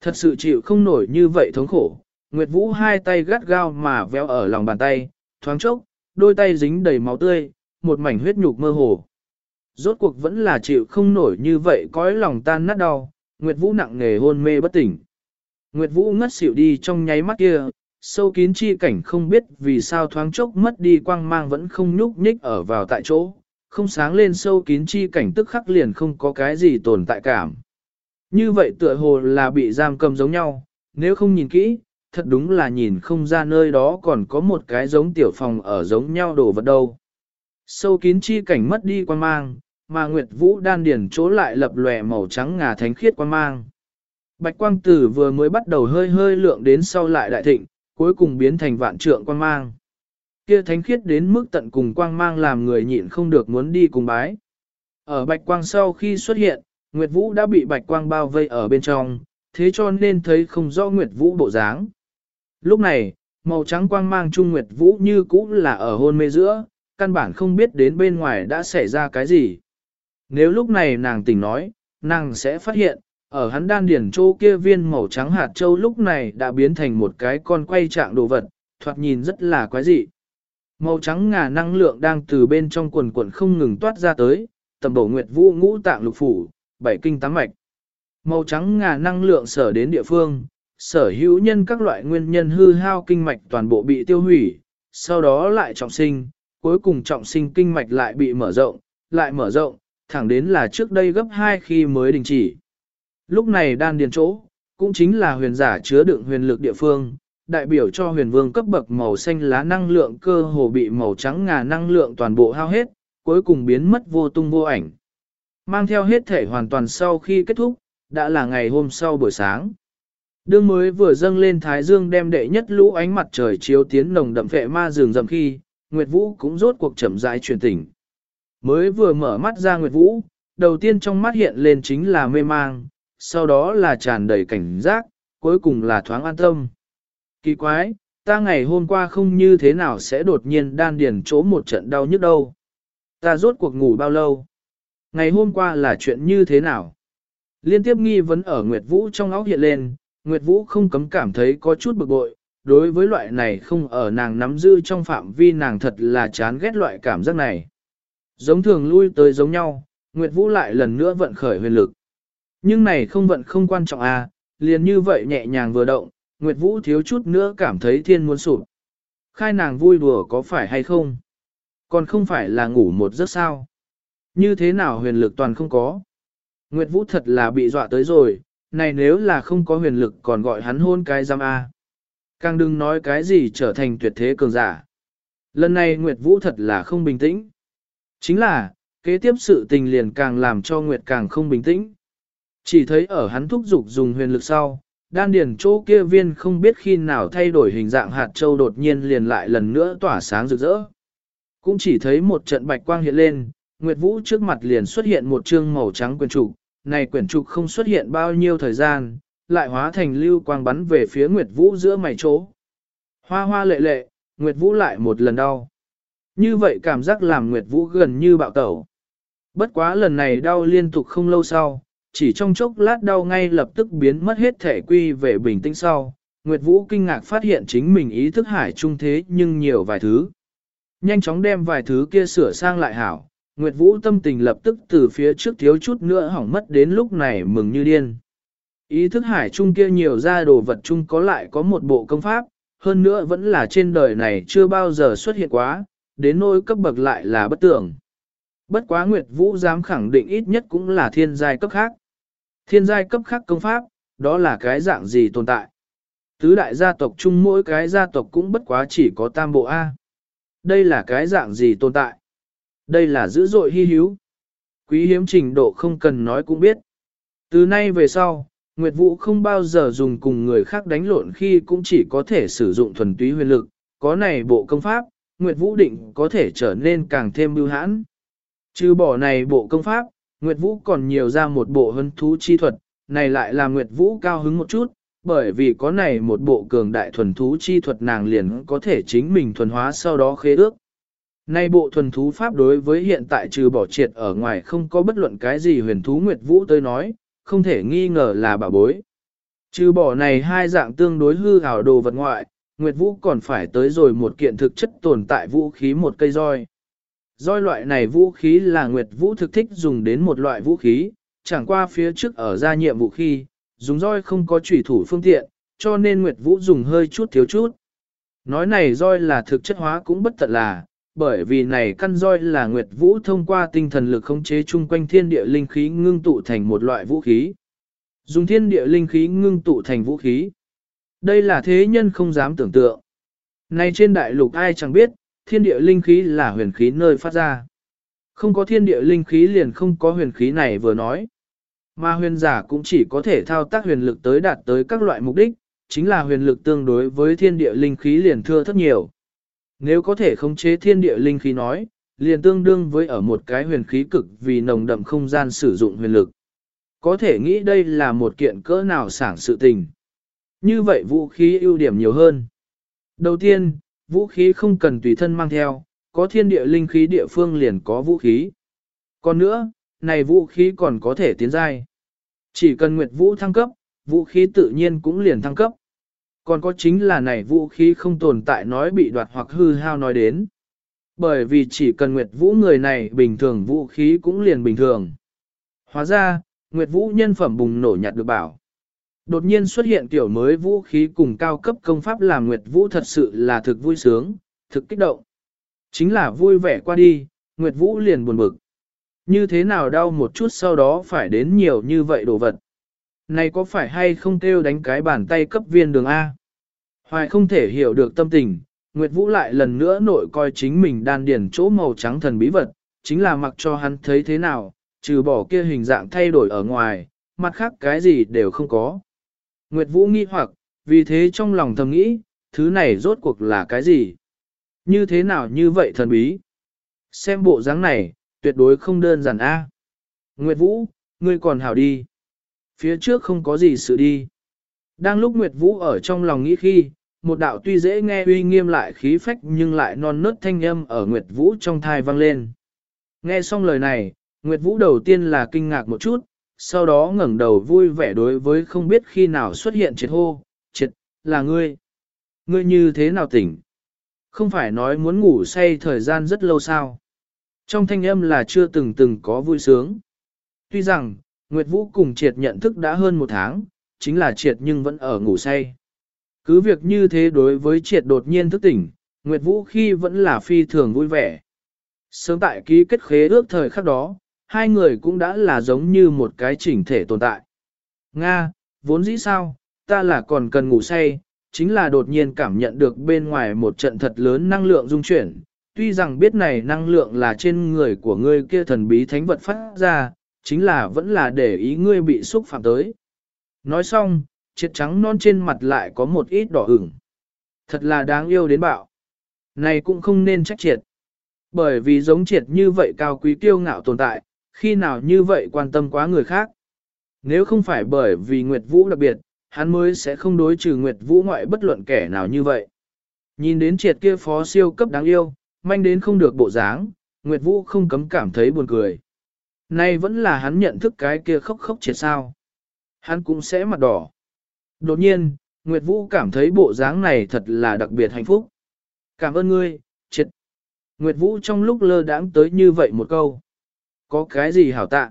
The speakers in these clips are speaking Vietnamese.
Thật sự chịu không nổi như vậy thống khổ, Nguyệt Vũ hai tay gắt gao mà véo ở lòng bàn tay, thoáng chốc, đôi tay dính đầy máu tươi, một mảnh huyết nhục mơ hồ. Rốt cuộc vẫn là chịu không nổi như vậy cõi lòng tan nát đau, Nguyệt Vũ nặng nề hôn mê bất tỉnh. Nguyệt Vũ ngất xỉu đi trong nháy mắt kia, sâu kín chi cảnh không biết vì sao thoáng chốc mất đi quang mang vẫn không nhúc nhích ở vào tại chỗ, không sáng lên sâu kín chi cảnh tức khắc liền không có cái gì tồn tại cảm. Như vậy tựa hồ là bị giam cầm giống nhau, nếu không nhìn kỹ, thật đúng là nhìn không ra nơi đó còn có một cái giống tiểu phòng ở giống nhau đồ vật đâu. Sâu kín chi cảnh mất đi quan mang, mà Nguyệt Vũ đan điển chỗ lại lập lòe màu trắng ngà thánh khiết quan mang. Bạch quang tử vừa mới bắt đầu hơi hơi lượng đến sau lại đại thịnh, cuối cùng biến thành vạn trượng quan mang. Kia thánh khiết đến mức tận cùng quang mang làm người nhịn không được muốn đi cùng bái. Ở bạch quang sau khi xuất hiện, Nguyệt Vũ đã bị bạch quang bao vây ở bên trong, thế cho nên thấy không rõ Nguyệt Vũ bộ dáng. Lúc này, màu trắng quang mang trung Nguyệt Vũ như cũ là ở hôn mê giữa, căn bản không biết đến bên ngoài đã xảy ra cái gì. Nếu lúc này nàng tỉnh nói, nàng sẽ phát hiện, ở hắn đan điển châu kia viên màu trắng hạt châu lúc này đã biến thành một cái con quay trạng đồ vật, thoạt nhìn rất là quái dị. Màu trắng ngà năng lượng đang từ bên trong quần quần không ngừng toát ra tới, tầm bổ nguyệt vũ ngũ tạng lục phủ, bảy kinh tám mạch. Màu trắng ngà năng lượng sở đến địa phương, sở hữu nhân các loại nguyên nhân hư hao kinh mạch toàn bộ bị tiêu hủy, sau đó lại trọng sinh, cuối cùng trọng sinh kinh mạch lại bị mở rộng, lại mở rộng, thẳng đến là trước đây gấp hai khi mới đình chỉ. Lúc này đan điền chỗ, cũng chính là huyền giả chứa đựng huyền lực địa phương, đại biểu cho huyền vương cấp bậc màu xanh lá năng lượng cơ hồ bị màu trắng ngà năng lượng toàn bộ hao hết, cuối cùng biến mất vô tung vô ảnh. Mang theo hết thể hoàn toàn sau khi kết thúc, đã là ngày hôm sau buổi sáng. Đương mới vừa dâng lên thái dương đem đệ nhất lũ ánh mặt trời chiếu tiến nồng đậm vệ ma rừng rậm khi, Nguyệt Vũ cũng rốt cuộc chậm rãi truyền tỉnh. Mới vừa mở mắt ra Nguyệt Vũ, đầu tiên trong mắt hiện lên chính là mê mang, sau đó là tràn đầy cảnh giác, cuối cùng là thoáng an tâm. Kỳ quái, ta ngày hôm qua không như thế nào sẽ đột nhiên đan điền chỗ một trận đau nhức đâu. Ta rốt cuộc ngủ bao lâu? Ngày hôm qua là chuyện như thế nào? Liên tiếp nghi vấn ở Nguyệt Vũ trong óc hiện lên, Nguyệt Vũ không cấm cảm thấy có chút bực bội, đối với loại này không ở nàng nắm giữ trong phạm vi nàng thật là chán ghét loại cảm giác này. Giống thường lui tới giống nhau, Nguyệt Vũ lại lần nữa vận khởi huyền lực. Nhưng này không vận không quan trọng à, liền như vậy nhẹ nhàng vừa động, Nguyệt Vũ thiếu chút nữa cảm thấy thiên muốn sụp. Khai nàng vui đùa có phải hay không? Còn không phải là ngủ một giấc sao? Như thế nào huyền lực toàn không có? Nguyệt Vũ thật là bị dọa tới rồi, này nếu là không có huyền lực còn gọi hắn hôn cái giam A. Càng đừng nói cái gì trở thành tuyệt thế cường giả. Lần này Nguyệt Vũ thật là không bình tĩnh. Chính là, kế tiếp sự tình liền càng làm cho Nguyệt càng không bình tĩnh. Chỉ thấy ở hắn thúc dục dùng huyền lực sau, đan điền chỗ kia viên không biết khi nào thay đổi hình dạng hạt châu đột nhiên liền lại lần nữa tỏa sáng rực rỡ. Cũng chỉ thấy một trận bạch quang hiện lên, Nguyệt Vũ trước mặt liền xuất hiện một trương màu trắng quyển trục, này quyển trục không xuất hiện bao nhiêu thời gian, lại hóa thành lưu quang bắn về phía Nguyệt Vũ giữa mày chỗ. Hoa hoa lệ lệ, Nguyệt Vũ lại một lần đau. Như vậy cảm giác làm Nguyệt Vũ gần như bạo tẩu. Bất quá lần này đau liên tục không lâu sau, chỉ trong chốc lát đau ngay lập tức biến mất hết thể quy về bình tĩnh sau. Nguyệt Vũ kinh ngạc phát hiện chính mình ý thức hải trung thế nhưng nhiều vài thứ. Nhanh chóng đem vài thứ kia sửa sang lại hảo, Nguyệt Vũ tâm tình lập tức từ phía trước thiếu chút nữa hỏng mất đến lúc này mừng như điên. Ý thức hải trung kia nhiều ra đồ vật chung có lại có một bộ công pháp, hơn nữa vẫn là trên đời này chưa bao giờ xuất hiện quá, đến nỗi cấp bậc lại là bất tưởng. Bất quá Nguyệt Vũ dám khẳng định ít nhất cũng là thiên giai cấp khác. Thiên giai cấp khác công pháp, đó là cái dạng gì tồn tại. Tứ đại gia tộc chung mỗi cái gia tộc cũng bất quá chỉ có tam bộ A. Đây là cái dạng gì tồn tại. Đây là dữ dội hy hữu. Quý hiếm trình độ không cần nói cũng biết. Từ nay về sau, Nguyệt Vũ không bao giờ dùng cùng người khác đánh lộn khi cũng chỉ có thể sử dụng thuần túy huyền lực. Có này bộ công pháp, Nguyệt Vũ định có thể trở nên càng thêm bưu hãn. Trừ bỏ này bộ công pháp, Nguyệt Vũ còn nhiều ra một bộ hân thú chi thuật, này lại làm Nguyệt Vũ cao hứng một chút, bởi vì có này một bộ cường đại thuần thú chi thuật nàng liền có thể chính mình thuần hóa sau đó khế ước. Nay bộ thuần thú pháp đối với hiện tại trừ bỏ triệt ở ngoài không có bất luận cái gì huyền thú Nguyệt Vũ tới nói, không thể nghi ngờ là bảo bối. Trừ bỏ này hai dạng tương đối hư ảo đồ vật ngoại, Nguyệt Vũ còn phải tới rồi một kiện thực chất tồn tại vũ khí một cây roi. Roi loại này vũ khí là Nguyệt Vũ thực thích dùng đến một loại vũ khí, chẳng qua phía trước ở gia nhiệm vụ khi, dùng roi không có chủy thủ phương tiện, cho nên Nguyệt Vũ dùng hơi chút thiếu chút. Nói này roi là thực chất hóa cũng bất tận là, bởi vì này căn roi là Nguyệt Vũ thông qua tinh thần lực khống chế chung quanh thiên địa linh khí ngưng tụ thành một loại vũ khí. Dùng thiên địa linh khí ngưng tụ thành vũ khí. Đây là thế nhân không dám tưởng tượng. Này trên đại lục ai chẳng biết, thiên địa linh khí là huyền khí nơi phát ra. Không có thiên địa linh khí liền không có huyền khí này vừa nói. Mà huyền giả cũng chỉ có thể thao tác huyền lực tới đạt tới các loại mục đích, chính là huyền lực tương đối với thiên địa linh khí liền thưa rất nhiều. Nếu có thể khống chế thiên địa linh khí nói, liền tương đương với ở một cái huyền khí cực vì nồng đậm không gian sử dụng huyền lực. Có thể nghĩ đây là một kiện cỡ nào sảng sự tình. Như vậy vũ khí ưu điểm nhiều hơn. Đầu tiên, vũ khí không cần tùy thân mang theo, có thiên địa linh khí địa phương liền có vũ khí. Còn nữa, này vũ khí còn có thể tiến giai. Chỉ cần nguyệt vũ thăng cấp, vũ khí tự nhiên cũng liền thăng cấp. Còn có chính là này vũ khí không tồn tại nói bị đoạt hoặc hư hao nói đến. Bởi vì chỉ cần Nguyệt Vũ người này bình thường vũ khí cũng liền bình thường. Hóa ra, Nguyệt Vũ nhân phẩm bùng nổ nhặt được bảo. Đột nhiên xuất hiện tiểu mới vũ khí cùng cao cấp công pháp làm Nguyệt Vũ thật sự là thực vui sướng, thực kích động. Chính là vui vẻ qua đi, Nguyệt Vũ liền buồn bực. Như thế nào đau một chút sau đó phải đến nhiều như vậy đồ vật. Này có phải hay không kêu đánh cái bàn tay cấp viên đường A? Hoài không thể hiểu được tâm tình, Nguyệt Vũ lại lần nữa nội coi chính mình đan điền chỗ màu trắng thần bí vật, chính là mặc cho hắn thấy thế nào, trừ bỏ kia hình dạng thay đổi ở ngoài, mặt khác cái gì đều không có. Nguyệt Vũ nghi hoặc, vì thế trong lòng thầm nghĩ, thứ này rốt cuộc là cái gì? Như thế nào như vậy thần bí? Xem bộ dáng này, tuyệt đối không đơn giản a. Nguyệt Vũ, ngươi còn hảo đi. Phía trước không có gì sự đi. Đang lúc Nguyệt Vũ ở trong lòng nghĩ khi, một đạo tuy dễ nghe uy nghiêm lại khí phách nhưng lại non nớt thanh âm ở Nguyệt Vũ trong thai vang lên. Nghe xong lời này, Nguyệt Vũ đầu tiên là kinh ngạc một chút, sau đó ngẩng đầu vui vẻ đối với không biết khi nào xuất hiện triệt hô, triệt, là ngươi. Ngươi như thế nào tỉnh? Không phải nói muốn ngủ say thời gian rất lâu sao? Trong thanh âm là chưa từng từng có vui sướng. Tuy rằng, Nguyệt Vũ cùng triệt nhận thức đã hơn một tháng, chính là triệt nhưng vẫn ở ngủ say. Cứ việc như thế đối với triệt đột nhiên thức tỉnh, Nguyệt Vũ khi vẫn là phi thường vui vẻ. Sớm tại ký kết khế ước thời khắc đó, hai người cũng đã là giống như một cái chỉnh thể tồn tại. Nga, vốn dĩ sao, ta là còn cần ngủ say, chính là đột nhiên cảm nhận được bên ngoài một trận thật lớn năng lượng dung chuyển. Tuy rằng biết này năng lượng là trên người của ngươi kia thần bí thánh vật phát ra, chính là vẫn là để ý ngươi bị xúc phạm tới. Nói xong, triệt trắng non trên mặt lại có một ít đỏ ửng. Thật là đáng yêu đến bạo. Này cũng không nên trách triệt. Bởi vì giống triệt như vậy cao quý tiêu ngạo tồn tại, khi nào như vậy quan tâm quá người khác. Nếu không phải bởi vì Nguyệt Vũ đặc biệt, hắn mới sẽ không đối trừ Nguyệt Vũ ngoại bất luận kẻ nào như vậy. Nhìn đến triệt kia phó siêu cấp đáng yêu, manh đến không được bộ dáng, Nguyệt Vũ không cấm cảm thấy buồn cười. Nay vẫn là hắn nhận thức cái kia khóc khóc triệt sao. Hắn cũng sẽ mặt đỏ. Đột nhiên, Nguyệt Vũ cảm thấy bộ dáng này thật là đặc biệt hạnh phúc. Cảm ơn ngươi, triệt. Nguyệt Vũ trong lúc lơ đãng tới như vậy một câu. Có cái gì hảo tạ?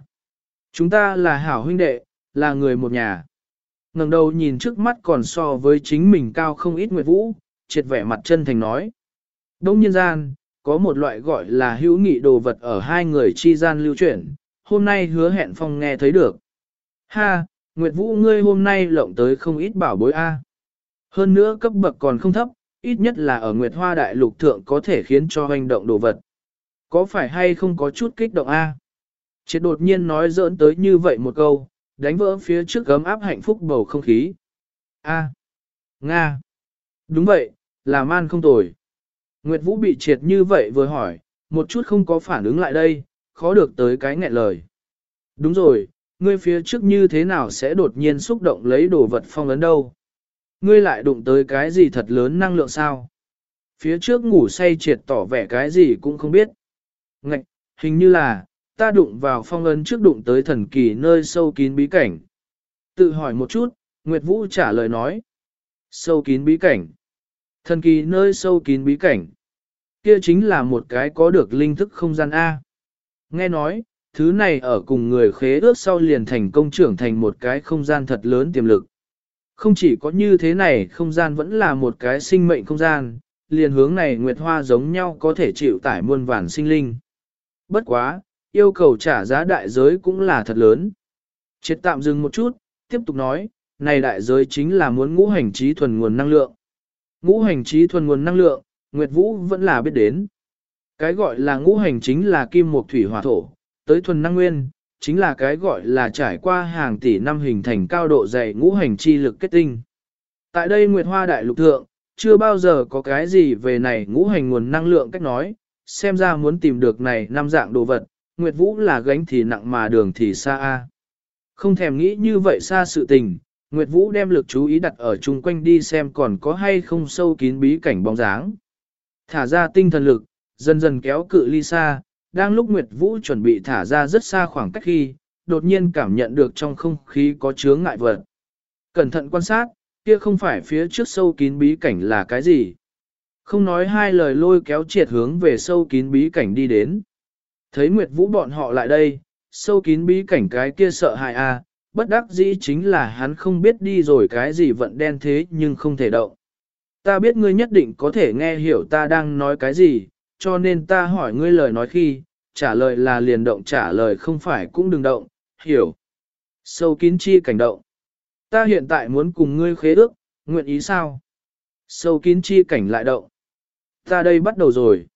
Chúng ta là hảo huynh đệ, là người một nhà. ngẩng đầu nhìn trước mắt còn so với chính mình cao không ít Nguyệt Vũ, triệt vẻ mặt chân thành nói. Đông nhân gian, có một loại gọi là hữu nghị đồ vật ở hai người chi gian lưu chuyển, hôm nay hứa hẹn phong nghe thấy được. Ha, Nguyệt Vũ ngươi hôm nay lộng tới không ít bảo bối A. Hơn nữa cấp bậc còn không thấp, ít nhất là ở Nguyệt Hoa Đại Lục Thượng có thể khiến cho hành động đồ vật. Có phải hay không có chút kích động A? Triệt đột nhiên nói dỡn tới như vậy một câu, đánh vỡ phía trước gấm áp hạnh phúc bầu không khí. A. Nga. Đúng vậy, là man không tồi. Nguyệt Vũ bị triệt như vậy vừa hỏi, một chút không có phản ứng lại đây, khó được tới cái nghẹn lời. Đúng rồi, ngươi phía trước như thế nào sẽ đột nhiên xúc động lấy đồ vật phong ấn đâu? Ngươi lại đụng tới cái gì thật lớn năng lượng sao? Phía trước ngủ say triệt tỏ vẻ cái gì cũng không biết. Ngạch, hình như là, ta đụng vào phong ấn trước đụng tới thần kỳ nơi sâu kín bí cảnh. Tự hỏi một chút, Nguyệt Vũ trả lời nói. Sâu kín bí cảnh. Thần kỳ nơi sâu kín bí cảnh. Kia chính là một cái có được linh thức không gian A. Nghe nói, thứ này ở cùng người khế ước sau liền thành công trưởng thành một cái không gian thật lớn tiềm lực. Không chỉ có như thế này không gian vẫn là một cái sinh mệnh không gian, liền hướng này Nguyệt Hoa giống nhau có thể chịu tải muôn vàn sinh linh. Bất quá, yêu cầu trả giá đại giới cũng là thật lớn. Triệt tạm dừng một chút, tiếp tục nói, này đại giới chính là muốn ngũ hành trí thuần nguồn năng lượng. Ngũ hành trí thuần nguồn năng lượng, Nguyệt Vũ vẫn là biết đến. Cái gọi là ngũ hành chính là kim mộc thủy hỏa thổ, tới thuần năng nguyên, chính là cái gọi là trải qua hàng tỷ năm hình thành cao độ dày ngũ hành chi lực kết tinh. Tại đây Nguyệt Hoa Đại Lục Thượng, chưa bao giờ có cái gì về này ngũ hành nguồn năng lượng cách nói, xem ra muốn tìm được này năm dạng đồ vật, Nguyệt Vũ là gánh thì nặng mà đường thì xa a. Không thèm nghĩ như vậy xa sự tình, Nguyệt Vũ đem lực chú ý đặt ở chung quanh đi xem còn có hay không sâu kín bí cảnh bóng dáng. Thả ra tinh thần lực, dần dần kéo cự ly xa, đang lúc Nguyệt Vũ chuẩn bị thả ra rất xa khoảng cách khi, đột nhiên cảm nhận được trong không khí có chướng ngại vật. Cẩn thận quan sát, kia không phải phía trước sâu kín bí cảnh là cái gì. Không nói hai lời lôi kéo triệt hướng về sâu kín bí cảnh đi đến. Thấy Nguyệt Vũ bọn họ lại đây, sâu kín bí cảnh cái kia sợ hại a, à, bất đắc dĩ chính là hắn không biết đi rồi cái gì vận đen thế nhưng không thể động. Ta biết ngươi nhất định có thể nghe hiểu ta đang nói cái gì, cho nên ta hỏi ngươi lời nói khi, trả lời là liền động trả lời không phải cũng đừng động, hiểu. Sâu kín chi cảnh động. Ta hiện tại muốn cùng ngươi khế ước, nguyện ý sao? Sâu kín chi cảnh lại động. Ta đây bắt đầu rồi.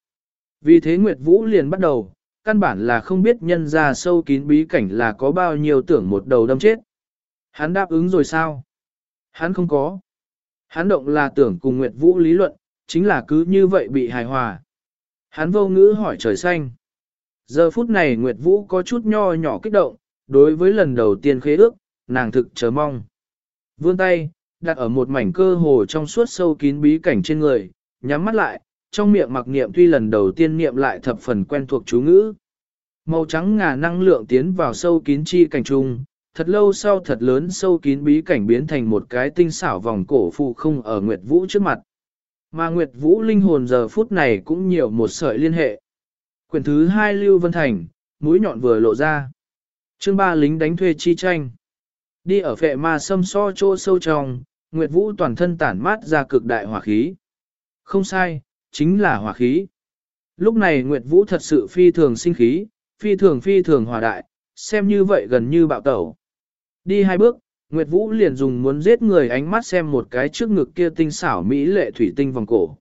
Vì thế Nguyệt Vũ liền bắt đầu, căn bản là không biết nhân ra sâu kín bí cảnh là có bao nhiêu tưởng một đầu đâm chết. Hắn đáp ứng rồi sao? Hắn không có. Hắn động là tưởng cùng Nguyệt Vũ lý luận, chính là cứ như vậy bị hài hòa. Hắn vô ngữ hỏi trời xanh. Giờ phút này Nguyệt Vũ có chút nho nhỏ kích động, đối với lần đầu tiên khế ước, nàng thực chờ mong. Vươn tay, đặt ở một mảnh cơ hồ trong suốt sâu kín bí cảnh trên người, nhắm mắt lại, trong miệng mặc niệm tuy lần đầu tiên niệm lại thập phần quen thuộc chú ngữ. Màu trắng ngà năng lượng tiến vào sâu kín chi cảnh trung, thật lâu sau thật lớn sâu kín bí cảnh biến thành một cái tinh xảo vòng cổ phụ không ở Nguyệt Vũ trước mặt. Mà Nguyệt Vũ linh hồn giờ phút này cũng nhiều một sợi liên hệ. Quyển thứ hai Lưu Vân Thành, mũi nhọn vừa lộ ra. chương ba lính đánh thuê chi tranh. Đi ở vệ ma sâm so chỗ sâu trong, Nguyệt Vũ toàn thân tản mát ra cực đại hỏa khí. Không sai, chính là hỏa khí. Lúc này Nguyệt Vũ thật sự phi thường sinh khí, phi thường phi thường hòa đại, xem như vậy gần như bạo tẩu. Đi hai bước, Nguyệt Vũ liền dùng muốn giết người ánh mắt xem một cái trước ngực kia tinh xảo mỹ lệ thủy tinh vòng cổ.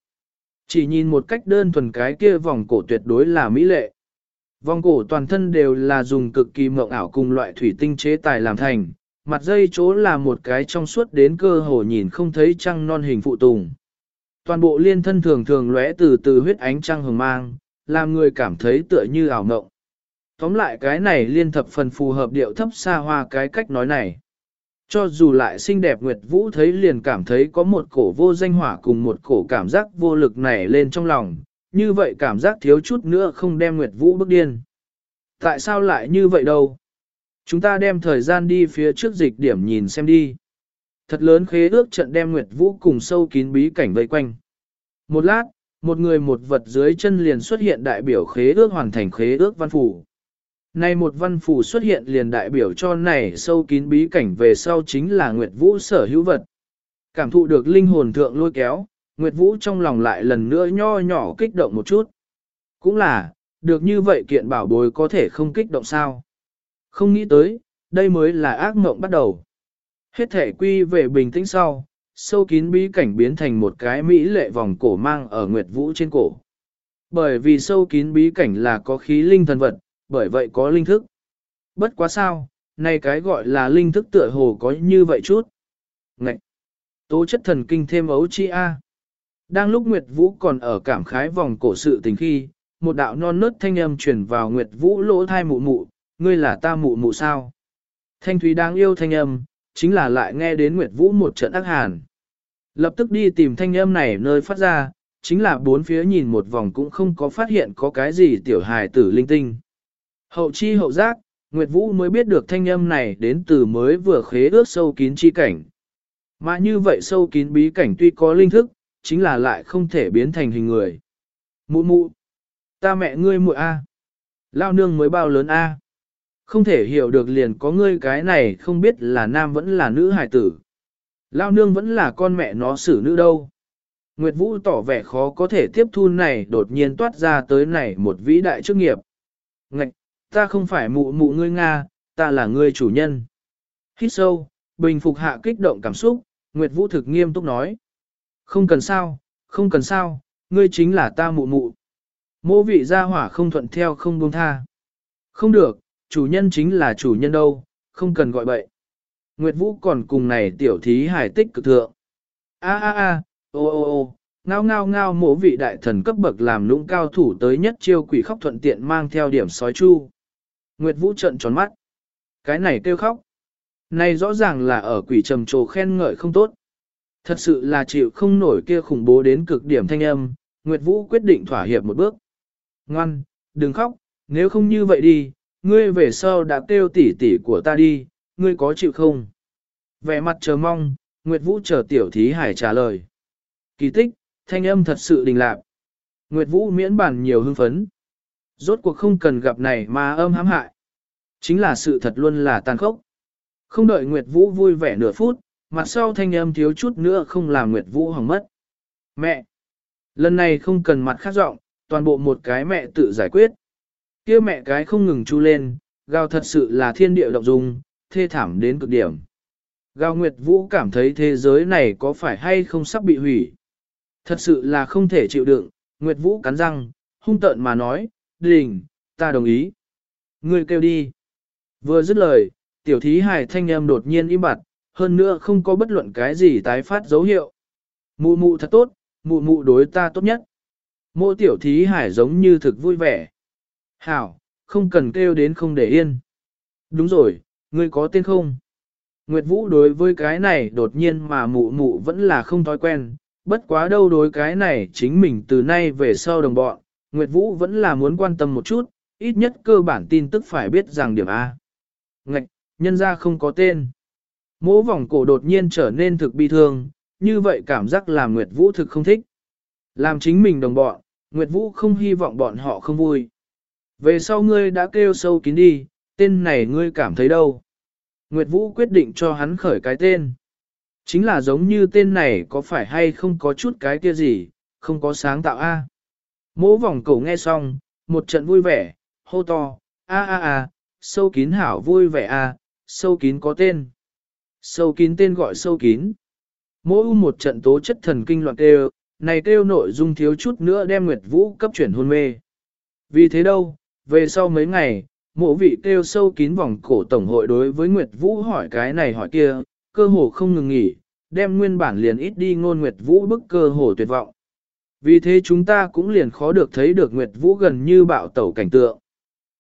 Chỉ nhìn một cách đơn thuần cái kia vòng cổ tuyệt đối là mỹ lệ. Vòng cổ toàn thân đều là dùng cực kỳ mộng ảo cùng loại thủy tinh chế tài làm thành, mặt dây chỗ là một cái trong suốt đến cơ hồ nhìn không thấy trăng non hình phụ tùng. Toàn bộ liên thân thường thường lóe từ từ huyết ánh trăng hồng mang, làm người cảm thấy tựa như ảo mộng. Tóm lại cái này liên thập phần phù hợp điệu thấp xa hoa cái cách nói này. Cho dù lại xinh đẹp Nguyệt Vũ thấy liền cảm thấy có một cổ vô danh hỏa cùng một cổ cảm giác vô lực nảy lên trong lòng, như vậy cảm giác thiếu chút nữa không đem Nguyệt Vũ bức điên. Tại sao lại như vậy đâu? Chúng ta đem thời gian đi phía trước dịch điểm nhìn xem đi. Thật lớn khế ước trận đem Nguyệt Vũ cùng sâu kín bí cảnh vây quanh. Một lát, một người một vật dưới chân liền xuất hiện đại biểu khế ước hoàn thành khế ước văn phủ. Này một văn phủ xuất hiện liền đại biểu cho này sâu kín bí cảnh về sau chính là Nguyệt Vũ sở hữu vật. Cảm thụ được linh hồn thượng lôi kéo, Nguyệt Vũ trong lòng lại lần nữa nho nhỏ kích động một chút. Cũng là, được như vậy kiện bảo bối có thể không kích động sao. Không nghĩ tới, đây mới là ác mộng bắt đầu. Hết thể quy về bình tĩnh sau, sâu kín bí cảnh biến thành một cái mỹ lệ vòng cổ mang ở Nguyệt Vũ trên cổ. Bởi vì sâu kín bí cảnh là có khí linh thần vật, bởi vậy có linh thức. Bất quá sao, này cái gọi là linh thức tựa hồ có như vậy chút. Ngậy! Tố chất thần kinh thêm ấu chi A. Đang lúc Nguyệt Vũ còn ở cảm khái vòng cổ sự tình khi, một đạo non nớt thanh âm truyền vào Nguyệt Vũ lỗ thai mụ mụ, ngươi là ta mụ mụ sao? Thanh thúy đang yêu thanh âm, chính là lại nghe đến Nguyệt Vũ một trận ác hàn. Lập tức đi tìm thanh âm này nơi phát ra, chính là bốn phía nhìn một vòng cũng không có phát hiện có cái gì tiểu hài tử linh tinh. Hậu chi hậu giác, Nguyệt Vũ mới biết được thanh âm này đến từ mới vừa khế ước sâu kín chi cảnh. Mà như vậy sâu kín bí cảnh tuy có linh thức, chính là lại không thể biến thành hình người. Mụ mụ, ta mẹ ngươi muội a, lao nương mới bao lớn a, không thể hiểu được liền có ngươi cái này không biết là nam vẫn là nữ hài tử. Lao nương vẫn là con mẹ nó xử nữ đâu. Nguyệt Vũ tỏ vẻ khó có thể tiếp thu này đột nhiên toát ra tới này một vĩ đại chức nghiệp. Ngạch, ta không phải mụ mụ ngươi Nga, ta là ngươi chủ nhân. Hít sâu, bình phục hạ kích động cảm xúc, Nguyệt Vũ thực nghiêm túc nói. Không cần sao, không cần sao, ngươi chính là ta mụ mụ. Mô vị gia hỏa không thuận theo không buông tha. Không được, chủ nhân chính là chủ nhân đâu, không cần gọi bậy. Nguyệt Vũ còn cùng này tiểu thí hải tích cực thượng. A a a, ô ô ô, ngao ngao ngao mỗ vị đại thần cấp bậc làm lũng cao thủ tới nhất chiêu quỷ khóc thuận tiện mang theo điểm sói chu. Nguyệt Vũ trận tròn mắt. Cái này kêu khóc. Này rõ ràng là ở quỷ trầm trồ khen ngợi không tốt. Thật sự là chịu không nổi kia khủng bố đến cực điểm thanh âm, Nguyệt Vũ quyết định thỏa hiệp một bước. Ngoan, đừng khóc, nếu không như vậy đi, ngươi về sau đã kêu tỷ tỷ của ta đi, ngươi có chịu không? Vẻ mặt chờ mong, Nguyệt Vũ chờ tiểu thí hải trả lời. Kỳ tích, thanh âm thật sự đình lạc. Nguyệt Vũ miễn bản nhiều hưng phấn. Rốt cuộc không cần gặp này mà âm hãm hại. Chính là sự thật luôn là tàn khốc. Không đợi Nguyệt Vũ vui vẻ nửa phút, mặt sau thanh âm thiếu chút nữa không làm Nguyệt Vũ hỏng mất. Mẹ! Lần này không cần mặt khác giọng, toàn bộ một cái mẹ tự giải quyết. kia mẹ cái không ngừng chu lên, gào thật sự là thiên địa động dung, thê thảm đến cực điểm. Gào Nguyệt Vũ cảm thấy thế giới này có phải hay không sắp bị hủy. Thật sự là không thể chịu đựng, Nguyệt Vũ cắn răng, hung tợn mà nói, đình, ta đồng ý. Ngươi kêu đi. Vừa dứt lời, tiểu thí hải thanh âm đột nhiên im bặt, hơn nữa không có bất luận cái gì tái phát dấu hiệu. Mụ mụ thật tốt, mụ mụ đối ta tốt nhất. Mộ tiểu thí hải giống như thực vui vẻ. Hảo, không cần kêu đến không để yên. Đúng rồi, ngươi có tên không? Nguyệt Vũ đối với cái này đột nhiên mà mụ mụ vẫn là không thói quen, bất quá đâu đối cái này chính mình từ nay về sau đồng bọn, Nguyệt Vũ vẫn là muốn quan tâm một chút, ít nhất cơ bản tin tức phải biết rằng điểm A. Ngạch, nhân ra không có tên. Mỗ vòng cổ đột nhiên trở nên thực bi thương, như vậy cảm giác làm Nguyệt Vũ thực không thích. Làm chính mình đồng bọn, Nguyệt Vũ không hy vọng bọn họ không vui. Về sau ngươi đã kêu sâu kín đi, tên này ngươi cảm thấy đâu? Nguyệt Vũ quyết định cho hắn khởi cái tên. Chính là giống như tên này có phải hay không có chút cái kia gì, không có sáng tạo a. Mỗ vòng cổ nghe xong, một trận vui vẻ, hô to, a a a, sâu kín hảo vui vẻ a, sâu kín có tên. Sâu kín tên gọi sâu kín. Mỗi u một trận tố chất thần kinh loạn kêu, này kêu nội dung thiếu chút nữa đem Nguyệt Vũ cấp chuyển hôn mê. Vì thế đâu, về sau mấy ngày, mộ vị kêu sâu kín vòng cổ tổng hội đối với Nguyệt Vũ hỏi cái này hỏi kia, cơ hồ không ngừng nghỉ, đem nguyên bản liền ít đi ngôn Nguyệt Vũ bức cơ hồ tuyệt vọng. Vì thế chúng ta cũng liền khó được thấy được Nguyệt Vũ gần như bạo tẩu cảnh tượng.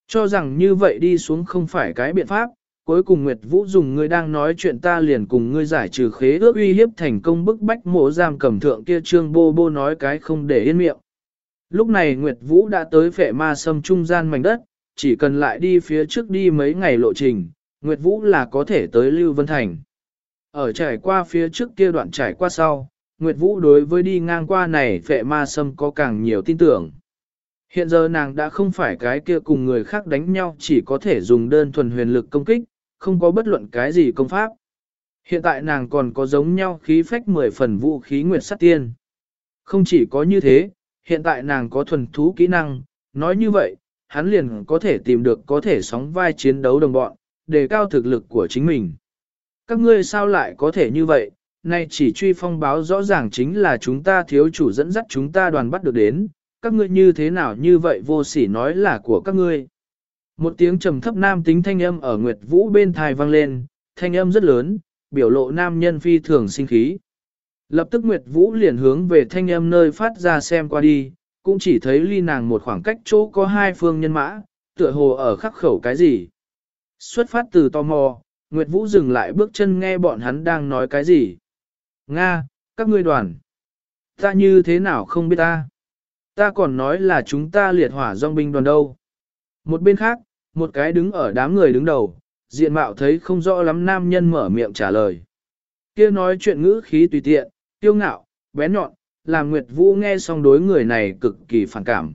Cho rằng như vậy đi xuống không phải cái biện pháp, cuối cùng Nguyệt Vũ dùng ngươi đang nói chuyện ta liền cùng ngươi giải trừ khế ước uy hiếp thành công bức bách mộ giam cầm thượng kia trương bô bô nói cái không để yên miệng. Lúc này Nguyệt Vũ đã tới phệ ma sâm trung gian mảnh đất, chỉ cần lại đi phía trước đi mấy ngày lộ trình, Nguyệt Vũ là có thể tới Lưu Vân Thành. Ở trải qua phía trước kia đoạn trải qua sau, Nguyệt Vũ đối với đi ngang qua này phệ ma sâm có càng nhiều tin tưởng. Hiện giờ nàng đã không phải cái kia cùng người khác đánh nhau chỉ có thể dùng đơn thuần huyền lực công kích, không có bất luận cái gì công pháp. Hiện tại nàng còn có giống nhau khí phách 10 phần vũ khí nguyệt sát tiên. Không chỉ có như thế, hiện tại nàng có thuần thú kỹ năng, nói như vậy, hắn liền có thể tìm được có thể sóng vai chiến đấu đồng bọn, đề cao thực lực của chính mình. Các ngươi sao lại có thể như vậy, nay chỉ truy phong báo rõ ràng chính là chúng ta thiếu chủ dẫn dắt chúng ta đoàn bắt được đến, các ngươi như thế nào như vậy vô sỉ nói là của các ngươi. Một tiếng trầm thấp nam tính thanh âm ở Nguyệt Vũ bên thai vang lên, thanh âm rất lớn, biểu lộ nam nhân phi thường sinh khí. Lập tức Nguyệt Vũ liền hướng về thanh âm nơi phát ra xem qua đi, cũng chỉ thấy ly nàng một khoảng cách chỗ có hai phương nhân mã, tựa hồ ở khắc khẩu cái gì. Xuất phát từ tò mò, Nguyệt Vũ dừng lại bước chân nghe bọn hắn đang nói cái gì. Nga, các ngươi đoàn. Ta như thế nào không biết ta. Ta còn nói là chúng ta liệt hỏa dòng binh đoàn đâu. Một bên khác, một cái đứng ở đám người đứng đầu, diện mạo thấy không rõ lắm nam nhân mở miệng trả lời. kia nói chuyện ngữ khí tùy tiện, tiêu ngạo, bén nhọn, làm Nguyệt Vũ nghe xong đối người này cực kỳ phản cảm.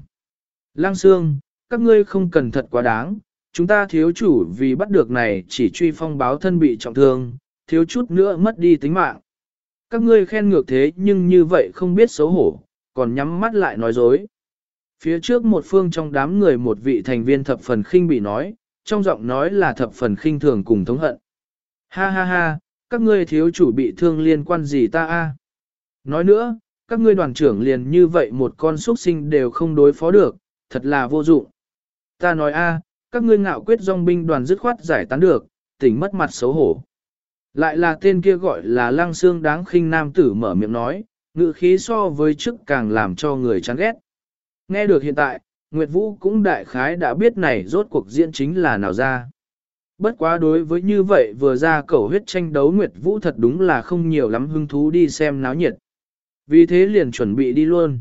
Lăng Sương, các ngươi không cần thật quá đáng, chúng ta thiếu chủ vì bắt được này chỉ truy phong báo thân bị trọng thương, thiếu chút nữa mất đi tính mạng. Các ngươi khen ngược thế nhưng như vậy không biết xấu hổ, còn nhắm mắt lại nói dối. Phía trước một phương trong đám người một vị thành viên thập phần khinh bị nói, trong giọng nói là thập phần khinh thường cùng thống hận. Ha ha ha, các ngươi thiếu chủ bị thương liên quan gì ta a? Nói nữa, các ngươi đoàn trưởng liền như vậy một con xuất sinh đều không đối phó được, thật là vô dụng. Ta nói a, các ngươi ngạo quyết dòng binh đoàn dứt khoát giải tán được, tỉnh mất mặt xấu hổ. Lại là tên kia gọi là lăng xương đáng khinh nam tử mở miệng nói, ngự khí so với trước càng làm cho người chán ghét. Nghe được hiện tại, Nguyệt Vũ cũng đại khái đã biết này rốt cuộc diễn chính là nào ra. Bất quá đối với như vậy vừa ra cầu huyết tranh đấu Nguyệt Vũ thật đúng là không nhiều lắm hứng thú đi xem náo nhiệt. Vì thế liền chuẩn bị đi luôn.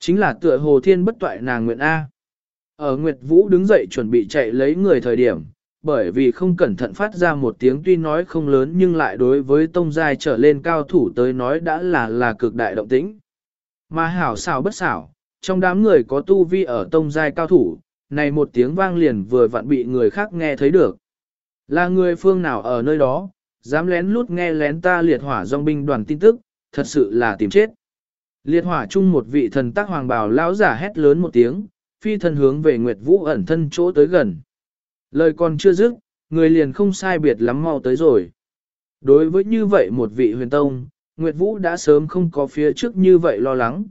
Chính là tựa hồ thiên bất toại nàng Nguyệt A. Ở Nguyệt Vũ đứng dậy chuẩn bị chạy lấy người thời điểm, bởi vì không cẩn thận phát ra một tiếng tuy nói không lớn nhưng lại đối với tông giai trở lên cao thủ tới nói đã là là cực đại động tĩnh. Mà hảo xảo bất xảo, trong đám người có tu vi ở tông giai cao thủ, này một tiếng vang liền vừa vặn bị người khác nghe thấy được. Là người phương nào ở nơi đó, dám lén lút nghe lén ta liệt hỏa dòng binh đoàn tin tức, thật sự là tìm chết. Liệt hỏa chung một vị thần tác hoàng bào lão giả hét lớn một tiếng, phi thân hướng về Nguyệt Vũ ẩn thân chỗ tới gần. Lời còn chưa dứt, người liền không sai biệt lắm mau tới rồi. Đối với như vậy một vị huyền tông, Nguyệt Vũ đã sớm không có phía trước như vậy lo lắng.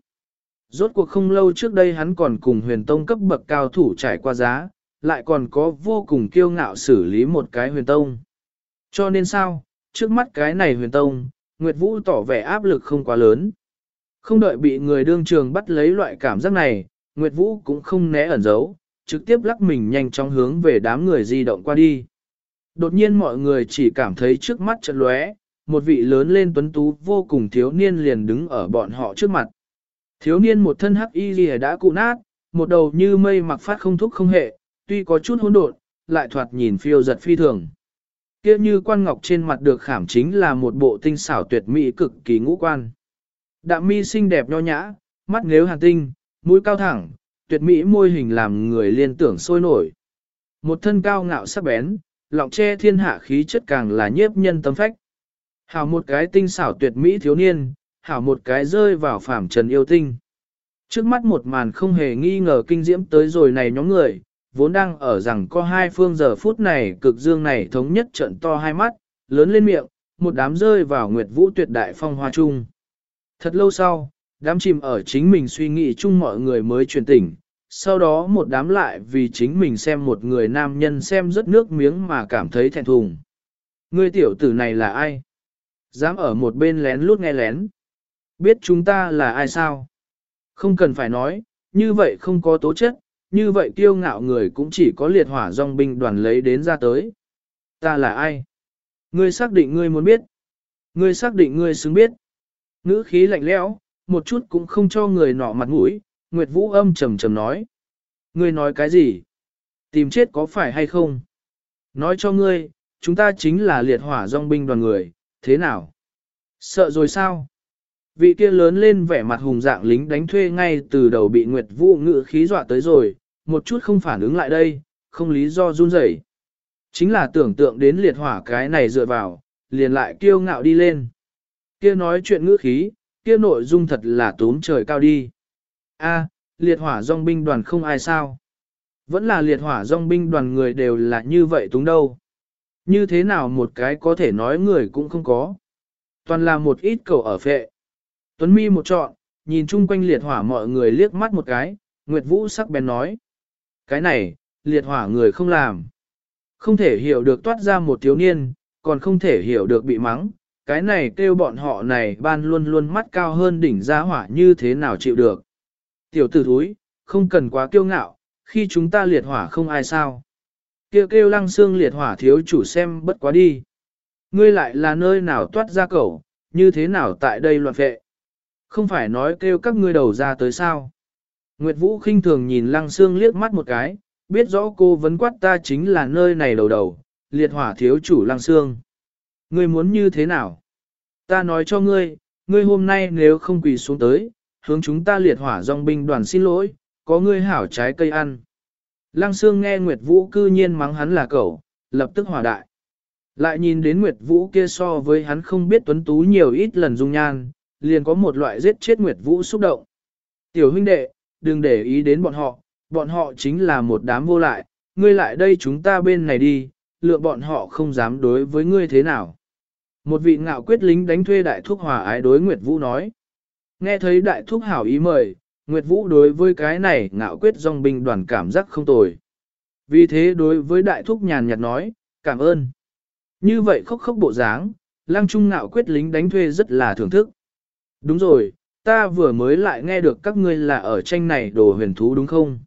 Rốt cuộc không lâu trước đây hắn còn cùng huyền tông cấp bậc cao thủ trải qua giá, lại còn có vô cùng kiêu ngạo xử lý một cái huyền tông. Cho nên sao, trước mắt cái này huyền tông, Nguyệt Vũ tỏ vẻ áp lực không quá lớn. Không đợi bị người đương trường bắt lấy loại cảm giác này, Nguyệt Vũ cũng không né ẩn giấu, trực tiếp lắc mình nhanh chóng hướng về đám người di động qua đi. Đột nhiên mọi người chỉ cảm thấy trước mắt chợt lóe, một vị lớn lên tuấn tú vô cùng thiếu niên liền đứng ở bọn họ trước mặt. Thiếu niên một thân hắc y lìa đã cụ nát, một đầu như mây mặc phát không thúc không hệ, tuy có chút hỗn độn, lại thoạt nhìn phiêu giật phi thường. Kia như quan ngọc trên mặt được khảm chính là một bộ tinh xảo tuyệt mỹ cực kỳ ngũ quan. Đạm mi xinh đẹp nho nhã, mắt nếu hàn tinh, mũi cao thẳng, tuyệt mỹ môi hình làm người liên tưởng sôi nổi. Một thân cao ngạo sắc bén, lọng che thiên hạ khí chất càng là nhiếp nhân tâm phách. Hảo một cái tinh xảo tuyệt mỹ thiếu niên, hảo một cái rơi vào phàm trần yêu tinh. Trước mắt một màn không hề nghi ngờ kinh diễm tới rồi này nhóm người, vốn đang ở rằng có hai phương giờ phút này cực dương này thống nhất trận to hai mắt, lớn lên miệng, một đám rơi vào nguyệt vũ tuyệt đại phong hoa chung. Thật lâu sau, đám chìm ở chính mình suy nghĩ chung mọi người mới truyền tỉnh, sau đó một đám lại vì chính mình xem một người nam nhân xem rất nước miếng mà cảm thấy thẹn thùng. Người tiểu tử này là ai? Dám ở một bên lén lút nghe lén. Biết chúng ta là ai sao? Không cần phải nói, như vậy không có tố chất, như vậy kiêu ngạo người cũng chỉ có liệt hỏa dòng binh đoàn lấy đến ra tới. Ta là ai? Ngươi xác định ngươi muốn biết. Ngươi xác định ngươi xứng biết. Ngữ khí lạnh lẽo, một chút cũng không cho người nọ mặt mũi, Nguyệt Vũ âm trầm trầm nói. Ngươi nói cái gì? Tìm chết có phải hay không? Nói cho ngươi, chúng ta chính là liệt hỏa dòng binh đoàn người, thế nào? Sợ rồi sao? Vị kia lớn lên vẻ mặt hùng dạng lính đánh thuê ngay từ đầu bị Nguyệt Vũ ngự khí dọa tới rồi, một chút không phản ứng lại đây, không lý do run rẩy. Chính là tưởng tượng đến liệt hỏa cái này dựa vào, liền lại kiêu ngạo đi lên. Kia nói chuyện ngữ khí, kia nội dung thật là tốn trời cao đi. A, liệt hỏa dòng binh đoàn không ai sao. Vẫn là liệt hỏa dòng binh đoàn người đều là như vậy túng đâu. Như thế nào một cái có thể nói người cũng không có. Toàn là một ít cầu ở phệ. Tuấn mi một trọn, nhìn chung quanh liệt hỏa mọi người liếc mắt một cái, Nguyệt Vũ sắc bén nói. Cái này, liệt hỏa người không làm. Không thể hiểu được toát ra một thiếu niên, còn không thể hiểu được bị mắng. Cái này kêu bọn họ này ban luôn luôn mắt cao hơn đỉnh gia hỏa như thế nào chịu được. Tiểu tử thúi, không cần quá kiêu ngạo, khi chúng ta liệt hỏa không ai sao. Kêu kêu lăng xương liệt hỏa thiếu chủ xem bất quá đi. Ngươi lại là nơi nào toát ra cẩu, như thế nào tại đây loạn vệ. Không phải nói kêu các ngươi đầu ra tới sao. Nguyệt Vũ khinh thường nhìn lăng xương liếc mắt một cái, biết rõ cô vấn quát ta chính là nơi này đầu đầu, liệt hỏa thiếu chủ lăng xương. Ngươi muốn như thế nào? Ta nói cho ngươi, ngươi hôm nay nếu không quỳ xuống tới, hướng chúng ta liệt hỏa dòng binh đoàn xin lỗi, có ngươi hảo trái cây ăn. Lăng Sương nghe Nguyệt Vũ cư nhiên mắng hắn là cậu, lập tức hòa đại. Lại nhìn đến Nguyệt Vũ kia so với hắn không biết tuấn tú nhiều ít lần dung nhan, liền có một loại giết chết Nguyệt Vũ xúc động. Tiểu huynh đệ, đừng để ý đến bọn họ, bọn họ chính là một đám vô lại, ngươi lại đây chúng ta bên này đi, lựa bọn họ không dám đối với ngươi thế nào. Một vị ngạo quyết lính đánh thuê đại thúc hòa ái đối Nguyệt Vũ nói. Nghe thấy đại thúc hảo ý mời, Nguyệt Vũ đối với cái này ngạo quyết dòng binh đoàn cảm giác không tồi. Vì thế đối với đại thúc nhàn nhạt nói, cảm ơn. Như vậy khóc khóc bộ dáng, lang trung ngạo quyết lính đánh thuê rất là thưởng thức. Đúng rồi, ta vừa mới lại nghe được các ngươi là ở tranh này đồ huyền thú đúng không?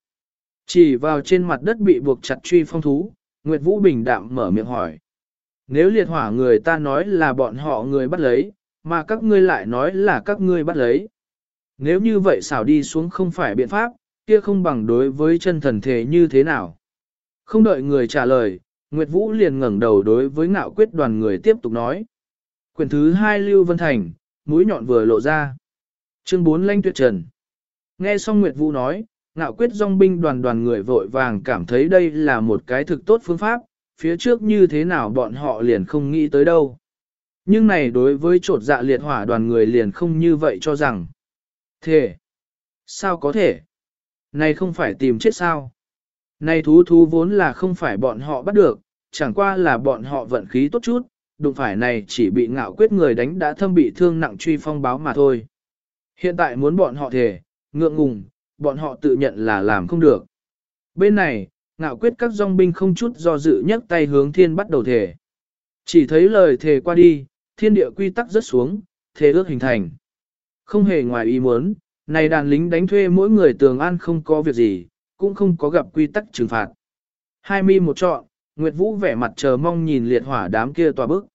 Chỉ vào trên mặt đất bị buộc chặt truy phong thú, Nguyệt Vũ bình đạm mở miệng hỏi. Nếu liệt hỏa người ta nói là bọn họ người bắt lấy, mà các ngươi lại nói là các ngươi bắt lấy. Nếu như vậy xảo đi xuống không phải biện pháp, kia không bằng đối với chân thần thể như thế nào. Không đợi người trả lời, Nguyệt Vũ liền ngẩng đầu đối với ngạo quyết đoàn người tiếp tục nói. Quyển thứ hai Lưu Vân Thành, mũi nhọn vừa lộ ra. Chương 4 Lanh Tuyệt Trần. Nghe xong Nguyệt Vũ nói, ngạo quyết dòng binh đoàn đoàn người vội vàng cảm thấy đây là một cái thực tốt phương pháp, phía trước như thế nào bọn họ liền không nghĩ tới đâu. Nhưng này đối với trột dạ liệt hỏa đoàn người liền không như vậy cho rằng. Thế, sao có thể? Này không phải tìm chết sao? Này thú thú vốn là không phải bọn họ bắt được, chẳng qua là bọn họ vận khí tốt chút, đụng phải này chỉ bị ngạo quyết người đánh đã thâm bị thương nặng truy phong báo mà thôi. Hiện tại muốn bọn họ thể, ngượng ngùng, bọn họ tự nhận là làm không được. Bên này, ngạo quyết các dòng binh không chút do dự nhấc tay hướng thiên bắt đầu thể. Chỉ thấy lời thề qua đi, thiên địa quy tắc rất xuống, thế ước hình thành. Không hề ngoài ý muốn, này đàn lính đánh thuê mỗi người tường an không có việc gì, cũng không có gặp quy tắc trừng phạt. Hai mi một trọn, Nguyệt Vũ vẻ mặt chờ mong nhìn liệt hỏa đám kia tòa bức.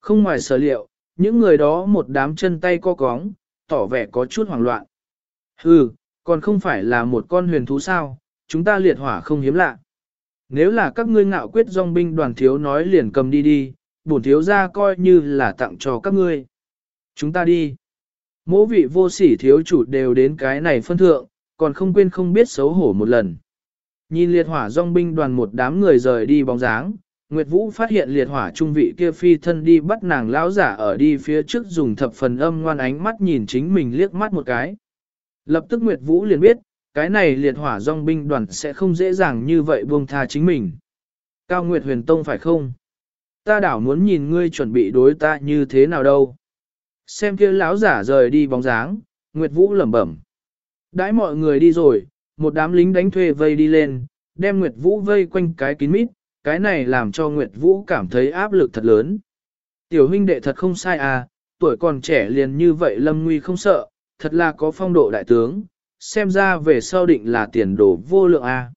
Không ngoài sở liệu, những người đó một đám chân tay co cóng, tỏ vẻ có chút hoảng loạn. Hừ, còn không phải là một con huyền thú sao, chúng ta liệt hỏa không hiếm lạ. Nếu là các ngươi ngạo quyết dòng binh đoàn thiếu nói liền cầm đi đi, bổn thiếu ra coi như là tặng cho các ngươi. Chúng ta đi. Mỗi vị vô sỉ thiếu chủ đều đến cái này phân thượng, còn không quên không biết xấu hổ một lần. Nhìn liệt hỏa dòng binh đoàn một đám người rời đi bóng dáng, Nguyệt Vũ phát hiện liệt hỏa trung vị kia phi thân đi bắt nàng lão giả ở đi phía trước dùng thập phần âm ngoan ánh mắt nhìn chính mình liếc mắt một cái. Lập tức Nguyệt Vũ liền biết, cái này liệt hỏa dòng binh đoàn sẽ không dễ dàng như vậy buông tha chính mình. Cao Nguyệt huyền tông phải không? Ta đảo muốn nhìn ngươi chuẩn bị đối ta như thế nào đâu. Xem kia lão giả rời đi bóng dáng, Nguyệt Vũ lẩm bẩm. Đãi mọi người đi rồi, một đám lính đánh thuê vây đi lên, đem Nguyệt Vũ vây quanh cái kín mít, cái này làm cho Nguyệt Vũ cảm thấy áp lực thật lớn. Tiểu huynh đệ thật không sai à, tuổi còn trẻ liền như vậy lâm nguy không sợ, thật là có phong độ đại tướng, xem ra về sau định là tiền đồ vô lượng à.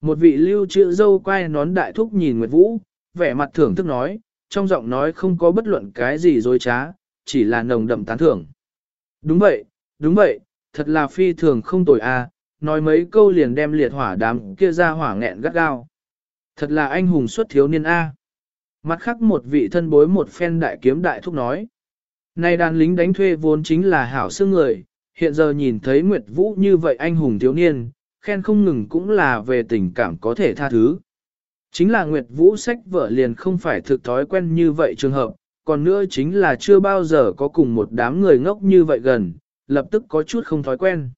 Một vị lưu trữ dâu quay nón đại thúc nhìn Nguyệt Vũ, vẻ mặt thưởng thức nói, trong giọng nói không có bất luận cái gì dối trá, chỉ là nồng đậm tán thưởng. Đúng vậy, đúng vậy, thật là phi thường không tồi a, nói mấy câu liền đem liệt hỏa đám kia ra hỏa nghẹn gắt gao. Thật là anh hùng xuất thiếu niên a. Mặt khác một vị thân bối một phen đại kiếm đại thúc nói. Này đàn lính đánh thuê vốn chính là hảo xương người, hiện giờ nhìn thấy Nguyệt Vũ như vậy anh hùng thiếu niên, khen không ngừng cũng là về tình cảm có thể tha thứ. Chính là Nguyệt Vũ sách vợ liền không phải thực thói quen như vậy trường hợp, còn nữa chính là chưa bao giờ có cùng một đám người ngốc như vậy gần, lập tức có chút không thói quen.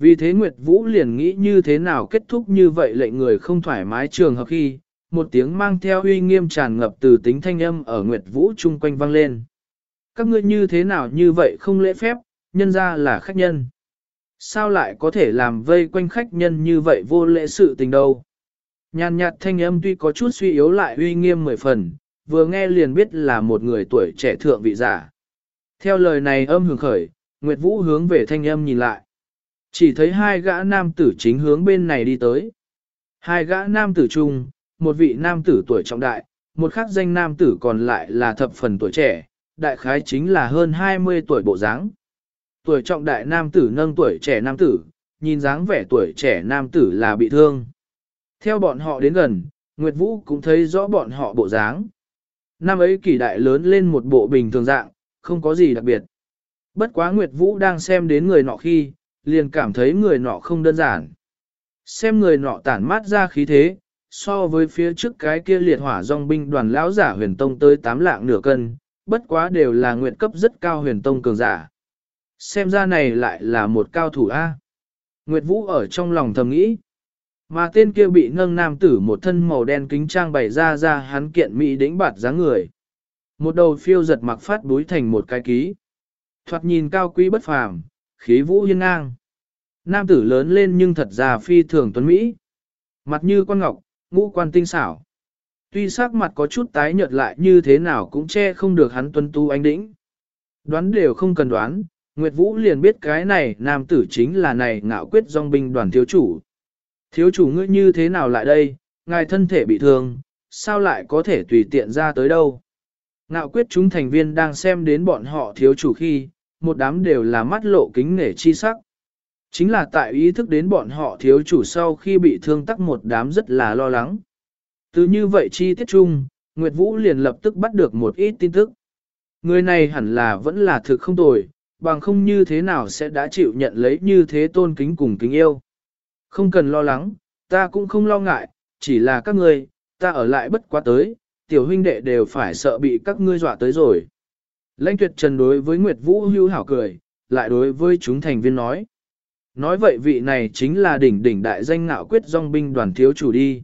Vì thế Nguyệt Vũ liền nghĩ như thế nào kết thúc như vậy lệnh người không thoải mái trường hợp khi, một tiếng mang theo uy nghiêm tràn ngập từ tính thanh âm ở Nguyệt Vũ chung quanh vang lên. Các ngươi như thế nào như vậy không lễ phép, nhân ra là khách nhân. Sao lại có thể làm vây quanh khách nhân như vậy vô lễ sự tình đâu? Nhàn nhạt thanh âm tuy có chút suy yếu lại uy nghiêm mười phần, vừa nghe liền biết là một người tuổi trẻ thượng vị giả. Theo lời này âm hưởng khởi, Nguyệt Vũ hướng về thanh âm nhìn lại. Chỉ thấy hai gã nam tử chính hướng bên này đi tới. Hai gã nam tử chung, một vị nam tử tuổi trọng đại, một khác danh nam tử còn lại là thập phần tuổi trẻ, đại khái chính là hơn 20 tuổi bộ dáng. Tuổi trọng đại nam tử nâng tuổi trẻ nam tử, nhìn dáng vẻ tuổi trẻ nam tử là bị thương. Theo bọn họ đến gần, Nguyệt Vũ cũng thấy rõ bọn họ bộ dáng. Năm ấy kỳ đại lớn lên một bộ bình thường dạng, không có gì đặc biệt. Bất quá Nguyệt Vũ đang xem đến người nọ khi, liền cảm thấy người nọ không đơn giản. Xem người nọ tản mát ra khí thế, so với phía trước cái kia liệt hỏa dòng binh đoàn lão giả huyền tông tới tám lạng nửa cân, bất quá đều là nguyện cấp rất cao huyền tông cường giả. Xem ra này lại là một cao thủ A. Nguyệt Vũ ở trong lòng thầm nghĩ. Mà tên kia bị nâng nam tử một thân màu đen kính trang bày ra ra hắn kiện mỹ đĩnh bạt dáng người. Một đầu phiêu giật mặc phát búi thành một cái ký. Thoạt nhìn cao quý bất phàm, khí vũ hiên ngang. Nam tử lớn lên nhưng thật ra phi thường tuấn Mỹ. Mặt như con ngọc, ngũ quan tinh xảo. Tuy sắc mặt có chút tái nhợt lại như thế nào cũng che không được hắn tuấn tu anh đĩnh. Đoán đều không cần đoán, Nguyệt Vũ liền biết cái này nam tử chính là này ngạo quyết dòng binh đoàn thiếu chủ. Thiếu chủ ngươi như thế nào lại đây, ngài thân thể bị thương, sao lại có thể tùy tiện ra tới đâu. Ngạo quyết chúng thành viên đang xem đến bọn họ thiếu chủ khi, một đám đều là mắt lộ kính nể chi sắc. Chính là tại ý thức đến bọn họ thiếu chủ sau khi bị thương tắc một đám rất là lo lắng. Từ như vậy chi tiết chung, Nguyệt Vũ liền lập tức bắt được một ít tin tức. Người này hẳn là vẫn là thực không tồi, bằng không như thế nào sẽ đã chịu nhận lấy như thế tôn kính cùng kính yêu. Không cần lo lắng, ta cũng không lo ngại, chỉ là các ngươi, ta ở lại bất quá tới, tiểu huynh đệ đều phải sợ bị các ngươi dọa tới rồi. Lãnh tuyệt trần đối với Nguyệt Vũ hưu hảo cười, lại đối với chúng thành viên nói. Nói vậy vị này chính là đỉnh đỉnh đại danh ngạo quyết dòng binh đoàn thiếu chủ đi.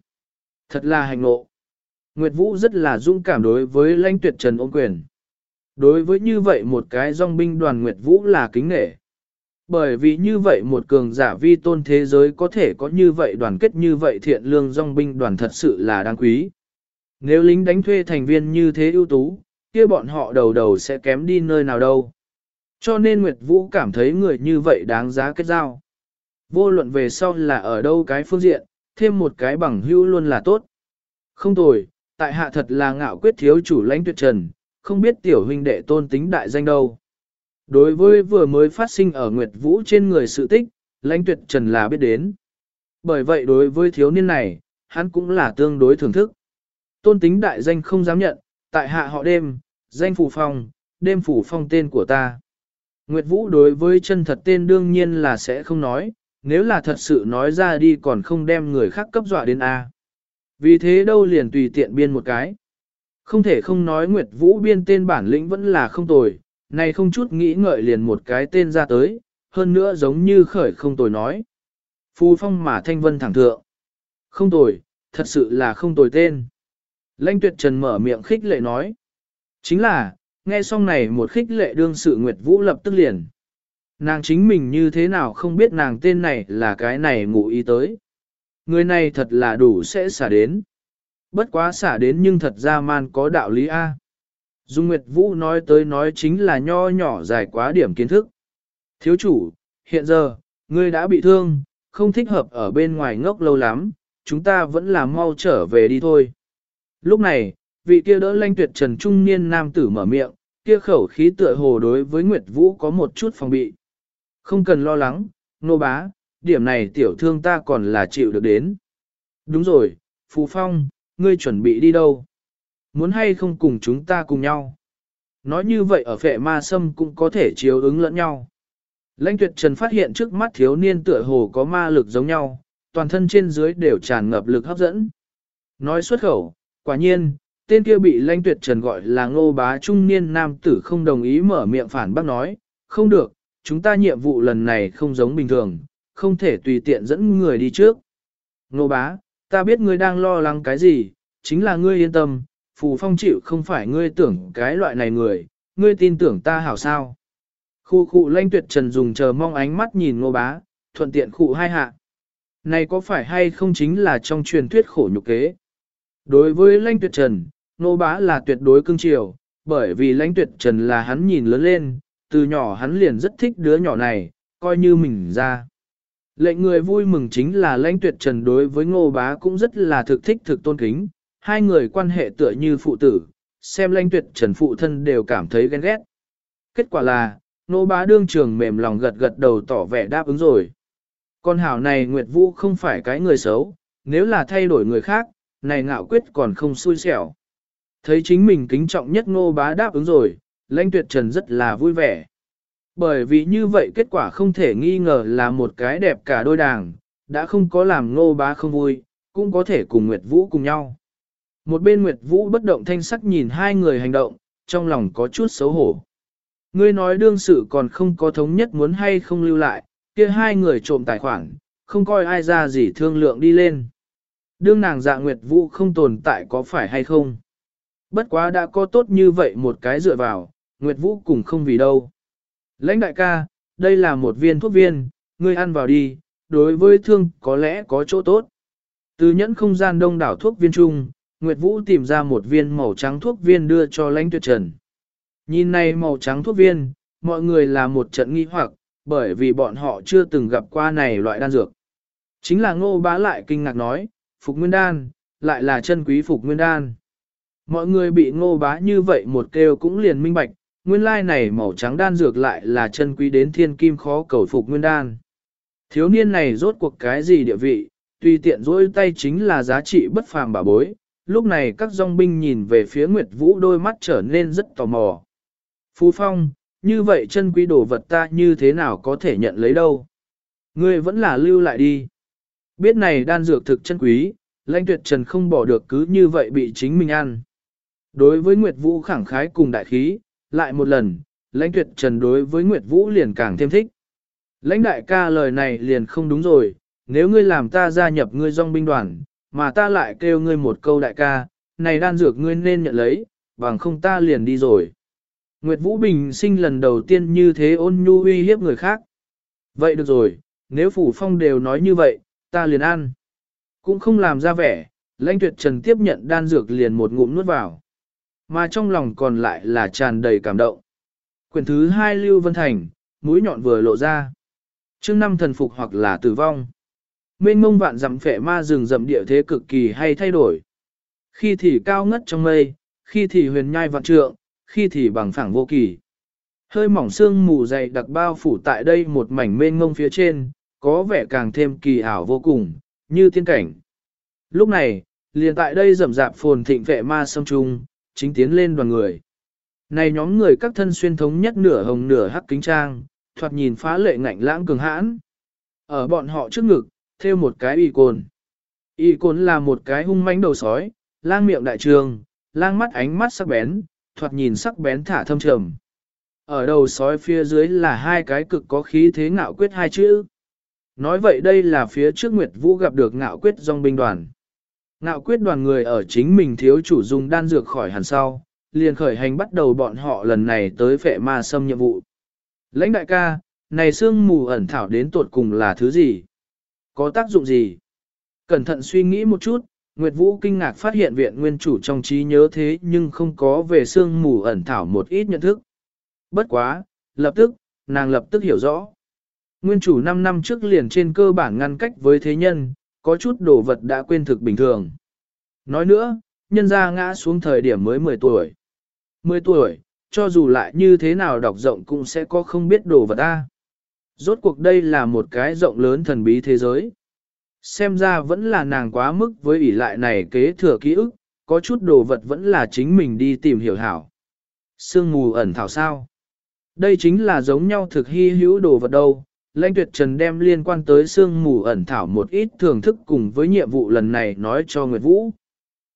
Thật là hành ngộ. Nguyệt Vũ rất là dũng cảm đối với lãnh tuyệt trần ôm quyền. Đối với như vậy một cái dòng binh đoàn Nguyệt Vũ là kính nghệ. Bởi vì như vậy một cường giả vi tôn thế giới có thể có như vậy đoàn kết như vậy thiện lương dòng binh đoàn thật sự là đáng quý. Nếu lính đánh thuê thành viên như thế ưu tú, kia bọn họ đầu đầu sẽ kém đi nơi nào đâu. Cho nên Nguyệt Vũ cảm thấy người như vậy đáng giá kết giao. Vô luận về sau là ở đâu cái phương diện, thêm một cái bằng hữu luôn là tốt. Không tồi, tại hạ thật là ngạo quyết thiếu chủ lãnh tuyệt trần, không biết tiểu huynh đệ tôn tính đại danh đâu. Đối với vừa mới phát sinh ở Nguyệt Vũ trên người sự tích, lãnh tuyệt trần là biết đến. Bởi vậy đối với thiếu niên này, hắn cũng là tương đối thưởng thức. Tôn tính đại danh không dám nhận, tại hạ họ đêm, danh phủ phong, đêm phủ phong tên của ta. Nguyệt Vũ đối với chân thật tên đương nhiên là sẽ không nói, nếu là thật sự nói ra đi còn không đem người khác cấp dọa đến A. Vì thế đâu liền tùy tiện biên một cái. Không thể không nói Nguyệt Vũ biên tên bản lĩnh vẫn là không tồi, này không chút nghĩ ngợi liền một cái tên ra tới, hơn nữa giống như khởi không tồi nói. Phu phong mà thanh vân thẳng thượng. Không tồi, thật sự là không tồi tên. Lãnh tuyệt trần mở miệng khích lệ nói. Chính là, nghe xong này một khích lệ đương sự Nguyệt Vũ lập tức liền. Nàng chính mình như thế nào không biết nàng tên này là cái này ngụ ý tới. Người này thật là đủ sẽ xả đến. Bất quá xả đến nhưng thật ra man có đạo lý A. Dung Nguyệt Vũ nói tới nói chính là nho nhỏ dài quá điểm kiến thức. Thiếu chủ, hiện giờ, ngươi đã bị thương, không thích hợp ở bên ngoài ngốc lâu lắm, chúng ta vẫn là mau trở về đi thôi. Lúc này, vị kia đỡ lanh tuyệt trần trung niên nam tử mở miệng, kia khẩu khí tựa hồ đối với Nguyệt Vũ có một chút phòng bị. Không cần lo lắng, nô bá, điểm này tiểu thương ta còn là chịu được đến. Đúng rồi, Phú Phong, ngươi chuẩn bị đi đâu? Muốn hay không cùng chúng ta cùng nhau? Nói như vậy ở phệ ma sâm cũng có thể chiếu ứng lẫn nhau. Lãnh tuyệt trần phát hiện trước mắt thiếu niên tựa hồ có ma lực giống nhau, toàn thân trên dưới đều tràn ngập lực hấp dẫn. Nói xuất khẩu, quả nhiên, tên kia bị lãnh tuyệt trần gọi là ngô bá trung niên nam tử không đồng ý mở miệng phản bác nói, không được, chúng ta nhiệm vụ lần này không giống bình thường, không thể tùy tiện dẫn người đi trước. Ngô bá, ta biết ngươi đang lo lắng cái gì, chính là ngươi yên tâm, phù phong chịu không phải ngươi tưởng cái loại này người, ngươi tin tưởng ta hảo sao. Khu khu lanh tuyệt trần dùng chờ mong ánh mắt nhìn ngô bá, thuận tiện khu hai hạ. Này có phải hay không chính là trong truyền thuyết khổ nhục kế? Đối với lanh tuyệt trần, ngô bá là tuyệt đối cưng chiều, bởi vì lãnh tuyệt trần là hắn nhìn lớn lên, từ nhỏ hắn liền rất thích đứa nhỏ này, coi như mình ra. Lệnh người vui mừng chính là lãnh tuyệt trần đối với ngô bá cũng rất là thực thích thực tôn kính, hai người quan hệ tựa như phụ tử, xem lãnh tuyệt trần phụ thân đều cảm thấy ghen ghét. Kết quả là, ngô bá đương trường mềm lòng gật gật đầu tỏ vẻ đáp ứng rồi. Con hảo này Nguyệt Vũ không phải cái người xấu, nếu là thay đổi người khác, này ngạo quyết còn không xui xẻo. Thấy chính mình kính trọng nhất ngô bá đáp ứng rồi, lãnh tuyệt trần rất là vui vẻ. Bởi vì như vậy kết quả không thể nghi ngờ là một cái đẹp cả đôi đảng, đã không có làm ngô bá không vui, cũng có thể cùng Nguyệt Vũ cùng nhau. Một bên Nguyệt Vũ bất động thanh sắc nhìn hai người hành động, trong lòng có chút xấu hổ. Ngươi nói đương sự còn không có thống nhất muốn hay không lưu lại, kia hai người trộm tài khoản, không coi ai ra gì thương lượng đi lên. Đương nàng dạ Nguyệt Vũ không tồn tại có phải hay không? Bất quá đã có tốt như vậy một cái dựa vào, Nguyệt Vũ cũng không vì đâu. Lãnh đại ca, đây là một viên thuốc viên, ngươi ăn vào đi, đối với thương có lẽ có chỗ tốt. Từ nhẫn không gian đông đảo thuốc viên chung, Nguyệt Vũ tìm ra một viên màu trắng thuốc viên đưa cho lãnh tuyệt trần. Nhìn này màu trắng thuốc viên, mọi người là một trận nghi hoặc, bởi vì bọn họ chưa từng gặp qua này loại đan dược. Chính là ngô bá lại kinh ngạc nói, Phục Nguyên Đan, lại là chân quý Phục Nguyên Đan. Mọi người bị ngô bá như vậy một kêu cũng liền minh bạch, nguyên lai này màu trắng đan dược lại là chân quý đến thiên kim khó cầu Phục Nguyên Đan. Thiếu niên này rốt cuộc cái gì địa vị, tùy tiện dối tay chính là giá trị bất phàm bà bối. Lúc này các dòng binh nhìn về phía Nguyệt Vũ đôi mắt trở nên rất tò mò. Phú Phong, như vậy chân quý đồ vật ta như thế nào có thể nhận lấy đâu? Ngươi vẫn là lưu lại đi. Biết này đan dược thực chân quý, lãnh tuyệt trần không bỏ được cứ như vậy bị chính mình ăn. Đối với Nguyệt Vũ khẳng khái cùng đại khí, lại một lần, lãnh tuyệt trần đối với Nguyệt Vũ liền càng thêm thích. Lãnh đại ca lời này liền không đúng rồi, nếu ngươi làm ta gia nhập ngươi dòng binh đoàn, mà ta lại kêu ngươi một câu đại ca, này đan dược ngươi nên nhận lấy, bằng không ta liền đi rồi. Nguyệt Vũ Bình sinh lần đầu tiên như thế ôn nhu uy hiếp người khác. Vậy được rồi, nếu phủ phong đều nói như vậy, ta liền ăn. Cũng không làm ra vẻ, lãnh tuyệt trần tiếp nhận đan dược liền một ngụm nuốt vào. Mà trong lòng còn lại là tràn đầy cảm động. Quyển thứ hai Lưu Vân Thành, mũi nhọn vừa lộ ra. chương năm thần phục hoặc là tử vong. Mênh mông vạn dặm phệ ma rừng rậm địa thế cực kỳ hay thay đổi. Khi thì cao ngất trong mây, khi thì huyền nhai vạn trượng, khi thì bằng phẳng vô kỳ. Hơi mỏng sương mù dày đặc bao phủ tại đây một mảnh mênh mông phía trên, có vẻ càng thêm kỳ ảo vô cùng, như tiên cảnh. Lúc này, liền tại đây rậm rạp phồn thịnh vệ ma sông trung, chính tiến lên đoàn người. Này nhóm người các thân xuyên thống nhất nửa hồng nửa hắc kính trang, thoạt nhìn phá lệ ngạnh lãng cường hãn. Ở bọn họ trước ngực, theo một cái y cồn. Y cồn là một cái hung mãnh đầu sói, lang miệng đại trường, lang mắt ánh mắt sắc bén, thoạt nhìn sắc bén thả thâm trầm. Ở đầu sói phía dưới là hai cái cực có khí thế ngạo quyết hai chữ. Nói vậy đây là phía trước Nguyệt Vũ gặp được ngạo quyết dòng binh đoàn. Ngạo quyết đoàn người ở chính mình thiếu chủ dùng đan dược khỏi hẳn sau, liền khởi hành bắt đầu bọn họ lần này tới phệ ma xâm nhiệm vụ. Lãnh đại ca, này sương mù ẩn thảo đến tột cùng là thứ gì? Có tác dụng gì? Cẩn thận suy nghĩ một chút, Nguyệt Vũ kinh ngạc phát hiện viện nguyên chủ trong trí nhớ thế nhưng không có về sương mù ẩn thảo một ít nhận thức. Bất quá, lập tức, nàng lập tức hiểu rõ. Nguyên chủ 5 năm trước liền trên cơ bản ngăn cách với thế nhân, có chút đồ vật đã quên thực bình thường. Nói nữa, nhân ra ngã xuống thời điểm mới 10 tuổi. 10 tuổi, cho dù lại như thế nào đọc rộng cũng sẽ có không biết đồ vật ta. Rốt cuộc đây là một cái rộng lớn thần bí thế giới. Xem ra vẫn là nàng quá mức với ỷ lại này kế thừa ký ức, có chút đồ vật vẫn là chính mình đi tìm hiểu hảo. Sương mù ẩn thảo sao? Đây chính là giống nhau thực hy hữu đồ vật đâu. Lãnh tuyệt trần đem liên quan tới sương mù ẩn thảo một ít thưởng thức cùng với nhiệm vụ lần này nói cho Nguyệt Vũ.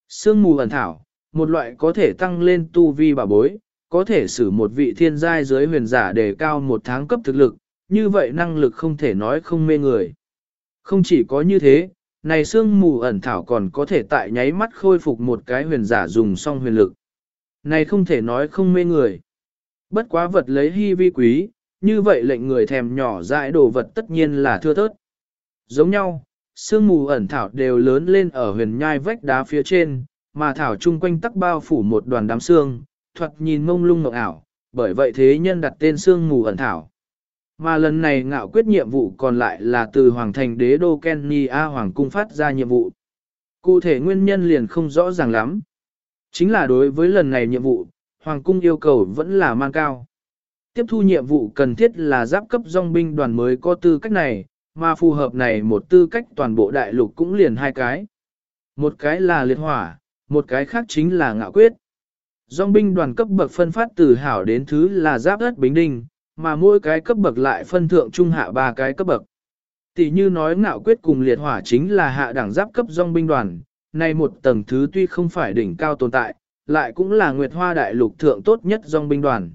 Sương mù ẩn thảo, một loại có thể tăng lên tu vi bà bối, có thể xử một vị thiên giai dưới huyền giả để cao một tháng cấp thực lực, như vậy năng lực không thể nói không mê người. Không chỉ có như thế, này sương mù ẩn thảo còn có thể tại nháy mắt khôi phục một cái huyền giả dùng song huyền lực. Này không thể nói không mê người. Bất quá vật lấy hy vi quý, như vậy lệnh người thèm nhỏ dại đồ vật tất nhiên là thưa thớt. Giống nhau, sương mù ẩn thảo đều lớn lên ở huyền nhai vách đá phía trên, mà thảo chung quanh tắc bao phủ một đoàn đám xương, thuật nhìn mông lung mộng ảo, bởi vậy thế nhân đặt tên sương mù ẩn thảo. Mà lần này ngạo quyết nhiệm vụ còn lại là từ Hoàng thành đế đô Kenny A Hoàng cung phát ra nhiệm vụ. Cụ thể nguyên nhân liền không rõ ràng lắm. Chính là đối với lần này nhiệm vụ, Hoàng cung yêu cầu vẫn là mang cao. Tiếp thu nhiệm vụ cần thiết là giáp cấp dòng binh đoàn mới có tư cách này, mà phù hợp này một tư cách toàn bộ đại lục cũng liền hai cái. Một cái là liệt hỏa, một cái khác chính là ngạo quyết. Dòng binh đoàn cấp bậc phân phát từ hảo đến thứ là giáp đất bính đinh, mà mỗi cái cấp bậc lại phân thượng trung hạ ba cái cấp bậc. Tỷ như nói ngạo quyết cùng liệt hỏa chính là hạ đẳng giáp cấp dòng binh đoàn, này một tầng thứ tuy không phải đỉnh cao tồn tại, lại cũng là nguyệt hoa đại lục thượng tốt nhất dòng binh đoàn.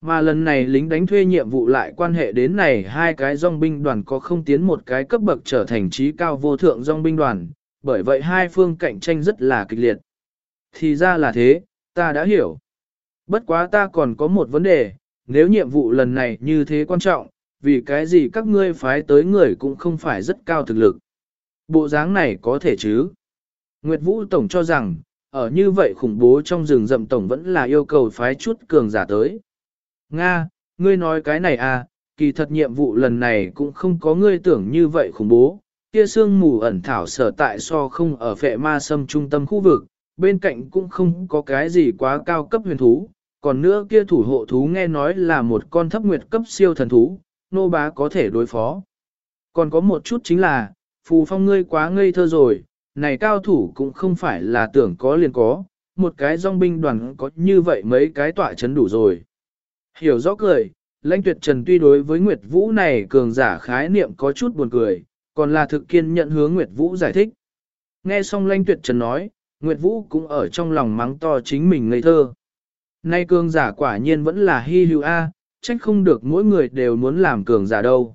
Mà lần này lính đánh thuê nhiệm vụ lại quan hệ đến này hai cái dòng binh đoàn có không tiến một cái cấp bậc trở thành trí cao vô thượng dòng binh đoàn, bởi vậy hai phương cạnh tranh rất là kịch liệt. Thì ra là thế, ta đã hiểu. Bất quá ta còn có một vấn đề, nếu nhiệm vụ lần này như thế quan trọng, vì cái gì các ngươi phái tới người cũng không phải rất cao thực lực. Bộ dáng này có thể chứ? Nguyệt Vũ Tổng cho rằng, ở như vậy khủng bố trong rừng rậm Tổng vẫn là yêu cầu phái chút cường giả tới. Nga, ngươi nói cái này à, kỳ thật nhiệm vụ lần này cũng không có ngươi tưởng như vậy khủng bố. Kia sương mù ẩn thảo sở tại so không ở phệ ma sâm trung tâm khu vực, bên cạnh cũng không có cái gì quá cao cấp huyền thú, còn nữa kia thủ hộ thú nghe nói là một con thấp nguyệt cấp siêu thần thú, nô bá có thể đối phó. Còn có một chút chính là, phù phong ngươi quá ngây thơ rồi, này cao thủ cũng không phải là tưởng có liền có, một cái dòng binh đoàn có như vậy mấy cái tọa chấn đủ rồi. Hiểu rõ cười, lãnh tuyệt trần tuy đối với Nguyệt Vũ này cường giả khái niệm có chút buồn cười, còn là thực kiên nhận hướng Nguyệt Vũ giải thích. Nghe xong lãnh tuyệt trần nói, Nguyệt Vũ cũng ở trong lòng mắng to chính mình ngây thơ. Nay cường giả quả nhiên vẫn là hy hữu A, trách không được mỗi người đều muốn làm cường giả đâu.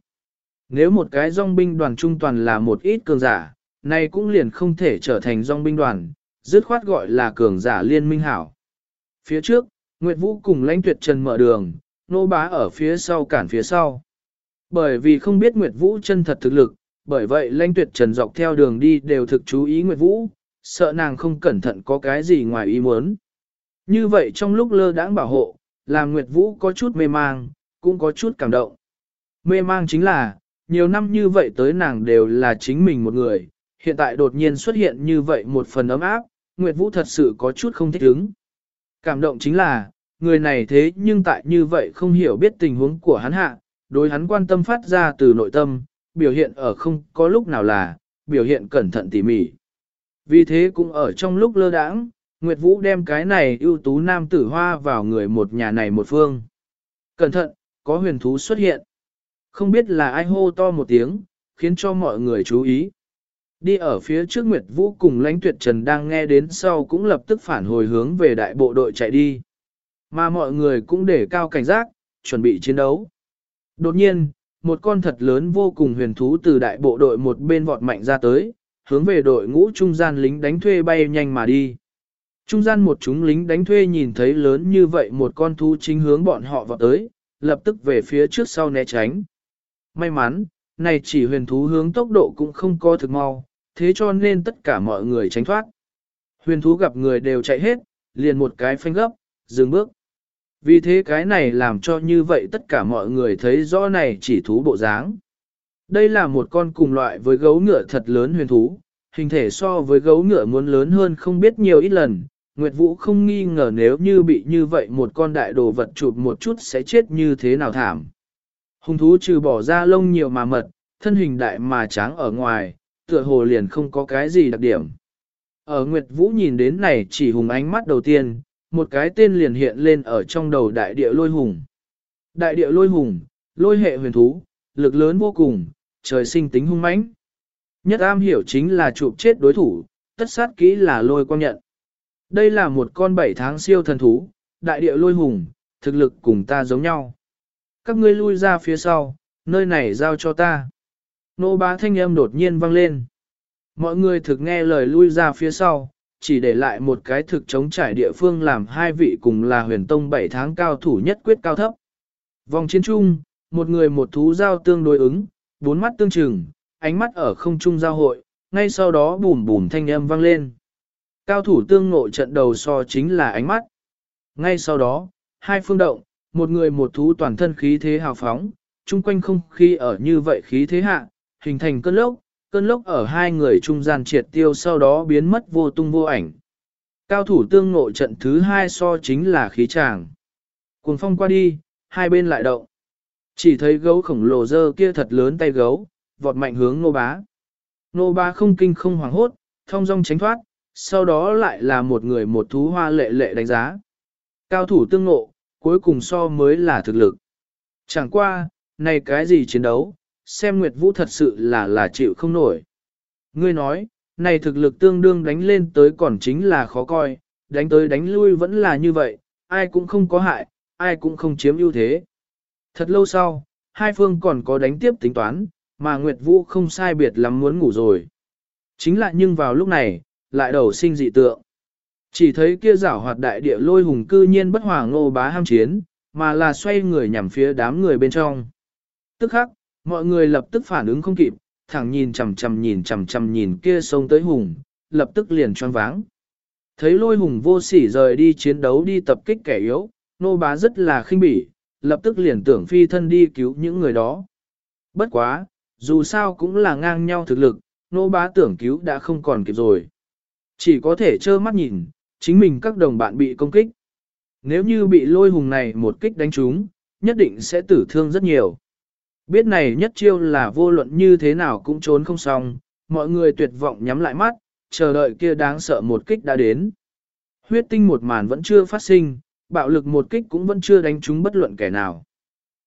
Nếu một cái dòng binh đoàn trung toàn là một ít cường giả, nay cũng liền không thể trở thành dòng binh đoàn, dứt khoát gọi là cường giả liên minh hảo. Phía trước, Nguyệt Vũ cùng lãnh tuyệt trần mở đường, nô bá ở phía sau cản phía sau. Bởi vì không biết Nguyệt Vũ chân thật thực lực, bởi vậy lãnh tuyệt trần dọc theo đường đi đều thực chú ý Nguyệt Vũ, sợ nàng không cẩn thận có cái gì ngoài ý muốn. Như vậy trong lúc lơ đãng bảo hộ, làm Nguyệt Vũ có chút mê mang, cũng có chút cảm động. Mê mang chính là, nhiều năm như vậy tới nàng đều là chính mình một người, hiện tại đột nhiên xuất hiện như vậy một phần ấm áp, Nguyệt Vũ thật sự có chút không thích ứng. Cảm động chính là, người này thế nhưng tại như vậy không hiểu biết tình huống của hắn hạ, đối hắn quan tâm phát ra từ nội tâm, biểu hiện ở không có lúc nào là, biểu hiện cẩn thận tỉ mỉ. Vì thế cũng ở trong lúc lơ đãng, Nguyệt Vũ đem cái này ưu tú nam tử hoa vào người một nhà này một phương. Cẩn thận, có huyền thú xuất hiện. Không biết là ai hô to một tiếng, khiến cho mọi người chú ý. Đi ở phía trước Nguyệt Vũ cùng lãnh tuyệt trần đang nghe đến sau cũng lập tức phản hồi hướng về đại bộ đội chạy đi. Mà mọi người cũng để cao cảnh giác, chuẩn bị chiến đấu. Đột nhiên, một con thật lớn vô cùng huyền thú từ đại bộ đội một bên vọt mạnh ra tới, hướng về đội ngũ trung gian lính đánh thuê bay nhanh mà đi. Trung gian một chúng lính đánh thuê nhìn thấy lớn như vậy một con thú chính hướng bọn họ vọt tới, lập tức về phía trước sau né tránh. May mắn, này chỉ huyền thú hướng tốc độ cũng không có thực mau, thế cho nên tất cả mọi người tránh thoát. Huyền thú gặp người đều chạy hết, liền một cái phanh gấp, dừng bước. Vì thế cái này làm cho như vậy tất cả mọi người thấy rõ này chỉ thú bộ dáng. Đây là một con cùng loại với gấu ngựa thật lớn huyền thú, hình thể so với gấu ngựa muốn lớn hơn không biết nhiều ít lần. Nguyệt Vũ không nghi ngờ nếu như bị như vậy một con đại đồ vật chụp một chút sẽ chết như thế nào thảm. Hùng thú trừ bỏ ra lông nhiều mà mật, thân hình đại mà tráng ở ngoài, tựa hồ liền không có cái gì đặc điểm. Ở Nguyệt Vũ nhìn đến này chỉ hùng ánh mắt đầu tiên, một cái tên liền hiện lên ở trong đầu đại địa lôi hùng. Đại địa lôi hùng, lôi hệ huyền thú, lực lớn vô cùng, trời sinh tính hung mãnh. Nhất am hiểu chính là chụp chết đối thủ, tất sát kỹ là lôi quang nhận. Đây là một con bảy tháng siêu thần thú, đại địa lôi hùng, thực lực cùng ta giống nhau. Các ngươi lui ra phía sau, nơi này giao cho ta. Nô bá thanh âm đột nhiên vang lên. Mọi người thực nghe lời lui ra phía sau, chỉ để lại một cái thực chống trải địa phương làm hai vị cùng là huyền tông bảy tháng cao thủ nhất quyết cao thấp. Vòng chiến chung, một người một thú giao tương đối ứng, bốn mắt tương trừng, ánh mắt ở không trung giao hội, ngay sau đó bùm bùm thanh âm vang lên. Cao thủ tương ngộ trận đầu so chính là ánh mắt. Ngay sau đó, hai phương động, một người một thú toàn thân khí thế hào phóng, chung quanh không khí ở như vậy khí thế hạ, hình thành cơn lốc, cơn lốc ở hai người trung gian triệt tiêu sau đó biến mất vô tung vô ảnh. Cao thủ tương ngộ trận thứ hai so chính là khí tràng. Cuồng phong qua đi, hai bên lại động. Chỉ thấy gấu khổng lồ dơ kia thật lớn tay gấu, vọt mạnh hướng nô bá. Nô bá không kinh không hoảng hốt, thông dong tránh thoát, sau đó lại là một người một thú hoa lệ lệ đánh giá. Cao thủ tương ngộ, cuối cùng so mới là thực lực. Chẳng qua, này cái gì chiến đấu, xem Nguyệt Vũ thật sự là là chịu không nổi. Ngươi nói, này thực lực tương đương đánh lên tới còn chính là khó coi, đánh tới đánh lui vẫn là như vậy, ai cũng không có hại, ai cũng không chiếm ưu thế. Thật lâu sau, hai phương còn có đánh tiếp tính toán, mà Nguyệt Vũ không sai biệt lắm muốn ngủ rồi. Chính là nhưng vào lúc này, lại đầu sinh dị tượng. Chỉ thấy kia giảo hoạt đại địa lôi hùng cư nhiên bất hòa ngô bá ham chiến, mà là xoay người nhằm phía đám người bên trong. Tức khắc, mọi người lập tức phản ứng không kịp, thẳng nhìn chằm chằm nhìn chằm chằm nhìn kia sông tới hùng, lập tức liền choáng váng. Thấy lôi hùng vô sỉ rời đi chiến đấu đi tập kích kẻ yếu, nô bá rất là khinh bỉ, lập tức liền tưởng phi thân đi cứu những người đó. Bất quá, dù sao cũng là ngang nhau thực lực, nô bá tưởng cứu đã không còn kịp rồi. Chỉ có thể trơ mắt nhìn, chính mình các đồng bạn bị công kích. Nếu như bị lôi hùng này một kích đánh trúng, nhất định sẽ tử thương rất nhiều. Biết này nhất chiêu là vô luận như thế nào cũng trốn không xong, mọi người tuyệt vọng nhắm lại mắt, chờ đợi kia đáng sợ một kích đã đến. Huyết tinh một màn vẫn chưa phát sinh, bạo lực một kích cũng vẫn chưa đánh trúng bất luận kẻ nào.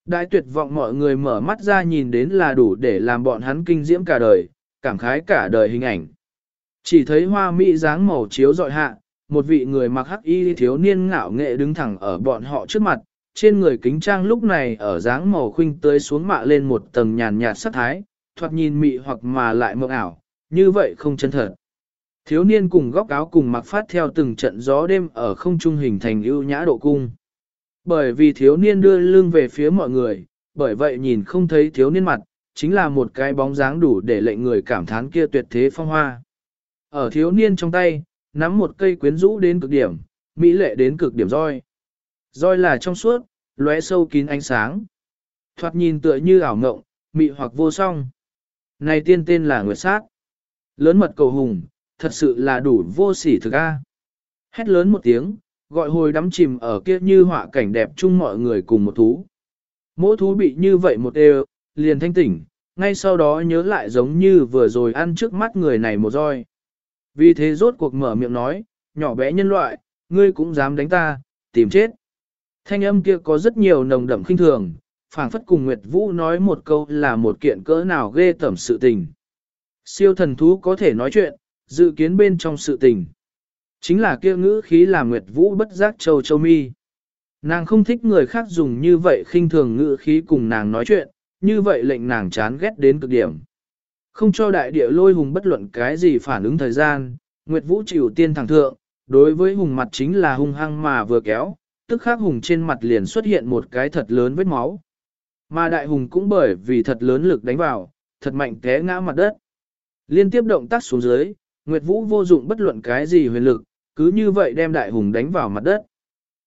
Đại tuyệt vọng mọi người mở mắt ra nhìn đến là đủ để làm bọn hắn kinh diễm cả đời, cảm khái cả đời hình ảnh. Chỉ thấy hoa mỹ dáng màu chiếu dọi hạ, một vị người mặc hắc y thiếu niên ngạo nghệ đứng thẳng ở bọn họ trước mặt, trên người kính trang lúc này ở dáng màu khuynh tới xuống mạ lên một tầng nhàn nhạt sắc thái, thoạt nhìn mị hoặc mà lại mộng ảo, như vậy không chân thật. Thiếu niên cùng góc áo cùng mặc phát theo từng trận gió đêm ở không trung hình thành ưu nhã độ cung. Bởi vì thiếu niên đưa lưng về phía mọi người, bởi vậy nhìn không thấy thiếu niên mặt, chính là một cái bóng dáng đủ để lệnh người cảm thán kia tuyệt thế phong hoa. Ở thiếu niên trong tay, nắm một cây quyến rũ đến cực điểm, mỹ lệ đến cực điểm roi. Roi là trong suốt, lóe sâu kín ánh sáng. Thoạt nhìn tựa như ảo ngộng, mị hoặc vô song. Này tiên tên là Nguyệt Sát. Lớn mật cầu hùng, thật sự là đủ vô sỉ thực a. Hét lớn một tiếng, gọi hồi đắm chìm ở kia như họa cảnh đẹp chung mọi người cùng một thú. Mỗi thú bị như vậy một đều, liền thanh tỉnh, ngay sau đó nhớ lại giống như vừa rồi ăn trước mắt người này một roi. Vì thế rốt cuộc mở miệng nói, nhỏ bé nhân loại, ngươi cũng dám đánh ta, tìm chết. Thanh âm kia có rất nhiều nồng đậm khinh thường, phảng phất cùng Nguyệt Vũ nói một câu là một kiện cỡ nào ghê tẩm sự tình. Siêu thần thú có thể nói chuyện, dự kiến bên trong sự tình. Chính là kia ngữ khí là Nguyệt Vũ bất giác châu châu mi. Nàng không thích người khác dùng như vậy khinh thường ngữ khí cùng nàng nói chuyện, như vậy lệnh nàng chán ghét đến cực điểm. Không cho đại địa lôi hùng bất luận cái gì phản ứng thời gian, Nguyệt Vũ chịu tiên thẳng thượng, đối với hùng mặt chính là hung hăng mà vừa kéo, tức khắc hùng trên mặt liền xuất hiện một cái thật lớn vết máu. Mà đại hùng cũng bởi vì thật lớn lực đánh vào, thật mạnh té ngã mặt đất. Liên tiếp động tác xuống dưới, Nguyệt Vũ vô dụng bất luận cái gì huyền lực, cứ như vậy đem đại hùng đánh vào mặt đất.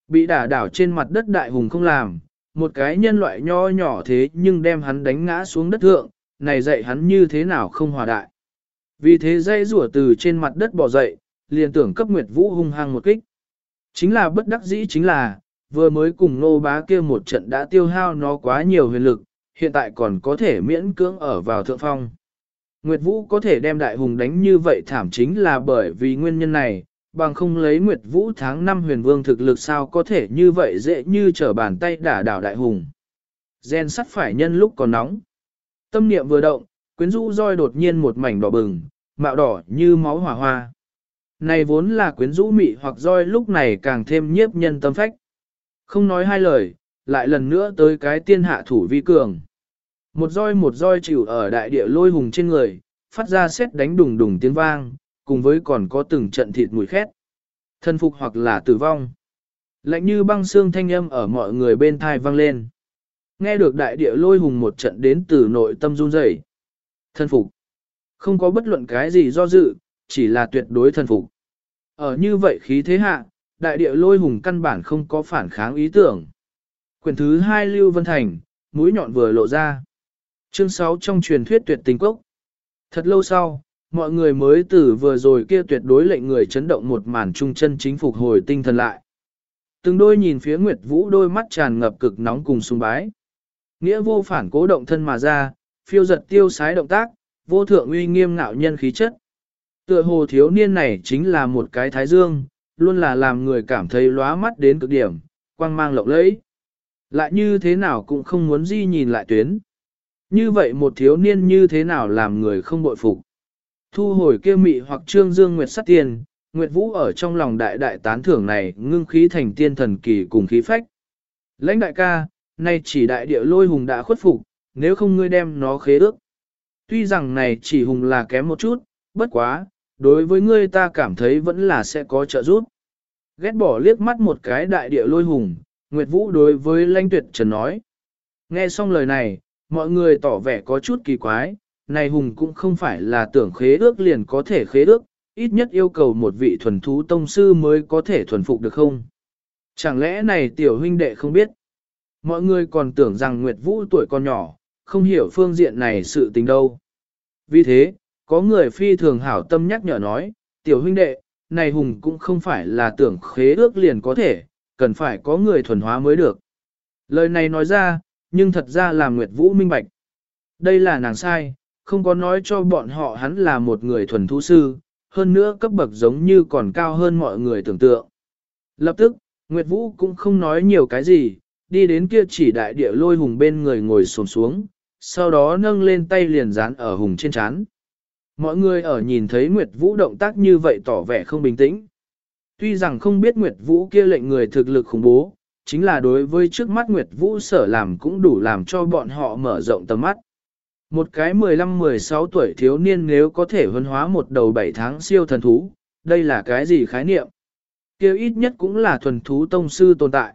Bị đả đảo trên mặt đất đại hùng không làm, một cái nhân loại nho nhỏ thế nhưng đem hắn đánh ngã xuống đất thượng, này dạy hắn như thế nào không hòa đại. Vì thế dây rủa từ trên mặt đất bò dậy, liền tưởng cấp Nguyệt Vũ hung hăng một kích. Chính là bất đắc dĩ chính là, vừa mới cùng nô bá kia một trận đã tiêu hao nó quá nhiều huyền lực, hiện tại còn có thể miễn cưỡng ở vào thượng phong. Nguyệt Vũ có thể đem đại hùng đánh như vậy thảm chính là bởi vì nguyên nhân này, bằng không lấy Nguyệt Vũ tháng 5 huyền vương thực lực sao có thể như vậy dễ như trở bàn tay đả đảo đại hùng. Gen sắt phải nhân lúc còn nóng. Tâm niệm vừa động, quyến rũ roi đột nhiên một mảnh đỏ bừng, mạo đỏ như máu hỏa hoa. Này vốn là quyến rũ mị hoặc roi lúc này càng thêm nhiếp nhân tâm phách. Không nói hai lời, lại lần nữa tới cái tiên hạ thủ vi cường. Một roi một roi chịu ở đại địa lôi hùng trên người, phát ra xét đánh đùng đùng tiếng vang, cùng với còn có từng trận thịt mùi khét. Thân phục hoặc là tử vong. Lạnh như băng xương thanh âm ở mọi người bên thai vang lên. Nghe được đại địa lôi hùng một trận đến từ nội tâm run rẩy. Thân phục. Không có bất luận cái gì do dự, chỉ là tuyệt đối thần phục. Ở như vậy khí thế hạ, đại địa lôi hùng căn bản không có phản kháng ý tưởng. Quyển thứ hai Lưu Vân Thành, mũi nhọn vừa lộ ra. Chương 6 trong truyền thuyết tuyệt tình cốc. Thật lâu sau, mọi người mới từ vừa rồi kia tuyệt đối lệnh người chấn động một màn trung chân chính phục hồi tinh thần lại. Từng đôi nhìn phía Nguyệt Vũ đôi mắt tràn ngập cực nóng cùng sung bái. Nghĩa vô phản cố động thân mà ra, phiêu giật tiêu sái động tác, vô thượng uy nghiêm ngạo nhân khí chất. Tựa hồ thiếu niên này chính là một cái thái dương, luôn là làm người cảm thấy lóa mắt đến cực điểm, quang mang lộng lẫy. Lại như thế nào cũng không muốn di nhìn lại tuyến. Như vậy một thiếu niên như thế nào làm người không bội phục. Thu hồi kia mị hoặc trương dương nguyệt sắt tiền, Nguyệt Vũ ở trong lòng đại đại tán thưởng này ngưng khí thành tiên thần kỳ cùng khí phách. Lãnh đại ca, nay chỉ đại địa lôi hùng đã khuất phục, nếu không ngươi đem nó khế ước. Tuy rằng này chỉ hùng là kém một chút, bất quá, đối với ngươi ta cảm thấy vẫn là sẽ có trợ giúp. Ghét bỏ liếc mắt một cái đại địa lôi hùng, Nguyệt Vũ đối với lanh tuyệt trần nói. Nghe xong lời này, mọi người tỏ vẻ có chút kỳ quái, này hùng cũng không phải là tưởng khế ước liền có thể khế ước, ít nhất yêu cầu một vị thuần thú tông sư mới có thể thuần phục được không? Chẳng lẽ này tiểu huynh đệ không biết? Mọi người còn tưởng rằng Nguyệt Vũ tuổi còn nhỏ, không hiểu phương diện này sự tình đâu. Vì thế, có người phi thường hảo tâm nhắc nhở nói, tiểu huynh đệ, này hùng cũng không phải là tưởng khế ước liền có thể, cần phải có người thuần hóa mới được. Lời này nói ra, nhưng thật ra là Nguyệt Vũ minh bạch. Đây là nàng sai, không có nói cho bọn họ hắn là một người thuần thú sư, hơn nữa cấp bậc giống như còn cao hơn mọi người tưởng tượng. Lập tức, Nguyệt Vũ cũng không nói nhiều cái gì, đi đến kia chỉ đại địa lôi hùng bên người ngồi xổm xuống, sau đó nâng lên tay liền dán ở hùng trên chán. Mọi người ở nhìn thấy Nguyệt Vũ động tác như vậy tỏ vẻ không bình tĩnh. Tuy rằng không biết Nguyệt Vũ kia lệnh người thực lực khủng bố, chính là đối với trước mắt Nguyệt Vũ sở làm cũng đủ làm cho bọn họ mở rộng tầm mắt. Một cái 15-16 tuổi thiếu niên nếu có thể huân hóa một đầu 7 tháng siêu thần thú, đây là cái gì khái niệm? Kêu ít nhất cũng là thuần thú tông sư tồn tại.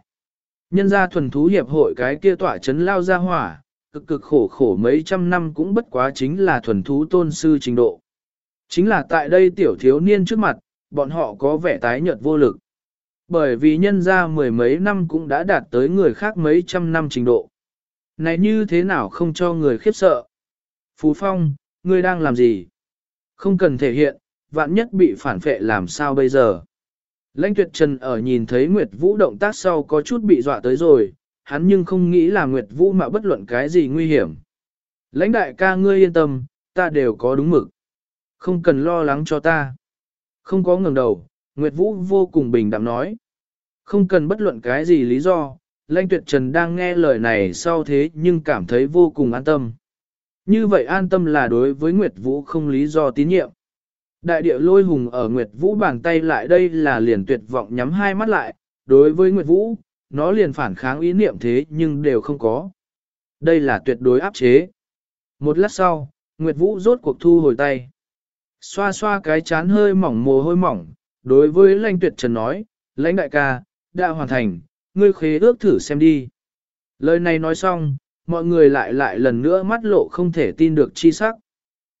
Nhân ra thuần thú hiệp hội cái kia tỏa chấn lao ra hỏa, cực cực khổ khổ mấy trăm năm cũng bất quá chính là thuần thú tôn sư trình độ. Chính là tại đây tiểu thiếu niên trước mặt, bọn họ có vẻ tái nhợt vô lực. Bởi vì nhân ra mười mấy năm cũng đã đạt tới người khác mấy trăm năm trình độ. Này như thế nào không cho người khiếp sợ? Phú Phong, ngươi đang làm gì? Không cần thể hiện, vạn nhất bị phản phệ làm sao bây giờ? Lãnh tuyệt trần ở nhìn thấy Nguyệt Vũ động tác sau có chút bị dọa tới rồi, hắn nhưng không nghĩ là Nguyệt Vũ mà bất luận cái gì nguy hiểm. Lãnh đại ca ngươi yên tâm, ta đều có đúng mực. Không cần lo lắng cho ta. Không có ngừng đầu, Nguyệt Vũ vô cùng bình đạm nói. Không cần bất luận cái gì lý do, Lãnh Tuyệt Trần đang nghe lời này sau thế nhưng cảm thấy vô cùng an tâm. Như vậy an tâm là đối với Nguyệt Vũ không lý do tín nhiệm. Đại địa lôi hùng ở Nguyệt Vũ bàn tay lại đây là liền tuyệt vọng nhắm hai mắt lại, đối với Nguyệt Vũ, nó liền phản kháng ý niệm thế nhưng đều không có. Đây là tuyệt đối áp chế. Một lát sau, Nguyệt Vũ rốt cuộc thu hồi tay. Xoa xoa cái chán hơi mỏng mồ hôi mỏng, đối với lãnh tuyệt trần nói, lãnh đại ca, đã hoàn thành, ngươi khế ước thử xem đi. Lời này nói xong, mọi người lại lại lần nữa mắt lộ không thể tin được chi sắc.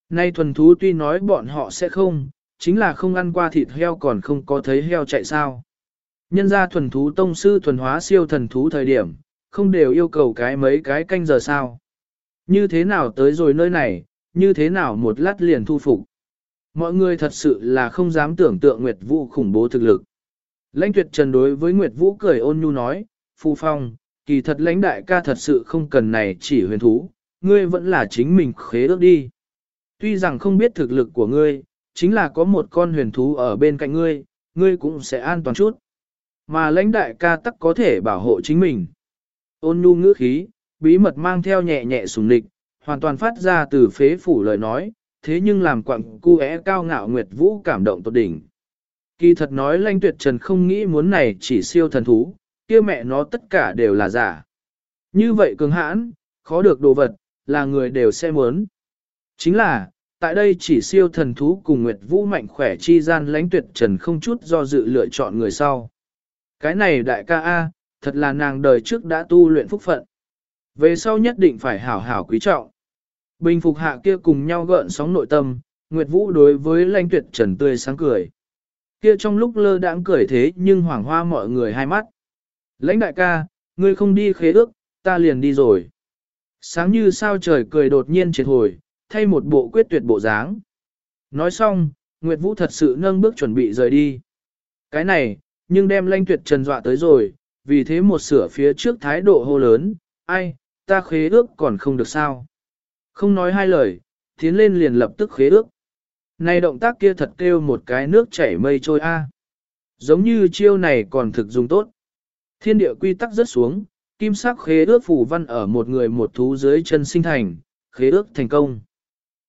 Nay thuần thú tuy nói bọn họ sẽ không, chính là không ăn qua thịt heo còn không có thấy heo chạy sao. Nhân gia thuần thú tông sư thuần hóa siêu thần thú thời điểm, không đều yêu cầu cái mấy cái canh giờ sao. Như thế nào tới rồi nơi này, như thế nào một lát liền thu phục. Mọi người thật sự là không dám tưởng tượng Nguyệt Vũ khủng bố thực lực. Lãnh tuyệt trần đối với Nguyệt Vũ cười ôn nhu nói, Phu Phong, kỳ thật lãnh đại ca thật sự không cần này chỉ huyền thú, ngươi vẫn là chính mình khế ước đi. Tuy rằng không biết thực lực của ngươi, chính là có một con huyền thú ở bên cạnh ngươi, ngươi cũng sẽ an toàn chút. Mà lãnh đại ca tắc có thể bảo hộ chính mình. Ôn nhu ngữ khí, bí mật mang theo nhẹ nhẹ sùng nịch, hoàn toàn phát ra từ phế phủ lời nói, thế nhưng làm quặng cu é cao ngạo Nguyệt Vũ cảm động tột đỉnh. Kỳ thật nói lãnh tuyệt trần không nghĩ muốn này chỉ siêu thần thú, kia mẹ nó tất cả đều là giả. Như vậy cường hãn, khó được đồ vật, là người đều sẽ muốn. Chính là, tại đây chỉ siêu thần thú cùng Nguyệt Vũ mạnh khỏe chi gian lãnh tuyệt trần không chút do dự lựa chọn người sau. Cái này đại ca A, thật là nàng đời trước đã tu luyện phúc phận. Về sau nhất định phải hảo hảo quý trọng. Bình phục hạ kia cùng nhau gợn sóng nội tâm, Nguyệt Vũ đối với lãnh tuyệt trần tươi sáng cười. Kia trong lúc lơ đãng cười thế nhưng hoảng hoa mọi người hai mắt. Lãnh đại ca, ngươi không đi khế ước, ta liền đi rồi. Sáng như sao trời cười đột nhiên triệt hồi, thay một bộ quyết tuyệt bộ dáng. Nói xong, Nguyệt Vũ thật sự nâng bước chuẩn bị rời đi. Cái này, nhưng đem lanh tuyệt trần dọa tới rồi, vì thế một sửa phía trước thái độ hô lớn, ai, ta khế ước còn không được sao. Không nói hai lời, tiến lên liền lập tức khế ước. Này động tác kia thật kêu một cái nước chảy mây trôi a. Giống như chiêu này còn thực dùng tốt. Thiên địa quy tắc rất xuống, kim sắc khế ước phủ văn ở một người một thú dưới chân sinh thành, khế ước thành công.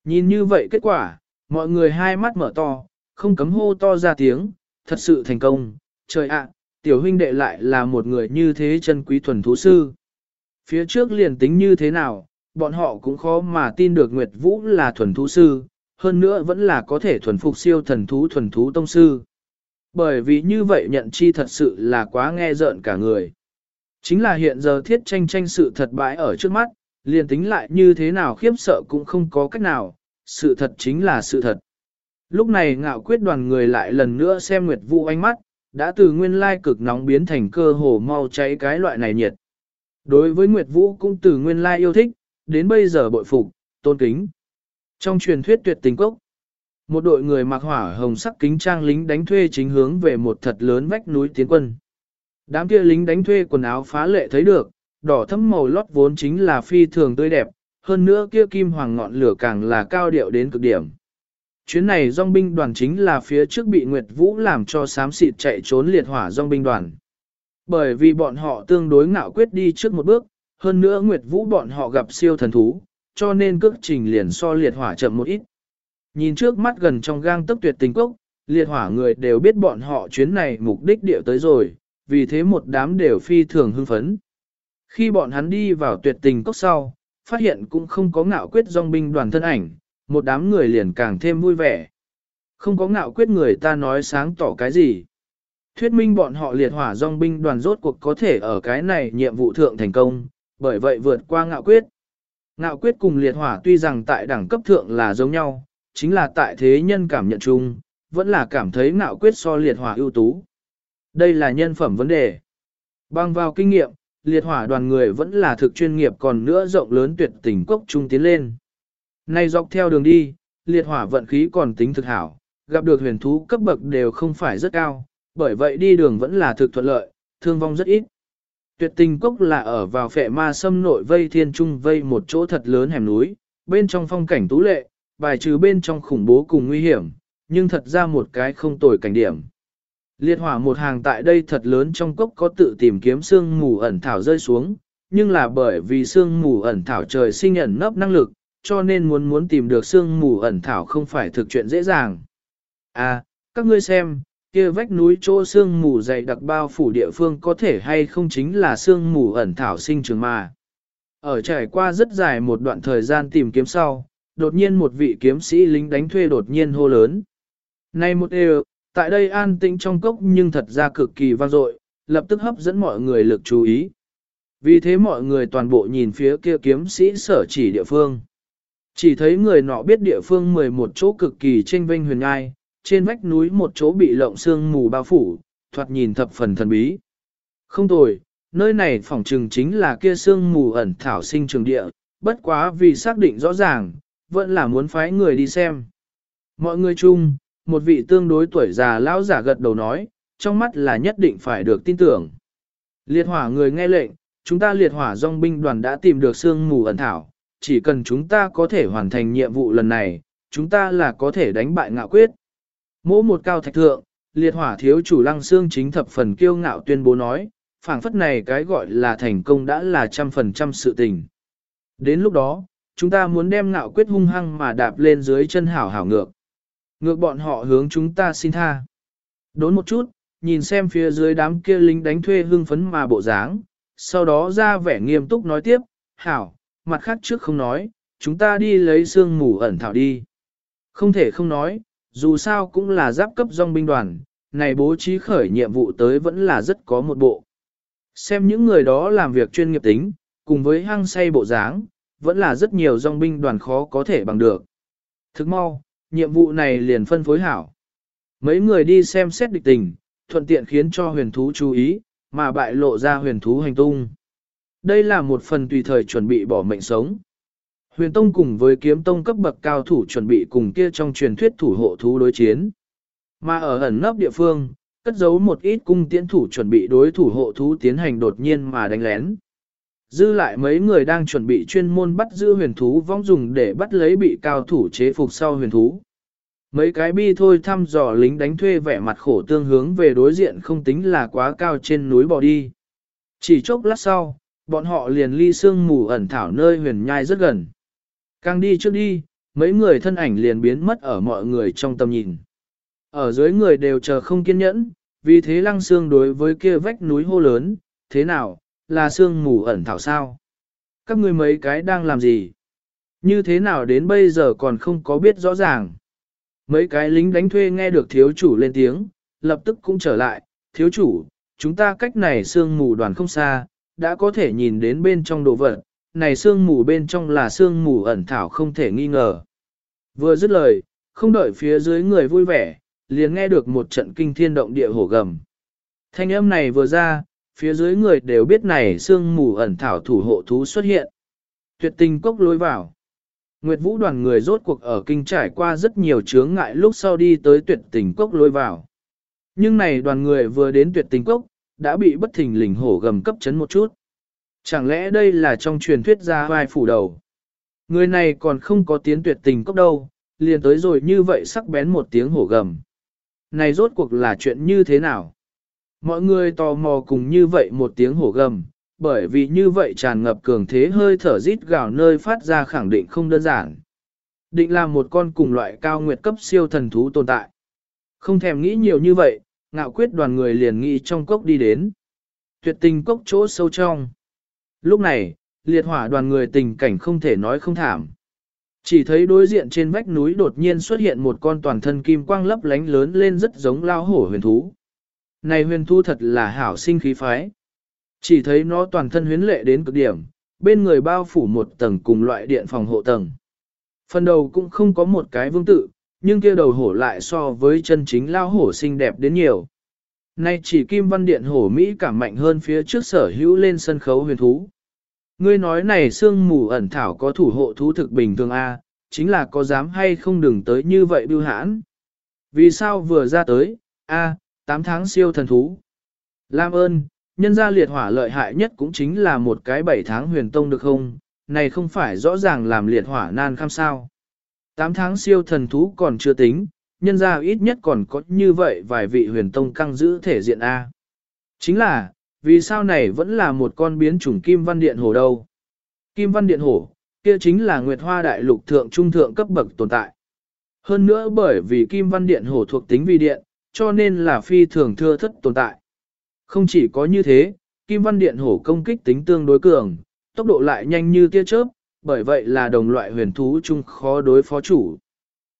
Nhìn như vậy kết quả, mọi người hai mắt mở to, không cấm hô to ra tiếng, thật sự thành công, trời ạ, tiểu huynh đệ lại là một người như thế chân quý thuần thú sư. Phía trước liền tính như thế nào, bọn họ cũng khó mà tin được Nguyệt Vũ là thuần thú sư, hơn nữa vẫn là có thể thuần phục siêu thần thú thuần thú tông sư. Bởi vì như vậy nhận chi thật sự là quá nghe rợn cả người. Chính là hiện giờ thiết tranh tranh sự thật bãi ở trước mắt, liền tính lại như thế nào khiếp sợ cũng không có cách nào, sự thật chính là sự thật. Lúc này ngạo quyết đoàn người lại lần nữa xem Nguyệt Vũ ánh mắt, đã từ nguyên lai cực nóng biến thành cơ hồ mau cháy cái loại này nhiệt. Đối với Nguyệt Vũ cũng từ nguyên lai yêu thích, đến bây giờ bội phục, tôn kính. Trong truyền thuyết tuyệt tình cốc, một đội người mặc hỏa hồng sắc kính trang lính đánh thuê chính hướng về một thật lớn vách núi tiến quân. Đám kia lính đánh thuê quần áo phá lệ thấy được, đỏ thấm màu lót vốn chính là phi thường tươi đẹp, hơn nữa kia kim hoàng ngọn lửa càng là cao điệu đến cực điểm. Chuyến này dòng binh đoàn chính là phía trước bị Nguyệt Vũ làm cho sám xịt chạy trốn liệt hỏa dòng binh đoàn. Bởi vì bọn họ tương đối ngạo quyết đi trước một bước, hơn nữa Nguyệt Vũ bọn họ gặp siêu thần thú, cho nên cước trình liền so liệt hỏa chậm một ít. Nhìn trước mắt gần trong gang tấc tuyệt tình cốc, liệt hỏa người đều biết bọn họ chuyến này mục đích địa tới rồi, vì thế một đám đều phi thường hưng phấn. Khi bọn hắn đi vào tuyệt tình cốc sau, phát hiện cũng không có ngạo quyết dòng binh đoàn thân ảnh, một đám người liền càng thêm vui vẻ. Không có ngạo quyết người ta nói sáng tỏ cái gì. Thuyết minh bọn họ liệt hỏa dòng binh đoàn rốt cuộc có thể ở cái này nhiệm vụ thượng thành công, bởi vậy vượt qua ngạo quyết. Ngạo quyết cùng liệt hỏa tuy rằng tại đẳng cấp thượng là giống nhau, chính là tại thế nhân cảm nhận chung, vẫn là cảm thấy ngạo quyết so liệt hỏa ưu tú. Đây là nhân phẩm vấn đề. Bằng vào kinh nghiệm, liệt hỏa đoàn người vẫn là thực chuyên nghiệp còn nữa rộng lớn tuyệt tình cốc trung tiến lên. Nay dọc theo đường đi, liệt hỏa vận khí còn tính thực hảo, gặp được huyền thú cấp bậc đều không phải rất cao, bởi vậy đi đường vẫn là thực thuận lợi, thương vong rất ít. Tuyệt tình cốc là ở vào phệ ma sâm nội vây thiên trung vây một chỗ thật lớn hẻm núi, bên trong phong cảnh tú lệ, bài trừ bên trong khủng bố cùng nguy hiểm, nhưng thật ra một cái không tồi cảnh điểm. Liệt hỏa một hàng tại đây thật lớn trong cốc có tự tìm kiếm xương mù ẩn thảo rơi xuống, nhưng là bởi vì xương mù ẩn thảo trời sinh ẩn nấp năng lực, cho nên muốn muốn tìm được xương mù ẩn thảo không phải thực chuyện dễ dàng. À, các ngươi xem, kia vách núi chỗ xương mù dày đặc bao phủ địa phương có thể hay không chính là xương mù ẩn thảo sinh trường mà. Ở trải qua rất dài một đoạn thời gian tìm kiếm sau, đột nhiên một vị kiếm sĩ lính đánh thuê đột nhiên hô lớn. Này một đều, tại đây an tĩnh trong cốc nhưng thật ra cực kỳ vang dội, lập tức hấp dẫn mọi người lực chú ý. Vì thế mọi người toàn bộ nhìn phía kia kiếm sĩ sở chỉ địa phương. Chỉ thấy người nọ biết địa phương 11 chỗ cực kỳ trên vinh huyền ngai, trên vách núi một chỗ bị lộng xương mù bao phủ, thoạt nhìn thập phần thần bí. Không tồi, nơi này phỏng trừng chính là kia xương mù ẩn thảo sinh trường địa, bất quá vì xác định rõ ràng, vẫn là muốn phái người đi xem. Mọi người chung, một vị tương đối tuổi già lão giả gật đầu nói, trong mắt là nhất định phải được tin tưởng. Liệt hỏa người nghe lệnh, chúng ta liệt hỏa dòng binh đoàn đã tìm được xương mù ẩn thảo, chỉ cần chúng ta có thể hoàn thành nhiệm vụ lần này, chúng ta là có thể đánh bại ngạo quyết. Mỗ một cao thạch thượng, liệt hỏa thiếu chủ lăng xương chính thập phần kiêu ngạo tuyên bố nói, phảng phất này cái gọi là thành công đã là trăm phần trăm sự tình. Đến lúc đó, chúng ta muốn đem ngạo quyết hung hăng mà đạp lên dưới chân hảo hảo ngược. Ngược bọn họ hướng chúng ta xin tha. Đốn một chút, nhìn xem phía dưới đám kia lính đánh thuê hưng phấn mà bộ dáng, sau đó ra vẻ nghiêm túc nói tiếp, hảo, mặt khác trước không nói, chúng ta đi lấy xương mù ẩn thảo đi. Không thể không nói, dù sao cũng là giáp cấp dòng binh đoàn, này bố trí khởi nhiệm vụ tới vẫn là rất có một bộ. Xem những người đó làm việc chuyên nghiệp tính, cùng với hăng say bộ dáng, vẫn là rất nhiều dòng binh đoàn khó có thể bằng được. Thức mau, nhiệm vụ này liền phân phối hảo. Mấy người đi xem xét địch tình, thuận tiện khiến cho huyền thú chú ý, mà bại lộ ra huyền thú hành tung. Đây là một phần tùy thời chuẩn bị bỏ mệnh sống. Huyền Tông cùng với kiếm tông cấp bậc cao thủ chuẩn bị cùng kia trong truyền thuyết thủ hộ thú đối chiến. Mà ở ẩn nấp địa phương, cất giấu một ít cung tiễn thủ chuẩn bị đối thủ hộ thú tiến hành đột nhiên mà đánh lén. Dư lại mấy người đang chuẩn bị chuyên môn bắt giữ huyền thú vong dùng để bắt lấy bị cao thủ chế phục sau huyền thú. Mấy cái bi thôi thăm dò lính đánh thuê vẻ mặt khổ tương hướng về đối diện không tính là quá cao trên núi bò đi. Chỉ chốc lát sau, bọn họ liền ly sương mù ẩn thảo nơi huyền nhai rất gần. Càng đi trước đi, mấy người thân ảnh liền biến mất ở mọi người trong tầm nhìn. Ở dưới người đều chờ không kiên nhẫn, vì thế lăng xương đối với kia vách núi hô lớn, thế nào, là sương mù ẩn thảo sao? Các ngươi mấy cái đang làm gì? Như thế nào đến bây giờ còn không có biết rõ ràng? Mấy cái lính đánh thuê nghe được thiếu chủ lên tiếng, lập tức cũng trở lại, thiếu chủ, chúng ta cách này sương mù đoàn không xa, đã có thể nhìn đến bên trong đồ vật, này sương mù bên trong là sương mù ẩn thảo không thể nghi ngờ. Vừa dứt lời, không đợi phía dưới người vui vẻ, liền nghe được một trận kinh thiên động địa hổ gầm. Thanh âm này vừa ra, phía dưới người đều biết này sương mù ẩn thảo thủ hộ thú xuất hiện. Tuyệt tình cốc lối vào. Nguyệt Vũ đoàn người rốt cuộc ở kinh trải qua rất nhiều chướng ngại lúc sau đi tới tuyệt tình cốc lối vào. Nhưng này đoàn người vừa đến tuyệt tình cốc, đã bị bất thình lình hổ gầm cấp chấn một chút. Chẳng lẽ đây là trong truyền thuyết ra vai phủ đầu? Người này còn không có tiến tuyệt tình cốc đâu, liền tới rồi như vậy sắc bén một tiếng hổ gầm. Này rốt cuộc là chuyện như thế nào? Mọi người tò mò cùng như vậy một tiếng hổ gầm, bởi vì như vậy tràn ngập cường thế hơi thở rít gào nơi phát ra khẳng định không đơn giản. Định là một con cùng loại cao nguyệt cấp siêu thần thú tồn tại. Không thèm nghĩ nhiều như vậy, ngạo quyết đoàn người liền nghĩ trong cốc đi đến. Tuyệt tình cốc chỗ sâu trong. Lúc này, liệt hỏa đoàn người tình cảnh không thể nói không thảm. Chỉ thấy đối diện trên vách núi đột nhiên xuất hiện một con toàn thân kim quang lấp lánh lớn lên rất giống lao hổ huyền thú. Này huyền thú thật là hảo sinh khí phái. Chỉ thấy nó toàn thân huyến lệ đến cực điểm, bên người bao phủ một tầng cùng loại điện phòng hộ tầng. Phần đầu cũng không có một cái vương tự, nhưng kia đầu hổ lại so với chân chính lao hổ xinh đẹp đến nhiều. Nay chỉ kim văn điện hổ Mỹ cảm mạnh hơn phía trước sở hữu lên sân khấu huyền thú. Ngươi nói này sương mù ẩn thảo có thủ hộ thú thực bình thường A, chính là có dám hay không đừng tới như vậy bưu hãn. Vì sao vừa ra tới, A, à, 8 tháng siêu thần thú. Lam ơn, nhân gia liệt hỏa lợi hại nhất cũng chính là một cái 7 tháng huyền tông được không, này không phải rõ ràng làm liệt hỏa nan khăm sao. 8 tháng siêu thần thú còn chưa tính, nhân ra ít nhất còn có như vậy vài vị huyền tông căng giữ thể diện A. Chính là, vì sao này vẫn là một con biến chủng kim văn điện hổ đâu? Kim văn điện hổ, kia chính là nguyệt hoa đại lục thượng trung thượng cấp bậc tồn tại. Hơn nữa bởi vì kim văn điện hổ thuộc tính vi điện, cho nên là phi thường thưa thất tồn tại. Không chỉ có như thế, kim văn điện hổ công kích tính tương đối cường, tốc độ lại nhanh như tia chớp, bởi vậy là đồng loại huyền thú chung khó đối phó chủ.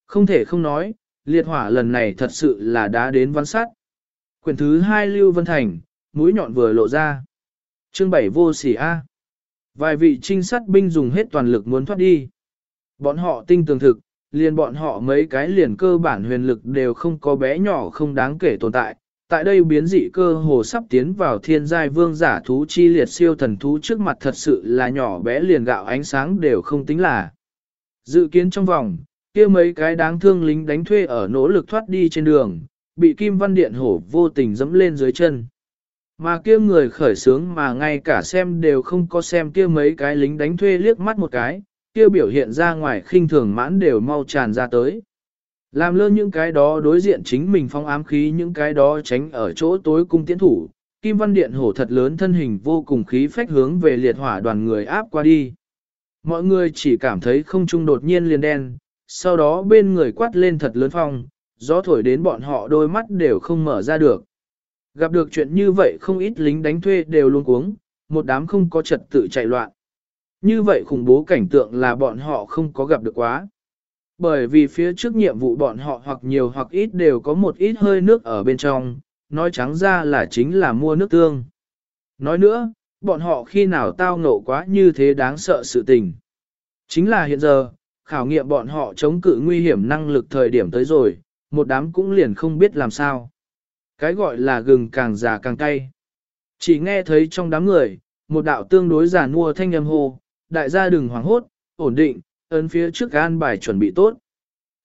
Không thể không nói, liệt hỏa lần này thật sự là đã đến văn sát. Quyền thứ hai Lưu Vân Thành, mũi nhọn vừa lộ ra. Chương 7 vô sỉ A. Vài vị trinh sát binh dùng hết toàn lực muốn thoát đi. Bọn họ tinh tường thực, liền bọn họ mấy cái liền cơ bản huyền lực đều không có bé nhỏ không đáng kể tồn tại. Tại đây biến dị cơ hồ sắp tiến vào thiên giai vương giả thú chi liệt siêu thần thú trước mặt thật sự là nhỏ bé liền gạo ánh sáng đều không tính là. Dự kiến trong vòng, kia mấy cái đáng thương lính đánh thuê ở nỗ lực thoát đi trên đường, bị Kim Văn Điện hổ vô tình dẫm lên dưới chân. Mà kia người khởi sướng mà ngay cả xem đều không có xem kia mấy cái lính đánh thuê liếc mắt một cái, kia biểu hiện ra ngoài khinh thường mãn đều mau tràn ra tới. Làm lơ những cái đó đối diện chính mình phong ám khí những cái đó tránh ở chỗ tối cung tiến thủ, Kim Văn Điện hổ thật lớn thân hình vô cùng khí phách hướng về liệt hỏa đoàn người áp qua đi. Mọi người chỉ cảm thấy không trung đột nhiên liền đen, sau đó bên người quát lên thật lớn phong, gió thổi đến bọn họ đôi mắt đều không mở ra được. Gặp được chuyện như vậy không ít lính đánh thuê đều luôn cuống, một đám không có trật tự chạy loạn. Như vậy khủng bố cảnh tượng là bọn họ không có gặp được quá. Bởi vì phía trước nhiệm vụ bọn họ hoặc nhiều hoặc ít đều có một ít hơi nước ở bên trong, nói trắng ra là chính là mua nước tương. Nói nữa, bọn họ khi nào tao ngộ quá như thế đáng sợ sự tình. Chính là hiện giờ, khảo nghiệm bọn họ chống cự nguy hiểm năng lực thời điểm tới rồi, một đám cũng liền không biết làm sao. Cái gọi là gừng càng già càng cay. Chỉ nghe thấy trong đám người, một đạo tương đối giả nua thanh âm hô, đại gia đừng hoảng hốt, ổn định, ấn phía trước an bài chuẩn bị tốt.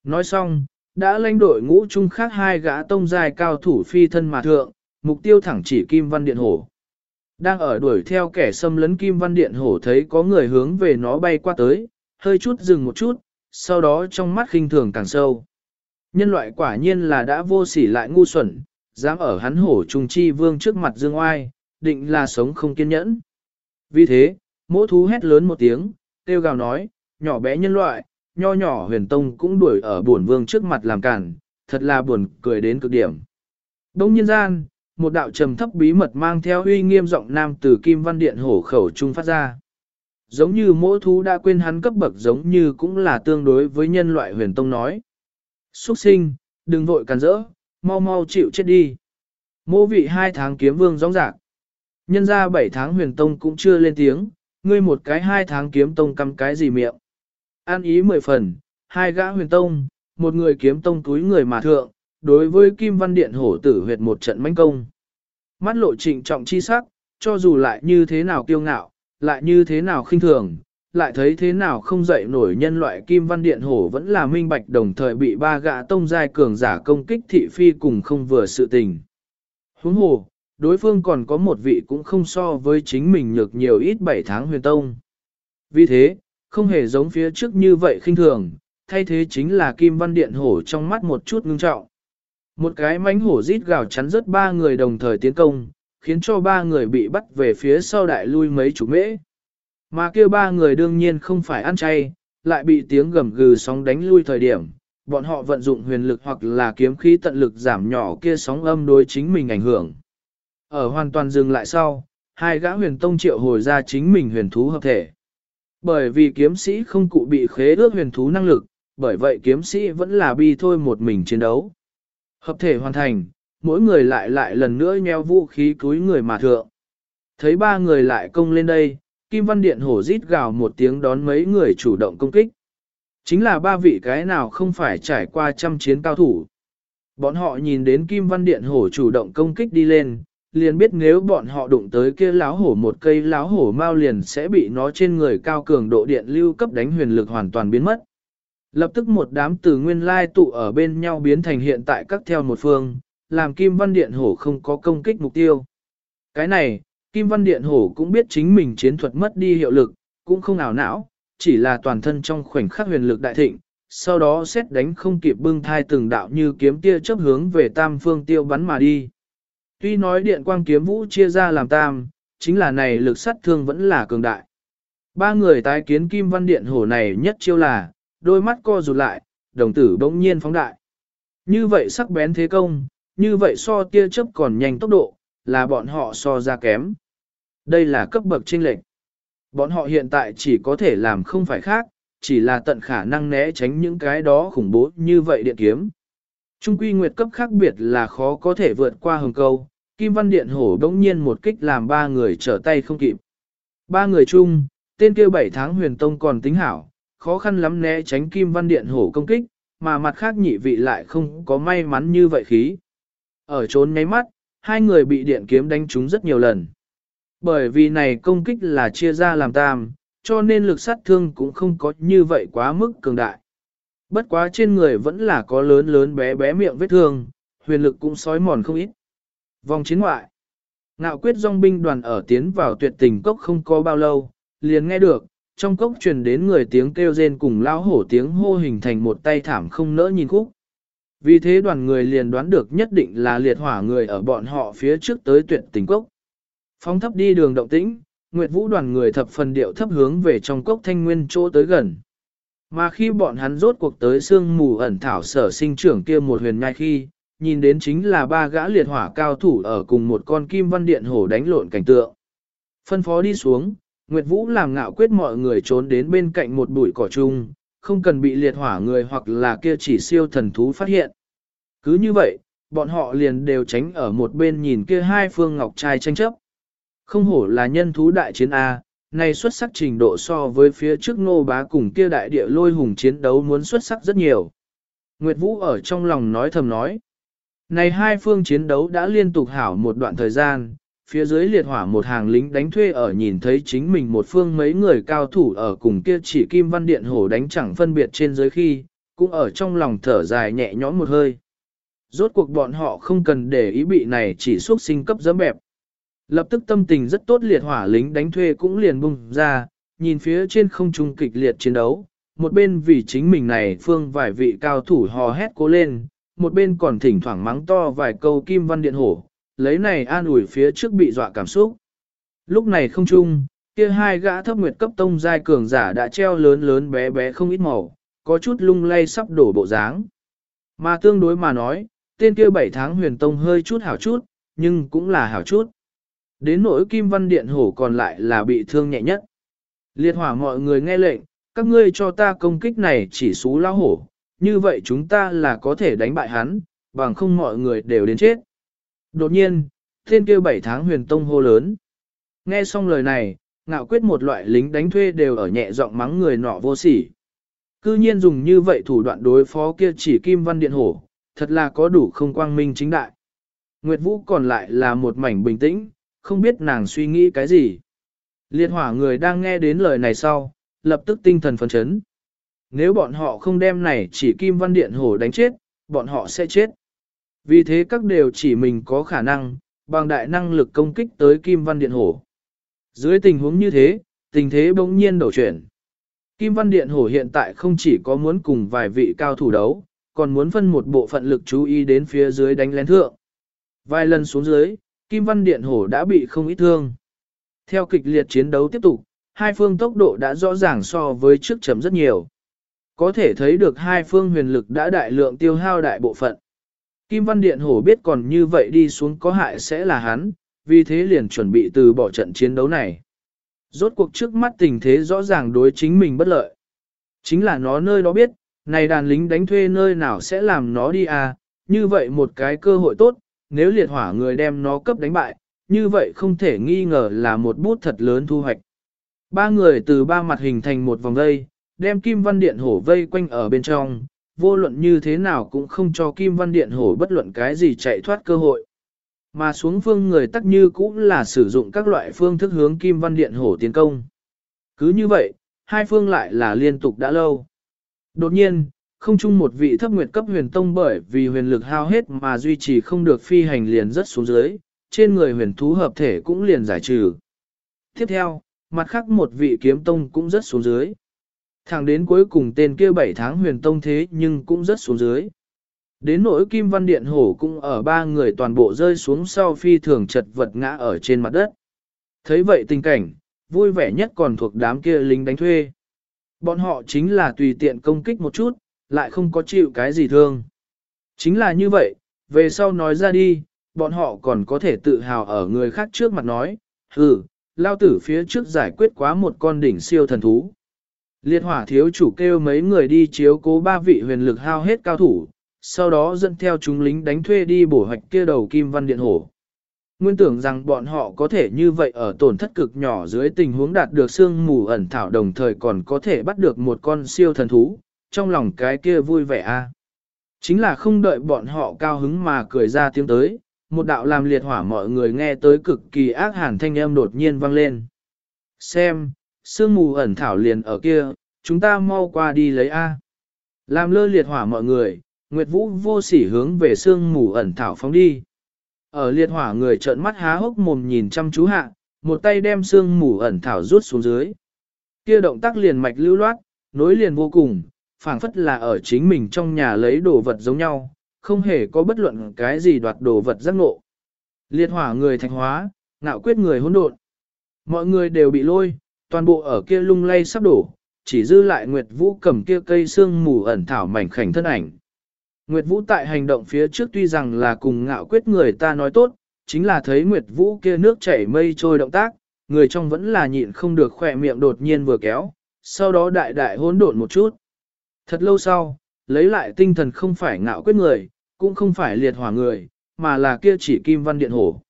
Nói xong, đã lãnh đội ngũ chung khác hai gã tông dài cao thủ phi thân mà thượng, mục tiêu thẳng chỉ Kim Văn Điện Hổ. Đang ở đuổi theo kẻ xâm lấn Kim Văn Điện Hổ thấy có người hướng về nó bay qua tới, hơi chút dừng một chút, sau đó trong mắt khinh thường càng sâu. Nhân loại quả nhiên là đã vô sỉ lại ngu xuẩn, dám ở hắn hổ trùng chi vương trước mặt dương oai, định là sống không kiên nhẫn. Vì thế, mỗ thú hét lớn một tiếng, tiêu gào nói, nhỏ bé nhân loại, nho nhỏ huyền tông cũng đuổi ở buồn vương trước mặt làm cản, thật là buồn cười đến cực điểm. Đông nhân gian, một đạo trầm thấp bí mật mang theo uy nghiêm giọng nam từ Kim Văn Điện hổ khẩu trung phát ra. Giống như mỗi thú đã quên hắn cấp bậc giống như cũng là tương đối với nhân loại huyền tông nói. Xuất sinh, đừng vội càn rỡ, mau mau chịu chết đi. Mô vị hai tháng kiếm vương rõ rạc. Nhân ra bảy tháng huyền tông cũng chưa lên tiếng, ngươi một cái hai tháng kiếm tông cầm cái gì miệng. An ý mười phần, hai gã huyền tông, một người kiếm tông túi người mà thượng, đối với Kim Văn Điện hổ tử huyệt một trận manh công. Mắt lộ trịnh trọng chi sắc, cho dù lại như thế nào kiêu ngạo, lại như thế nào khinh thường, lại thấy thế nào không dậy nổi nhân loại Kim Văn Điện hổ vẫn là minh bạch đồng thời bị ba gã tông giai cường giả công kích thị phi cùng không vừa sự tình. Huống hồ, đối phương còn có một vị cũng không so với chính mình nhược nhiều ít bảy tháng huyền tông. Vì thế, không hề giống phía trước như vậy khinh thường, thay thế chính là Kim Văn Điện hổ trong mắt một chút ngưng trọng. Một cái mánh hổ rít gào chắn rớt ba người đồng thời tiến công, khiến cho ba người bị bắt về phía sau đại lui mấy chục mễ. Mà kêu ba người đương nhiên không phải ăn chay, lại bị tiếng gầm gừ sóng đánh lui thời điểm, bọn họ vận dụng huyền lực hoặc là kiếm khí tận lực giảm nhỏ kia sóng âm đối chính mình ảnh hưởng. Ở hoàn toàn dừng lại sau, hai gã huyền tông triệu hồi ra chính mình huyền thú hợp thể. Bởi vì kiếm sĩ không cụ bị khế ước huyền thú năng lực, bởi vậy kiếm sĩ vẫn là bi thôi một mình chiến đấu. Hợp thể hoàn thành, mỗi người lại lại lần nữa nheo vũ khí túi người mà thượng. Thấy ba người lại công lên đây, Kim Văn Điện hổ rít gào một tiếng đón mấy người chủ động công kích. Chính là ba vị cái nào không phải trải qua trăm chiến cao thủ. Bọn họ nhìn đến Kim Văn Điện hổ chủ động công kích đi lên, liền biết nếu bọn họ đụng tới kia láo hổ một cây láo hổ mau liền sẽ bị nó trên người cao cường độ điện lưu cấp đánh huyền lực hoàn toàn biến mất. Lập tức một đám từ nguyên lai tụ ở bên nhau biến thành hiện tại các theo một phương, làm Kim Văn Điện Hổ không có công kích mục tiêu. Cái này, Kim Văn Điện Hổ cũng biết chính mình chiến thuật mất đi hiệu lực, cũng không ảo não, chỉ là toàn thân trong khoảnh khắc huyền lực đại thịnh, sau đó xét đánh không kịp bưng thai từng đạo như kiếm tia chớp hướng về tam phương tiêu bắn mà đi. Tuy nói điện quang kiếm vũ chia ra làm tam, chính là này lực sát thương vẫn là cường đại. Ba người tái kiến Kim Văn Điện Hổ này nhất chiêu là, đôi mắt co rụt lại, đồng tử bỗng nhiên phóng đại. Như vậy sắc bén thế công, như vậy so tia chớp còn nhanh tốc độ, là bọn họ so ra kém. Đây là cấp bậc chênh lệch. Bọn họ hiện tại chỉ có thể làm không phải khác, chỉ là tận khả năng né tránh những cái đó khủng bố như vậy điện kiếm. Trung quy nguyệt cấp khác biệt là khó có thể vượt qua hồng câu, Kim Văn Điện Hổ đống nhiên một kích làm ba người trở tay không kịp. Ba người chung, tên kia bảy tháng huyền tông còn tính hảo, khó khăn lắm né tránh Kim Văn Điện Hổ công kích, mà mặt khác nhị vị lại không có may mắn như vậy khí. Ở trốn nháy mắt, hai người bị điện kiếm đánh trúng rất nhiều lần. Bởi vì này công kích là chia ra làm tam, cho nên lực sát thương cũng không có như vậy quá mức cường đại. Bất quá trên người vẫn là có lớn lớn bé bé miệng vết thương, huyền lực cũng sói mòn không ít. Vòng chiến ngoại. Ngạo quyết dòng binh đoàn ở tiến vào tuyệt tình cốc không có bao lâu, liền nghe được, trong cốc truyền đến người tiếng kêu rên cùng lao hổ tiếng hô hình thành một tay thảm không nỡ nhìn khúc. Vì thế đoàn người liền đoán được nhất định là liệt hỏa người ở bọn họ phía trước tới tuyệt tình cốc. Phóng thấp đi đường động tĩnh, Nguyệt Vũ đoàn người thập phần điệu thấp hướng về trong cốc thanh nguyên chỗ tới gần. Mà khi bọn hắn rốt cuộc tới sương mù ẩn thảo sở sinh trưởng kia một huyền nhai khi, nhìn đến chính là ba gã liệt hỏa cao thủ ở cùng một con kim văn điện hổ đánh lộn cảnh tượng. Phân phó đi xuống, Nguyệt Vũ làm ngạo quyết mọi người trốn đến bên cạnh một bụi cỏ chung, không cần bị liệt hỏa người hoặc là kia chỉ siêu thần thú phát hiện. Cứ như vậy, bọn họ liền đều tránh ở một bên nhìn kia hai phương ngọc trai tranh chấp. Không hổ là nhân thú đại chiến A, này xuất sắc trình độ so với phía trước ngô bá cùng kia đại địa lôi hùng chiến đấu muốn xuất sắc rất nhiều. Nguyệt Vũ ở trong lòng nói thầm nói. Này hai phương chiến đấu đã liên tục hảo một đoạn thời gian, phía dưới liệt hỏa một hàng lính đánh thuê ở nhìn thấy chính mình một phương mấy người cao thủ ở cùng kia chỉ kim văn điện hổ đánh chẳng phân biệt trên dưới khi, cũng ở trong lòng thở dài nhẹ nhõm một hơi. Rốt cuộc bọn họ không cần để ý bị này chỉ xuất sinh cấp dẫm bẹp. Lập tức tâm tình rất tốt liệt hỏa lính đánh thuê cũng liền bung ra, nhìn phía trên không trung kịch liệt chiến đấu, một bên vì chính mình này phương vài vị cao thủ hò hét cố lên, một bên còn thỉnh thoảng mắng to vài câu kim văn điện hổ, lấy này an ủi phía trước bị dọa cảm xúc. Lúc này không chung, kia hai gã thấp nguyệt cấp tông giai cường giả đã treo lớn lớn bé bé không ít màu, có chút lung lay sắp đổ bộ dáng. Mà tương đối mà nói, tên kia bảy tháng huyền tông hơi chút hảo chút, nhưng cũng là hảo chút. Đến nỗi kim văn điện hổ còn lại là bị thương nhẹ nhất. Liệt hỏa mọi người nghe lệnh, các ngươi cho ta công kích này chỉ xú lao hổ, như vậy chúng ta là có thể đánh bại hắn, bằng không mọi người đều đến chết. Đột nhiên, thiên kia bảy tháng huyền tông hô lớn. Nghe xong lời này, ngạo quyết một loại lính đánh thuê đều ở nhẹ giọng mắng người nọ vô sỉ. Cư nhiên dùng như vậy thủ đoạn đối phó kia chỉ kim văn điện hổ, thật là có đủ không quang minh chính đại. Nguyệt Vũ còn lại là một mảnh bình tĩnh, không biết nàng suy nghĩ cái gì. Liệt hỏa người đang nghe đến lời này sau, lập tức tinh thần phấn chấn. Nếu bọn họ không đem này chỉ kim văn điện hổ đánh chết, bọn họ sẽ chết. Vì thế các đều chỉ mình có khả năng, bằng đại năng lực công kích tới kim văn điện hổ. Dưới tình huống như thế, tình thế bỗng nhiên đổ chuyển. Kim Văn Điện Hổ hiện tại không chỉ có muốn cùng vài vị cao thủ đấu, còn muốn phân một bộ phận lực chú ý đến phía dưới đánh lén thượng. Vài lần xuống dưới, Kim Văn Điện Hổ đã bị không ít thương. Theo kịch liệt chiến đấu tiếp tục, hai phương tốc độ đã rõ ràng so với trước chấm rất nhiều. Có thể thấy được hai phương huyền lực đã đại lượng tiêu hao đại bộ phận. Kim Văn Điện Hổ biết còn như vậy đi xuống có hại sẽ là hắn, vì thế liền chuẩn bị từ bỏ trận chiến đấu này. Rốt cuộc trước mắt tình thế rõ ràng đối chính mình bất lợi. Chính là nó nơi đó biết, này đàn lính đánh thuê nơi nào sẽ làm nó đi à, như vậy một cái cơ hội tốt, nếu liệt hỏa người đem nó cấp đánh bại, như vậy không thể nghi ngờ là một bút thật lớn thu hoạch. Ba người từ ba mặt hình thành một vòng dây đem Kim Văn Điện Hổ vây quanh ở bên trong, vô luận như thế nào cũng không cho Kim Văn Điện Hổ bất luận cái gì chạy thoát cơ hội. Mà xuống phương người tắc như cũng là sử dụng các loại phương thức hướng Kim Văn Điện Hổ tiến công. Cứ như vậy, hai phương lại là liên tục đã lâu. Đột nhiên, không chung một vị thấp nguyệt cấp huyền tông bởi vì huyền lực hao hết mà duy trì không được phi hành liền rất xuống dưới, trên người huyền thú hợp thể cũng liền giải trừ. Tiếp theo, mặt khác một vị kiếm tông cũng rất xuống dưới. Thẳng đến cuối cùng tên kia bảy tháng huyền tông thế nhưng cũng rất xuống dưới. Đến nỗi kim văn điện hổ cũng ở ba người toàn bộ rơi xuống sau phi thường chật vật ngã ở trên mặt đất. Thấy vậy tình cảnh, vui vẻ nhất còn thuộc đám kia lính đánh thuê. Bọn họ chính là tùy tiện công kích một chút, lại không có chịu cái gì thương. Chính là như vậy, về sau nói ra đi, bọn họ còn có thể tự hào ở người khác trước mặt nói, hừ, lao tử phía trước giải quyết quá một con đỉnh siêu thần thú. Liệt hỏa thiếu chủ kêu mấy người đi chiếu cố ba vị huyền lực hao hết cao thủ, sau đó dẫn theo chúng lính đánh thuê đi bổ hoạch kia đầu kim văn điện hổ. Nguyên tưởng rằng bọn họ có thể như vậy ở tổn thất cực nhỏ dưới tình huống đạt được xương mù ẩn thảo đồng thời còn có thể bắt được một con siêu thần thú, trong lòng cái kia vui vẻ a. Chính là không đợi bọn họ cao hứng mà cười ra tiếng tới, một đạo làm liệt hỏa mọi người nghe tới cực kỳ ác hàn thanh âm đột nhiên vang lên. Xem, sương mù ẩn thảo liền ở kia, chúng ta mau qua đi lấy A. Làm lơ liệt hỏa mọi người, Nguyệt Vũ vô sỉ hướng về sương mù ẩn thảo phóng đi. Ở liệt hỏa người trợn mắt há hốc mồm nhìn chăm chú hạ, một tay đem sương mù ẩn thảo rút xuống dưới. Kia động tác liền mạch lưu loát, nối liền vô cùng, phảng phất là ở chính mình trong nhà lấy đồ vật giống nhau, không hề có bất luận cái gì đoạt đồ vật giác ngộ. Liệt hỏa người thạch hóa, ngạo quyết người hỗn độn. Mọi người đều bị lôi, toàn bộ ở kia lung lay sắp đổ, chỉ dư lại Nguyệt Vũ cầm kia cây xương mù ẩn thảo mảnh khảnh thân ảnh. Nguyệt Vũ tại hành động phía trước tuy rằng là cùng ngạo quyết người ta nói tốt, chính là thấy Nguyệt Vũ kia nước chảy mây trôi động tác, người trong vẫn là nhịn không được khỏe miệng đột nhiên vừa kéo, sau đó đại đại hỗn độn một chút. Thật lâu sau, lấy lại tinh thần không phải ngạo quyết người, cũng không phải liệt hỏa người, mà là kia chỉ kim văn điện hổ.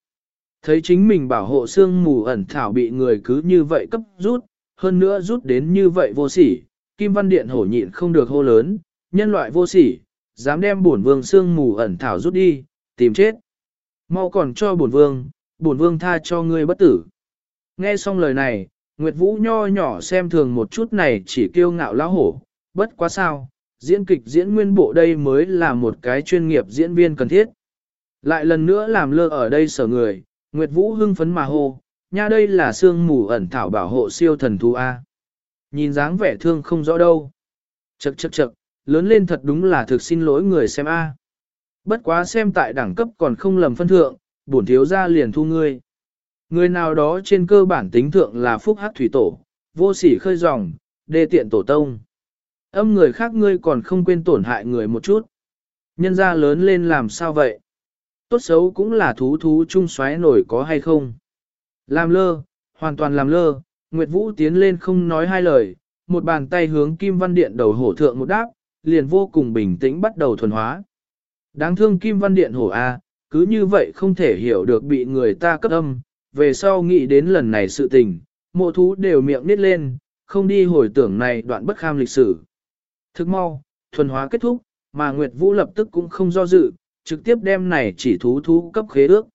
Thấy chính mình bảo hộ xương mù ẩn thảo bị người cứ như vậy cấp rút, hơn nữa rút đến như vậy vô sỉ, kim văn điện hổ nhịn không được hô lớn, nhân loại vô sỉ, dám đem bổn vương xương mù ẩn thảo rút đi, tìm chết. Mau còn cho bổn vương, bổn vương tha cho ngươi bất tử. Nghe xong lời này, Nguyệt Vũ nho nhỏ xem thường một chút này chỉ kiêu ngạo lão hổ, bất quá sao, diễn kịch diễn nguyên bộ đây mới là một cái chuyên nghiệp diễn viên cần thiết. Lại lần nữa làm lơ ở đây sở người, Nguyệt Vũ hưng phấn mà hô, nha đây là xương mù ẩn thảo bảo hộ siêu thần thú A. Nhìn dáng vẻ thương không rõ đâu. Chậc chậc chậc, lớn lên thật đúng là thực xin lỗi người xem A. Bất quá xem tại đẳng cấp còn không lầm phân thượng, bổn thiếu gia liền thu ngươi. Người nào đó trên cơ bản tính thượng là phúc hát thủy tổ, vô sỉ khơi dòng, đê tiện tổ tông. Âm người khác ngươi còn không quên tổn hại người một chút. Nhân gia lớn lên làm sao vậy? Tốt xấu cũng là thú thú chung xoáy nổi có hay không? Làm lơ, hoàn toàn làm lơ, Nguyệt Vũ tiến lên không nói hai lời, một bàn tay hướng Kim Văn Điện đầu hổ thượng một đáp, liền vô cùng bình tĩnh bắt đầu thuần hóa. Đáng thương Kim Văn Điện hổ A, cứ như vậy không thể hiểu được bị người ta cấp âm, về sau nghĩ đến lần này sự tình, mộ thú đều miệng nít lên, không đi hồi tưởng này đoạn bất kham lịch sử. Thức mau, thuần hóa kết thúc, mà Nguyệt Vũ lập tức cũng không do dự, trực tiếp đem này chỉ thú thú cấp khế ước.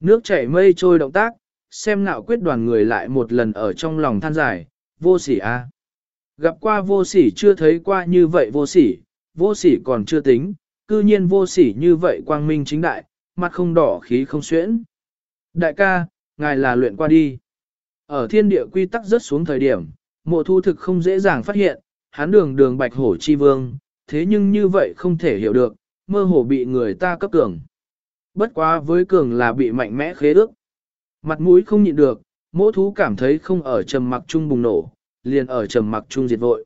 Nước chảy mây trôi động tác, xem ngạo quyết đoàn người lại một lần ở trong lòng than dài vô sỉ a. Gặp qua vô sỉ chưa thấy qua như vậy vô sỉ, vô sỉ còn chưa tính, cư nhiên vô sỉ như vậy quang minh chính đại, mặt không đỏ khí không xuyễn. Đại ca, ngài là luyện qua đi. Ở thiên địa quy tắc rất xuống thời điểm, mộ thu thực không dễ dàng phát hiện, hắn đường đường bạch hổ chi vương, thế nhưng như vậy không thể hiểu được, mơ hồ bị người ta cấp cường. Bất quá với cường là bị mạnh mẽ khế ước. Mặt mũi không nhịn được, mỗ thú cảm thấy không ở trầm mặc chung bùng nổ, liền ở trầm mặc chung diệt vội.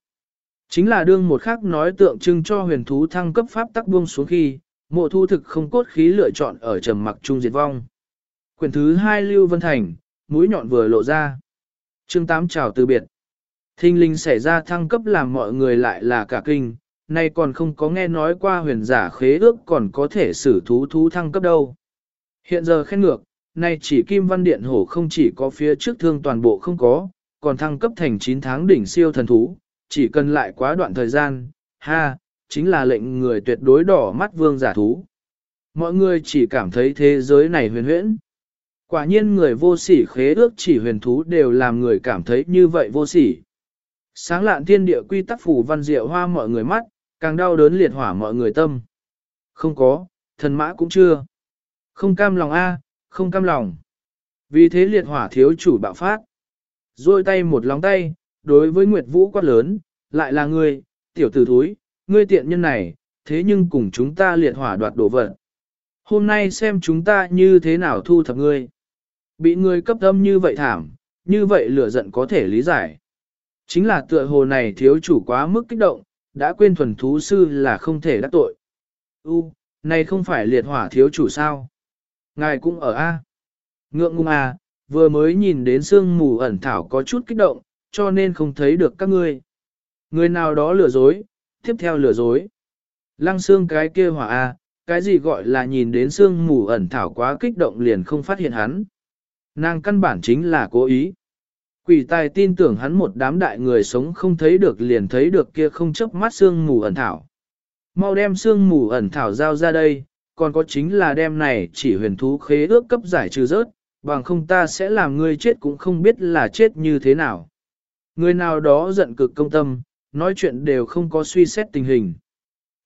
Chính là đương một khác nói tượng trưng cho huyền thú thăng cấp pháp tắc buông xuống khi, mộ thu thực không cốt khí lựa chọn ở trầm mặc chung diệt vong. Quyển thứ hai Lưu Vân Thành, mũi nhọn vừa lộ ra. chương 8 chào từ biệt. Thinh linh xảy ra thăng cấp làm mọi người lại là cả kinh, nay còn không có nghe nói qua huyền giả khế ước còn có thể xử thú thú thăng cấp đâu. Hiện giờ khen ngược, nay chỉ Kim Văn Điện Hổ không chỉ có phía trước thương toàn bộ không có, còn thăng cấp thành 9 tháng đỉnh siêu thần thú, chỉ cần lại quá đoạn thời gian, ha, chính là lệnh người tuyệt đối đỏ mắt vương giả thú. Mọi người chỉ cảm thấy thế giới này huyền huyễn. Quả nhiên người vô sỉ khế ước chỉ huyền thú đều làm người cảm thấy như vậy vô sỉ. Sáng lạn thiên địa quy tắc phủ văn diệu hoa mọi người mắt, càng đau đớn liệt hỏa mọi người tâm. Không có, thần mã cũng chưa. Không cam lòng a, không cam lòng. Vì thế liệt hỏa thiếu chủ bạo phát. Rồi tay một lòng tay, đối với Nguyệt Vũ quát lớn, lại là ngươi, tiểu tử thúi, ngươi tiện nhân này, thế nhưng cùng chúng ta liệt hỏa đoạt đồ vật. Hôm nay xem chúng ta như thế nào thu thập ngươi. Bị ngươi cấp âm như vậy thảm, như vậy lửa giận có thể lý giải. Chính là tựa hồ này thiếu chủ quá mức kích động, đã quên thuần thú sư là không thể đắc tội. U, này không phải liệt hỏa thiếu chủ sao? Ngài cũng ở A. Ngượng ngung A, à, vừa mới nhìn đến sương mù ẩn thảo có chút kích động, cho nên không thấy được các ngươi. Người nào đó lừa dối, tiếp theo lừa dối. Lăng xương cái kia hỏa A, cái gì gọi là nhìn đến sương mù ẩn thảo quá kích động liền không phát hiện hắn. Nàng căn bản chính là cố ý. Quỷ tài tin tưởng hắn một đám đại người sống không thấy được liền thấy được kia không chấp mắt sương mù ẩn thảo. Mau đem sương mù ẩn thảo giao ra đây, còn có chính là đem này chỉ huyền thú khế ước cấp giải trừ rớt, bằng không ta sẽ làm ngươi chết cũng không biết là chết như thế nào. Người nào đó giận cực công tâm, nói chuyện đều không có suy xét tình hình.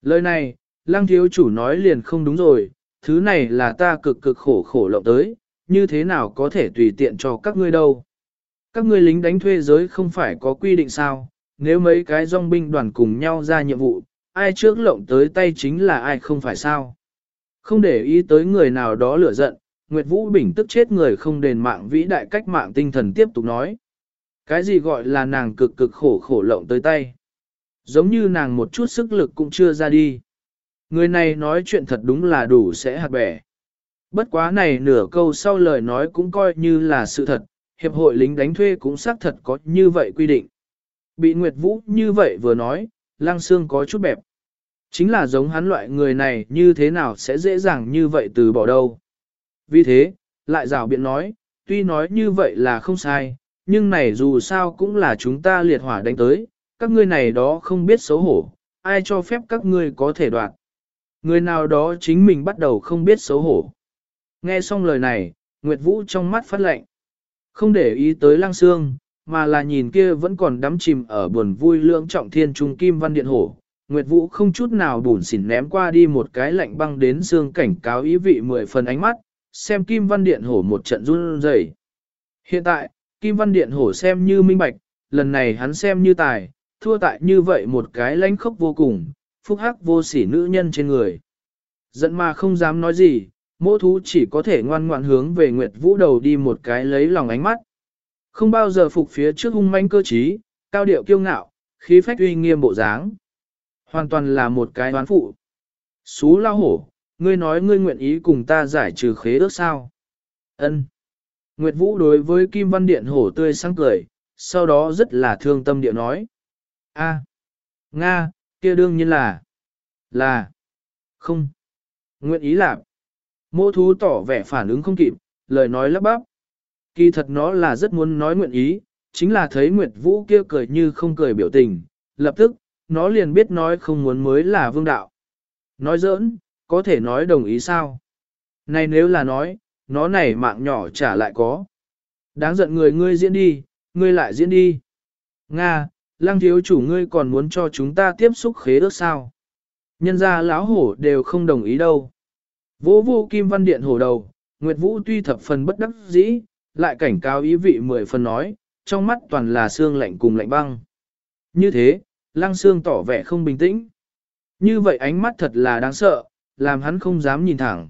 Lời này, lăng thiếu chủ nói liền không đúng rồi, thứ này là ta cực cực khổ khổ lộng tới, như thế nào có thể tùy tiện cho các ngươi đâu. Các ngươi lính đánh thuê giới không phải có quy định sao, nếu mấy cái dòng binh đoàn cùng nhau ra nhiệm vụ, ai trước lộng tới tay chính là ai không phải sao. Không để ý tới người nào đó lửa giận, Nguyệt Vũ Bình tức chết người không đền mạng vĩ đại cách mạng tinh thần tiếp tục nói. Cái gì gọi là nàng cực cực khổ khổ lộng tới tay. Giống như nàng một chút sức lực cũng chưa ra đi. Người này nói chuyện thật đúng là đủ sẽ hạt bẻ. Bất quá này nửa câu sau lời nói cũng coi như là sự thật, hiệp hội lính đánh thuê cũng xác thật có như vậy quy định. Bị Nguyệt Vũ như vậy vừa nói, Lăng Sương có chút bẹp. Chính là giống hắn loại người này như thế nào sẽ dễ dàng như vậy từ bỏ đâu. Vì thế, lại rào biện nói, tuy nói như vậy là không sai, nhưng này dù sao cũng là chúng ta liệt hỏa đánh tới, các ngươi này đó không biết xấu hổ, ai cho phép các ngươi có thể đoạt. Người nào đó chính mình bắt đầu không biết xấu hổ. Nghe xong lời này, Nguyệt Vũ trong mắt phát lệnh. Không để ý tới lăng xương, mà là nhìn kia vẫn còn đắm chìm ở buồn vui lưỡng trọng thiên trung kim văn điện hổ. Nguyệt Vũ không chút nào bùn xỉn ném qua đi một cái lạnh băng đến xương cảnh cáo ý vị mười phần ánh mắt, xem kim văn điện hổ một trận run rẩy. Hiện tại, kim văn điện hổ xem như minh bạch, lần này hắn xem như tài, thua tại như vậy một cái lãnh khốc vô cùng, phúc hắc vô sỉ nữ nhân trên người. Giận mà không dám nói gì, Mô thú chỉ có thể ngoan ngoãn hướng về Nguyệt Vũ đầu đi một cái lấy lòng ánh mắt. Không bao giờ phục phía trước hung manh cơ trí, cao điệu kiêu ngạo, khí phách uy nghiêm bộ dáng. Hoàn toàn là một cái đoán phụ. Xú lao hổ, ngươi nói ngươi nguyện ý cùng ta giải trừ khế ước sao? Ân. Nguyệt Vũ đối với Kim Văn Điện hổ tươi sáng cười, sau đó rất là thương tâm điệu nói. A, Nga, kia đương nhiên là, là, không, nguyện ý làm. Mô thú tỏ vẻ phản ứng không kịp, lời nói lắp bắp. Kỳ thật nó là rất muốn nói nguyện ý, chính là thấy Nguyệt Vũ kia cười như không cười biểu tình, lập tức, nó liền biết nói không muốn mới là vương đạo. Nói giỡn, có thể nói đồng ý sao? Này nếu là nói, nó này mạng nhỏ trả lại có. Đáng giận người ngươi diễn đi, ngươi lại diễn đi. Nga, lăng thiếu chủ ngươi còn muốn cho chúng ta tiếp xúc khế ước sao? Nhân ra lão hổ đều không đồng ý đâu. Vô vô kim văn điện hổ đầu, Nguyệt Vũ tuy thập phần bất đắc dĩ, lại cảnh cáo ý vị mười phần nói, trong mắt toàn là xương lạnh cùng lạnh băng. Như thế, lăng xương tỏ vẻ không bình tĩnh. Như vậy ánh mắt thật là đáng sợ, làm hắn không dám nhìn thẳng.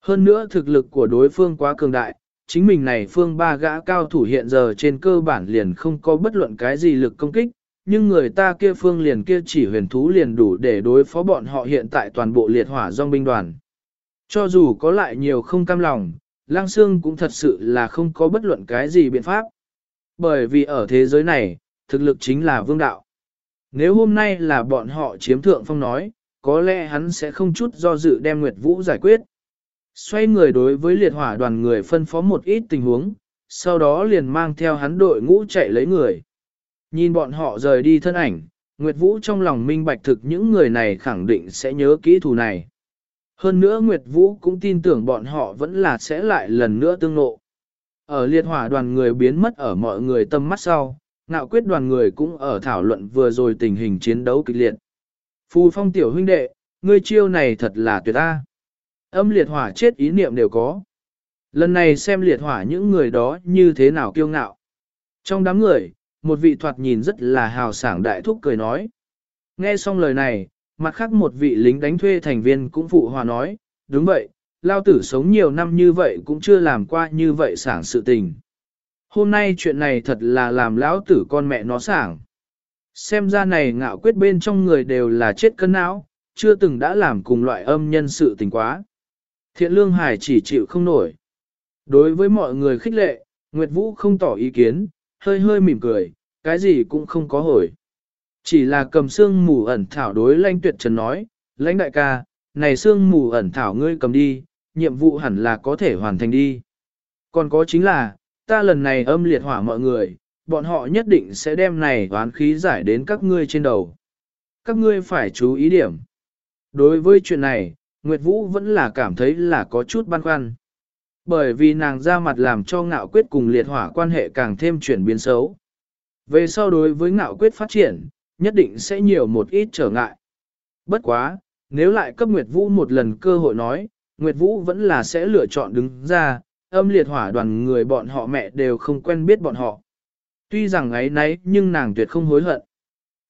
Hơn nữa thực lực của đối phương quá cường đại, chính mình này phương ba gã cao thủ hiện giờ trên cơ bản liền không có bất luận cái gì lực công kích, nhưng người ta kia phương liền kia chỉ huyền thú liền đủ để đối phó bọn họ hiện tại toàn bộ liệt hỏa dòng binh đoàn. Cho dù có lại nhiều không cam lòng, Lang Sương cũng thật sự là không có bất luận cái gì biện pháp. Bởi vì ở thế giới này, thực lực chính là vương đạo. Nếu hôm nay là bọn họ chiếm thượng phong nói, có lẽ hắn sẽ không chút do dự đem Nguyệt Vũ giải quyết. Xoay người đối với liệt hỏa đoàn người phân phó một ít tình huống, sau đó liền mang theo hắn đội ngũ chạy lấy người. Nhìn bọn họ rời đi thân ảnh, Nguyệt Vũ trong lòng minh bạch thực những người này khẳng định sẽ nhớ kỹ thù này. Hơn nữa Nguyệt Vũ cũng tin tưởng bọn họ vẫn là sẽ lại lần nữa tương nộ. Ở liệt hỏa đoàn người biến mất ở mọi người tâm mắt sau, ngạo quyết đoàn người cũng ở thảo luận vừa rồi tình hình chiến đấu kịch liệt. Phù phong tiểu huynh đệ, ngươi chiêu này thật là tuyệt ta. Âm liệt hỏa chết ý niệm đều có. Lần này xem liệt hỏa những người đó như thế nào kiêu ngạo. Trong đám người, một vị thoạt nhìn rất là hào sảng đại thúc cười nói. Nghe xong lời này, mặt khác một vị lính đánh thuê thành viên cũng phụ hòa nói, đúng vậy, lao tử sống nhiều năm như vậy cũng chưa làm qua như vậy sảng sự tình. Hôm nay chuyện này thật là làm lão tử con mẹ nó sảng. Xem ra này ngạo quyết bên trong người đều là chết cân não, chưa từng đã làm cùng loại âm nhân sự tình quá. Thiện lương hải chỉ chịu không nổi. Đối với mọi người khích lệ, Nguyệt Vũ không tỏ ý kiến, hơi hơi mỉm cười, cái gì cũng không có hồi. Chỉ là cầm xương mù ẩn thảo đối lãnh tuyệt trần nói, lãnh đại ca, này xương mù ẩn thảo ngươi cầm đi, nhiệm vụ hẳn là có thể hoàn thành đi. Còn có chính là, ta lần này âm liệt hỏa mọi người, bọn họ nhất định sẽ đem này oán khí giải đến các ngươi trên đầu. Các ngươi phải chú ý điểm. Đối với chuyện này, Nguyệt Vũ vẫn là cảm thấy là có chút băn khoăn. Bởi vì nàng ra mặt làm cho ngạo quyết cùng liệt hỏa quan hệ càng thêm chuyển biến xấu. Về sau đối với ngạo quyết phát triển, nhất định sẽ nhiều một ít trở ngại. Bất quá, nếu lại cấp Nguyệt Vũ một lần cơ hội nói, Nguyệt Vũ vẫn là sẽ lựa chọn đứng ra, âm liệt hỏa đoàn người bọn họ mẹ đều không quen biết bọn họ. Tuy rằng ấy nấy nhưng nàng tuyệt không hối hận.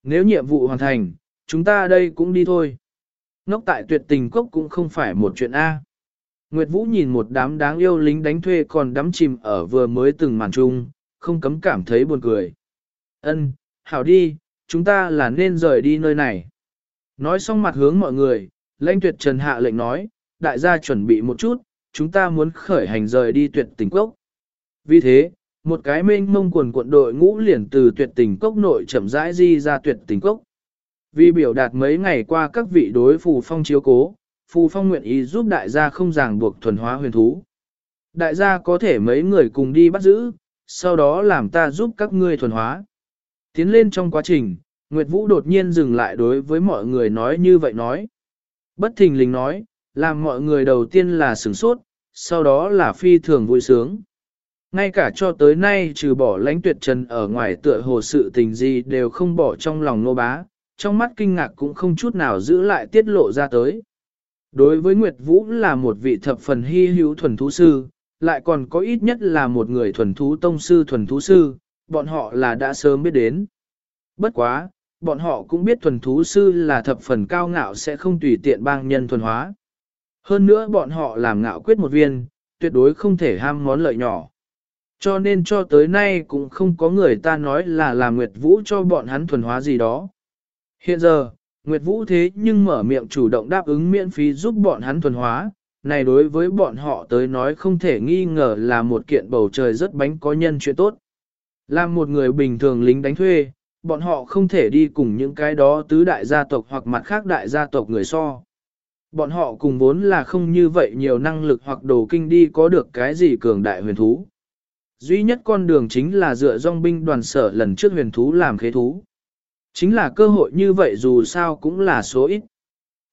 Nếu nhiệm vụ hoàn thành, chúng ta đây cũng đi thôi. Ngốc tại tuyệt tình cốc cũng không phải một chuyện A. Nguyệt Vũ nhìn một đám đáng yêu lính đánh thuê còn đắm chìm ở vừa mới từng màn chung, không cấm cảm thấy buồn cười. Ân, hảo đi, chúng ta là nên rời đi nơi này. Nói xong mặt hướng mọi người, lãnh tuyệt trần hạ lệnh nói, đại gia chuẩn bị một chút, chúng ta muốn khởi hành rời đi tuyệt tình cốc. Vì thế, một cái mênh mông quần cuộn đội ngũ liền từ tuyệt tình cốc nội chậm rãi di ra tuyệt tình cốc. Vì biểu đạt mấy ngày qua các vị đối phù phong chiếu cố, phù phong nguyện ý giúp đại gia không ràng buộc thuần hóa huyền thú. Đại gia có thể mấy người cùng đi bắt giữ, sau đó làm ta giúp các ngươi thuần hóa. Tiến lên trong quá trình, Nguyệt Vũ đột nhiên dừng lại đối với mọi người nói như vậy nói. Bất thình lình nói, làm mọi người đầu tiên là sửng sốt, sau đó là phi thường vui sướng. Ngay cả cho tới nay trừ bỏ lãnh tuyệt trần ở ngoài tựa hồ sự tình gì đều không bỏ trong lòng nô bá, trong mắt kinh ngạc cũng không chút nào giữ lại tiết lộ ra tới. Đối với Nguyệt Vũ là một vị thập phần hy hữu thuần thú sư, lại còn có ít nhất là một người thuần thú tông sư thuần thú sư, bọn họ là đã sớm biết đến. Bất quá, bọn họ cũng biết thuần thú sư là thập phần cao ngạo sẽ không tùy tiện bang nhân thuần hóa. Hơn nữa bọn họ làm ngạo quyết một viên, tuyệt đối không thể ham món lợi nhỏ. Cho nên cho tới nay cũng không có người ta nói là làm Nguyệt Vũ cho bọn hắn thuần hóa gì đó. Hiện giờ, Nguyệt Vũ thế nhưng mở miệng chủ động đáp ứng miễn phí giúp bọn hắn thuần hóa, này đối với bọn họ tới nói không thể nghi ngờ là một kiện bầu trời rất bánh có nhân chuyện tốt. Làm một người bình thường lính đánh thuê, bọn họ không thể đi cùng những cái đó tứ đại gia tộc hoặc mặt khác đại gia tộc người so. Bọn họ cùng vốn là không như vậy nhiều năng lực hoặc đồ kinh đi có được cái gì cường đại huyền thú. Duy nhất con đường chính là dựa dòng binh đoàn sở lần trước huyền thú làm khế thú. Chính là cơ hội như vậy dù sao cũng là số ít.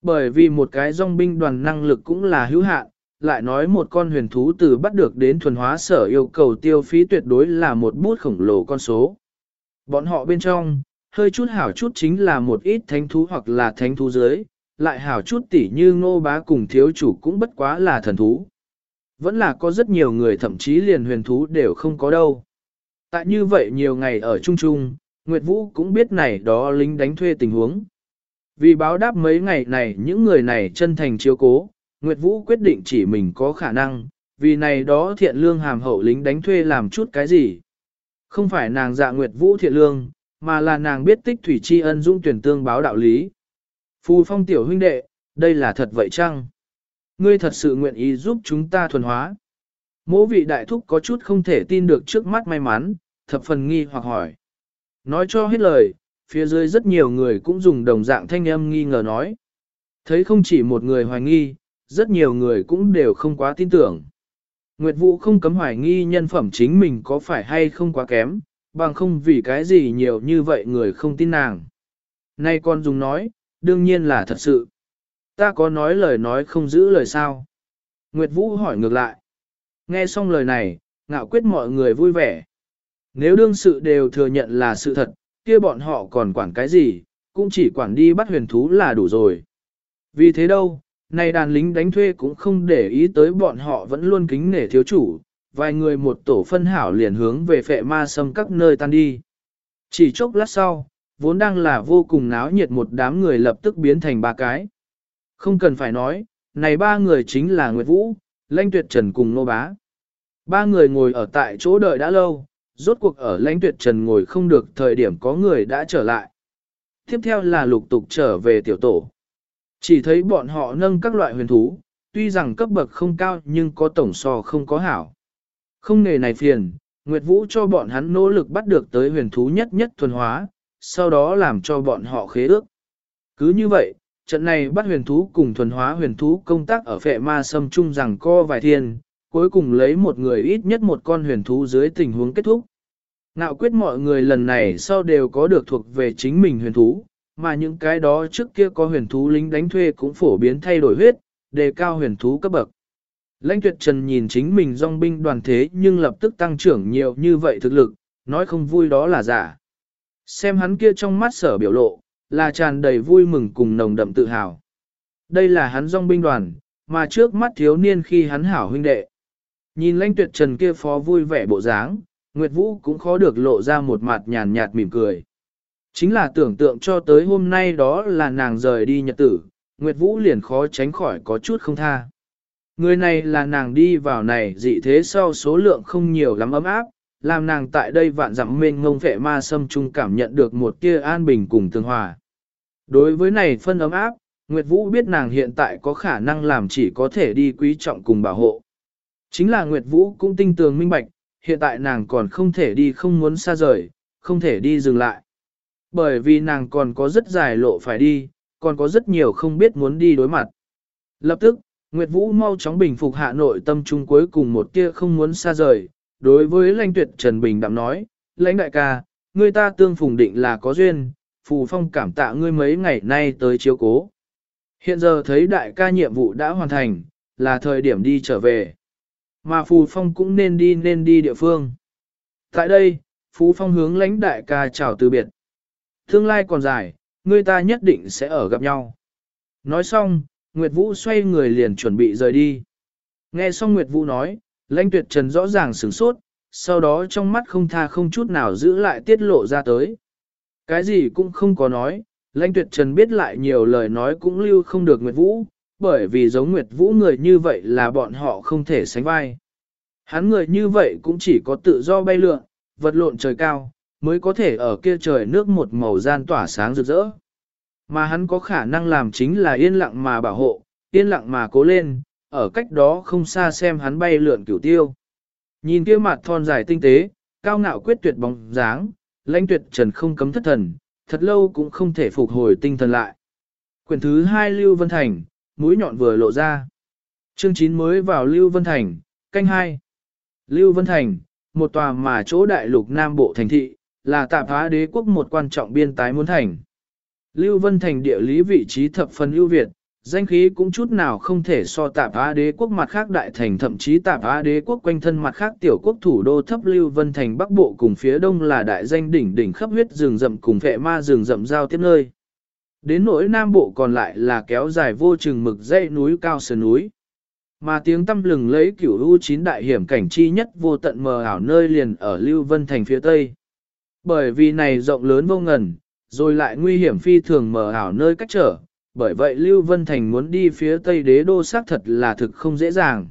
Bởi vì một cái dòng binh đoàn năng lực cũng là hữu hạn, lại nói một con huyền thú từ bắt được đến thuần hóa sở yêu cầu tiêu phí tuyệt đối là một bút khổng lồ con số. Bọn họ bên trong, hơi chút hảo chút chính là một ít thánh thú hoặc là thánh thú dưới, lại hảo chút tỉ như ngô bá cùng thiếu chủ cũng bất quá là thần thú. Vẫn là có rất nhiều người thậm chí liền huyền thú đều không có đâu. Tại như vậy nhiều ngày ở Trung Trung, Nguyệt Vũ cũng biết này đó lính đánh thuê tình huống. Vì báo đáp mấy ngày này những người này chân thành chiếu cố, Nguyệt Vũ quyết định chỉ mình có khả năng, vì này đó thiện lương hàm hậu lính đánh thuê làm chút cái gì. Không phải nàng dạ Nguyệt Vũ thiện lương, mà là nàng biết tích thủy tri ân dung tuyển tương báo đạo lý. Phù phong tiểu huynh đệ, đây là thật vậy chăng? Ngươi thật sự nguyện ý giúp chúng ta thuần hóa. Mỗ vị đại thúc có chút không thể tin được trước mắt may mắn, thập phần nghi hoặc hỏi. Nói cho hết lời, phía dưới rất nhiều người cũng dùng đồng dạng thanh âm nghi ngờ nói. Thấy không chỉ một người hoài nghi, rất nhiều người cũng đều không quá tin tưởng. Nguyệt Vũ không cấm hoài nghi nhân phẩm chính mình có phải hay không quá kém, bằng không vì cái gì nhiều như vậy người không tin nàng. Nay con dùng nói, đương nhiên là thật sự. Ta có nói lời nói không giữ lời sao? Nguyệt Vũ hỏi ngược lại. Nghe xong lời này, ngạo quyết mọi người vui vẻ. Nếu đương sự đều thừa nhận là sự thật, kia bọn họ còn quản cái gì, cũng chỉ quản đi bắt huyền thú là đủ rồi. Vì thế đâu, này đàn lính đánh thuê cũng không để ý tới bọn họ vẫn luôn kính nể thiếu chủ, vài người một tổ phân hảo liền hướng về phệ ma sâm các nơi tan đi. Chỉ chốc lát sau, vốn đang là vô cùng náo nhiệt một đám người lập tức biến thành ba cái. Không cần phải nói, này ba người chính là Nguyệt Vũ, Lãnh Tuyệt Trần cùng Nô Bá. Ba người ngồi ở tại chỗ đợi đã lâu, rốt cuộc ở Lãnh Tuyệt Trần ngồi không được thời điểm có người đã trở lại. Tiếp theo là lục tục trở về tiểu tổ. Chỉ thấy bọn họ nâng các loại huyền thú, tuy rằng cấp bậc không cao nhưng có tổng so không có hảo. Không nghề này phiền, Nguyệt Vũ cho bọn hắn nỗ lực bắt được tới huyền thú nhất nhất thuần hóa, sau đó làm cho bọn họ khế ước. Cứ như vậy, trận này bắt huyền thú cùng thuần hóa huyền thú công tác ở phệ ma sâm chung rằng co vài thiên, cuối cùng lấy một người ít nhất một con huyền thú dưới tình huống kết thúc. Nạo quyết mọi người lần này sau đều có được thuộc về chính mình huyền thú, mà những cái đó trước kia có huyền thú lính đánh thuê cũng phổ biến thay đổi huyết, đề cao huyền thú cấp bậc. Lãnh tuyệt trần nhìn chính mình dòng binh đoàn thế nhưng lập tức tăng trưởng nhiều như vậy thực lực, nói không vui đó là giả. Xem hắn kia trong mắt sở biểu lộ, là tràn đầy vui mừng cùng nồng đậm tự hào. Đây là hắn dòng binh đoàn, mà trước mắt thiếu niên khi hắn hảo huynh đệ. Nhìn lãnh tuyệt trần kia phó vui vẻ bộ dáng, Nguyệt Vũ cũng khó được lộ ra một mặt nhàn nhạt mỉm cười. Chính là tưởng tượng cho tới hôm nay đó là nàng rời đi nhật tử, Nguyệt Vũ liền khó tránh khỏi có chút không tha. Người này là nàng đi vào này dị thế sau số lượng không nhiều lắm ấm áp, làm nàng tại đây vạn dặm mênh ngông vệ ma sâm trung cảm nhận được một tia an bình cùng tương hòa. Đối với này phân ấm áp, Nguyệt Vũ biết nàng hiện tại có khả năng làm chỉ có thể đi quý trọng cùng bảo hộ. Chính là Nguyệt Vũ cũng tinh tường minh bạch, hiện tại nàng còn không thể đi không muốn xa rời, không thể đi dừng lại. Bởi vì nàng còn có rất dài lộ phải đi, còn có rất nhiều không biết muốn đi đối mặt. Lập tức, Nguyệt Vũ mau chóng bình phục hạ nội tâm trung cuối cùng một tia không muốn xa rời, đối với lãnh tuyệt Trần Bình đạm nói, lãnh đại ca, người ta tương phùng định là có duyên, phù phong cảm tạ ngươi mấy ngày nay tới chiếu cố. Hiện giờ thấy đại ca nhiệm vụ đã hoàn thành, là thời điểm đi trở về. Mà phù phong cũng nên đi nên đi địa phương. Tại đây, phù phong hướng lãnh đại ca chào từ biệt. Tương lai còn dài, người ta nhất định sẽ ở gặp nhau. Nói xong, Nguyệt Vũ xoay người liền chuẩn bị rời đi. Nghe xong Nguyệt Vũ nói, lãnh tuyệt trần rõ ràng sửng sốt, sau đó trong mắt không tha không chút nào giữ lại tiết lộ ra tới. Cái gì cũng không có nói, lãnh tuyệt trần biết lại nhiều lời nói cũng lưu không được Nguyệt Vũ, bởi vì giống Nguyệt Vũ người như vậy là bọn họ không thể sánh vai. Hắn người như vậy cũng chỉ có tự do bay lượn, vật lộn trời cao, mới có thể ở kia trời nước một màu gian tỏa sáng rực rỡ. Mà hắn có khả năng làm chính là yên lặng mà bảo hộ, yên lặng mà cố lên, ở cách đó không xa xem hắn bay lượn cửu tiêu. Nhìn kia mặt thon dài tinh tế, cao ngạo quyết tuyệt bóng dáng, lãnh tuyệt trần không cấm thất thần, thật lâu cũng không thể phục hồi tinh thần lại. Quyển thứ hai Lưu Vân Thành, mũi nhọn vừa lộ ra. Chương 9 mới vào Lưu Vân Thành, canh hai. Lưu Vân Thành, một tòa mà chỗ đại lục Nam Bộ thành thị, là tạp Hóa đế quốc một quan trọng biên tái muốn thành. Lưu Vân Thành địa lý vị trí thập phần ưu việt, danh khí cũng chút nào không thể so tạp á đế quốc mặt khác đại thành thậm chí tạp á đế quốc quanh thân mặt khác tiểu quốc thủ đô thấp Lưu Vân Thành bắc bộ cùng phía đông là đại danh đỉnh đỉnh khắp huyết rừng rậm cùng vệ ma rừng rậm giao tiếp nơi. Đến nỗi nam bộ còn lại là kéo dài vô chừng mực dãy núi cao sườn núi. Mà tiếng tâm lừng lấy cửu u chín đại hiểm cảnh chi nhất vô tận mờ ảo nơi liền ở Lưu Vân Thành phía tây. Bởi vì này rộng lớn vô ngần, rồi lại nguy hiểm phi thường mở ảo nơi cách trở, bởi vậy Lưu Vân Thành muốn đi phía tây đế đô xác thật là thực không dễ dàng.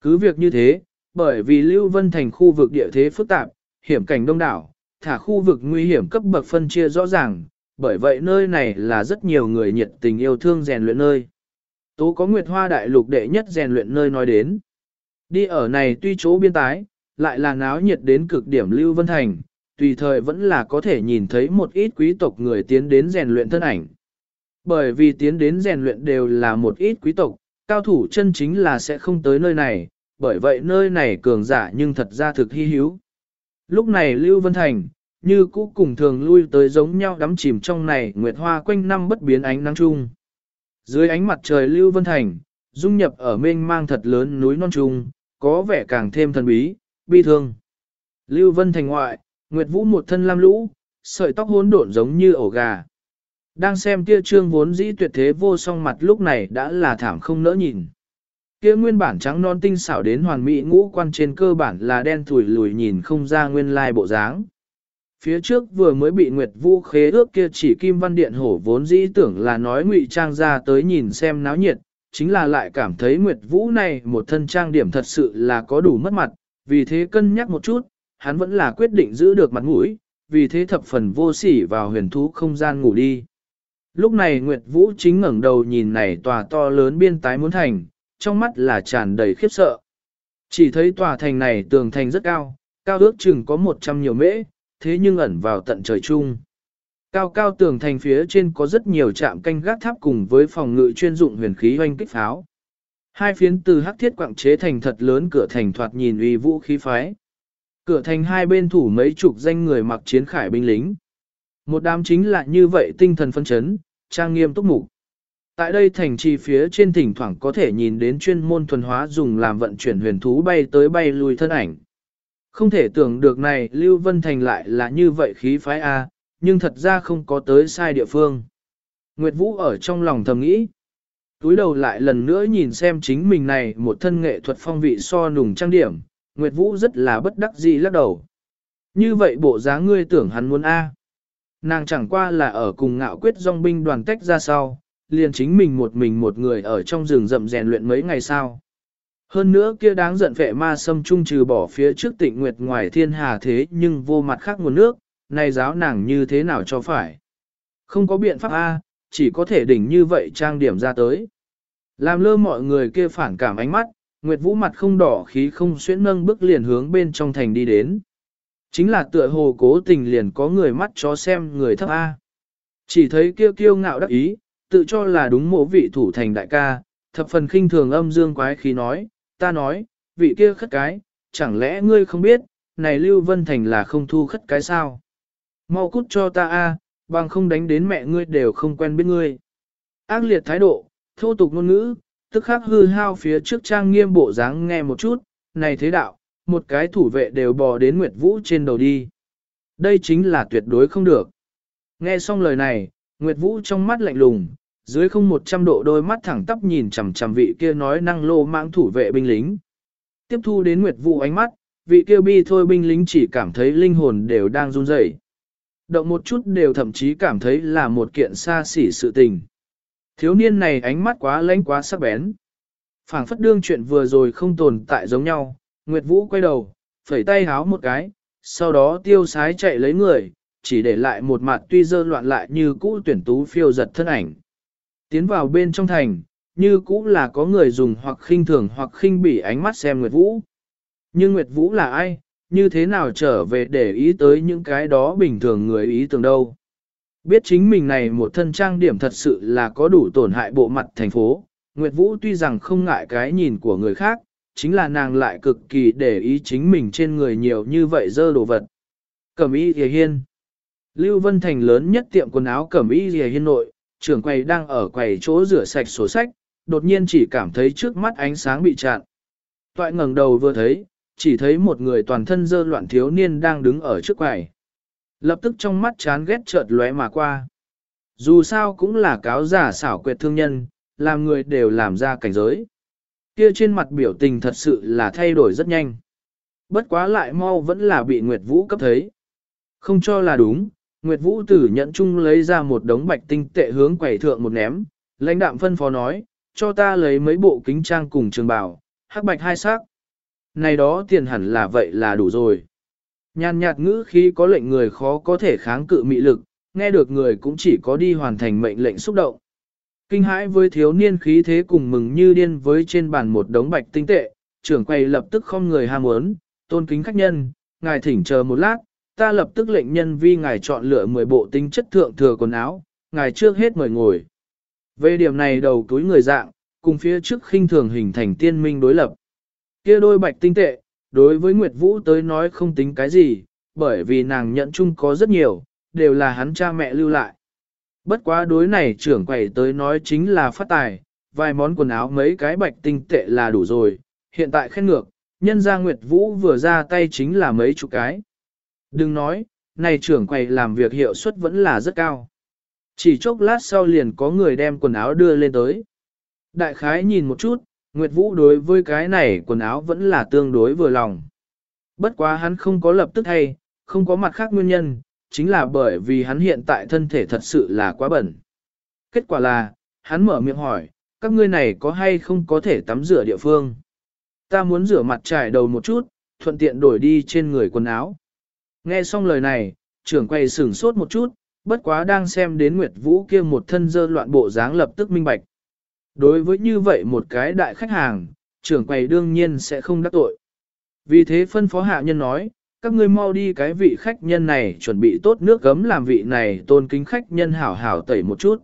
Cứ việc như thế, bởi vì Lưu Vân Thành khu vực địa thế phức tạp, hiểm cảnh đông đảo, thả khu vực nguy hiểm cấp bậc phân chia rõ ràng, bởi vậy nơi này là rất nhiều người nhiệt tình yêu thương rèn luyện nơi. Tố có Nguyệt Hoa Đại Lục đệ nhất rèn luyện nơi nói đến. Đi ở này tuy chỗ biên tái, lại là náo nhiệt đến cực điểm Lưu Vân Thành, tùy thời vẫn là có thể nhìn thấy một ít quý tộc người tiến đến rèn luyện thân ảnh. Bởi vì tiến đến rèn luyện đều là một ít quý tộc, cao thủ chân chính là sẽ không tới nơi này, bởi vậy nơi này cường giả nhưng thật ra thực hy hữu. Lúc này Lưu Vân Thành, như cũ cùng thường lui tới giống nhau đắm chìm trong này nguyệt hoa quanh năm bất biến ánh nắng chung. Dưới ánh mặt trời Lưu Vân Thành, dung nhập ở mênh mang thật lớn núi non trung, có vẻ càng thêm thần bí, bi thương. Lưu Vân Thành ngoại, Nguyệt Vũ một thân lam lũ, sợi tóc hỗn độn giống như ổ gà. Đang xem kia trương vốn dĩ tuyệt thế vô song mặt lúc này đã là thảm không nỡ nhìn. Kia nguyên bản trắng non tinh xảo đến hoàn mỹ ngũ quan trên cơ bản là đen thủi lùi nhìn không ra nguyên lai bộ dáng. Phía trước vừa mới bị Nguyệt Vũ khế ước kia chỉ kim văn điện hổ vốn dĩ tưởng là nói ngụy trang ra tới nhìn xem náo nhiệt, chính là lại cảm thấy Nguyệt Vũ này một thân trang điểm thật sự là có đủ mất mặt, vì thế cân nhắc một chút, hắn vẫn là quyết định giữ được mặt mũi, vì thế thập phần vô sỉ vào huyền thú không gian ngủ đi. Lúc này Nguyệt Vũ chính ngẩng đầu nhìn này tòa to lớn biên tái muốn thành, trong mắt là tràn đầy khiếp sợ. Chỉ thấy tòa thành này tường thành rất cao, cao ước chừng có 100 nhiều mễ, thế nhưng ẩn vào tận trời chung. Cao cao tường thành phía trên có rất nhiều trạm canh gác tháp cùng với phòng ngự chuyên dụng huyền khí hoanh kích pháo. Hai phiến từ hắc thiết quặng chế thành thật lớn cửa thành thoạt nhìn uy vũ khí phái. Cửa thành hai bên thủ mấy chục danh người mặc chiến khải binh lính. Một đám chính là như vậy tinh thần phân chấn, trang nghiêm túc mục. Tại đây thành trì phía trên thỉnh thoảng có thể nhìn đến chuyên môn thuần hóa dùng làm vận chuyển huyền thú bay tới bay lui thân ảnh. Không thể tưởng được này Lưu Vân Thành lại là như vậy khí phái A, nhưng thật ra không có tới sai địa phương. Nguyệt Vũ ở trong lòng thầm nghĩ. Túi đầu lại lần nữa nhìn xem chính mình này một thân nghệ thuật phong vị so nùng trang điểm, Nguyệt Vũ rất là bất đắc dĩ lắc đầu. Như vậy bộ dáng ngươi tưởng hắn muốn A. Nàng chẳng qua là ở cùng ngạo quyết dòng binh đoàn tách ra sau, liền chính mình một mình một người ở trong rừng rậm rèn luyện mấy ngày sau. Hơn nữa kia đáng giận vệ ma xâm trung trừ bỏ phía trước tịnh nguyệt ngoài thiên hà thế nhưng vô mặt khác nguồn nước, này giáo nàng như thế nào cho phải. Không có biện pháp A, chỉ có thể đỉnh như vậy trang điểm ra tới. Làm lơ mọi người kia phản cảm ánh mắt, Nguyệt Vũ mặt không đỏ khí không xuyễn nâng bước liền hướng bên trong thành đi đến. Chính là tựa hồ cố tình liền có người mắt cho xem người thấp A. Chỉ thấy kêu kiêu ngạo đắc ý, tự cho là đúng mộ vị thủ thành đại ca, thập phần khinh thường âm dương quái khí nói, ta nói, vị kia khất cái, chẳng lẽ ngươi không biết, này Lưu Vân Thành là không thu khất cái sao? Mau cút cho ta a, bằng không đánh đến mẹ ngươi đều không quen biết ngươi. Ác liệt thái độ, thô tục ngôn ngữ, tức khắc hư hao phía trước trang nghiêm bộ dáng nghe một chút, này thế đạo, một cái thủ vệ đều bò đến Nguyệt Vũ trên đầu đi. Đây chính là tuyệt đối không được. Nghe xong lời này, Nguyệt Vũ trong mắt lạnh lùng, dưới không một trăm độ đôi mắt thẳng tắp nhìn chằm chằm vị kia nói năng lô mạng thủ vệ binh lính. Tiếp thu đến Nguyệt Vũ ánh mắt, vị kia bi thôi binh lính chỉ cảm thấy linh hồn đều đang run rẩy. Động một chút đều thậm chí cảm thấy là một kiện xa xỉ sự tình. Thiếu niên này ánh mắt quá lánh quá sắc bén. phảng phất đương chuyện vừa rồi không tồn tại giống nhau, Nguyệt Vũ quay đầu, phẩy tay háo một cái, sau đó tiêu sái chạy lấy người, chỉ để lại một mặt tuy dơ loạn lại như cũ tuyển tú phiêu giật thân ảnh. Tiến vào bên trong thành, như cũ là có người dùng hoặc khinh thường hoặc khinh bỉ ánh mắt xem Nguyệt Vũ. Nhưng Nguyệt Vũ là ai, như thế nào trở về để ý tới những cái đó bình thường người ý tưởng đâu. Biết chính mình này một thân trang điểm thật sự là có đủ tổn hại bộ mặt thành phố, Nguyệt Vũ tuy rằng không ngại cái nhìn của người khác, chính là nàng lại cực kỳ để ý chính mình trên người nhiều như vậy dơ đồ vật. Cẩm y thìa hiên Lưu Vân Thành lớn nhất tiệm quần áo cẩm y thìa hiên nội, trưởng quầy đang ở quầy chỗ rửa sạch sổ sách, đột nhiên chỉ cảm thấy trước mắt ánh sáng bị chặn. Toại ngẩng đầu vừa thấy, chỉ thấy một người toàn thân dơ loạn thiếu niên đang đứng ở trước quầy. Lập tức trong mắt chán ghét chợt lóe mà qua. Dù sao cũng là cáo giả xảo quyệt thương nhân, làm người đều làm ra cảnh giới. Kia trên mặt biểu tình thật sự là thay đổi rất nhanh. Bất quá lại mau vẫn là bị Nguyệt Vũ cấp thấy. Không cho là đúng, Nguyệt Vũ tử nhận chung lấy ra một đống bạch tinh tệ hướng quầy thượng một ném, lãnh đạm phân phó nói, cho ta lấy mấy bộ kính trang cùng trường bào, hắc bạch hai sắc. Này đó tiền hẳn là vậy là đủ rồi. Nhàn nhạt ngữ khí có lệnh người khó có thể kháng cự mị lực, nghe được người cũng chỉ có đi hoàn thành mệnh lệnh xúc động. Kinh hãi với thiếu niên khí thế cùng mừng như điên với trên bàn một đống bạch tinh tệ, trưởng quầy lập tức không người ham muốn, tôn kính khách nhân, ngài thỉnh chờ một lát, ta lập tức lệnh nhân vi ngài chọn lựa 10 bộ tinh chất thượng thừa quần áo, ngài trước hết mời ngồi. Về điểm này đầu túi người dạng, cùng phía trước khinh thường hình thành tiên minh đối lập. Kia đôi bạch tinh tệ, đối với Nguyệt Vũ tới nói không tính cái gì, bởi vì nàng nhận chung có rất nhiều, đều là hắn cha mẹ lưu lại. Bất quá đối này trưởng quầy tới nói chính là phát tài, vài món quần áo mấy cái bạch tinh tệ là đủ rồi, hiện tại khen ngược, nhân gia Nguyệt Vũ vừa ra tay chính là mấy chục cái. Đừng nói, này trưởng quầy làm việc hiệu suất vẫn là rất cao. Chỉ chốc lát sau liền có người đem quần áo đưa lên tới. Đại khái nhìn một chút, Nguyệt Vũ đối với cái này quần áo vẫn là tương đối vừa lòng. Bất quá hắn không có lập tức hay, không có mặt khác nguyên nhân, chính là bởi vì hắn hiện tại thân thể thật sự là quá bẩn. Kết quả là, hắn mở miệng hỏi, các ngươi này có hay không có thể tắm rửa địa phương? Ta muốn rửa mặt trải đầu một chút, thuận tiện đổi đi trên người quần áo. Nghe xong lời này, trưởng quay sửng sốt một chút, bất quá đang xem đến Nguyệt Vũ kia một thân dơ loạn bộ dáng lập tức minh bạch. Đối với như vậy một cái đại khách hàng, trưởng quầy đương nhiên sẽ không đắc tội. Vì thế phân phó hạ nhân nói, các ngươi mau đi cái vị khách nhân này chuẩn bị tốt nước gấm làm vị này tôn kính khách nhân hảo hảo tẩy một chút.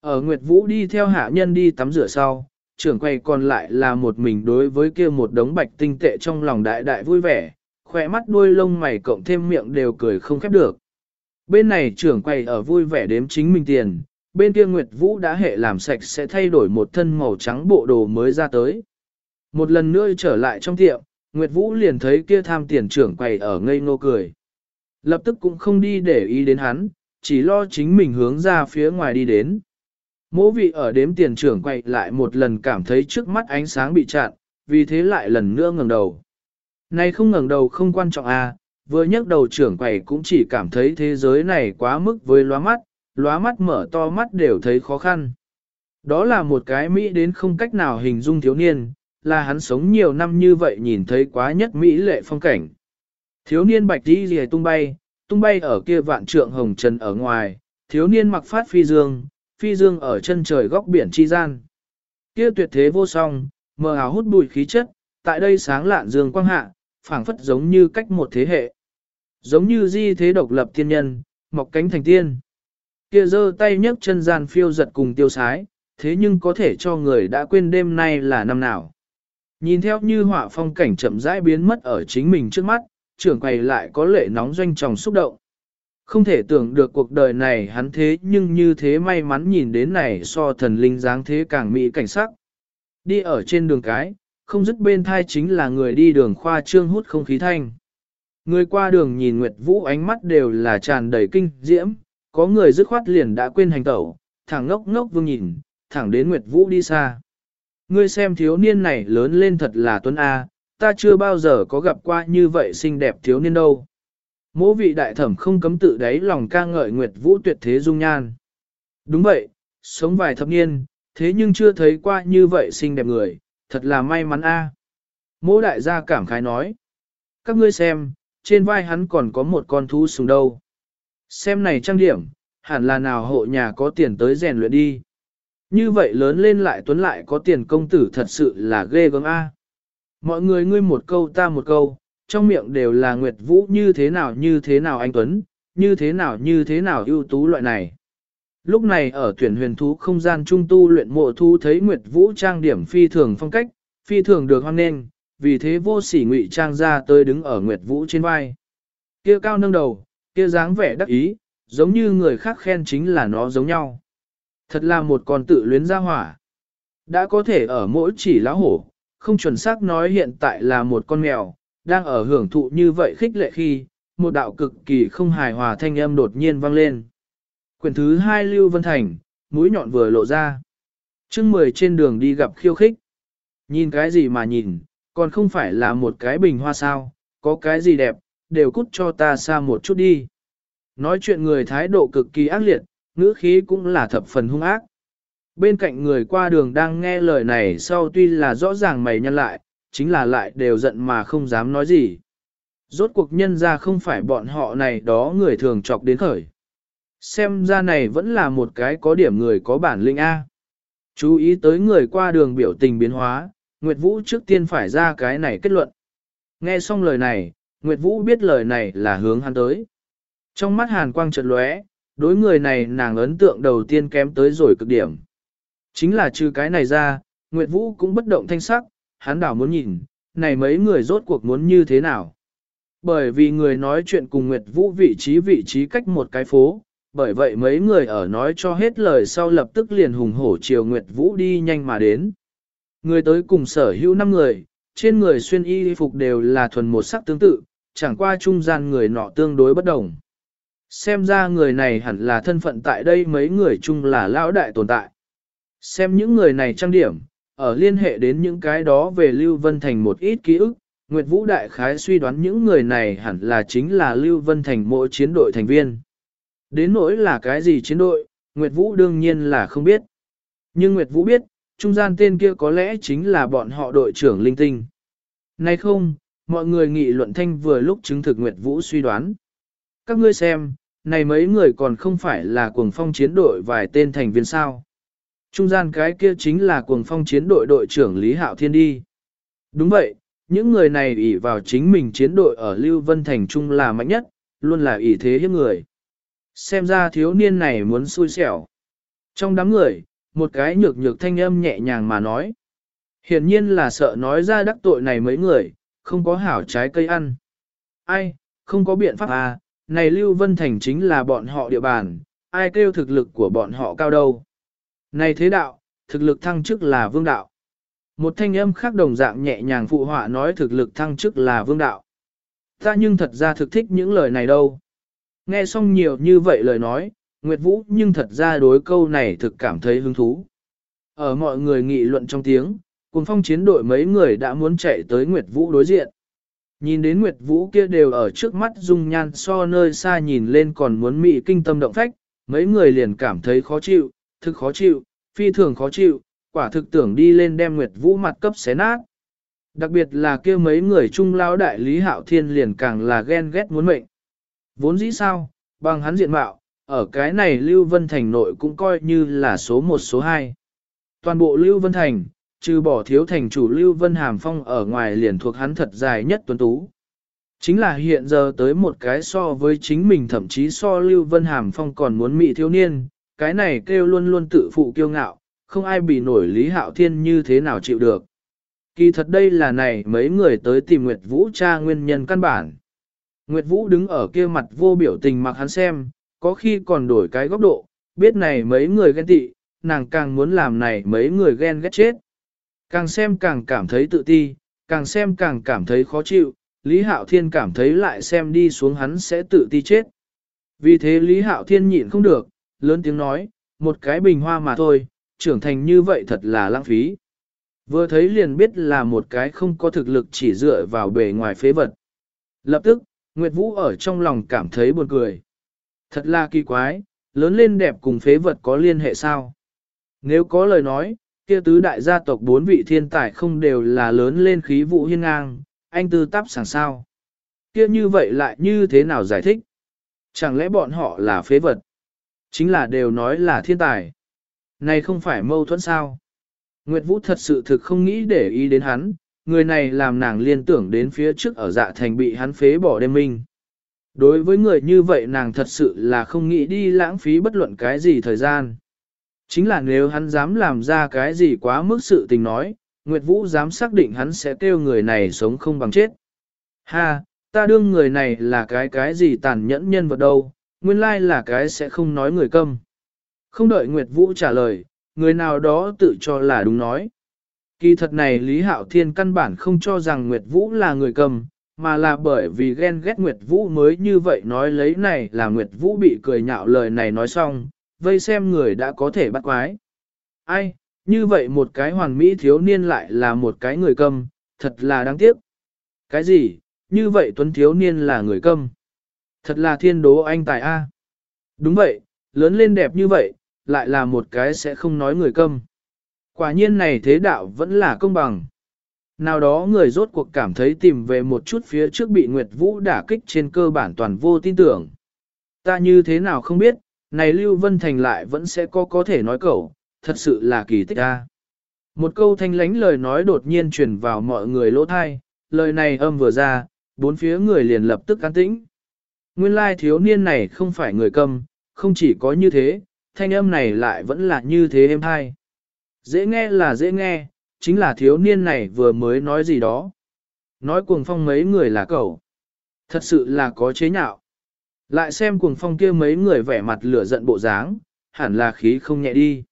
Ở Nguyệt Vũ đi theo hạ nhân đi tắm rửa sau, trưởng quầy còn lại là một mình đối với kia một đống bạch tinh tệ trong lòng đại đại vui vẻ, khỏe mắt đuôi lông mày cộng thêm miệng đều cười không khép được. Bên này trưởng quầy ở vui vẻ đếm chính mình tiền, bên kia Nguyệt Vũ đã hệ làm sạch sẽ thay đổi một thân màu trắng bộ đồ mới ra tới. Một lần nữa trở lại trong tiệm, Nguyệt Vũ liền thấy kia tham tiền trưởng quầy ở ngây ngô cười. Lập tức cũng không đi để ý đến hắn, chỉ lo chính mình hướng ra phía ngoài đi đến. Mỗ vị ở đếm tiền trưởng quay lại một lần cảm thấy trước mắt ánh sáng bị chặn, vì thế lại lần nữa ngẩng đầu. Này không ngẩng đầu không quan trọng à, vừa nhấc đầu trưởng quầy cũng chỉ cảm thấy thế giới này quá mức với loa mắt, lóa mắt mở to mắt đều thấy khó khăn. Đó là một cái Mỹ đến không cách nào hình dung thiếu niên, là hắn sống nhiều năm như vậy nhìn thấy quá nhất Mỹ lệ phong cảnh. Thiếu niên bạch đi rìa tung bay, tung bay ở kia vạn trượng hồng trần ở ngoài, thiếu niên mặc phát phi dương, phi dương ở chân trời góc biển chi gian. Kia tuyệt thế vô song, mờ ảo hút bụi khí chất, tại đây sáng lạn dương quang hạ, phảng phất giống như cách một thế hệ. Giống như di thế độc lập thiên nhân, mọc cánh thành tiên. Kia giơ tay nhấc chân gian phiêu giật cùng tiêu sái, thế nhưng có thể cho người đã quên đêm nay là năm nào. Nhìn theo như họa phong cảnh chậm rãi biến mất ở chính mình trước mắt, trưởng quầy lại có lệ nóng doanh tròng xúc động. Không thể tưởng được cuộc đời này hắn thế nhưng như thế may mắn nhìn đến này so thần linh dáng thế càng mỹ cảnh sắc. Đi ở trên đường cái, không dứt bên thai chính là người đi đường khoa trương hút không khí thanh. Người qua đường nhìn Nguyệt Vũ ánh mắt đều là tràn đầy kinh diễm, có người dứt khoát liền đã quên hành tẩu, thẳng ngốc ngốc vương nhìn, thẳng đến Nguyệt Vũ đi xa. Ngươi xem thiếu niên này lớn lên thật là tuấn A, ta chưa bao giờ có gặp qua như vậy xinh đẹp thiếu niên đâu. Mỗ vị đại thẩm không cấm tự đáy lòng ca ngợi Nguyệt Vũ tuyệt thế dung nhan. Đúng vậy, sống vài thập niên, thế nhưng chưa thấy qua như vậy xinh đẹp người, thật là may mắn a. À. Mỗ đại gia cảm khái nói. Các ngươi xem, trên vai hắn còn có một con thú sùng đâu. Xem này trang điểm, hẳn là nào hộ nhà có tiền tới rèn luyện đi. Như vậy lớn lên lại tuấn lại có tiền công tử thật sự là ghê gớm a. Mọi người ngươi một câu ta một câu, trong miệng đều là Nguyệt Vũ như thế nào như thế nào anh Tuấn, như thế nào như thế nào ưu tú loại này. Lúc này ở tuyển huyền thú không gian trung tu luyện mộ thu thấy Nguyệt Vũ trang điểm phi thường phong cách, phi thường được hoan nghênh, vì thế vô sỉ ngụy trang ra tới đứng ở Nguyệt Vũ trên vai. Kia cao nâng đầu, kia dáng vẻ đắc ý, giống như người khác khen chính là nó giống nhau. Thật là một con tự luyến ra hỏa. Đã có thể ở mỗi chỉ lá hổ, không chuẩn xác nói hiện tại là một con mèo, đang ở hưởng thụ như vậy khích lệ khi, một đạo cực kỳ không hài hòa thanh âm đột nhiên vang lên. Quyển thứ hai Lưu Vân Thành, mũi nhọn vừa lộ ra. chương mười trên đường đi gặp khiêu khích. Nhìn cái gì mà nhìn, còn không phải là một cái bình hoa sao, có cái gì đẹp, đều cút cho ta xa một chút đi. Nói chuyện người thái độ cực kỳ ác liệt, ngữ khí cũng là thập phần hung ác. Bên cạnh người qua đường đang nghe lời này sau tuy là rõ ràng mày nhăn lại, chính là lại đều giận mà không dám nói gì. Rốt cuộc nhân ra không phải bọn họ này đó người thường chọc đến khởi. Xem ra này vẫn là một cái có điểm người có bản lĩnh A. Chú ý tới người qua đường biểu tình biến hóa, Nguyệt Vũ trước tiên phải ra cái này kết luận. Nghe xong lời này, Nguyệt Vũ biết lời này là hướng hắn tới. Trong mắt hàn quang chợt lóe, đối người này nàng ấn tượng đầu tiên kém tới rồi cực điểm. Chính là trừ cái này ra, Nguyệt Vũ cũng bất động thanh sắc, hắn đảo muốn nhìn, này mấy người rốt cuộc muốn như thế nào. Bởi vì người nói chuyện cùng Nguyệt Vũ vị trí vị trí cách một cái phố, bởi vậy mấy người ở nói cho hết lời sau lập tức liền hùng hổ chiều Nguyệt Vũ đi nhanh mà đến. Người tới cùng sở hữu 5 người, trên người xuyên y phục đều là thuần một sắc tương tự, chẳng qua trung gian người nọ tương đối bất đồng. Xem ra người này hẳn là thân phận tại đây mấy người chung là lão đại tồn tại. Xem những người này trang điểm, ở liên hệ đến những cái đó về Lưu Vân Thành một ít ký ức, Nguyệt Vũ Đại Khái suy đoán những người này hẳn là chính là Lưu Vân Thành mỗi chiến đội thành viên. Đến nỗi là cái gì chiến đội, Nguyệt Vũ đương nhiên là không biết. Nhưng Nguyệt Vũ biết, trung gian tên kia có lẽ chính là bọn họ đội trưởng linh tinh. Nay không, mọi người nghị luận thanh vừa lúc chứng thực Nguyệt Vũ suy đoán. Các ngươi xem, này mấy người còn không phải là cuồng phong chiến đội vài tên thành viên sao. Trung gian cái kia chính là cuồng phong chiến đội đội trưởng Lý Hạo Thiên đi. Đúng vậy, những người này ỷ vào chính mình chiến đội ở Lưu Vân Thành Trung là mạnh nhất, luôn là ỷ thế hiếp người. Xem ra thiếu niên này muốn xui xẻo. Trong đám người, một cái nhược nhược thanh âm nhẹ nhàng mà nói. Hiển nhiên là sợ nói ra đắc tội này mấy người, không có hảo trái cây ăn. Ai, không có biện pháp à, này Lưu Vân Thành chính là bọn họ địa bàn, ai kêu thực lực của bọn họ cao đâu. Này thế đạo, thực lực thăng chức là vương đạo. Một thanh âm khác đồng dạng nhẹ nhàng phụ họa nói thực lực thăng chức là vương đạo. Ta nhưng thật ra thực thích những lời này đâu. Nghe xong nhiều như vậy lời nói, Nguyệt Vũ nhưng thật ra đối câu này thực cảm thấy hứng thú. Ở mọi người nghị luận trong tiếng, cùng phong chiến đội mấy người đã muốn chạy tới Nguyệt Vũ đối diện. Nhìn đến Nguyệt Vũ kia đều ở trước mắt dung nhan so nơi xa nhìn lên còn muốn mị kinh tâm động phách, mấy người liền cảm thấy khó chịu, thực khó chịu, phi thường khó chịu, quả thực tưởng đi lên đem Nguyệt Vũ mặt cấp xé nát. Đặc biệt là kia mấy người trung lao đại Lý Hạo Thiên liền càng là ghen ghét muốn mệnh. Vốn dĩ sao, bằng hắn diện mạo, ở cái này Lưu Vân Thành nội cũng coi như là số 1 số 2. Toàn bộ Lưu Vân Thành, trừ bỏ thiếu thành chủ Lưu Vân Hàm Phong ở ngoài liền thuộc hắn thật dài nhất tuấn tú. Chính là hiện giờ tới một cái so với chính mình thậm chí so Lưu Vân Hàm Phong còn muốn mị thiếu niên, cái này kêu luôn luôn tự phụ kiêu ngạo, không ai bị nổi Lý Hạo Thiên như thế nào chịu được. Kỳ thật đây là này mấy người tới tìm Nguyệt Vũ tra nguyên nhân căn bản. Nguyệt Vũ đứng ở kia mặt vô biểu tình mặc hắn xem, có khi còn đổi cái góc độ, biết này mấy người ghen tị, nàng càng muốn làm này mấy người ghen ghét chết. Càng xem càng cảm thấy tự ti, càng xem càng cảm thấy khó chịu, Lý Hạo Thiên cảm thấy lại xem đi xuống hắn sẽ tự ti chết. Vì thế Lý Hạo Thiên nhịn không được, lớn tiếng nói, một cái bình hoa mà thôi, trưởng thành như vậy thật là lãng phí. Vừa thấy liền biết là một cái không có thực lực chỉ dựa vào bề ngoài phế vật. Lập tức, Nguyệt Vũ ở trong lòng cảm thấy buồn cười. Thật là kỳ quái, lớn lên đẹp cùng phế vật có liên hệ sao? Nếu có lời nói, kia tứ đại gia tộc bốn vị thiên tài không đều là lớn lên khí vụ hiên ngang, anh tư tắp sẵn sao. Kia như vậy lại như thế nào giải thích? Chẳng lẽ bọn họ là phế vật? Chính là đều nói là thiên tài. Này không phải mâu thuẫn sao? Nguyệt Vũ thật sự thực không nghĩ để ý đến hắn, người này làm nàng liên tưởng đến phía trước ở dạ thành bị hắn phế bỏ đêm minh. Đối với người như vậy nàng thật sự là không nghĩ đi lãng phí bất luận cái gì thời gian. Chính là nếu hắn dám làm ra cái gì quá mức sự tình nói, Nguyệt Vũ dám xác định hắn sẽ kêu người này sống không bằng chết. Ha, ta đương người này là cái cái gì tàn nhẫn nhân vật đâu, nguyên lai là cái sẽ không nói người câm. Không đợi Nguyệt Vũ trả lời, người nào đó tự cho là đúng nói. Kỳ thật này Lý Hạo Thiên căn bản không cho rằng Nguyệt Vũ là người cầm, mà là bởi vì ghen ghét Nguyệt Vũ mới như vậy nói lấy này là Nguyệt Vũ bị cười nhạo lời này nói xong, vây xem người đã có thể bắt quái. Ai, như vậy một cái hoàn mỹ thiếu niên lại là một cái người câm, thật là đáng tiếc. Cái gì, như vậy tuấn thiếu niên là người câm. Thật là thiên đố anh tài A. Đúng vậy, lớn lên đẹp như vậy, lại là một cái sẽ không nói người câm. Quả nhiên này thế đạo vẫn là công bằng. Nào đó người rốt cuộc cảm thấy tìm về một chút phía trước bị Nguyệt Vũ đả kích trên cơ bản toàn vô tin tưởng. Ta như thế nào không biết, này Lưu Vân Thành lại vẫn sẽ có có thể nói cậu, thật sự là kỳ tích ta. Một câu thanh lánh lời nói đột nhiên truyền vào mọi người lỗ thai, lời này âm vừa ra, bốn phía người liền lập tức an tĩnh. Nguyên lai thiếu niên này không phải người câm, không chỉ có như thế, thanh âm này lại vẫn là như thế êm hay. Dễ nghe là dễ nghe, chính là thiếu niên này vừa mới nói gì đó. Nói cuồng phong mấy người là cậu. Thật sự là có chế nhạo. Lại xem cuồng phong kia mấy người vẻ mặt lửa giận bộ dáng, hẳn là khí không nhẹ đi.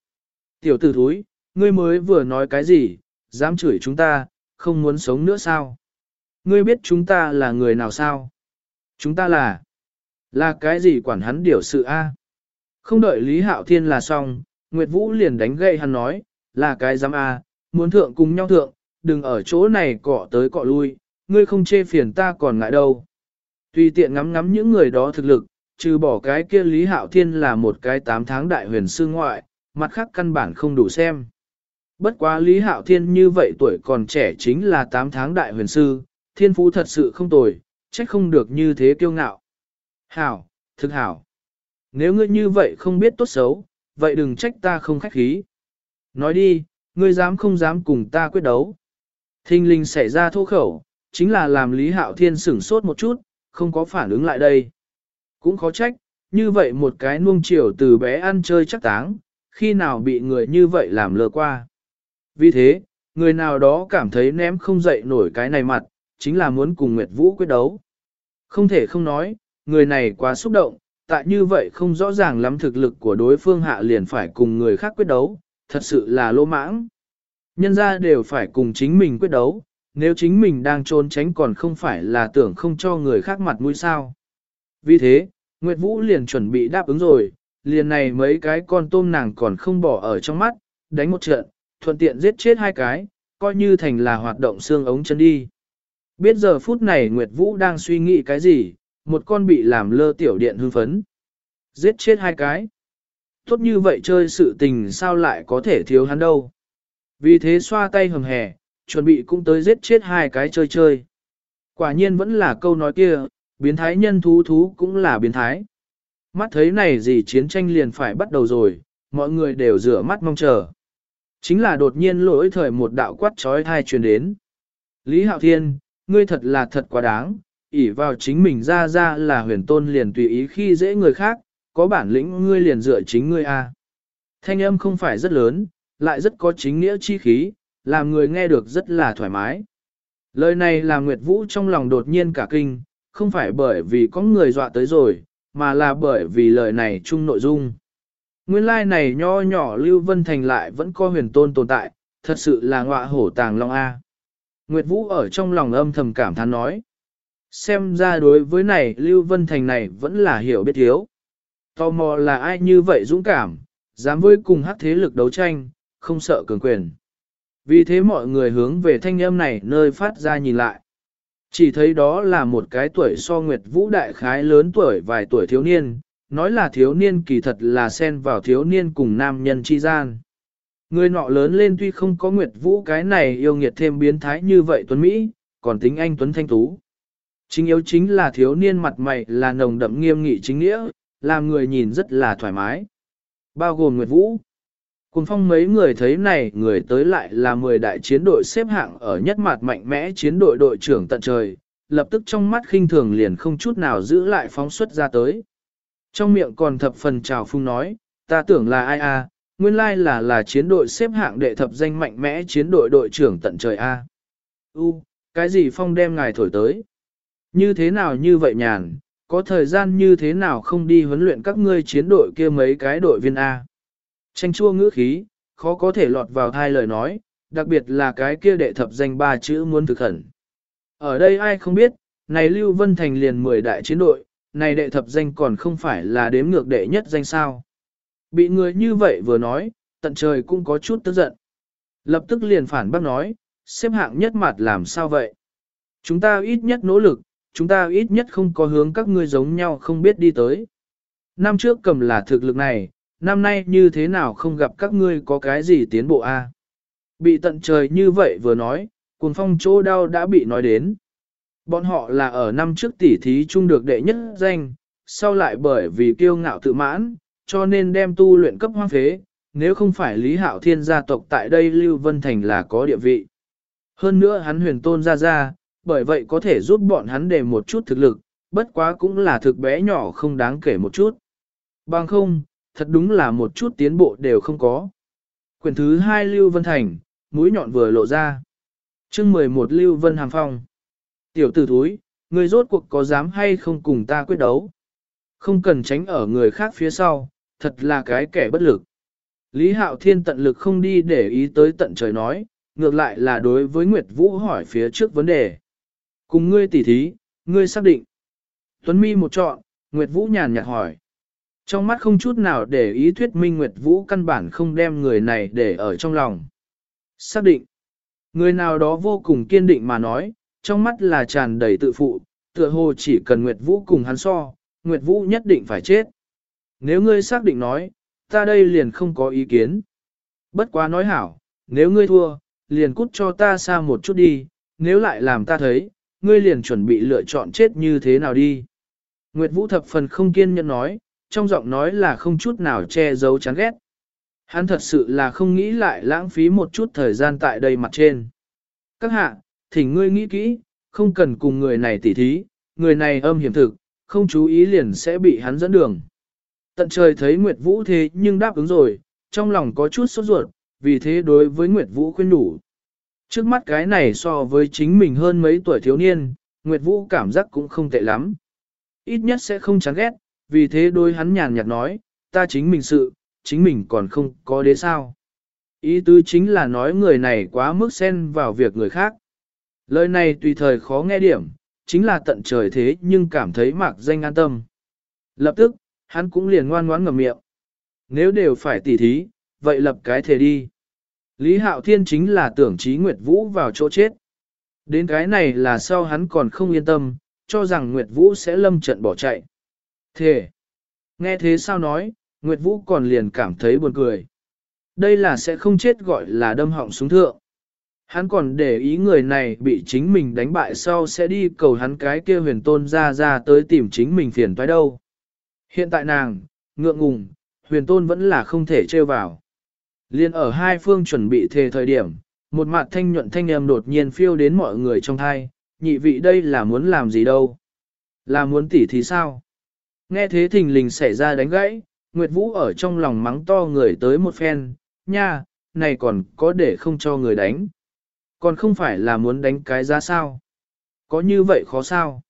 Tiểu tử thúi, ngươi mới vừa nói cái gì, dám chửi chúng ta, không muốn sống nữa sao? Ngươi biết chúng ta là người nào sao? Chúng ta là... Là cái gì quản hắn điều sự a? Không đợi Lý Hạo Thiên là xong, Nguyệt Vũ liền đánh gậy hắn nói, là cái dám a, muốn thượng cùng nhau thượng, đừng ở chỗ này cọ tới cọ lui, ngươi không chê phiền ta còn ngại đâu. Tùy tiện ngắm ngắm những người đó thực lực, trừ bỏ cái kia Lý Hạo Thiên là một cái 8 tháng đại huyền sư ngoại, mặt khác căn bản không đủ xem. Bất quá Lý Hạo Thiên như vậy tuổi còn trẻ chính là 8 tháng đại huyền sư, thiên phú thật sự không tồi, trách không được như thế kiêu ngạo. Hảo, thực hảo. Nếu ngươi như vậy không biết tốt xấu, vậy đừng trách ta không khách khí. Nói đi, ngươi dám không dám cùng ta quyết đấu. Thinh linh xảy ra thô khẩu, chính là làm Lý Hạo Thiên sửng sốt một chút, không có phản ứng lại đây. Cũng khó trách, như vậy một cái nuông chiều từ bé ăn chơi chắc táng, khi nào bị người như vậy làm lờ qua. Vì thế, người nào đó cảm thấy ném không dậy nổi cái này mặt, chính là muốn cùng Nguyệt Vũ quyết đấu. Không thể không nói, người này quá xúc động, tại như vậy không rõ ràng lắm thực lực của đối phương hạ liền phải cùng người khác quyết đấu, thật sự là lỗ mãng. Nhân ra đều phải cùng chính mình quyết đấu, nếu chính mình đang trốn tránh còn không phải là tưởng không cho người khác mặt mũi sao. Vì thế, Nguyệt Vũ liền chuẩn bị đáp ứng rồi, liền này mấy cái con tôm nàng còn không bỏ ở trong mắt, đánh một trận, thuận tiện giết chết hai cái, coi như thành là hoạt động xương ống chân đi. Biết giờ phút này Nguyệt Vũ đang suy nghĩ cái gì, một con bị làm lơ tiểu điện hưng phấn. Giết chết hai cái. Tốt như vậy chơi sự tình sao lại có thể thiếu hắn đâu. Vì thế xoa tay hầm hè, chuẩn bị cũng tới giết chết hai cái chơi chơi. Quả nhiên vẫn là câu nói kia, biến thái nhân thú thú cũng là biến thái. Mắt thấy này gì chiến tranh liền phải bắt đầu rồi, mọi người đều rửa mắt mong chờ. Chính là đột nhiên lỗi thời một đạo quát trói thai truyền đến. Lý Hạo Thiên, ngươi thật là thật quá đáng, ỷ vào chính mình ra ra là huyền tôn liền tùy ý khi dễ người khác, có bản lĩnh ngươi liền dựa chính ngươi a. Thanh âm không phải rất lớn, lại rất có chính nghĩa chi khí, làm người nghe được rất là thoải mái. Lời này làm Nguyệt Vũ trong lòng đột nhiên cả kinh, không phải bởi vì có người dọa tới rồi, mà là bởi vì lời này chung nội dung. Nguyên lai like này nho nhỏ Lưu Vân Thành lại vẫn có huyền tôn tồn tại, thật sự là ngọa hổ tàng long A. Nguyệt Vũ ở trong lòng âm thầm cảm thán nói. Xem ra đối với này Lưu Vân Thành này vẫn là hiểu biết thiếu. Tò mò là ai như vậy dũng cảm, dám với cùng hắc thế lực đấu tranh, không sợ cường quyền. Vì thế mọi người hướng về thanh âm này nơi phát ra nhìn lại. Chỉ thấy đó là một cái tuổi so Nguyệt Vũ đại khái lớn tuổi vài tuổi thiếu niên, nói là thiếu niên kỳ thật là xen vào thiếu niên cùng nam nhân chi gian. Người nọ lớn lên tuy không có Nguyệt Vũ cái này yêu nghiệt thêm biến thái như vậy Tuấn Mỹ, còn tính anh Tuấn Thanh Tú. Chính yếu chính là thiếu niên mặt mày là nồng đậm nghiêm nghị chính nghĩa, làm người nhìn rất là thoải mái. Bao gồm Nguyệt Vũ. Cùng phong mấy người thấy này người tới lại là 10 đại chiến đội xếp hạng ở nhất mặt mạnh mẽ chiến đội đội trưởng tận trời, lập tức trong mắt khinh thường liền không chút nào giữ lại phóng xuất ra tới. Trong miệng còn thập phần trào phung nói, ta tưởng là ai a, nguyên lai là là chiến đội xếp hạng đệ thập danh mạnh mẽ chiến đội đội trưởng tận trời a. U, cái gì phong đem ngài thổi tới? Như thế nào như vậy nhàn, có thời gian như thế nào không đi huấn luyện các ngươi chiến đội kia mấy cái đội viên A. Tranh chua ngữ khí, khó có thể lọt vào hai lời nói, đặc biệt là cái kia đệ thập danh ba chữ muốn thực khẩn. Ở đây ai không biết, này Lưu Vân Thành liền 10 đại chiến đội, này đệ thập danh còn không phải là đếm ngược đệ nhất danh sao. Bị người như vậy vừa nói, tận trời cũng có chút tức giận. Lập tức liền phản bác nói, xếp hạng nhất mặt làm sao vậy? Chúng ta ít nhất nỗ lực, chúng ta ít nhất không có hướng các ngươi giống nhau không biết đi tới. Năm trước cầm là thực lực này, năm nay như thế nào không gặp các ngươi có cái gì tiến bộ a? Bị tận trời như vậy vừa nói, cuồng phong chỗ đau đã bị nói đến. Bọn họ là ở năm trước tỷ thí chung được đệ nhất danh, sau lại bởi vì kiêu ngạo tự mãn, cho nên đem tu luyện cấp hoang phế, nếu không phải Lý Hạo Thiên gia tộc tại đây Lưu Vân Thành là có địa vị. Hơn nữa hắn huyền tôn ra ra, bởi vậy có thể giúp bọn hắn để một chút thực lực, bất quá cũng là thực bé nhỏ không đáng kể một chút. Bằng không, thật đúng là một chút tiến bộ đều không có. Quyển thứ hai Lưu Vân Thành, mũi nhọn vừa lộ ra. chương 11 Lưu Vân Hàm Phong. Tiểu tử thúi, người rốt cuộc có dám hay không cùng ta quyết đấu. Không cần tránh ở người khác phía sau, thật là cái kẻ bất lực. Lý Hạo Thiên tận lực không đi để ý tới tận trời nói, ngược lại là đối với Nguyệt Vũ hỏi phía trước vấn đề. Cùng ngươi tỉ thí, ngươi xác định. Tuấn Mi một chọn, Nguyệt Vũ nhàn nhạt hỏi. Trong mắt không chút nào để ý thuyết minh Nguyệt Vũ căn bản không đem người này để ở trong lòng. Xác định. Người nào đó vô cùng kiên định mà nói, trong mắt là tràn đầy tự phụ, tựa hồ chỉ cần Nguyệt Vũ cùng hắn so, Nguyệt Vũ nhất định phải chết. Nếu ngươi xác định nói, ta đây liền không có ý kiến. Bất quá nói hảo, nếu ngươi thua, liền cút cho ta xa một chút đi, nếu lại làm ta thấy, ngươi liền chuẩn bị lựa chọn chết như thế nào đi. Nguyệt Vũ thập phần không kiên nhẫn nói, trong giọng nói là không chút nào che giấu chán ghét. Hắn thật sự là không nghĩ lại lãng phí một chút thời gian tại đây mặt trên. Các hạ, thỉnh ngươi nghĩ kỹ, không cần cùng người này tỉ thí, người này âm hiểm thực, không chú ý liền sẽ bị hắn dẫn đường. Tận trời thấy Nguyệt Vũ thế nhưng đáp ứng rồi, trong lòng có chút sốt ruột, vì thế đối với Nguyệt Vũ khuyên đủ. Trước mắt cái này so với chính mình hơn mấy tuổi thiếu niên, Nguyệt Vũ cảm giác cũng không tệ lắm. Ít nhất sẽ không chán ghét, vì thế đôi hắn nhàn nhạt nói, ta chính mình sự, chính mình còn không có đế sao. Ý tứ chính là nói người này quá mức xen vào việc người khác. Lời này tùy thời khó nghe điểm, chính là tận trời thế nhưng cảm thấy mạc danh an tâm. Lập tức, hắn cũng liền ngoan ngoãn ngầm miệng. Nếu đều phải tỉ thí, vậy lập cái thể đi. Lý Hạo Thiên chính là tưởng trí Nguyệt Vũ vào chỗ chết. Đến cái này là sau hắn còn không yên tâm, cho rằng Nguyệt Vũ sẽ lâm trận bỏ chạy. Thế, nghe thế sao nói, Nguyệt Vũ còn liền cảm thấy buồn cười. Đây là sẽ không chết gọi là đâm họng xuống thượng. Hắn còn để ý người này bị chính mình đánh bại sau sẽ đi cầu hắn cái kia huyền tôn ra ra tới tìm chính mình phiền toái đâu. Hiện tại nàng, ngượng ngùng, huyền tôn vẫn là không thể trêu vào. Liên ở hai phương chuẩn bị thề thời điểm, một mặt thanh nhuận thanh âm đột nhiên phiêu đến mọi người trong thai, nhị vị đây là muốn làm gì đâu? Là muốn tỉ thì sao? Nghe thế thình lình xảy ra đánh gãy, Nguyệt Vũ ở trong lòng mắng to người tới một phen, nha, này còn có để không cho người đánh. Còn không phải là muốn đánh cái ra sao? Có như vậy khó sao?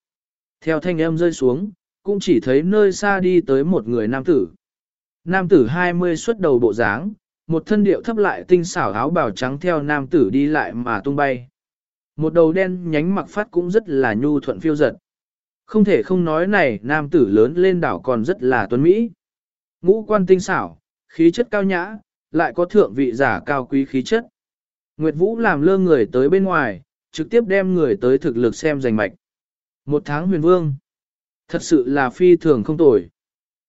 Theo thanh âm rơi xuống, cũng chỉ thấy nơi xa đi tới một người nam tử. Nam tử 20 xuất đầu bộ dáng, một thân điệu thấp lại tinh xảo áo bào trắng theo nam tử đi lại mà tung bay. Một đầu đen nhánh mặc phát cũng rất là nhu thuận phiêu giật. Không thể không nói này nam tử lớn lên đảo còn rất là tuấn mỹ. Ngũ quan tinh xảo, khí chất cao nhã, lại có thượng vị giả cao quý khí chất. Nguyệt Vũ làm lơ người tới bên ngoài, trực tiếp đem người tới thực lực xem giành mạch. Một tháng huyền vương. Thật sự là phi thường không tồi.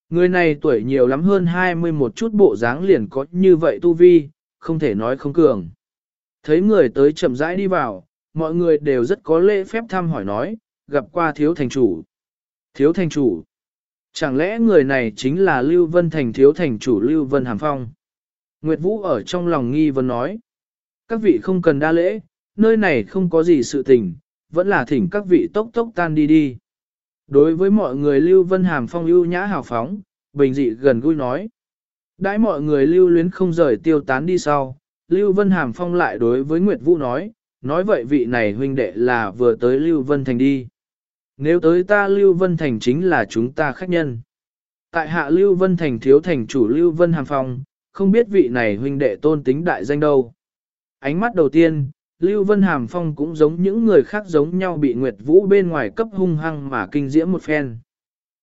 Người này tuổi nhiều lắm hơn 20 một chút bộ dáng liền có như vậy tu vi, không thể nói không cường. Thấy người tới chậm rãi đi vào, mọi người đều rất có lễ phép thăm hỏi nói, gặp qua thiếu thành chủ. Thiếu thành chủ. Chẳng lẽ người này chính là Lưu Vân Thành thiếu thành chủ Lưu Vân Hàm Phong? Nguyệt Vũ ở trong lòng nghi vấn nói. Các vị không cần đa lễ, nơi này không có gì sự tình, vẫn là thỉnh các vị tốc tốc tan đi đi. Đối với mọi người Lưu Vân Hàm Phong ưu nhã hào phóng, bình dị gần gũi nói. Đãi mọi người lưu luyến không rời tiêu tán đi sau, Lưu Vân Hàm Phong lại đối với Nguyệt Vũ nói, nói vậy vị này huynh đệ là vừa tới Lưu Vân Thành đi. Nếu tới ta Lưu Vân Thành chính là chúng ta khách nhân. Tại hạ Lưu Vân Thành thiếu thành chủ Lưu Vân Hàm Phong, không biết vị này huynh đệ tôn tính đại danh đâu. Ánh mắt đầu tiên, Lưu Vân Hàm Phong cũng giống những người khác giống nhau bị Nguyệt Vũ bên ngoài cấp hung hăng mà kinh diễm một phen.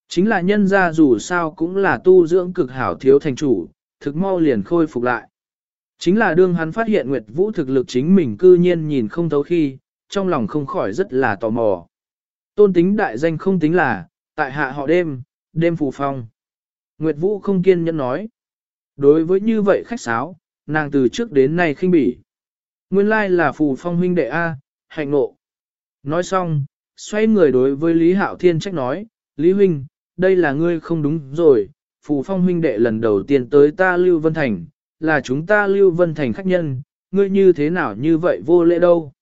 Chính là nhân ra dù sao cũng là tu dưỡng cực hảo thiếu thành chủ, thực mau liền khôi phục lại. Chính là đương hắn phát hiện Nguyệt Vũ thực lực chính mình cư nhiên nhìn không thấu khi, trong lòng không khỏi rất là tò mò. Tôn tính đại danh không tính là, tại hạ họ đêm, đêm phù phong. Nguyệt Vũ không kiên nhẫn nói. Đối với như vậy khách sáo, nàng từ trước đến nay khinh bỉ. Nguyên lai là phù phong huynh đệ A, hạnh ngộ. Nói xong, xoay người đối với Lý Hạo Thiên trách nói, Lý huynh, đây là ngươi không đúng rồi, phù phong huynh đệ lần đầu tiên tới ta Lưu Vân Thành, là chúng ta Lưu Vân Thành khách nhân, ngươi như thế nào như vậy vô lễ đâu.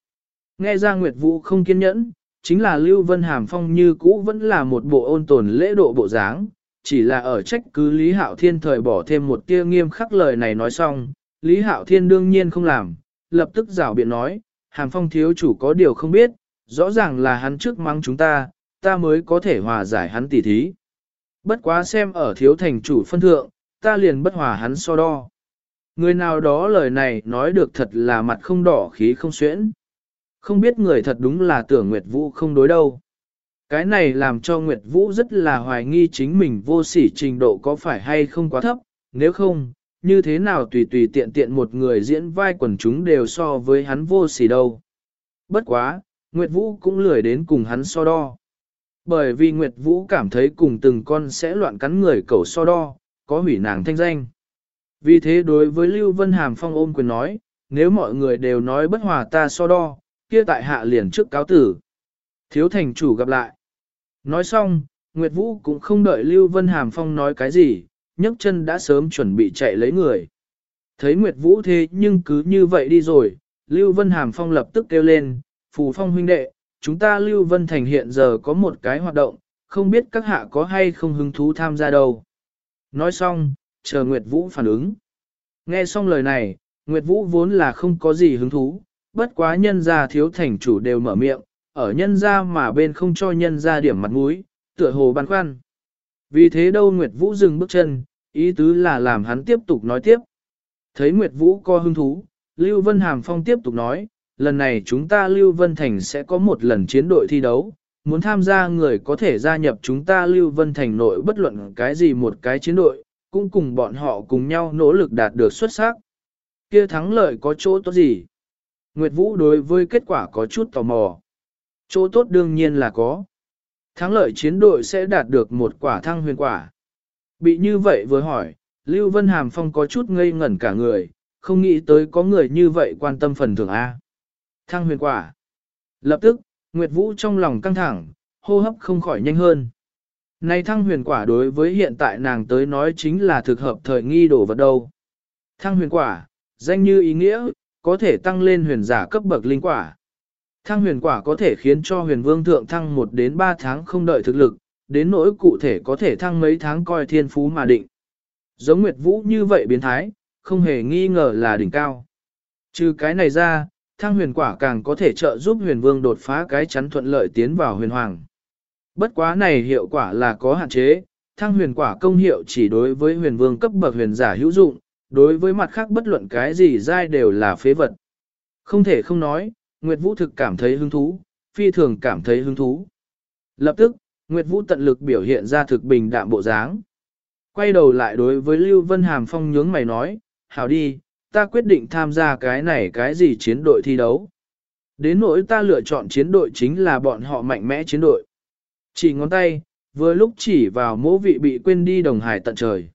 Nghe ra Nguyệt Vũ không kiên nhẫn, chính là Lưu Vân Hàm Phong như cũ vẫn là một bộ ôn tồn lễ độ bộ dáng, chỉ là ở trách cứ Lý Hạo Thiên thời bỏ thêm một tia nghiêm khắc lời này nói xong, Lý Hạo Thiên đương nhiên không làm, lập tức rảo biện nói, Hàm Phong thiếu chủ có điều không biết, rõ ràng là hắn trước mắng chúng ta, ta mới có thể hòa giải hắn tỉ thí. Bất quá xem ở thiếu thành chủ phân thượng, ta liền bất hòa hắn so đo. Người nào đó lời này nói được thật là mặt không đỏ khí không xuyễn. Không biết người thật đúng là tưởng Nguyệt Vũ không đối đâu. Cái này làm cho Nguyệt Vũ rất là hoài nghi chính mình vô sỉ trình độ có phải hay không quá thấp, nếu không, như thế nào tùy tùy tiện tiện một người diễn vai quần chúng đều so với hắn vô sỉ đâu. Bất quá, Nguyệt Vũ cũng lười đến cùng hắn so đo. Bởi vì Nguyệt Vũ cảm thấy cùng từng con sẽ loạn cắn người cầu so đo, có hủy nàng thanh danh. Vì thế đối với Lưu Vân Hàm Phong ôm quyền nói, nếu mọi người đều nói bất hòa ta so đo, kia tại hạ liền trước cáo tử. Thiếu thành chủ gặp lại. Nói xong, Nguyệt Vũ cũng không đợi Lưu Vân Hàm Phong nói cái gì, nhấc chân đã sớm chuẩn bị chạy lấy người. Thấy Nguyệt Vũ thế nhưng cứ như vậy đi rồi, Lưu Vân Hàm Phong lập tức kêu lên, Phù Phong huynh đệ, chúng ta Lưu Vân Thành hiện giờ có một cái hoạt động, không biết các hạ có hay không hứng thú tham gia đâu. Nói xong, chờ Nguyệt Vũ phản ứng. Nghe xong lời này, Nguyệt Vũ vốn là không có gì hứng thú, bất quá nhân gia thiếu thành chủ đều mở miệng, ở nhân gia mà bên không cho nhân gia điểm mặt mũi, tựa hồ băn khoăn. Vì thế đâu Nguyệt Vũ dừng bước chân, ý tứ là làm hắn tiếp tục nói tiếp. Thấy Nguyệt Vũ co hứng thú, Lưu Vân Hàm Phong tiếp tục nói, lần này chúng ta Lưu Vân Thành sẽ có một lần chiến đội thi đấu, muốn tham gia người có thể gia nhập chúng ta Lưu Vân Thành nội bất luận cái gì một cái chiến đội, cũng cùng bọn họ cùng nhau nỗ lực đạt được xuất sắc. Kia thắng lợi có chỗ tốt gì? Nguyệt Vũ đối với kết quả có chút tò mò. Chỗ tốt đương nhiên là có. Thắng lợi chiến đội sẽ đạt được một quả thăng huyền quả. Bị như vậy vừa hỏi, Lưu Vân Hàm Phong có chút ngây ngẩn cả người, không nghĩ tới có người như vậy quan tâm phần thưởng A. Thăng huyền quả. Lập tức, Nguyệt Vũ trong lòng căng thẳng, hô hấp không khỏi nhanh hơn. Này thăng huyền quả đối với hiện tại nàng tới nói chính là thực hợp thời nghi đổ vật đâu. Thăng huyền quả, danh như ý nghĩa, có thể tăng lên huyền giả cấp bậc linh quả. Thăng huyền quả có thể khiến cho huyền vương thượng thăng 1 đến 3 tháng không đợi thực lực, đến nỗi cụ thể có thể thăng mấy tháng coi thiên phú mà định. Giống Nguyệt Vũ như vậy biến thái, không hề nghi ngờ là đỉnh cao. Trừ cái này ra, thăng huyền quả càng có thể trợ giúp huyền vương đột phá cái chắn thuận lợi tiến vào huyền hoàng. Bất quá này hiệu quả là có hạn chế, thăng huyền quả công hiệu chỉ đối với huyền vương cấp bậc huyền giả hữu dụng, đối với mặt khác bất luận cái gì dai đều là phế vật. Không thể không nói, Nguyệt Vũ thực cảm thấy hứng thú, phi thường cảm thấy hứng thú. Lập tức, Nguyệt Vũ tận lực biểu hiện ra thực bình đạm bộ dáng. Quay đầu lại đối với Lưu Vân Hàm Phong nhướng mày nói, hảo đi, ta quyết định tham gia cái này cái gì chiến đội thi đấu. Đến nỗi ta lựa chọn chiến đội chính là bọn họ mạnh mẽ chiến đội. Chỉ ngón tay, vừa lúc chỉ vào mỗ vị bị quên đi đồng hải tận trời.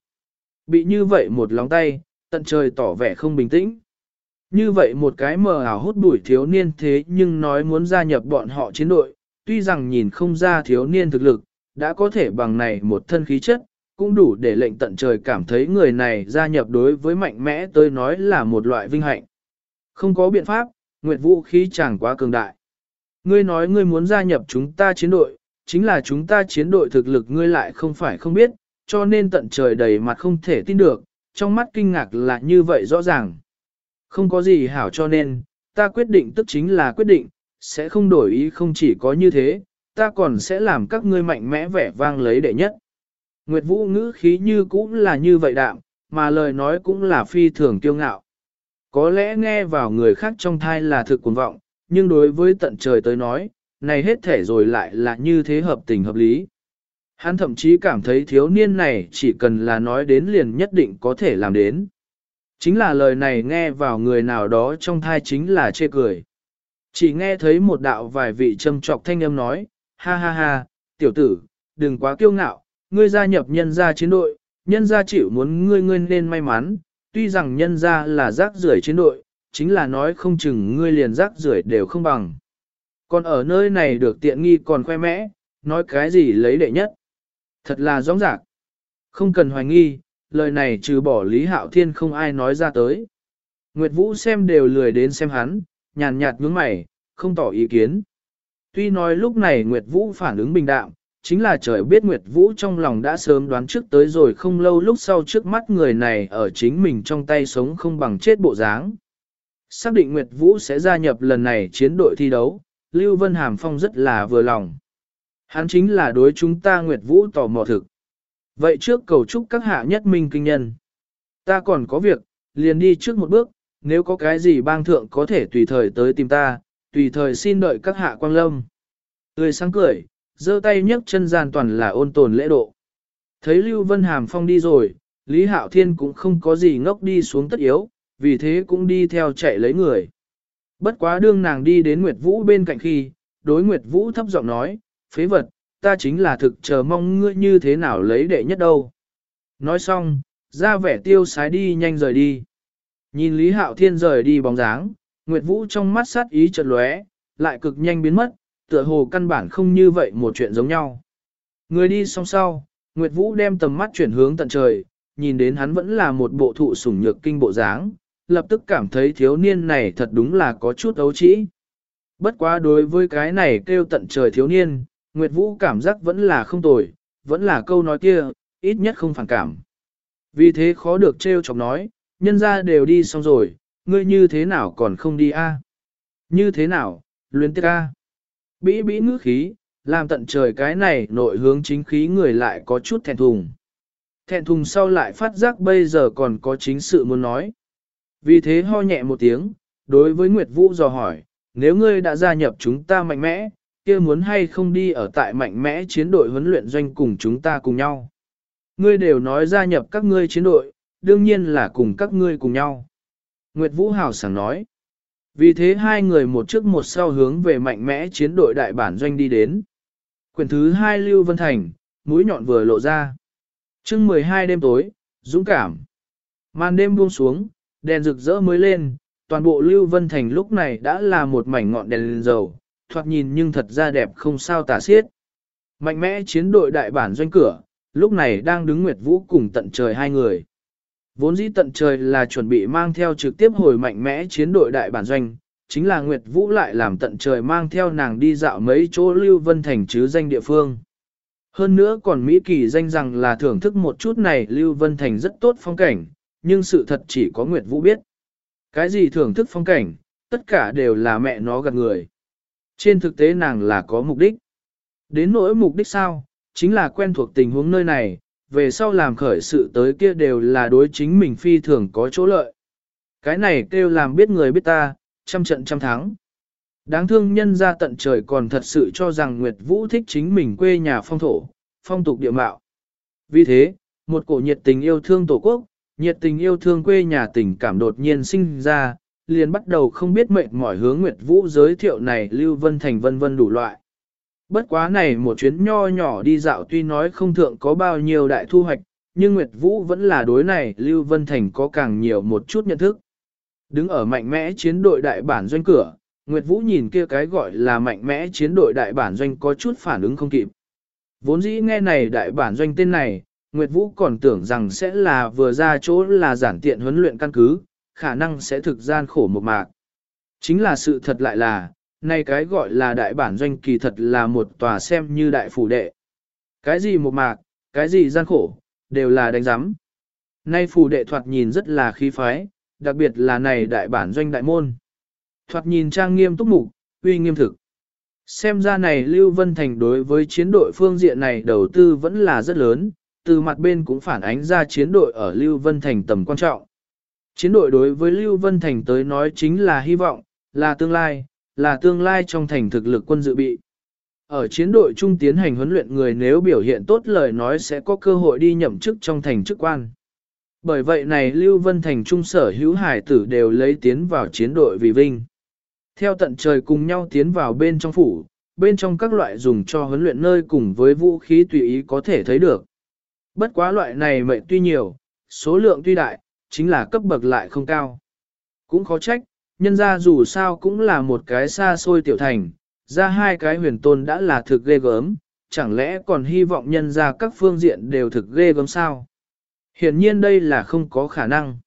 Bị như vậy một lóng tay, tận trời tỏ vẻ không bình tĩnh. Như vậy một cái mờ ảo hút bụi thiếu niên thế nhưng nói muốn gia nhập bọn họ chiến đội, tuy rằng nhìn không ra thiếu niên thực lực, đã có thể bằng này một thân khí chất, cũng đủ để lệnh tận trời cảm thấy người này gia nhập đối với mạnh mẽ tôi nói là một loại vinh hạnh. Không có biện pháp, Nguyệt Vũ khí chẳng quá cường đại. Ngươi nói ngươi muốn gia nhập chúng ta chiến đội, chính là chúng ta chiến đội thực lực ngươi lại không phải không biết, cho nên tận trời đầy mặt không thể tin được, trong mắt kinh ngạc là như vậy rõ ràng. Không có gì hảo cho nên, ta quyết định tức chính là quyết định, sẽ không đổi ý không chỉ có như thế, ta còn sẽ làm các ngươi mạnh mẽ vẻ vang lấy đệ nhất. Nguyệt Vũ ngữ khí như cũng là như vậy đạm, mà lời nói cũng là phi thường kiêu ngạo. Có lẽ nghe vào người khác trong thai là thực cuồng vọng, nhưng đối với tận trời tới nói, này hết thể rồi lại là như thế hợp tình hợp lý. Hắn thậm chí cảm thấy thiếu niên này chỉ cần là nói đến liền nhất định có thể làm đến. Chính là lời này nghe vào người nào đó trong thai chính là chê cười. Chỉ nghe thấy một đạo vài vị châm trọc thanh âm nói, ha ha ha, tiểu tử, đừng quá kiêu ngạo, ngươi gia nhập nhân gia chiến đội, nhân gia chịu muốn ngươi ngươi nên may mắn, tuy rằng nhân gia là rác rưởi chiến đội, chính là nói không chừng ngươi liền rác rưởi đều không bằng. Còn ở nơi này được tiện nghi còn khoe mẽ, nói cái gì lấy đệ nhất. Thật là rõ rạc. Không cần hoài nghi, lời này trừ bỏ Lý Hạo Thiên không ai nói ra tới. Nguyệt Vũ xem đều lười đến xem hắn, nhàn nhạt nhướng mày, không tỏ ý kiến. Tuy nói lúc này Nguyệt Vũ phản ứng bình đạm, chính là trời biết Nguyệt Vũ trong lòng đã sớm đoán trước tới rồi không lâu lúc sau trước mắt người này ở chính mình trong tay sống không bằng chết bộ dáng. Xác định Nguyệt Vũ sẽ gia nhập lần này chiến đội thi đấu, Lưu Vân Hàm Phong rất là vừa lòng. Hắn chính là đối chúng ta Nguyệt Vũ tò mò thực. Vậy trước cầu chúc các hạ nhất minh kinh nhân. Ta còn có việc, liền đi trước một bước, nếu có cái gì bang thượng có thể tùy thời tới tìm ta, tùy thời xin đợi các hạ quang lâm. Người sáng cười, giơ tay nhấc chân gian toàn là ôn tồn lễ độ. Thấy Lưu Vân Hàm Phong đi rồi, Lý Hạo Thiên cũng không có gì ngốc đi xuống tất yếu, vì thế cũng đi theo chạy lấy người. Bất quá đương nàng đi đến Nguyệt Vũ bên cạnh khi, đối Nguyệt Vũ thấp giọng nói, phế vật, ta chính là thực chờ mong ngươi như thế nào lấy đệ nhất đâu. Nói xong, ra vẻ tiêu sái đi nhanh rời đi. Nhìn Lý Hạo Thiên rời đi bóng dáng, Nguyệt Vũ trong mắt sát ý chợt lóe, lại cực nhanh biến mất, tựa hồ căn bản không như vậy một chuyện giống nhau. Người đi xong sau, Nguyệt Vũ đem tầm mắt chuyển hướng tận trời, nhìn đến hắn vẫn là một bộ thụ sủng nhược kinh bộ dáng, lập tức cảm thấy thiếu niên này thật đúng là có chút ấu trĩ. Bất quá đối với cái này kêu tận trời thiếu niên, Nguyệt Vũ cảm giác vẫn là không tồi, vẫn là câu nói kia, ít nhất không phản cảm. Vì thế khó được trêu chọc nói, nhân ra đều đi xong rồi, ngươi như thế nào còn không đi a? Như thế nào, luyến tiếc a? Bĩ bĩ ngữ khí, làm tận trời cái này nội hướng chính khí người lại có chút thẹn thùng. Thẹn thùng sau lại phát giác bây giờ còn có chính sự muốn nói. Vì thế ho nhẹ một tiếng, đối với Nguyệt Vũ dò hỏi, nếu ngươi đã gia nhập chúng ta mạnh mẽ, kia muốn hay không đi ở tại mạnh mẽ chiến đội huấn luyện doanh cùng chúng ta cùng nhau. Ngươi đều nói gia nhập các ngươi chiến đội, đương nhiên là cùng các ngươi cùng nhau. Nguyệt Vũ Hào sảng nói. Vì thế hai người một trước một sau hướng về mạnh mẽ chiến đội đại bản doanh đi đến. Quyển thứ hai Lưu Vân Thành, mũi nhọn vừa lộ ra. chương 12 đêm tối, dũng cảm. Màn đêm buông xuống, đèn rực rỡ mới lên, toàn bộ Lưu Vân Thành lúc này đã là một mảnh ngọn đèn lên dầu, thoạt nhìn nhưng thật ra đẹp không sao tả xiết. Mạnh mẽ chiến đội đại bản doanh cửa, lúc này đang đứng Nguyệt Vũ cùng tận trời hai người. Vốn dĩ tận trời là chuẩn bị mang theo trực tiếp hồi mạnh mẽ chiến đội đại bản doanh, chính là Nguyệt Vũ lại làm tận trời mang theo nàng đi dạo mấy chỗ Lưu Vân Thành chứ danh địa phương. Hơn nữa còn Mỹ Kỳ danh rằng là thưởng thức một chút này Lưu Vân Thành rất tốt phong cảnh, nhưng sự thật chỉ có Nguyệt Vũ biết. Cái gì thưởng thức phong cảnh, tất cả đều là mẹ nó gạt người. Trên thực tế nàng là có mục đích. Đến nỗi mục đích sao, chính là quen thuộc tình huống nơi này, về sau làm khởi sự tới kia đều là đối chính mình phi thường có chỗ lợi. Cái này kêu làm biết người biết ta, trăm trận trăm thắng. Đáng thương nhân ra tận trời còn thật sự cho rằng Nguyệt Vũ thích chính mình quê nhà phong thổ, phong tục địa mạo. Vì thế, một cổ nhiệt tình yêu thương tổ quốc, nhiệt tình yêu thương quê nhà tình cảm đột nhiên sinh ra, liền bắt đầu không biết mệnh mỏi hướng Nguyệt Vũ giới thiệu này Lưu Vân Thành vân vân đủ loại. Bất quá này một chuyến nho nhỏ đi dạo tuy nói không thượng có bao nhiêu đại thu hoạch, nhưng Nguyệt Vũ vẫn là đối này Lưu Vân Thành có càng nhiều một chút nhận thức. Đứng ở mạnh mẽ chiến đội đại bản doanh cửa, Nguyệt Vũ nhìn kia cái gọi là mạnh mẽ chiến đội đại bản doanh có chút phản ứng không kịp. Vốn dĩ nghe này đại bản doanh tên này, Nguyệt Vũ còn tưởng rằng sẽ là vừa ra chỗ là giản tiện huấn luyện căn cứ, khả năng sẽ thực gian khổ một mạc. Chính là sự thật lại là, nay cái gọi là đại bản doanh kỳ thật là một tòa xem như đại phủ đệ. Cái gì một mạc, cái gì gian khổ, đều là đánh giám. Nay phủ đệ thoạt nhìn rất là khí phái, đặc biệt là này đại bản doanh đại môn. Thoạt nhìn trang nghiêm túc mục, uy nghiêm thực. Xem ra này Lưu Vân Thành đối với chiến đội phương diện này đầu tư vẫn là rất lớn, từ mặt bên cũng phản ánh ra chiến đội ở Lưu Vân Thành tầm quan trọng. Chiến đội đối với Lưu Vân Thành tới nói chính là hy vọng, là tương lai, là tương lai trong thành thực lực quân dự bị. Ở chiến đội trung tiến hành huấn luyện người nếu biểu hiện tốt lời nói sẽ có cơ hội đi nhậm chức trong thành chức quan. Bởi vậy này Lưu Vân Thành trung sở hữu hải tử đều lấy tiến vào chiến đội vì vinh. Theo tận trời cùng nhau tiến vào bên trong phủ, bên trong các loại dùng cho huấn luyện nơi cùng với vũ khí tùy ý có thể thấy được. Bất quá loại này mệnh tuy nhiều, số lượng tuy đại, chính là cấp bậc lại không cao. Cũng khó trách, nhân ra dù sao cũng là một cái xa xôi tiểu thành, ra hai cái huyền tôn đã là thực ghê gớm, chẳng lẽ còn hy vọng nhân ra các phương diện đều thực ghê gớm sao? Hiển nhiên đây là không có khả năng.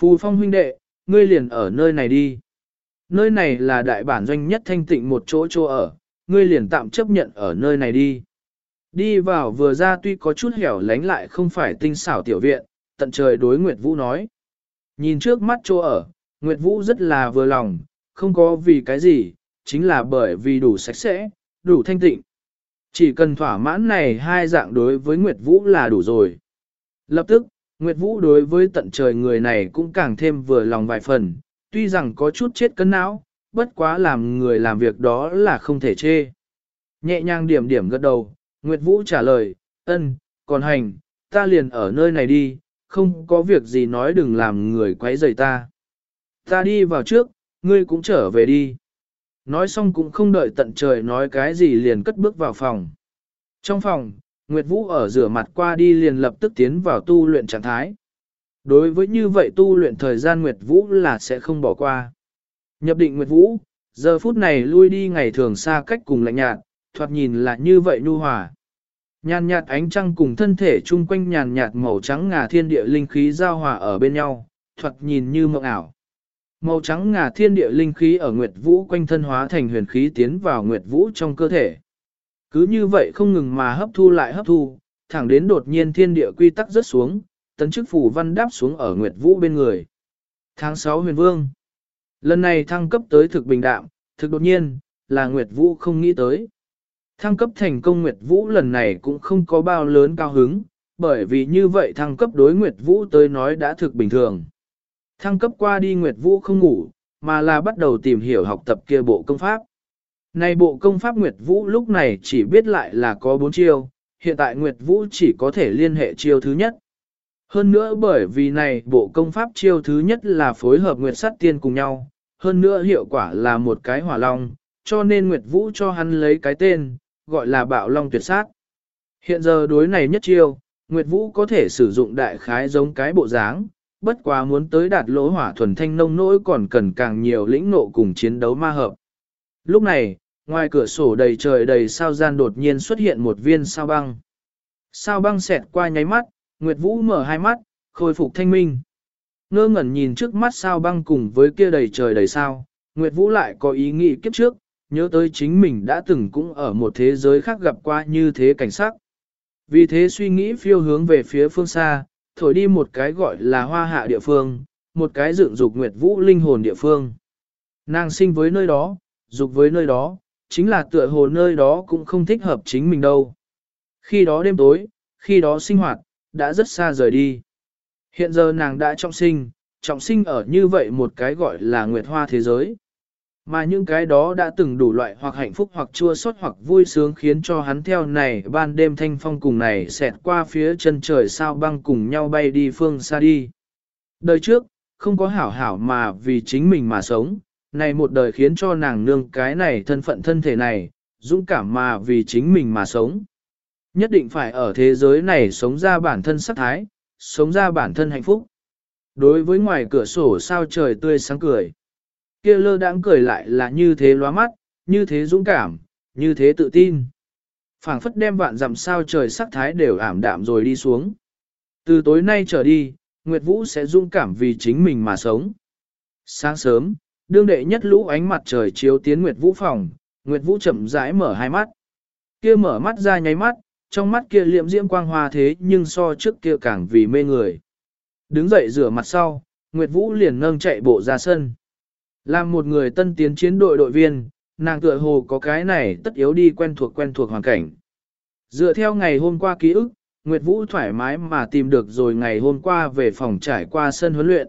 Phù phong huynh đệ, ngươi liền ở nơi này đi. Nơi này là đại bản doanh nhất thanh tịnh một chỗ chỗ ở, ngươi liền tạm chấp nhận ở nơi này đi. Đi vào vừa ra tuy có chút hẻo lánh lại không phải tinh xảo tiểu viện, tận trời đối Nguyệt Vũ nói. Nhìn trước mắt chỗ ở, Nguyệt Vũ rất là vừa lòng, không có vì cái gì, chính là bởi vì đủ sạch sẽ, đủ thanh tịnh. Chỉ cần thỏa mãn này hai dạng đối với Nguyệt Vũ là đủ rồi. Lập tức, Nguyệt Vũ đối với tận trời người này cũng càng thêm vừa lòng vài phần, tuy rằng có chút chết cân não, bất quá làm người làm việc đó là không thể chê. Nhẹ nhàng điểm điểm gật đầu, Nguyệt Vũ trả lời, ân, còn hành, ta liền ở nơi này đi, không có việc gì nói đừng làm người quấy rầy ta. Ta đi vào trước, ngươi cũng trở về đi. Nói xong cũng không đợi tận trời nói cái gì liền cất bước vào phòng. Trong phòng, Nguyệt Vũ ở rửa mặt qua đi liền lập tức tiến vào tu luyện trạng thái. Đối với như vậy tu luyện thời gian Nguyệt Vũ là sẽ không bỏ qua. Nhập định Nguyệt Vũ, giờ phút này lui đi ngày thường xa cách cùng lạnh nhạt, thoạt nhìn là như vậy nhu hòa. Nhàn nhạt ánh trăng cùng thân thể chung quanh nhàn nhạt màu trắng ngà thiên địa linh khí giao hòa ở bên nhau, thuật nhìn như mộng ảo. Màu trắng ngà thiên địa linh khí ở Nguyệt Vũ quanh thân hóa thành huyền khí tiến vào Nguyệt Vũ trong cơ thể. Cứ như vậy không ngừng mà hấp thu lại hấp thu, thẳng đến đột nhiên thiên địa quy tắc rớt xuống, tấn chức phủ văn đáp xuống ở Nguyệt Vũ bên người. Tháng 6 huyền vương. Lần này thăng cấp tới thực bình đạm, thực đột nhiên, là Nguyệt Vũ không nghĩ tới. Thăng cấp thành công Nguyệt Vũ lần này cũng không có bao lớn cao hứng, bởi vì như vậy thăng cấp đối Nguyệt Vũ tới nói đã thực bình thường. Thăng cấp qua đi Nguyệt Vũ không ngủ, mà là bắt đầu tìm hiểu học tập kia bộ công pháp. Này bộ công pháp Nguyệt Vũ lúc này chỉ biết lại là có bốn chiêu, hiện tại Nguyệt Vũ chỉ có thể liên hệ chiêu thứ nhất. Hơn nữa bởi vì này bộ công pháp chiêu thứ nhất là phối hợp Nguyệt Sát Tiên cùng nhau, hơn nữa hiệu quả là một cái hỏa long, cho nên Nguyệt Vũ cho hắn lấy cái tên, gọi là bạo long tuyệt sát. Hiện giờ đối này nhất chiêu, Nguyệt Vũ có thể sử dụng đại khái giống cái bộ dáng, bất quá muốn tới đạt lỗ hỏa thuần thanh nông nỗi còn cần càng nhiều lĩnh nộ cùng chiến đấu ma hợp. Lúc này, ngoài cửa sổ đầy trời đầy sao gian đột nhiên xuất hiện một viên sao băng. Sao băng xẹt qua nháy mắt, Nguyệt Vũ mở hai mắt, khôi phục thanh minh. Ngơ ngẩn nhìn trước mắt sao băng cùng với kia đầy trời đầy sao, Nguyệt Vũ lại có ý nghĩ kiếp trước, nhớ tới chính mình đã từng cũng ở một thế giới khác gặp qua như thế cảnh sắc. Vì thế suy nghĩ phiêu hướng về phía phương xa, thổi đi một cái gọi là hoa hạ địa phương, một cái dựng dục Nguyệt Vũ linh hồn địa phương. Nàng sinh với nơi đó, dục với nơi đó, chính là tựa hồ nơi đó cũng không thích hợp chính mình đâu. Khi đó đêm tối, khi đó sinh hoạt, đã rất xa rời đi. Hiện giờ nàng đã trọng sinh, trọng sinh ở như vậy một cái gọi là nguyệt hoa thế giới. Mà những cái đó đã từng đủ loại hoặc hạnh phúc hoặc chua xót hoặc vui sướng khiến cho hắn theo này ban đêm thanh phong cùng này xẹt qua phía chân trời sao băng cùng nhau bay đi phương xa đi. Đời trước, không có hảo hảo mà vì chính mình mà sống, này một đời khiến cho nàng nương cái này thân phận thân thể này, dũng cảm mà vì chính mình mà sống. Nhất định phải ở thế giới này sống ra bản thân sắc thái, sống ra bản thân hạnh phúc. Đối với ngoài cửa sổ sao trời tươi sáng cười kia lơ đãng cười lại là như thế lóa mắt, như thế dũng cảm, như thế tự tin. phảng phất đem vạn dặm sao trời sắc thái đều ảm đạm rồi đi xuống. Từ tối nay trở đi, Nguyệt Vũ sẽ dũng cảm vì chính mình mà sống. Sáng sớm, đương đệ nhất lũ ánh mặt trời chiếu tiến Nguyệt Vũ phòng, Nguyệt Vũ chậm rãi mở hai mắt. Kia mở mắt ra nháy mắt, trong mắt kia liệm diễm quang hoa thế nhưng so trước kia càng vì mê người. Đứng dậy rửa mặt sau, Nguyệt Vũ liền nâng chạy bộ ra sân. Làm một người tân tiến chiến đội đội viên, nàng tựa hồ có cái này tất yếu đi quen thuộc quen thuộc hoàn cảnh. Dựa theo ngày hôm qua ký ức, Nguyệt Vũ thoải mái mà tìm được rồi ngày hôm qua về phòng trải qua sân huấn luyện.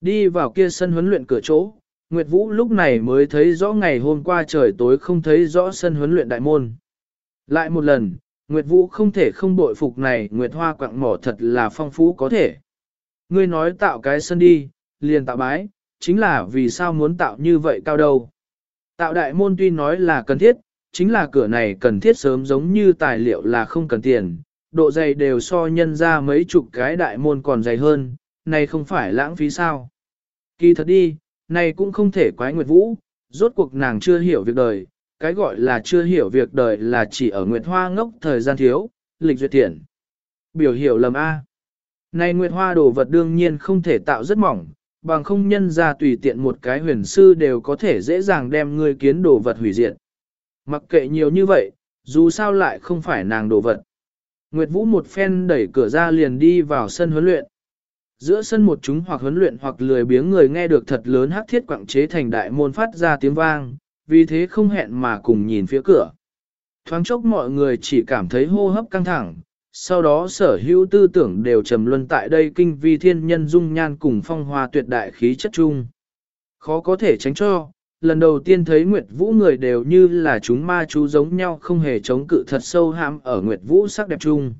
Đi vào kia sân huấn luyện cửa chỗ, Nguyệt Vũ lúc này mới thấy rõ ngày hôm qua trời tối không thấy rõ sân huấn luyện đại môn. Lại một lần, Nguyệt Vũ không thể không bội phục này Nguyệt Hoa quạng mỏ thật là phong phú có thể. Ngươi nói tạo cái sân đi, liền tạo bái, chính là vì sao muốn tạo như vậy cao đâu. Tạo đại môn tuy nói là cần thiết, chính là cửa này cần thiết sớm giống như tài liệu là không cần tiền, độ dày đều so nhân ra mấy chục cái đại môn còn dày hơn, này không phải lãng phí sao. Kỳ thật đi, này cũng không thể quái Nguyệt Vũ, rốt cuộc nàng chưa hiểu việc đời, cái gọi là chưa hiểu việc đời là chỉ ở Nguyệt Hoa ngốc thời gian thiếu, lịch duyệt tiện. Biểu hiểu lầm A. Này Nguyệt Hoa đồ vật đương nhiên không thể tạo rất mỏng, bằng không nhân ra tùy tiện một cái huyền sư đều có thể dễ dàng đem ngươi kiến đồ vật hủy diệt. Mặc kệ nhiều như vậy, dù sao lại không phải nàng đồ vật. Nguyệt Vũ một phen đẩy cửa ra liền đi vào sân huấn luyện. Giữa sân một chúng hoặc huấn luyện hoặc lười biếng người nghe được thật lớn hắc thiết quảng chế thành đại môn phát ra tiếng vang, vì thế không hẹn mà cùng nhìn phía cửa. Thoáng chốc mọi người chỉ cảm thấy hô hấp căng thẳng, sau đó sở hữu tư tưởng đều trầm luân tại đây kinh vi thiên nhân dung nhan cùng phong hoa tuyệt đại khí chất chung. Khó có thể tránh cho, lần đầu tiên thấy Nguyệt Vũ người đều như là chúng ma chú giống nhau không hề chống cự thật sâu hãm ở Nguyệt Vũ sắc đẹp chung.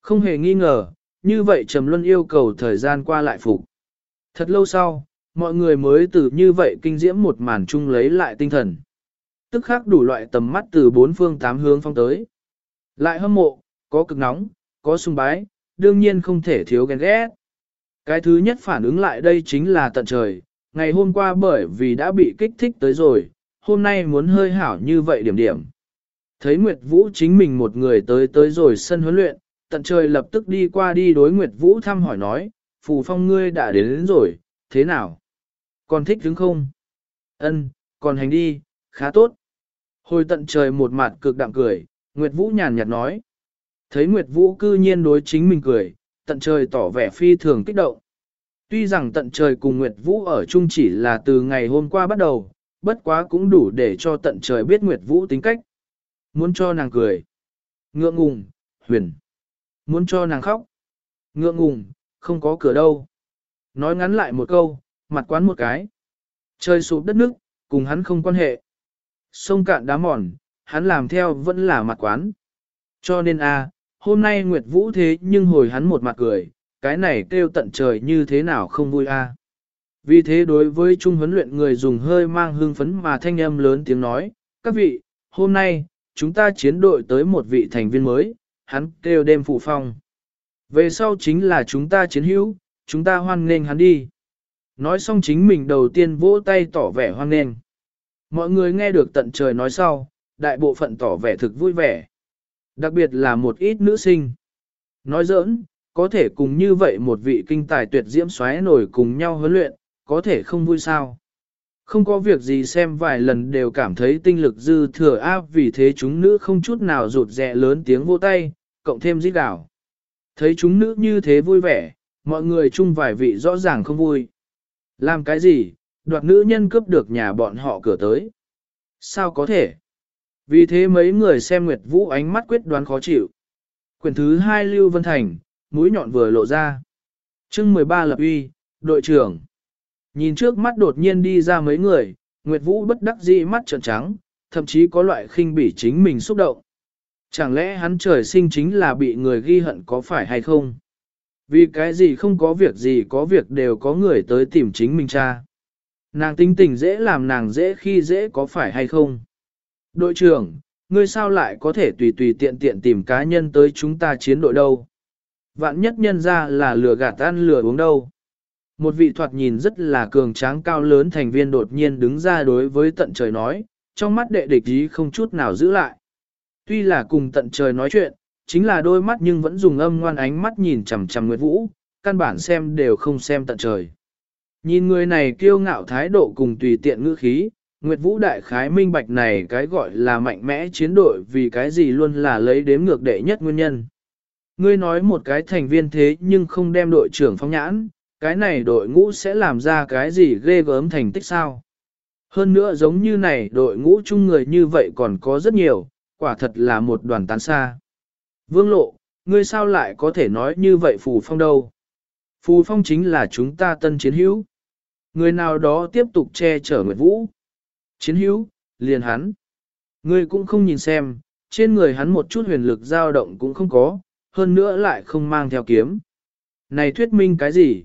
Không hề nghi ngờ, như vậy Trầm Luân yêu cầu thời gian qua lại phục. Thật lâu sau, mọi người mới từ như vậy kinh diễm một màn chung lấy lại tinh thần. Tức khắc đủ loại tầm mắt từ bốn phương tám hướng phong tới. Lại hâm mộ, có cực nóng, có sung bái, đương nhiên không thể thiếu ghen ghét. Cái thứ nhất phản ứng lại đây chính là tận trời, ngày hôm qua bởi vì đã bị kích thích tới rồi, hôm nay muốn hơi hảo như vậy điểm điểm. Thấy Nguyệt Vũ chính mình một người tới tới rồi sân huấn luyện, tận trời lập tức đi qua đi đối Nguyệt Vũ thăm hỏi nói, phù phong ngươi đã đến, đến rồi, thế nào? Còn thích đứng không? Ân, còn hành đi, khá tốt. Hồi tận trời một mặt cực đạm cười, Nguyệt Vũ nhàn nhạt nói. Thấy Nguyệt Vũ cư nhiên đối chính mình cười, tận trời tỏ vẻ phi thường kích động. Tuy rằng tận trời cùng Nguyệt Vũ ở chung chỉ là từ ngày hôm qua bắt đầu, bất quá cũng đủ để cho tận trời biết Nguyệt Vũ tính cách. Muốn cho nàng cười. Ngượng ngùng, huyền. Muốn cho nàng khóc. Ngượng ngùng, không có cửa đâu. Nói ngắn lại một câu, mặt quán một cái. Trời sụp đất nước, cùng hắn không quan hệ. Sông cạn đá mòn, hắn làm theo vẫn là mặt quán. Cho nên a, hôm nay Nguyệt Vũ thế nhưng hồi hắn một mặt cười, cái này kêu tận trời như thế nào không vui a. Vì thế đối với trung huấn luyện người dùng hơi mang hương phấn mà thanh âm lớn tiếng nói, các vị, hôm nay, chúng ta chiến đội tới một vị thành viên mới, hắn kêu đêm phụ phong. Về sau chính là chúng ta chiến hữu, chúng ta hoan nghênh hắn đi. Nói xong chính mình đầu tiên vỗ tay tỏ vẻ hoan nghênh. Mọi người nghe được tận trời nói sau, đại bộ phận tỏ vẻ thực vui vẻ. Đặc biệt là một ít nữ sinh. Nói giỡn, có thể cùng như vậy một vị kinh tài tuyệt diễm xoáy nổi cùng nhau huấn luyện, có thể không vui sao. Không có việc gì xem vài lần đều cảm thấy tinh lực dư thừa áp vì thế chúng nữ không chút nào rụt rẹ lớn tiếng vô tay, cộng thêm giết đảo. Thấy chúng nữ như thế vui vẻ, mọi người chung vài vị rõ ràng không vui. Làm cái gì, đoạt nữ nhân cướp được nhà bọn họ cửa tới. Sao có thể? Vì thế mấy người xem Nguyệt Vũ ánh mắt quyết đoán khó chịu. Quyển thứ hai Lưu Vân Thành, mũi nhọn vừa lộ ra. chương 13 lập uy, đội trưởng. Nhìn trước mắt đột nhiên đi ra mấy người, Nguyệt Vũ bất đắc dĩ mắt trợn trắng, thậm chí có loại khinh bỉ chính mình xúc động. Chẳng lẽ hắn trời sinh chính là bị người ghi hận có phải hay không? Vì cái gì không có việc gì có việc đều có người tới tìm chính mình cha. Nàng tinh tình dễ làm nàng dễ khi dễ có phải hay không? Đội trưởng, ngươi sao lại có thể tùy tùy tiện tiện tìm cá nhân tới chúng ta chiến đội đâu? Vạn nhất nhân ra là lừa gạt ăn lừa uống đâu? Một vị thoạt nhìn rất là cường tráng cao lớn thành viên đột nhiên đứng ra đối với tận trời nói, trong mắt đệ địch ý không chút nào giữ lại. Tuy là cùng tận trời nói chuyện, chính là đôi mắt nhưng vẫn dùng âm ngoan ánh mắt nhìn chằm chằm Nguyệt Vũ, căn bản xem đều không xem tận trời. Nhìn người này kiêu ngạo thái độ cùng tùy tiện ngữ khí, Nguyệt Vũ đại khái minh bạch này cái gọi là mạnh mẽ chiến đội vì cái gì luôn là lấy đếm ngược đệ nhất nguyên nhân. Ngươi nói một cái thành viên thế nhưng không đem đội trưởng phong nhãn, cái này đội ngũ sẽ làm ra cái gì ghê gớm thành tích sao? Hơn nữa giống như này đội ngũ chung người như vậy còn có rất nhiều, quả thật là một đoàn tán xa. Vương lộ, ngươi sao lại có thể nói như vậy Phù Phong đâu? Phù Phong chính là chúng ta tân chiến hữu. Người nào đó tiếp tục che chở Nguyệt Vũ. Chiến hữu, liền hắn. Ngươi cũng không nhìn xem, trên người hắn một chút huyền lực dao động cũng không có, hơn nữa lại không mang theo kiếm. Này thuyết minh cái gì?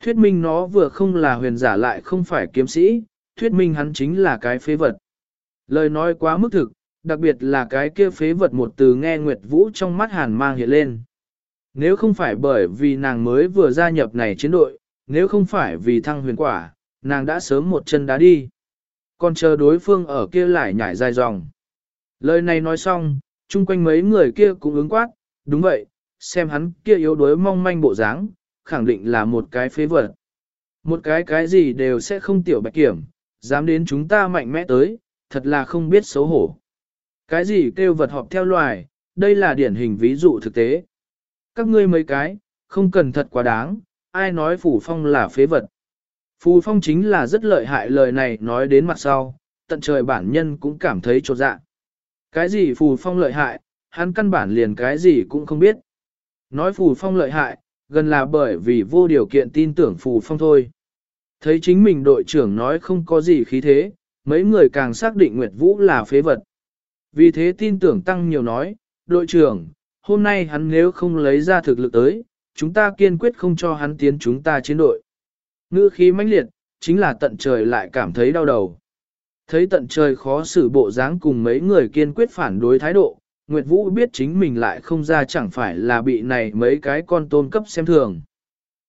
Thuyết minh nó vừa không là huyền giả lại không phải kiếm sĩ, thuyết minh hắn chính là cái phế vật. Lời nói quá mức thực, đặc biệt là cái kia phế vật một từ nghe Nguyệt Vũ trong mắt hàn mang hiện lên. Nếu không phải bởi vì nàng mới vừa gia nhập này chiến đội, nếu không phải vì thăng huyền quả, nàng đã sớm một chân đá đi. Còn chờ đối phương ở kia lại nhảy dài dòng. Lời này nói xong, chung quanh mấy người kia cũng ứng quát, đúng vậy, xem hắn kia yếu đuối mong manh bộ dáng, khẳng định là một cái phế vật. Một cái cái gì đều sẽ không tiểu bạch kiểm, dám đến chúng ta mạnh mẽ tới, thật là không biết xấu hổ. Cái gì kêu vật họp theo loài, đây là điển hình ví dụ thực tế. Các ngươi mấy cái, không cần thật quá đáng, ai nói Phủ Phong là phế vật. Phù Phong chính là rất lợi hại lời này nói đến mặt sau, tận trời bản nhân cũng cảm thấy trột dạ. Cái gì Phù Phong lợi hại, hắn căn bản liền cái gì cũng không biết. Nói Phù Phong lợi hại, gần là bởi vì vô điều kiện tin tưởng Phù Phong thôi. Thấy chính mình đội trưởng nói không có gì khí thế, mấy người càng xác định Nguyệt Vũ là phế vật. Vì thế tin tưởng tăng nhiều nói, đội trưởng, hôm nay hắn nếu không lấy ra thực lực tới, chúng ta kiên quyết không cho hắn tiến chúng ta chiến đội. Ngữ khí mãnh liệt, chính là tận trời lại cảm thấy đau đầu. Thấy tận trời khó xử bộ dáng cùng mấy người kiên quyết phản đối thái độ, Nguyệt Vũ biết chính mình lại không ra chẳng phải là bị này mấy cái con tôn cấp xem thường.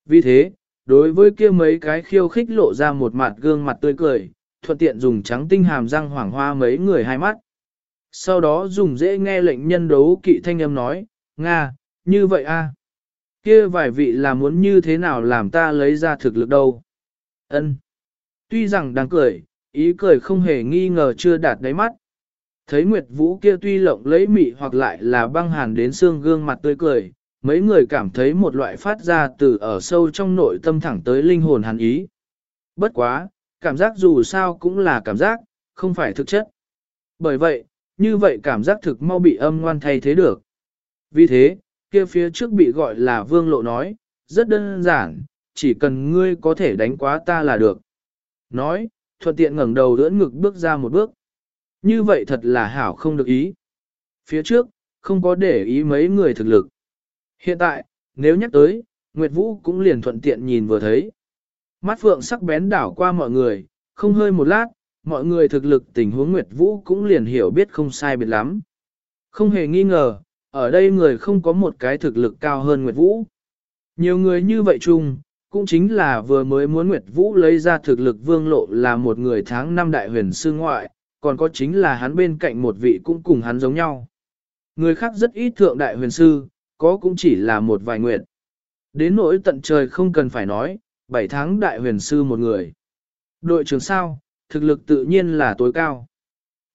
Vì thế, đối với kia mấy cái khiêu khích lộ ra một mặt gương mặt tươi cười, thuận tiện dùng trắng tinh hàm răng hoảng hoa mấy người hai mắt. Sau đó dùng dễ nghe lệnh nhân đấu kỵ thanh âm nói, Nga, như vậy a kia vài vị là muốn như thế nào làm ta lấy ra thực lực đâu. Ân. Tuy rằng đang cười, ý cười không hề nghi ngờ chưa đạt đáy mắt. Thấy Nguyệt Vũ kia tuy lộng lấy mị hoặc lại là băng hàn đến xương gương mặt tươi cười, mấy người cảm thấy một loại phát ra từ ở sâu trong nội tâm thẳng tới linh hồn hàn ý. Bất quá, cảm giác dù sao cũng là cảm giác, không phải thực chất. Bởi vậy, như vậy cảm giác thực mau bị âm ngoan thay thế được. Vì thế, kia phía trước bị gọi là vương lộ nói, rất đơn giản, chỉ cần ngươi có thể đánh quá ta là được. Nói, thuận tiện ngẩng đầu đỡ ngực bước ra một bước. Như vậy thật là hảo không được ý. Phía trước, không có để ý mấy người thực lực. Hiện tại, nếu nhắc tới, Nguyệt Vũ cũng liền thuận tiện nhìn vừa thấy. Mắt phượng sắc bén đảo qua mọi người, không hơi một lát, mọi người thực lực tình huống Nguyệt Vũ cũng liền hiểu biết không sai biệt lắm. Không hề nghi ngờ, ở đây người không có một cái thực lực cao hơn Nguyệt Vũ. Nhiều người như vậy chung, cũng chính là vừa mới muốn Nguyệt Vũ lấy ra thực lực vương lộ là một người tháng năm đại huyền sư ngoại, còn có chính là hắn bên cạnh một vị cũng cùng hắn giống nhau. Người khác rất ít thượng đại huyền sư, có cũng chỉ là một vài nguyện. Đến nỗi tận trời không cần phải nói, 7 tháng đại huyền sư một người. Đội trưởng sao, thực lực tự nhiên là tối cao.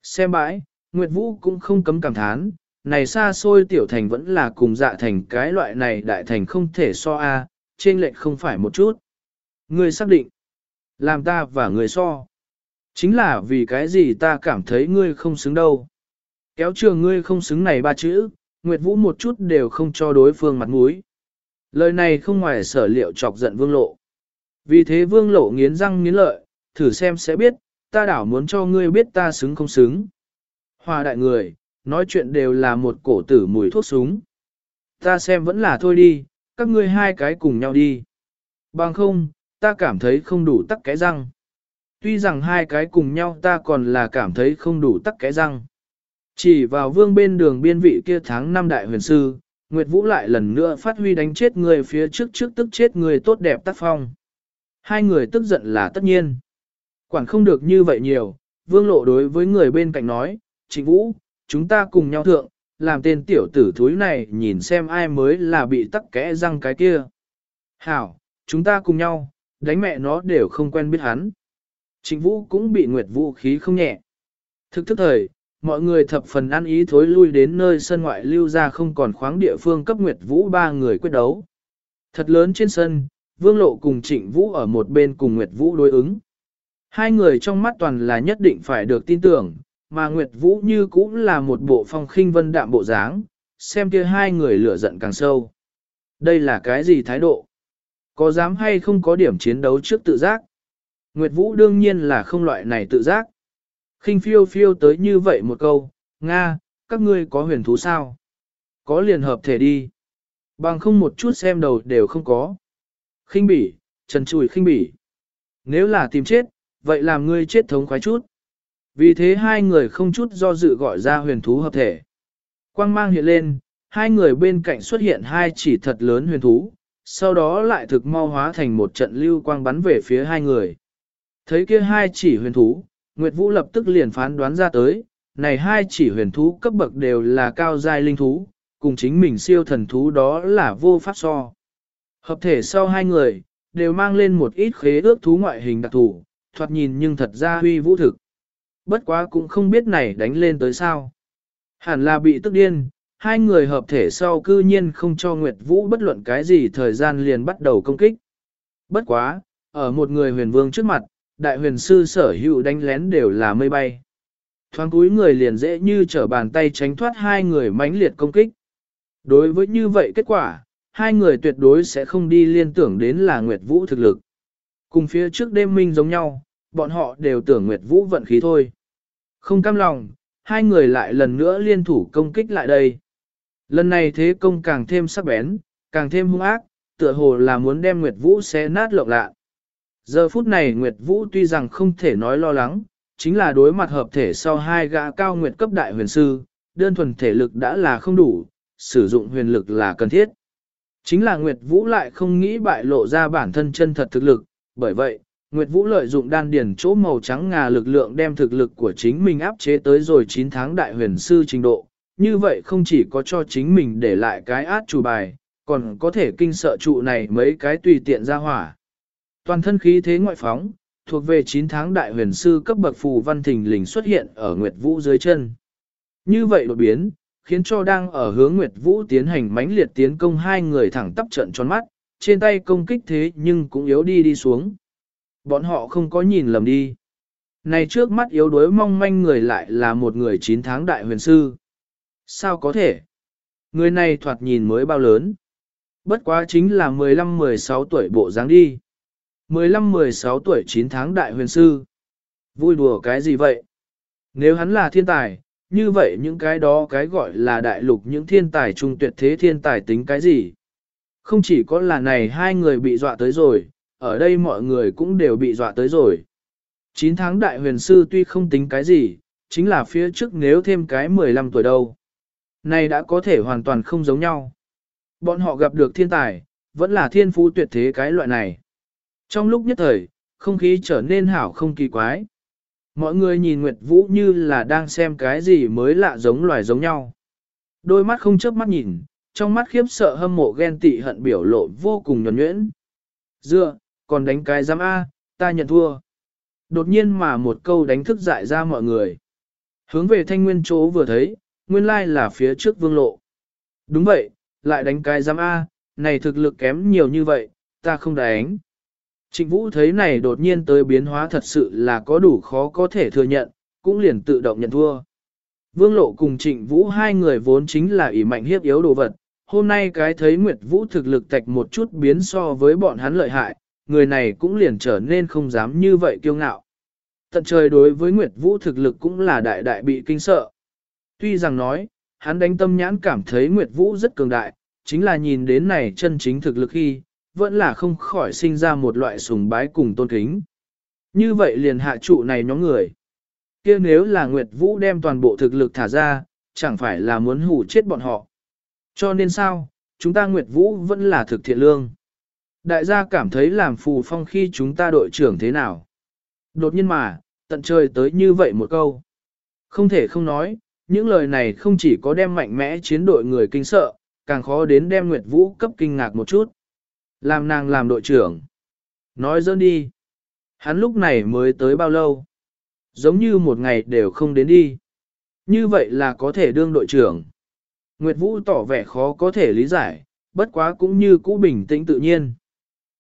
Xem bãi, Nguyệt Vũ cũng không cấm cảm thán, này xa xôi tiểu thành vẫn là cùng dạ thành cái loại này đại thành không thể so a, trên lệnh không phải một chút. Ngươi xác định, làm ta và người so. Chính là vì cái gì ta cảm thấy ngươi không xứng đâu. Kéo trường ngươi không xứng này ba chữ, Nguyệt Vũ một chút đều không cho đối phương mặt mũi. Lời này không ngoài sở liệu chọc giận vương lộ. Vì thế vương lộ nghiến răng nghiến lợi, thử xem sẽ biết, ta đảo muốn cho ngươi biết ta xứng không xứng. Hòa đại người, nói chuyện đều là một cổ tử mùi thuốc súng. Ta xem vẫn là thôi đi, các ngươi hai cái cùng nhau đi. Bằng không, ta cảm thấy không đủ tắc cái răng. Tuy rằng hai cái cùng nhau ta còn là cảm thấy không đủ tắc cái răng. Chỉ vào vương bên đường biên vị kia tháng năm đại huyền sư, Nguyệt Vũ lại lần nữa phát huy đánh chết người phía trước trước tức chết người tốt đẹp tác phong. Hai người tức giận là tất nhiên. Quản không được như vậy nhiều, vương lộ đối với người bên cạnh nói, trịnh vũ, chúng ta cùng nhau thượng, làm tên tiểu tử thúi này nhìn xem ai mới là bị tắc kẽ răng cái kia. Hảo, chúng ta cùng nhau, đánh mẹ nó đều không quen biết hắn. Trịnh vũ cũng bị nguyệt vũ khí không nhẹ. Thực thức thời, mọi người thập phần ăn ý thối lui đến nơi sân ngoại lưu ra không còn khoáng địa phương cấp nguyệt vũ ba người quyết đấu. Thật lớn trên sân, vương lộ cùng trịnh vũ ở một bên cùng nguyệt vũ đối ứng. Hai người trong mắt toàn là nhất định phải được tin tưởng, mà Nguyệt Vũ như cũng là một bộ phong khinh vân đạm bộ dáng, xem kia hai người lửa giận càng sâu. Đây là cái gì thái độ? Có dám hay không có điểm chiến đấu trước tự giác? Nguyệt Vũ đương nhiên là không loại này tự giác. khinh phiêu phiêu tới như vậy một câu, Nga, các ngươi có huyền thú sao? Có liền hợp thể đi. Bằng không một chút xem đầu đều không có. khinh bỉ, trần chùi khinh bỉ. Nếu là tìm chết, vậy làm ngươi chết thống khoái chút. Vì thế hai người không chút do dự gọi ra huyền thú hợp thể. Quang mang hiện lên, hai người bên cạnh xuất hiện hai chỉ thật lớn huyền thú, sau đó lại thực mau hóa thành một trận lưu quang bắn về phía hai người. Thấy kia hai chỉ huyền thú, Nguyệt Vũ lập tức liền phán đoán ra tới, này hai chỉ huyền thú cấp bậc đều là cao giai linh thú, cùng chính mình siêu thần thú đó là vô pháp so. Hợp thể sau hai người, đều mang lên một ít khế ước thú ngoại hình đặc thù, thoạt nhìn nhưng thật ra huy vũ thực. Bất quá cũng không biết này đánh lên tới sao. Hẳn là bị tức điên, hai người hợp thể sau cư nhiên không cho Nguyệt Vũ bất luận cái gì thời gian liền bắt đầu công kích. Bất quá, ở một người huyền vương trước mặt, đại huyền sư sở hữu đánh lén đều là mây bay. Thoáng cúi người liền dễ như trở bàn tay tránh thoát hai người mãnh liệt công kích. Đối với như vậy kết quả, hai người tuyệt đối sẽ không đi liên tưởng đến là Nguyệt Vũ thực lực. Cùng phía trước đêm minh giống nhau, bọn họ đều tưởng Nguyệt Vũ vận khí thôi. Không cam lòng, hai người lại lần nữa liên thủ công kích lại đây. Lần này thế công càng thêm sắc bén, càng thêm hung ác, tựa hồ là muốn đem Nguyệt Vũ xé nát lộng lạ. Giờ phút này Nguyệt Vũ tuy rằng không thể nói lo lắng, chính là đối mặt hợp thể sau hai gã cao nguyệt cấp đại huyền sư, đơn thuần thể lực đã là không đủ, sử dụng huyền lực là cần thiết. Chính là Nguyệt Vũ lại không nghĩ bại lộ ra bản thân chân thật thực lực, bởi vậy, Nguyệt Vũ lợi dụng đan điền chỗ màu trắng ngà lực lượng đem thực lực của chính mình áp chế tới rồi 9 tháng đại huyền sư trình độ. Như vậy không chỉ có cho chính mình để lại cái át chủ bài, còn có thể kinh sợ trụ này mấy cái tùy tiện ra hỏa. Toàn thân khí thế ngoại phóng, thuộc về 9 tháng đại huyền sư cấp bậc phù văn thình lình xuất hiện ở Nguyệt Vũ dưới chân. Như vậy đột biến, khiến cho đang ở hướng Nguyệt Vũ tiến hành mãnh liệt tiến công hai người thẳng tắp trận tròn mắt, trên tay công kích thế nhưng cũng yếu đi đi xuống. Bọn họ không có nhìn lầm đi. Này trước mắt yếu đuối mong manh người lại là một người 9 tháng đại huyền sư. Sao có thể? Người này thoạt nhìn mới bao lớn. Bất quá chính là 15-16 tuổi bộ dáng đi. 15-16 tuổi 9 tháng đại huyền sư. Vui đùa cái gì vậy? Nếu hắn là thiên tài, như vậy những cái đó cái gọi là đại lục những thiên tài trung tuyệt thế thiên tài tính cái gì? Không chỉ có là này hai người bị dọa tới rồi, ở đây mọi người cũng đều bị dọa tới rồi. 9 tháng đại huyền sư tuy không tính cái gì, chính là phía trước nếu thêm cái 15 tuổi đâu. Này đã có thể hoàn toàn không giống nhau. Bọn họ gặp được thiên tài, vẫn là thiên phú tuyệt thế cái loại này. Trong lúc nhất thời, không khí trở nên hảo không kỳ quái. Mọi người nhìn Nguyệt Vũ như là đang xem cái gì mới lạ giống loài giống nhau. Đôi mắt không chớp mắt nhìn, trong mắt khiếp sợ hâm mộ ghen tị hận biểu lộ vô cùng nhuẩn nhuyễn. Dựa, còn đánh cái giám A, ta nhận thua. Đột nhiên mà một câu đánh thức dại ra mọi người. Hướng về thanh nguyên chỗ vừa thấy, nguyên lai là phía trước vương lộ. Đúng vậy, lại đánh cái giám A, này thực lực kém nhiều như vậy, ta không đánh. Trịnh Vũ thấy này đột nhiên tới biến hóa thật sự là có đủ khó có thể thừa nhận, cũng liền tự động nhận thua. Vương Lộ cùng Trịnh Vũ hai người vốn chính là ỷ mạnh hiếp yếu đồ vật, hôm nay cái thấy Nguyệt Vũ thực lực tạch một chút biến so với bọn hắn lợi hại, người này cũng liền trở nên không dám như vậy kiêu ngạo. Tận trời đối với Nguyệt Vũ thực lực cũng là đại đại bị kinh sợ. Tuy rằng nói, hắn đánh tâm nhãn cảm thấy Nguyệt Vũ rất cường đại, chính là nhìn đến này chân chính thực lực khi, vẫn là không khỏi sinh ra một loại sùng bái cùng tôn kính. Như vậy liền hạ trụ này nhóm người. kia nếu là Nguyệt Vũ đem toàn bộ thực lực thả ra, chẳng phải là muốn hủ chết bọn họ. Cho nên sao, chúng ta Nguyệt Vũ vẫn là thực thiện lương. Đại gia cảm thấy làm phù phong khi chúng ta đội trưởng thế nào. Đột nhiên mà, tận trời tới như vậy một câu. Không thể không nói, những lời này không chỉ có đem mạnh mẽ chiến đội người kinh sợ, càng khó đến đem Nguyệt Vũ cấp kinh ngạc một chút. Làm nàng làm đội trưởng. Nói dỡn đi. Hắn lúc này mới tới bao lâu? Giống như một ngày đều không đến đi. Như vậy là có thể đương đội trưởng. Nguyệt Vũ tỏ vẻ khó có thể lý giải, bất quá cũng như cũ bình tĩnh tự nhiên.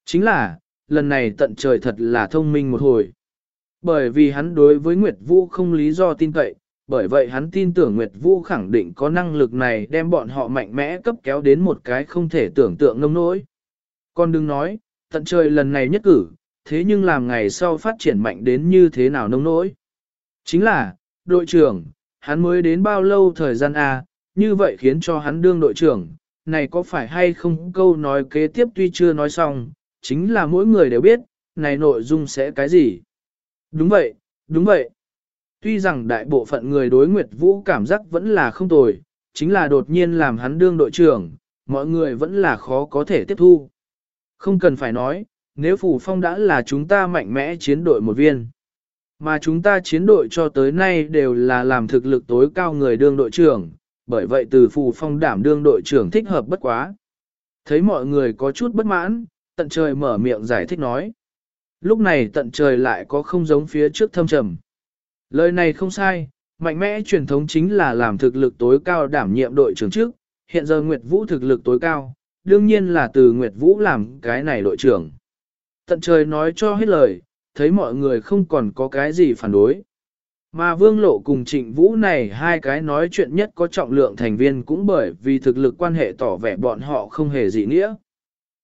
Chính là, lần này tận trời thật là thông minh một hồi. Bởi vì hắn đối với Nguyệt Vũ không lý do tin cậy, bởi vậy hắn tin tưởng Nguyệt Vũ khẳng định có năng lực này đem bọn họ mạnh mẽ cấp kéo đến một cái không thể tưởng tượng nông nỗi. Con đừng nói, tận trời lần này nhất cử, thế nhưng làm ngày sau phát triển mạnh đến như thế nào nông nỗi. Chính là, đội trưởng, hắn mới đến bao lâu thời gian A, à, như vậy khiến cho hắn đương đội trưởng, này có phải hay không câu nói kế tiếp tuy chưa nói xong, chính là mỗi người đều biết, này nội dung sẽ cái gì. Đúng vậy, đúng vậy. Tuy rằng đại bộ phận người đối Nguyệt Vũ cảm giác vẫn là không tồi, chính là đột nhiên làm hắn đương đội trưởng, mọi người vẫn là khó có thể tiếp thu. Không cần phải nói, nếu Phủ Phong đã là chúng ta mạnh mẽ chiến đội một viên. Mà chúng ta chiến đội cho tới nay đều là làm thực lực tối cao người đương đội trưởng, bởi vậy từ Phủ Phong đảm đương đội trưởng thích hợp bất quá. Thấy mọi người có chút bất mãn, tận trời mở miệng giải thích nói. Lúc này tận trời lại có không giống phía trước thâm trầm. Lời này không sai, mạnh mẽ truyền thống chính là làm thực lực tối cao đảm nhiệm đội trưởng trước, hiện giờ Nguyệt Vũ thực lực tối cao, đương nhiên là từ Nguyệt Vũ làm cái này đội trưởng. Tận trời nói cho hết lời, thấy mọi người không còn có cái gì phản đối. Mà Vương Lộ cùng Trịnh Vũ này hai cái nói chuyện nhất có trọng lượng thành viên cũng bởi vì thực lực quan hệ tỏ vẻ bọn họ không hề gì nghĩa.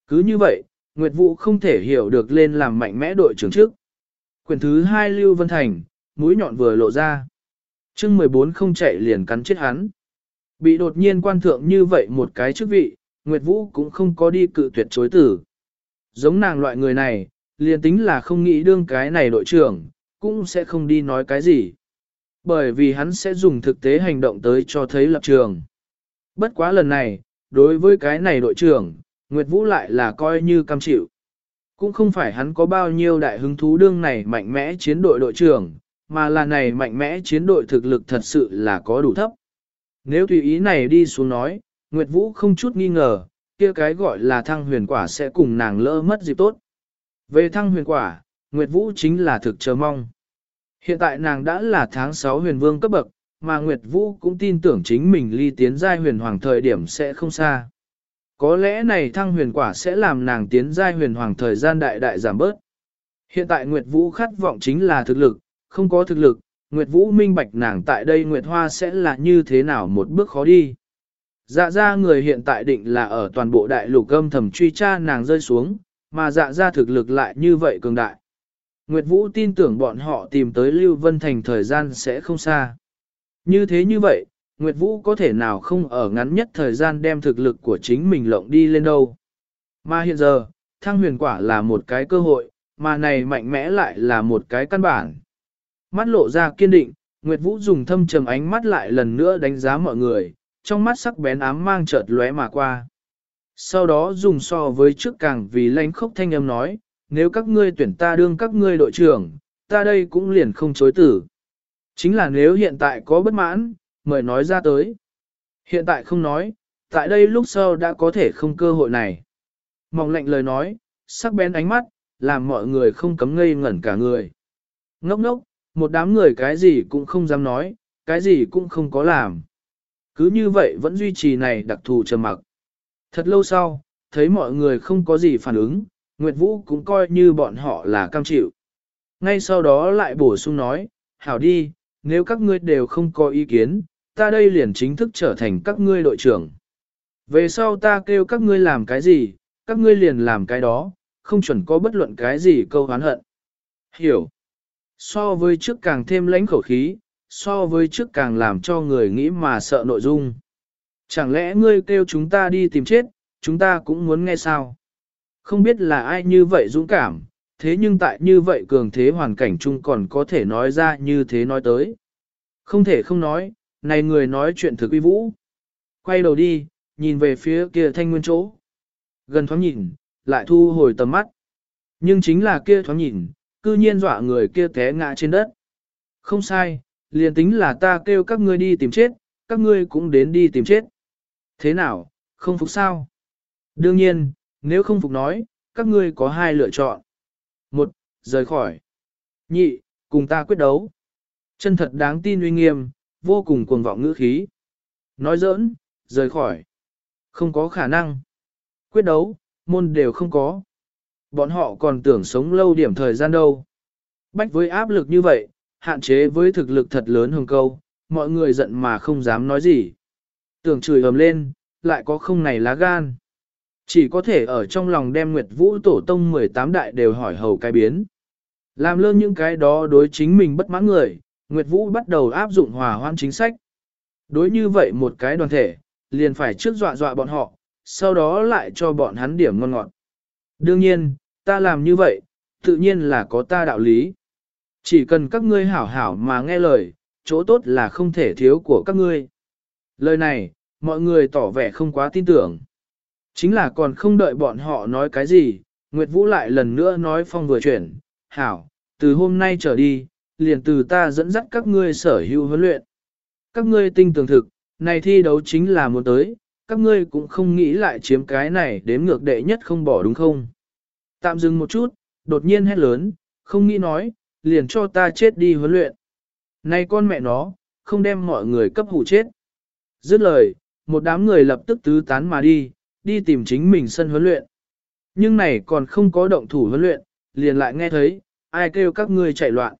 Cứ như vậy, Nguyệt Vũ không thể hiểu được lên làm mạnh mẽ đội trưởng trước. Quyền thứ hai Lưu Vân Thành, mũi nhọn vừa lộ ra. chương 14 không chạy liền cắn chết hắn. Bị đột nhiên quan thượng như vậy một cái chức vị, Nguyệt Vũ cũng không có đi cự tuyệt chối tử. Giống nàng loại người này, liền tính là không nghĩ đương cái này đội trưởng, cũng sẽ không đi nói cái gì. Bởi vì hắn sẽ dùng thực tế hành động tới cho thấy lập trường. Bất quá lần này, đối với cái này đội trưởng, Nguyệt Vũ lại là coi như cam chịu. Cũng không phải hắn có bao nhiêu đại hứng thú đương này mạnh mẽ chiến đội đội trưởng, mà là này mạnh mẽ chiến đội thực lực thật sự là có đủ thấp. Nếu tùy ý này đi xuống nói, Nguyệt Vũ không chút nghi ngờ, kia cái gọi là thăng huyền quả sẽ cùng nàng lỡ mất dịp tốt. Về thăng huyền quả, Nguyệt Vũ chính là thực chờ mong. Hiện tại nàng đã là tháng 6 huyền vương cấp bậc, mà Nguyệt Vũ cũng tin tưởng chính mình ly tiến giai huyền hoàng thời điểm sẽ không xa. Có lẽ này thăng huyền quả sẽ làm nàng tiến giai huyền hoàng thời gian đại đại giảm bớt. Hiện tại Nguyệt Vũ khát vọng chính là thực lực, không có thực lực, Nguyệt Vũ minh bạch nàng tại đây Nguyệt Hoa sẽ là như thế nào một bước khó đi. Dạ ra người hiện tại định là ở toàn bộ đại lục âm thầm truy tra nàng rơi xuống, mà dạ ra thực lực lại như vậy cường đại. Nguyệt Vũ tin tưởng bọn họ tìm tới Lưu Vân Thành thời gian sẽ không xa. Như thế như vậy, Nguyệt Vũ có thể nào không ở ngắn nhất thời gian đem thực lực của chính mình lộng đi lên đâu. Mà hiện giờ, thăng huyền quả là một cái cơ hội, mà này mạnh mẽ lại là một cái căn bản. Mắt lộ ra kiên định, Nguyệt Vũ dùng thâm trầm ánh mắt lại lần nữa đánh giá mọi người, trong mắt sắc bén ám mang chợt lóe mà qua. Sau đó dùng so với trước càng vì lãnh khốc thanh âm nói, nếu các ngươi tuyển ta đương các ngươi đội trưởng, ta đây cũng liền không chối tử. Chính là nếu hiện tại có bất mãn, mời nói ra tới. Hiện tại không nói, tại đây lúc sau đã có thể không cơ hội này. Mong lệnh lời nói, sắc bén ánh mắt, làm mọi người không cấm ngây ngẩn cả người. Ngốc ngốc, một đám người cái gì cũng không dám nói, cái gì cũng không có làm. Cứ như vậy vẫn duy trì này đặc thù trầm mặc. Thật lâu sau, thấy mọi người không có gì phản ứng, Nguyệt Vũ cũng coi như bọn họ là cam chịu. Ngay sau đó lại bổ sung nói, hảo đi, nếu các ngươi đều không có ý kiến, ta đây liền chính thức trở thành các ngươi đội trưởng. Về sau ta kêu các ngươi làm cái gì, các ngươi liền làm cái đó, không chuẩn có bất luận cái gì câu hán hận. Hiểu. So với trước càng thêm lãnh khẩu khí, so với trước càng làm cho người nghĩ mà sợ nội dung. Chẳng lẽ ngươi kêu chúng ta đi tìm chết, chúng ta cũng muốn nghe sao? Không biết là ai như vậy dũng cảm, thế nhưng tại như vậy cường thế hoàn cảnh chung còn có thể nói ra như thế nói tới. Không thể không nói, này người nói chuyện thực uy vũ. Quay đầu đi, nhìn về phía kia thanh nguyên chỗ. Gần thoáng nhìn, lại thu hồi tầm mắt. Nhưng chính là kia thoáng nhìn, cư nhiên dọa người kia té ngã trên đất. Không sai, liền tính là ta kêu các ngươi đi tìm chết, các ngươi cũng đến đi tìm chết. Thế nào, không phục sao? Đương nhiên, nếu không phục nói, các ngươi có hai lựa chọn. Một, rời khỏi. Nhị, cùng ta quyết đấu. Chân thật đáng tin uy nghiêm, vô cùng cuồng vọng ngữ khí. Nói giỡn, rời khỏi. Không có khả năng. Quyết đấu, môn đều không có. Bọn họ còn tưởng sống lâu điểm thời gian đâu. Bách với áp lực như vậy, hạn chế với thực lực thật lớn hồng câu, mọi người giận mà không dám nói gì. Tưởng chửi ầm lên, lại có không này lá gan. Chỉ có thể ở trong lòng đem Nguyệt Vũ Tổ Tông 18 đại đều hỏi hầu cái biến. Làm lơ những cái đó đối chính mình bất mãn người, Nguyệt Vũ bắt đầu áp dụng hòa hoãn chính sách. Đối như vậy một cái đoàn thể, liền phải trước dọa dọa bọn họ, sau đó lại cho bọn hắn điểm ngon ngọt. Đương nhiên, ta làm như vậy, tự nhiên là có ta đạo lý. Chỉ cần các ngươi hảo hảo mà nghe lời, chỗ tốt là không thể thiếu của các ngươi. Lời này, mọi người tỏ vẻ không quá tin tưởng. Chính là còn không đợi bọn họ nói cái gì, Nguyệt Vũ lại lần nữa nói phong vừa chuyển, hảo, từ hôm nay trở đi, liền từ ta dẫn dắt các ngươi sở hữu huấn luyện. Các ngươi tinh tường thực, này thi đấu chính là muốn tới, các ngươi cũng không nghĩ lại chiếm cái này đếm ngược đệ nhất không bỏ đúng không? Tạm dừng một chút, đột nhiên hét lớn, không nghĩ nói, liền cho ta chết đi huấn luyện. Này con mẹ nó, không đem mọi người cấp hủ chết. Dứt lời, một đám người lập tức tứ tán mà đi, đi tìm chính mình sân huấn luyện. Nhưng này còn không có động thủ huấn luyện, liền lại nghe thấy, ai kêu các ngươi chạy loạn.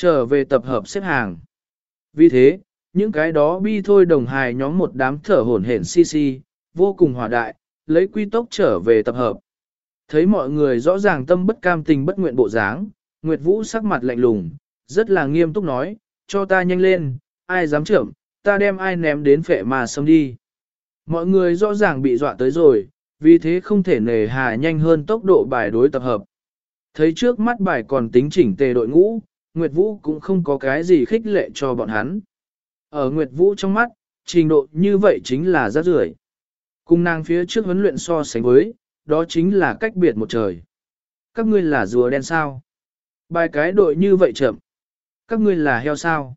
Trở về tập hợp xếp hàng. Vì thế, những cái đó bi thôi đồng hài nhóm một đám thở hổn hển si si, vô cùng hòa đại, lấy quy tốc trở về tập hợp. Thấy mọi người rõ ràng tâm bất cam tình bất nguyện bộ dáng, Nguyệt Vũ sắc mặt lạnh lùng, rất là nghiêm túc nói, cho ta nhanh lên, ai dám trưởng, ta đem ai ném đến phệ mà xâm đi. Mọi người rõ ràng bị dọa tới rồi, vì thế không thể nề hà nhanh hơn tốc độ bài đối tập hợp. Thấy trước mắt bài còn tính chỉnh tề đội ngũ, Nguyệt Vũ cũng không có cái gì khích lệ cho bọn hắn. Ở Nguyệt Vũ trong mắt, trình độ như vậy chính là rất rưởi. Cùng nàng phía trước huấn luyện so sánh với, đó chính là cách biệt một trời. Các ngươi là rùa đen sao? Bài cái đội như vậy chậm. Các ngươi là heo sao?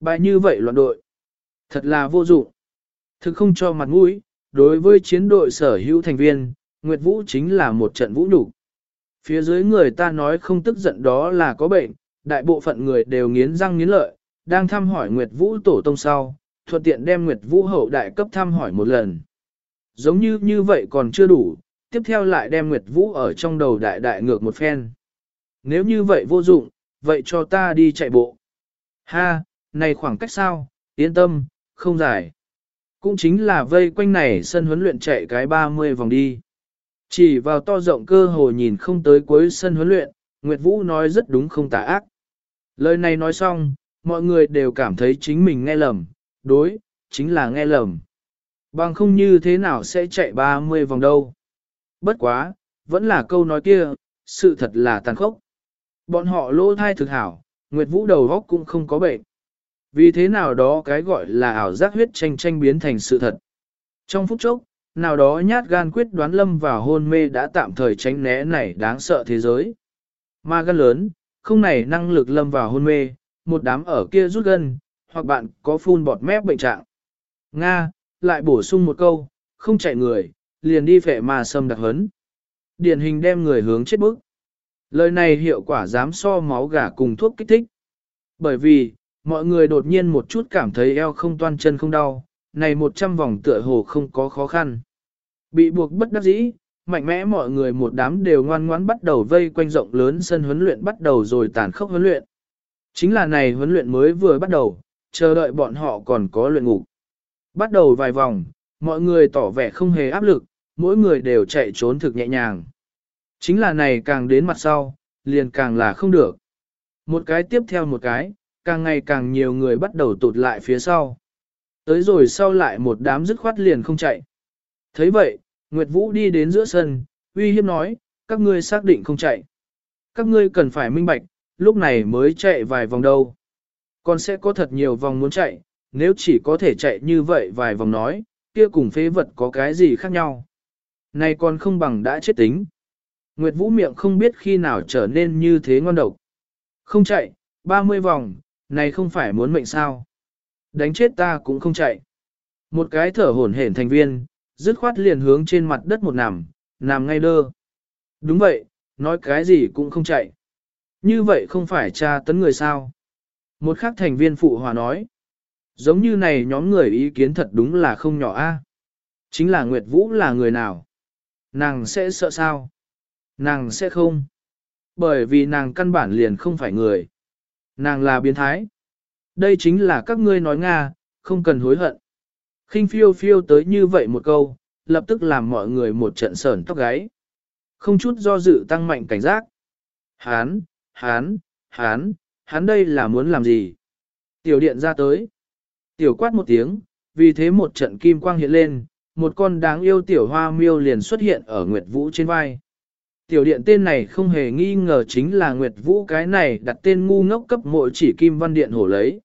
Bài như vậy loạn đội. Thật là vô dụng. Thực không cho mặt mũi, đối với chiến đội sở hữu thành viên, Nguyệt Vũ chính là một trận vũ nhục. Phía dưới người ta nói không tức giận đó là có bệnh, đại bộ phận người đều nghiến răng nghiến lợi, đang thăm hỏi Nguyệt Vũ tổ tông sau, thuận tiện đem Nguyệt Vũ hậu đại cấp thăm hỏi một lần. Giống như như vậy còn chưa đủ, tiếp theo lại đem Nguyệt Vũ ở trong đầu đại đại ngược một phen. Nếu như vậy vô dụng, vậy cho ta đi chạy bộ. Ha, này khoảng cách sao, yên tâm, không dài. Cũng chính là vây quanh này sân huấn luyện chạy cái 30 vòng đi. Chỉ vào to rộng cơ hồ nhìn không tới cuối sân huấn luyện, Nguyệt Vũ nói rất đúng không tà ác. Lời này nói xong, mọi người đều cảm thấy chính mình nghe lầm, đối, chính là nghe lầm. Bằng không như thế nào sẽ chạy 30 vòng đâu. Bất quá, vẫn là câu nói kia, sự thật là tàn khốc. Bọn họ lỗ thai thực hảo, Nguyệt Vũ đầu góc cũng không có bệnh. Vì thế nào đó cái gọi là ảo giác huyết tranh tranh biến thành sự thật. Trong phút chốc, nào đó nhát gan quyết đoán lâm vào hôn mê đã tạm thời tránh né này đáng sợ thế giới. Ma gan lớn, không này năng lực lâm vào hôn mê, một đám ở kia rút gân, hoặc bạn có phun bọt mép bệnh trạng. Nga, lại bổ sung một câu, không chạy người, liền đi phệ mà sâm đặc hấn. Điển hình đem người hướng chết bức. Lời này hiệu quả dám so máu gà cùng thuốc kích thích. Bởi vì, mọi người đột nhiên một chút cảm thấy eo không toan chân không đau, này một trăm vòng tựa hồ không có khó khăn. Bị buộc bất đắc dĩ, mạnh mẽ mọi người một đám đều ngoan ngoãn bắt đầu vây quanh rộng lớn sân huấn luyện bắt đầu rồi tàn khốc huấn luyện. Chính là này huấn luyện mới vừa bắt đầu, chờ đợi bọn họ còn có luyện ngục. Bắt đầu vài vòng, mọi người tỏ vẻ không hề áp lực, mỗi người đều chạy trốn thực nhẹ nhàng. Chính là này càng đến mặt sau, liền càng là không được. Một cái tiếp theo một cái, càng ngày càng nhiều người bắt đầu tụt lại phía sau. Tới rồi sau lại một đám dứt khoát liền không chạy. thấy vậy, Nguyệt Vũ đi đến giữa sân, uy hiếp nói, các ngươi xác định không chạy. Các ngươi cần phải minh bạch, lúc này mới chạy vài vòng đâu. Còn sẽ có thật nhiều vòng muốn chạy, nếu chỉ có thể chạy như vậy vài vòng nói, kia cùng phế vật có cái gì khác nhau. Này còn không bằng đã chết tính. Nguyệt Vũ miệng không biết khi nào trở nên như thế ngon độc. Không chạy, 30 vòng, này không phải muốn mệnh sao. Đánh chết ta cũng không chạy. Một cái thở hổn hển thành viên, dứt khoát liền hướng trên mặt đất một nằm, nằm ngay đơ. Đúng vậy, nói cái gì cũng không chạy. Như vậy không phải tra tấn người sao. Một khác thành viên phụ hòa nói. Giống như này nhóm người ý kiến thật đúng là không nhỏ a. À? Chính là Nguyệt Vũ là người nào? Nàng sẽ sợ sao? Nàng sẽ không. Bởi vì nàng căn bản liền không phải người. Nàng là biến thái. Đây chính là các ngươi nói Nga, không cần hối hận khinh phiêu phiêu tới như vậy một câu, lập tức làm mọi người một trận sờn tóc gáy. Không chút do dự tăng mạnh cảnh giác. Hán, hán, hán, hán đây là muốn làm gì? Tiểu điện ra tới. Tiểu quát một tiếng, vì thế một trận kim quang hiện lên, một con đáng yêu tiểu hoa miêu liền xuất hiện ở Nguyệt Vũ trên vai. Tiểu điện tên này không hề nghi ngờ chính là Nguyệt Vũ cái này đặt tên ngu ngốc cấp mỗi chỉ kim văn điện hổ lấy.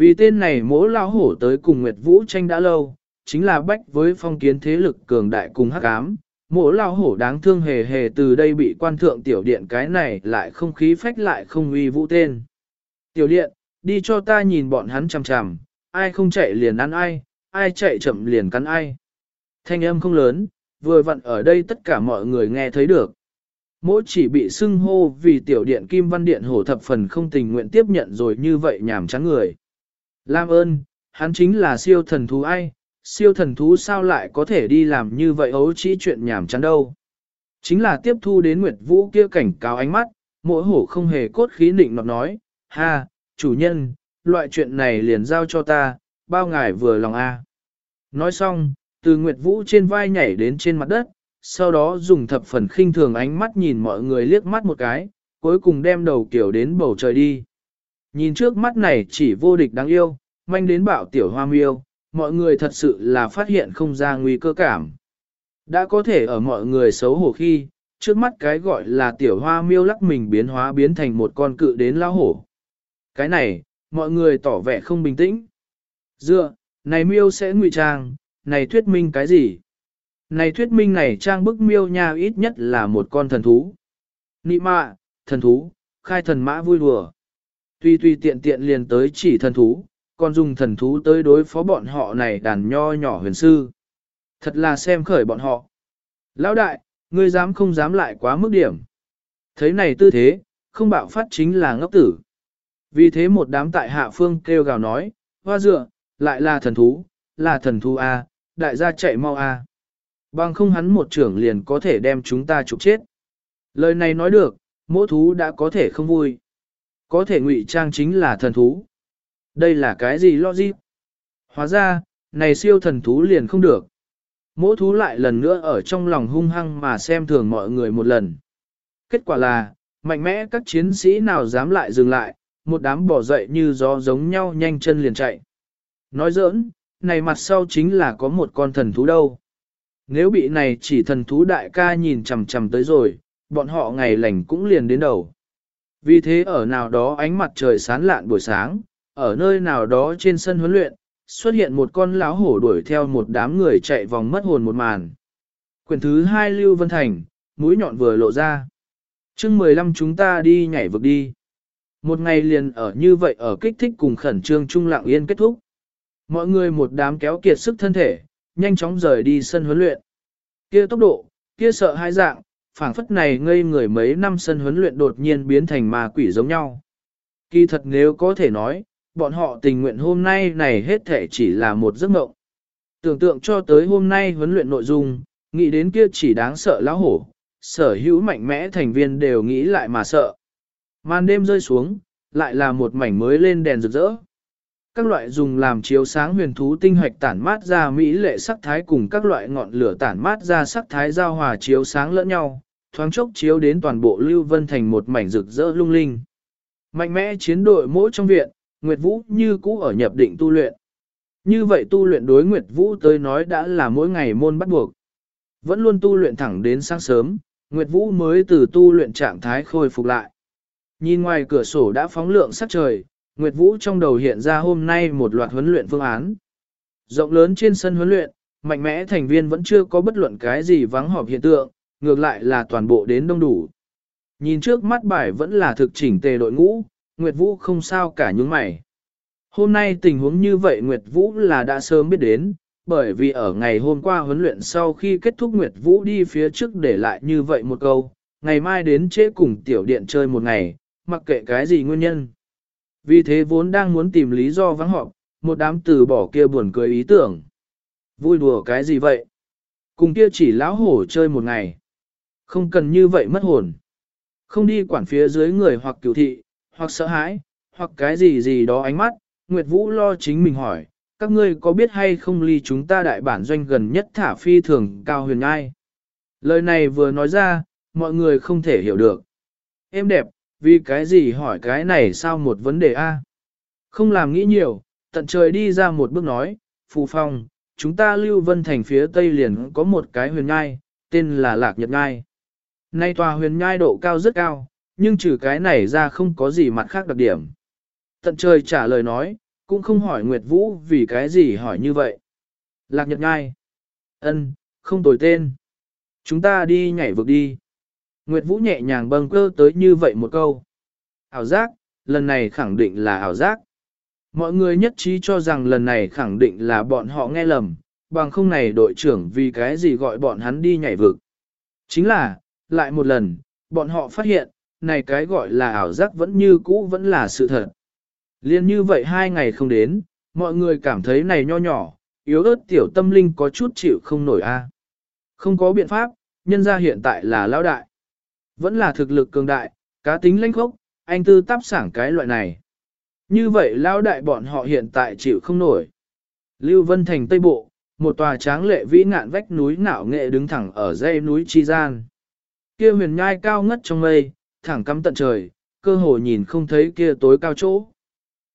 Vì tên này mỗ lao hổ tới cùng Nguyệt Vũ tranh đã lâu, chính là bách với phong kiến thế lực cường đại cùng hắc ám. Mỗ lao hổ đáng thương hề hề từ đây bị quan thượng tiểu điện cái này lại không khí phách lại không uy vũ tên. Tiểu điện, đi cho ta nhìn bọn hắn chằm chằm, ai không chạy liền ăn ai, ai chạy chậm liền cắn ai. Thanh âm không lớn, vừa vặn ở đây tất cả mọi người nghe thấy được. Mỗi chỉ bị xưng hô vì tiểu điện kim văn điện hổ thập phần không tình nguyện tiếp nhận rồi như vậy nhảm chán người. Lam ơn, hắn chính là siêu thần thú ai, siêu thần thú sao lại có thể đi làm như vậy ấu chỉ chuyện nhảm chán đâu. Chính là tiếp thu đến Nguyệt Vũ kia cảnh cáo ánh mắt, mỗi hổ không hề cốt khí định nọt nói, ha, chủ nhân, loại chuyện này liền giao cho ta, bao ngài vừa lòng a. Nói xong, từ Nguyệt Vũ trên vai nhảy đến trên mặt đất, sau đó dùng thập phần khinh thường ánh mắt nhìn mọi người liếc mắt một cái, cuối cùng đem đầu kiểu đến bầu trời đi. Nhìn trước mắt này chỉ vô địch đáng yêu, manh đến bạo tiểu hoa miêu, mọi người thật sự là phát hiện không ra nguy cơ cảm. Đã có thể ở mọi người xấu hổ khi, trước mắt cái gọi là tiểu hoa miêu lắc mình biến hóa biến thành một con cự đến lao hổ. Cái này, mọi người tỏ vẻ không bình tĩnh. Dựa, này miêu sẽ ngụy trang, này thuyết minh cái gì? Này thuyết minh này trang bức miêu nha ít nhất là một con thần thú. Nị mạ, thần thú, khai thần mã vui đùa. Tuy tuy tiện tiện liền tới chỉ thần thú, còn dùng thần thú tới đối phó bọn họ này đàn nho nhỏ huyền sư. Thật là xem khởi bọn họ. Lão đại, ngươi dám không dám lại quá mức điểm. Thấy này tư thế, không bạo phát chính là ngốc tử. Vì thế một đám tại hạ phương kêu gào nói, hoa dựa, lại là thần thú, là thần thú A, đại gia chạy mau A. Bằng không hắn một trưởng liền có thể đem chúng ta trục chết. Lời này nói được, mỗi thú đã có thể không vui. Có thể ngụy trang chính là thần thú. Đây là cái gì logic? Hóa ra, này siêu thần thú liền không được. Mỗi thú lại lần nữa ở trong lòng hung hăng mà xem thường mọi người một lần. Kết quả là, mạnh mẽ các chiến sĩ nào dám lại dừng lại, một đám bỏ dậy như gió giống nhau nhanh chân liền chạy. Nói giỡn, này mặt sau chính là có một con thần thú đâu. Nếu bị này chỉ thần thú đại ca nhìn chằm chằm tới rồi, bọn họ ngày lành cũng liền đến đầu. Vì thế ở nào đó ánh mặt trời sáng lạn buổi sáng, ở nơi nào đó trên sân huấn luyện, xuất hiện một con lão hổ đuổi theo một đám người chạy vòng mất hồn một màn. Quyển thứ hai Lưu Vân Thành, mũi nhọn vừa lộ ra. chương 15 chúng ta đi nhảy vực đi. Một ngày liền ở như vậy ở kích thích cùng khẩn trương trung lặng yên kết thúc. Mọi người một đám kéo kiệt sức thân thể, nhanh chóng rời đi sân huấn luyện. Kia tốc độ, kia sợ hai dạng, phảng phất này ngây người mấy năm sân huấn luyện đột nhiên biến thành ma quỷ giống nhau. Kỳ thật nếu có thể nói, bọn họ tình nguyện hôm nay này hết thể chỉ là một giấc mộng. Tưởng tượng cho tới hôm nay huấn luyện nội dung, nghĩ đến kia chỉ đáng sợ lão hổ, sở hữu mạnh mẽ thành viên đều nghĩ lại mà sợ. Màn đêm rơi xuống, lại là một mảnh mới lên đèn rực rỡ. Các loại dùng làm chiếu sáng huyền thú tinh hoạch tản mát ra mỹ lệ sắc thái cùng các loại ngọn lửa tản mát ra sắc thái giao hòa chiếu sáng lẫn nhau, thoáng chốc chiếu đến toàn bộ Lưu Vân thành một mảnh rực rỡ lung linh. Mạnh mẽ chiến đội mỗi trong viện, Nguyệt Vũ như cũ ở nhập định tu luyện. Như vậy tu luyện đối Nguyệt Vũ tới nói đã là mỗi ngày môn bắt buộc. Vẫn luôn tu luyện thẳng đến sáng sớm, Nguyệt Vũ mới từ tu luyện trạng thái khôi phục lại. Nhìn ngoài cửa sổ đã phóng lượng sắc trời, Nguyệt Vũ trong đầu hiện ra hôm nay một loạt huấn luyện phương án. Rộng lớn trên sân huấn luyện, mạnh mẽ thành viên vẫn chưa có bất luận cái gì vắng họp hiện tượng, ngược lại là toàn bộ đến đông đủ. Nhìn trước mắt bài vẫn là thực chỉnh tề đội ngũ, Nguyệt Vũ không sao cả những mày. Hôm nay tình huống như vậy Nguyệt Vũ là đã sớm biết đến, bởi vì ở ngày hôm qua huấn luyện sau khi kết thúc Nguyệt Vũ đi phía trước để lại như vậy một câu, ngày mai đến chế cùng tiểu điện chơi một ngày, mặc kệ cái gì nguyên nhân. Vì thế vốn đang muốn tìm lý do vắng họp, một đám từ bỏ kia buồn cười ý tưởng. Vui đùa cái gì vậy? Cùng kia chỉ lão hổ chơi một ngày. Không cần như vậy mất hồn. Không đi quản phía dưới người hoặc cửu thị, hoặc sợ hãi, hoặc cái gì gì đó ánh mắt, Nguyệt Vũ lo chính mình hỏi, các ngươi có biết hay không ly chúng ta đại bản doanh gần nhất thả phi thường cao huyền ngai. Lời này vừa nói ra, mọi người không thể hiểu được. Em đẹp, vì cái gì hỏi cái này sao một vấn đề a? Không làm nghĩ nhiều, tận trời đi ra một bước nói, Phù Phong, chúng ta lưu vân thành phía tây liền có một cái huyền ngai, tên là Lạc Nhật Ngai. Nay tòa huyền nhai độ cao rất cao, nhưng trừ cái này ra không có gì mặt khác đặc điểm. Tận trời trả lời nói, cũng không hỏi Nguyệt Vũ vì cái gì hỏi như vậy. Lạc Nhật Nhai. ân, không tồi tên. Chúng ta đi nhảy vực đi. Nguyệt Vũ nhẹ nhàng bâng cơ tới như vậy một câu. Ảo giác, lần này khẳng định là ảo giác. Mọi người nhất trí cho rằng lần này khẳng định là bọn họ nghe lầm, bằng không này đội trưởng vì cái gì gọi bọn hắn đi nhảy vực. Chính là, lại một lần, bọn họ phát hiện, này cái gọi là ảo giác vẫn như cũ vẫn là sự thật. Liên như vậy hai ngày không đến, mọi người cảm thấy này nho nhỏ, yếu ớt tiểu tâm linh có chút chịu không nổi a. Không có biện pháp, nhân ra hiện tại là lão đại. Vẫn là thực lực cường đại, cá tính lãnh khốc, anh tư táp sảng cái loại này. Như vậy lão đại bọn họ hiện tại chịu không nổi. Lưu Vân Thành Tây Bộ, một tòa tráng lệ vĩ ngạn vách núi ngạo nghệ đứng thẳng ở dãy núi Chi Gian. Kia huyền nhai cao ngất trong mây, thẳng cắm tận trời, cơ hồ nhìn không thấy kia tối cao chỗ.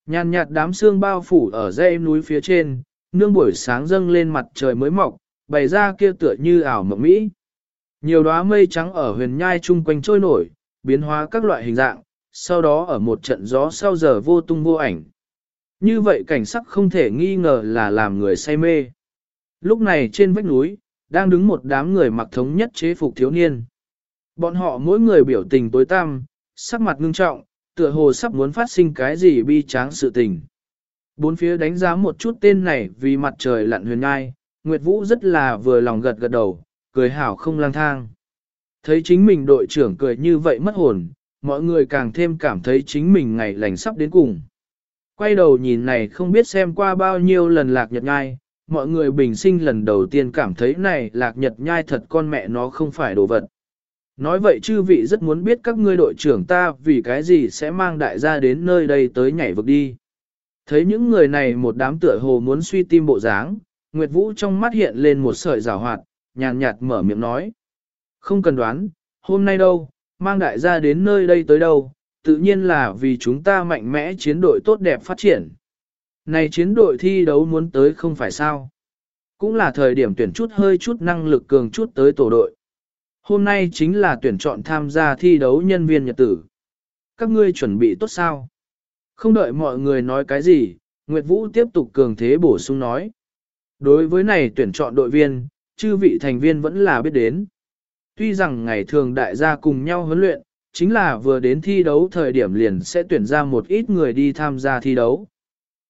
Nhàn nhạt đám sương bao phủ ở dãy núi phía trên, nương buổi sáng dâng lên mặt trời mới mọc, bày ra kia tựa như ảo mộng mỹ. Nhiều đóa mây trắng ở huyền nhai chung quanh trôi nổi, biến hóa các loại hình dạng, sau đó ở một trận gió sau giờ vô tung vô ảnh. Như vậy cảnh sắc không thể nghi ngờ là làm người say mê. Lúc này trên vách núi, đang đứng một đám người mặc thống nhất chế phục thiếu niên. Bọn họ mỗi người biểu tình tối tăm, sắc mặt ngưng trọng, tựa hồ sắp muốn phát sinh cái gì bi tráng sự tình. Bốn phía đánh giá một chút tên này vì mặt trời lặn huyền ngai, Nguyệt Vũ rất là vừa lòng gật gật đầu, cười hảo không lang thang. Thấy chính mình đội trưởng cười như vậy mất hồn, mọi người càng thêm cảm thấy chính mình ngày lành sắp đến cùng. Quay đầu nhìn này không biết xem qua bao nhiêu lần lạc nhật nhai, mọi người bình sinh lần đầu tiên cảm thấy này lạc nhật nhai thật con mẹ nó không phải đồ vật. Nói vậy chư vị rất muốn biết các ngươi đội trưởng ta vì cái gì sẽ mang đại gia đến nơi đây tới nhảy vực đi. Thấy những người này một đám tựa hồ muốn suy tim bộ dáng, Nguyệt Vũ trong mắt hiện lên một sợi rào hoạt, nhàn nhạt mở miệng nói. Không cần đoán, hôm nay đâu, mang đại gia đến nơi đây tới đâu, tự nhiên là vì chúng ta mạnh mẽ chiến đội tốt đẹp phát triển. Này chiến đội thi đấu muốn tới không phải sao. Cũng là thời điểm tuyển chút hơi chút năng lực cường chút tới tổ đội. Hôm nay chính là tuyển chọn tham gia thi đấu nhân viên nhật tử. Các ngươi chuẩn bị tốt sao? Không đợi mọi người nói cái gì, Nguyệt Vũ tiếp tục cường thế bổ sung nói. Đối với này tuyển chọn đội viên, chư vị thành viên vẫn là biết đến. Tuy rằng ngày thường đại gia cùng nhau huấn luyện, chính là vừa đến thi đấu thời điểm liền sẽ tuyển ra một ít người đi tham gia thi đấu.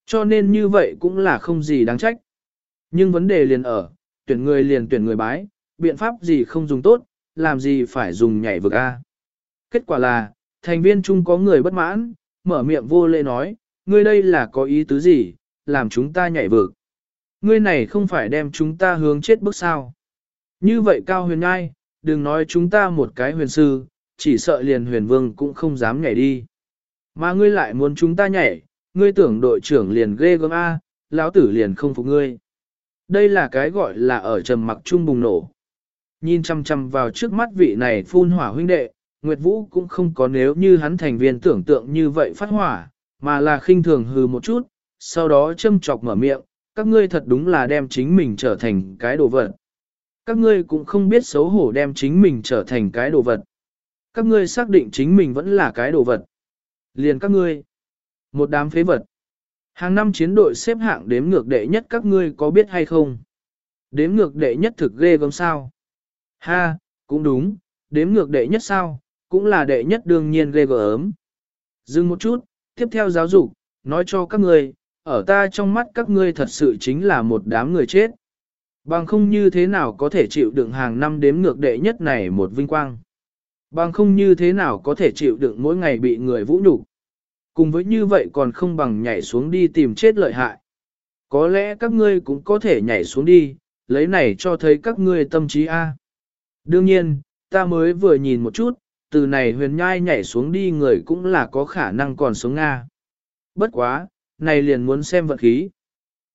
Cho nên như vậy cũng là không gì đáng trách. Nhưng vấn đề liền ở, tuyển người liền tuyển người bái, biện pháp gì không dùng tốt, làm gì phải dùng nhảy vực A. Kết quả là, thành viên chung có người bất mãn, mở miệng vô lễ nói, ngươi đây là có ý tứ gì, làm chúng ta nhảy vực. Ngươi này không phải đem chúng ta hướng chết bước sao. Như vậy cao huyền ngai, đừng nói chúng ta một cái huyền sư, chỉ sợ liền huyền vương cũng không dám nhảy đi. Mà ngươi lại muốn chúng ta nhảy, ngươi tưởng đội trưởng liền ghê gớm A, lão tử liền không phục ngươi. Đây là cái gọi là ở trầm mặc trung bùng nổ. Nhìn chăm chăm vào trước mắt vị này phun hỏa huynh đệ, Nguyệt Vũ cũng không có nếu như hắn thành viên tưởng tượng như vậy phát hỏa, mà là khinh thường hừ một chút, sau đó châm chọc mở miệng, các ngươi thật đúng là đem chính mình trở thành cái đồ vật. Các ngươi cũng không biết xấu hổ đem chính mình trở thành cái đồ vật. Các ngươi xác định chính mình vẫn là cái đồ vật. Liền các ngươi. Một đám phế vật. Hàng năm chiến đội xếp hạng đếm ngược đệ nhất các ngươi có biết hay không? Đếm ngược đệ nhất thực ghê gớm sao. Ha, cũng đúng, đếm ngược đệ nhất sao, cũng là đệ nhất đương nhiên ghê gớm. Dừng một chút, tiếp theo giáo dục, nói cho các ngươi, ở ta trong mắt các ngươi thật sự chính là một đám người chết. Bằng không như thế nào có thể chịu đựng hàng năm đếm ngược đệ nhất này một vinh quang. Bằng không như thế nào có thể chịu đựng mỗi ngày bị người vũ nhục. Cùng với như vậy còn không bằng nhảy xuống đi tìm chết lợi hại. Có lẽ các ngươi cũng có thể nhảy xuống đi, lấy này cho thấy các ngươi tâm trí A. Đương nhiên, ta mới vừa nhìn một chút, từ này huyền nhai nhảy xuống đi người cũng là có khả năng còn sống Nga. Bất quá, này liền muốn xem vận khí.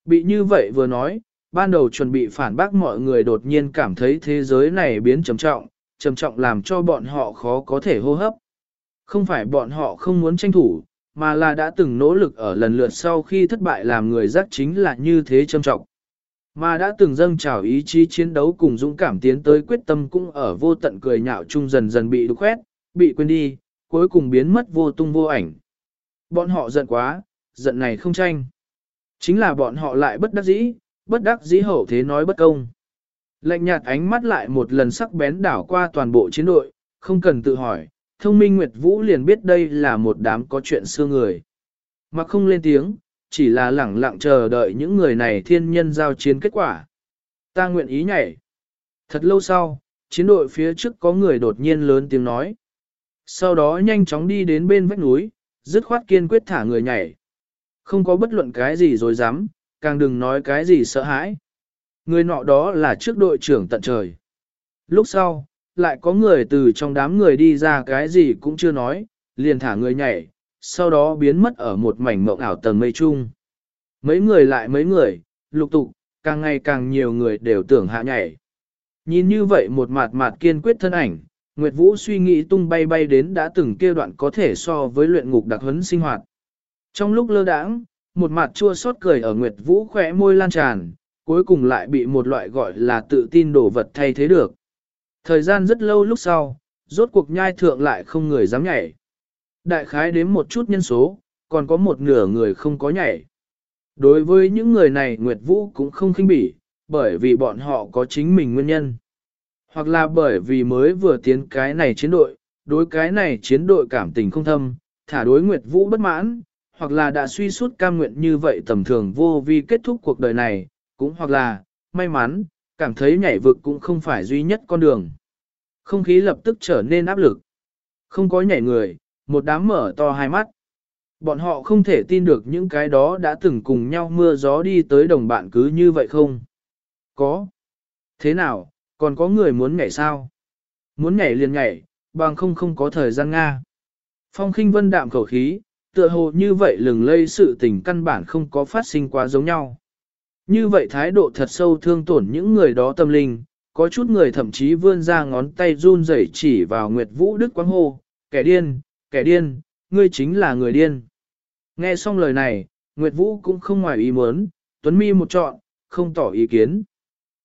Bị như vậy vừa nói, ban đầu chuẩn bị phản bác mọi người đột nhiên cảm thấy thế giới này biến trầm trọng, trầm trọng làm cho bọn họ khó có thể hô hấp. Không phải bọn họ không muốn tranh thủ, mà là đã từng nỗ lực ở lần lượt sau khi thất bại làm người giác chính là như thế trầm trọng. Mà đã từng dâng trào ý chí chiến đấu cùng dũng cảm tiến tới quyết tâm cũng ở vô tận cười nhạo chung dần dần bị đục khoét, bị quên đi, cuối cùng biến mất vô tung vô ảnh. Bọn họ giận quá, giận này không tranh. Chính là bọn họ lại bất đắc dĩ, bất đắc dĩ hậu thế nói bất công. Lạnh nhạt ánh mắt lại một lần sắc bén đảo qua toàn bộ chiến đội, không cần tự hỏi, thông minh Nguyệt Vũ liền biết đây là một đám có chuyện xưa người. Mà không lên tiếng, chỉ là lẳng lặng chờ đợi những người này thiên nhân giao chiến kết quả. Ta nguyện ý nhảy. Thật lâu sau, chiến đội phía trước có người đột nhiên lớn tiếng nói. Sau đó nhanh chóng đi đến bên vách núi, dứt khoát kiên quyết thả người nhảy. Không có bất luận cái gì dối dám, càng đừng nói cái gì sợ hãi. Người nọ đó là trước đội trưởng tận trời. Lúc sau, lại có người từ trong đám người đi ra cái gì cũng chưa nói, liền thả người nhảy, sau đó biến mất ở một mảnh mộng ảo tầng mây chung. Mấy người lại mấy người, lục tục, càng ngày càng nhiều người đều tưởng hạ nhảy. Nhìn như vậy một mặt mặt kiên quyết thân ảnh, Nguyệt Vũ suy nghĩ tung bay bay đến đã từng kia đoạn có thể so với luyện ngục đặc huấn sinh hoạt. Trong lúc lơ đãng, một mặt chua xót cười ở Nguyệt Vũ khỏe môi lan tràn, cuối cùng lại bị một loại gọi là tự tin đổ vật thay thế được. Thời gian rất lâu lúc sau, rốt cuộc nhai thượng lại không người dám nhảy. Đại khái đếm một chút nhân số, còn có một nửa người không có nhảy. Đối với những người này Nguyệt Vũ cũng không khinh bỉ, bởi vì bọn họ có chính mình nguyên nhân. Hoặc là bởi vì mới vừa tiến cái này chiến đội, đối cái này chiến đội cảm tình không thâm, thả đối Nguyệt Vũ bất mãn, hoặc là đã suy suốt cam nguyện như vậy tầm thường vô vi kết thúc cuộc đời này, cũng hoặc là, may mắn, cảm thấy nhảy vực cũng không phải duy nhất con đường. Không khí lập tức trở nên áp lực. Không có nhảy người, một đám mở to hai mắt. Bọn họ không thể tin được những cái đó đã từng cùng nhau mưa gió đi tới đồng bạn cứ như vậy không? Có. Thế nào, còn có người muốn nhảy sao? Muốn nhảy liền nhảy, bằng không không có thời gian Nga. Phong khinh vân đạm khẩu khí, tựa hồ như vậy lừng lây sự tình căn bản không có phát sinh quá giống nhau. Như vậy thái độ thật sâu thương tổn những người đó tâm linh, có chút người thậm chí vươn ra ngón tay run rẩy chỉ vào Nguyệt Vũ Đức Quang hô, kẻ điên, kẻ điên, ngươi chính là người điên. Nghe xong lời này, Nguyệt Vũ cũng không ngoài ý muốn, Tuấn Mi một chọn, không tỏ ý kiến.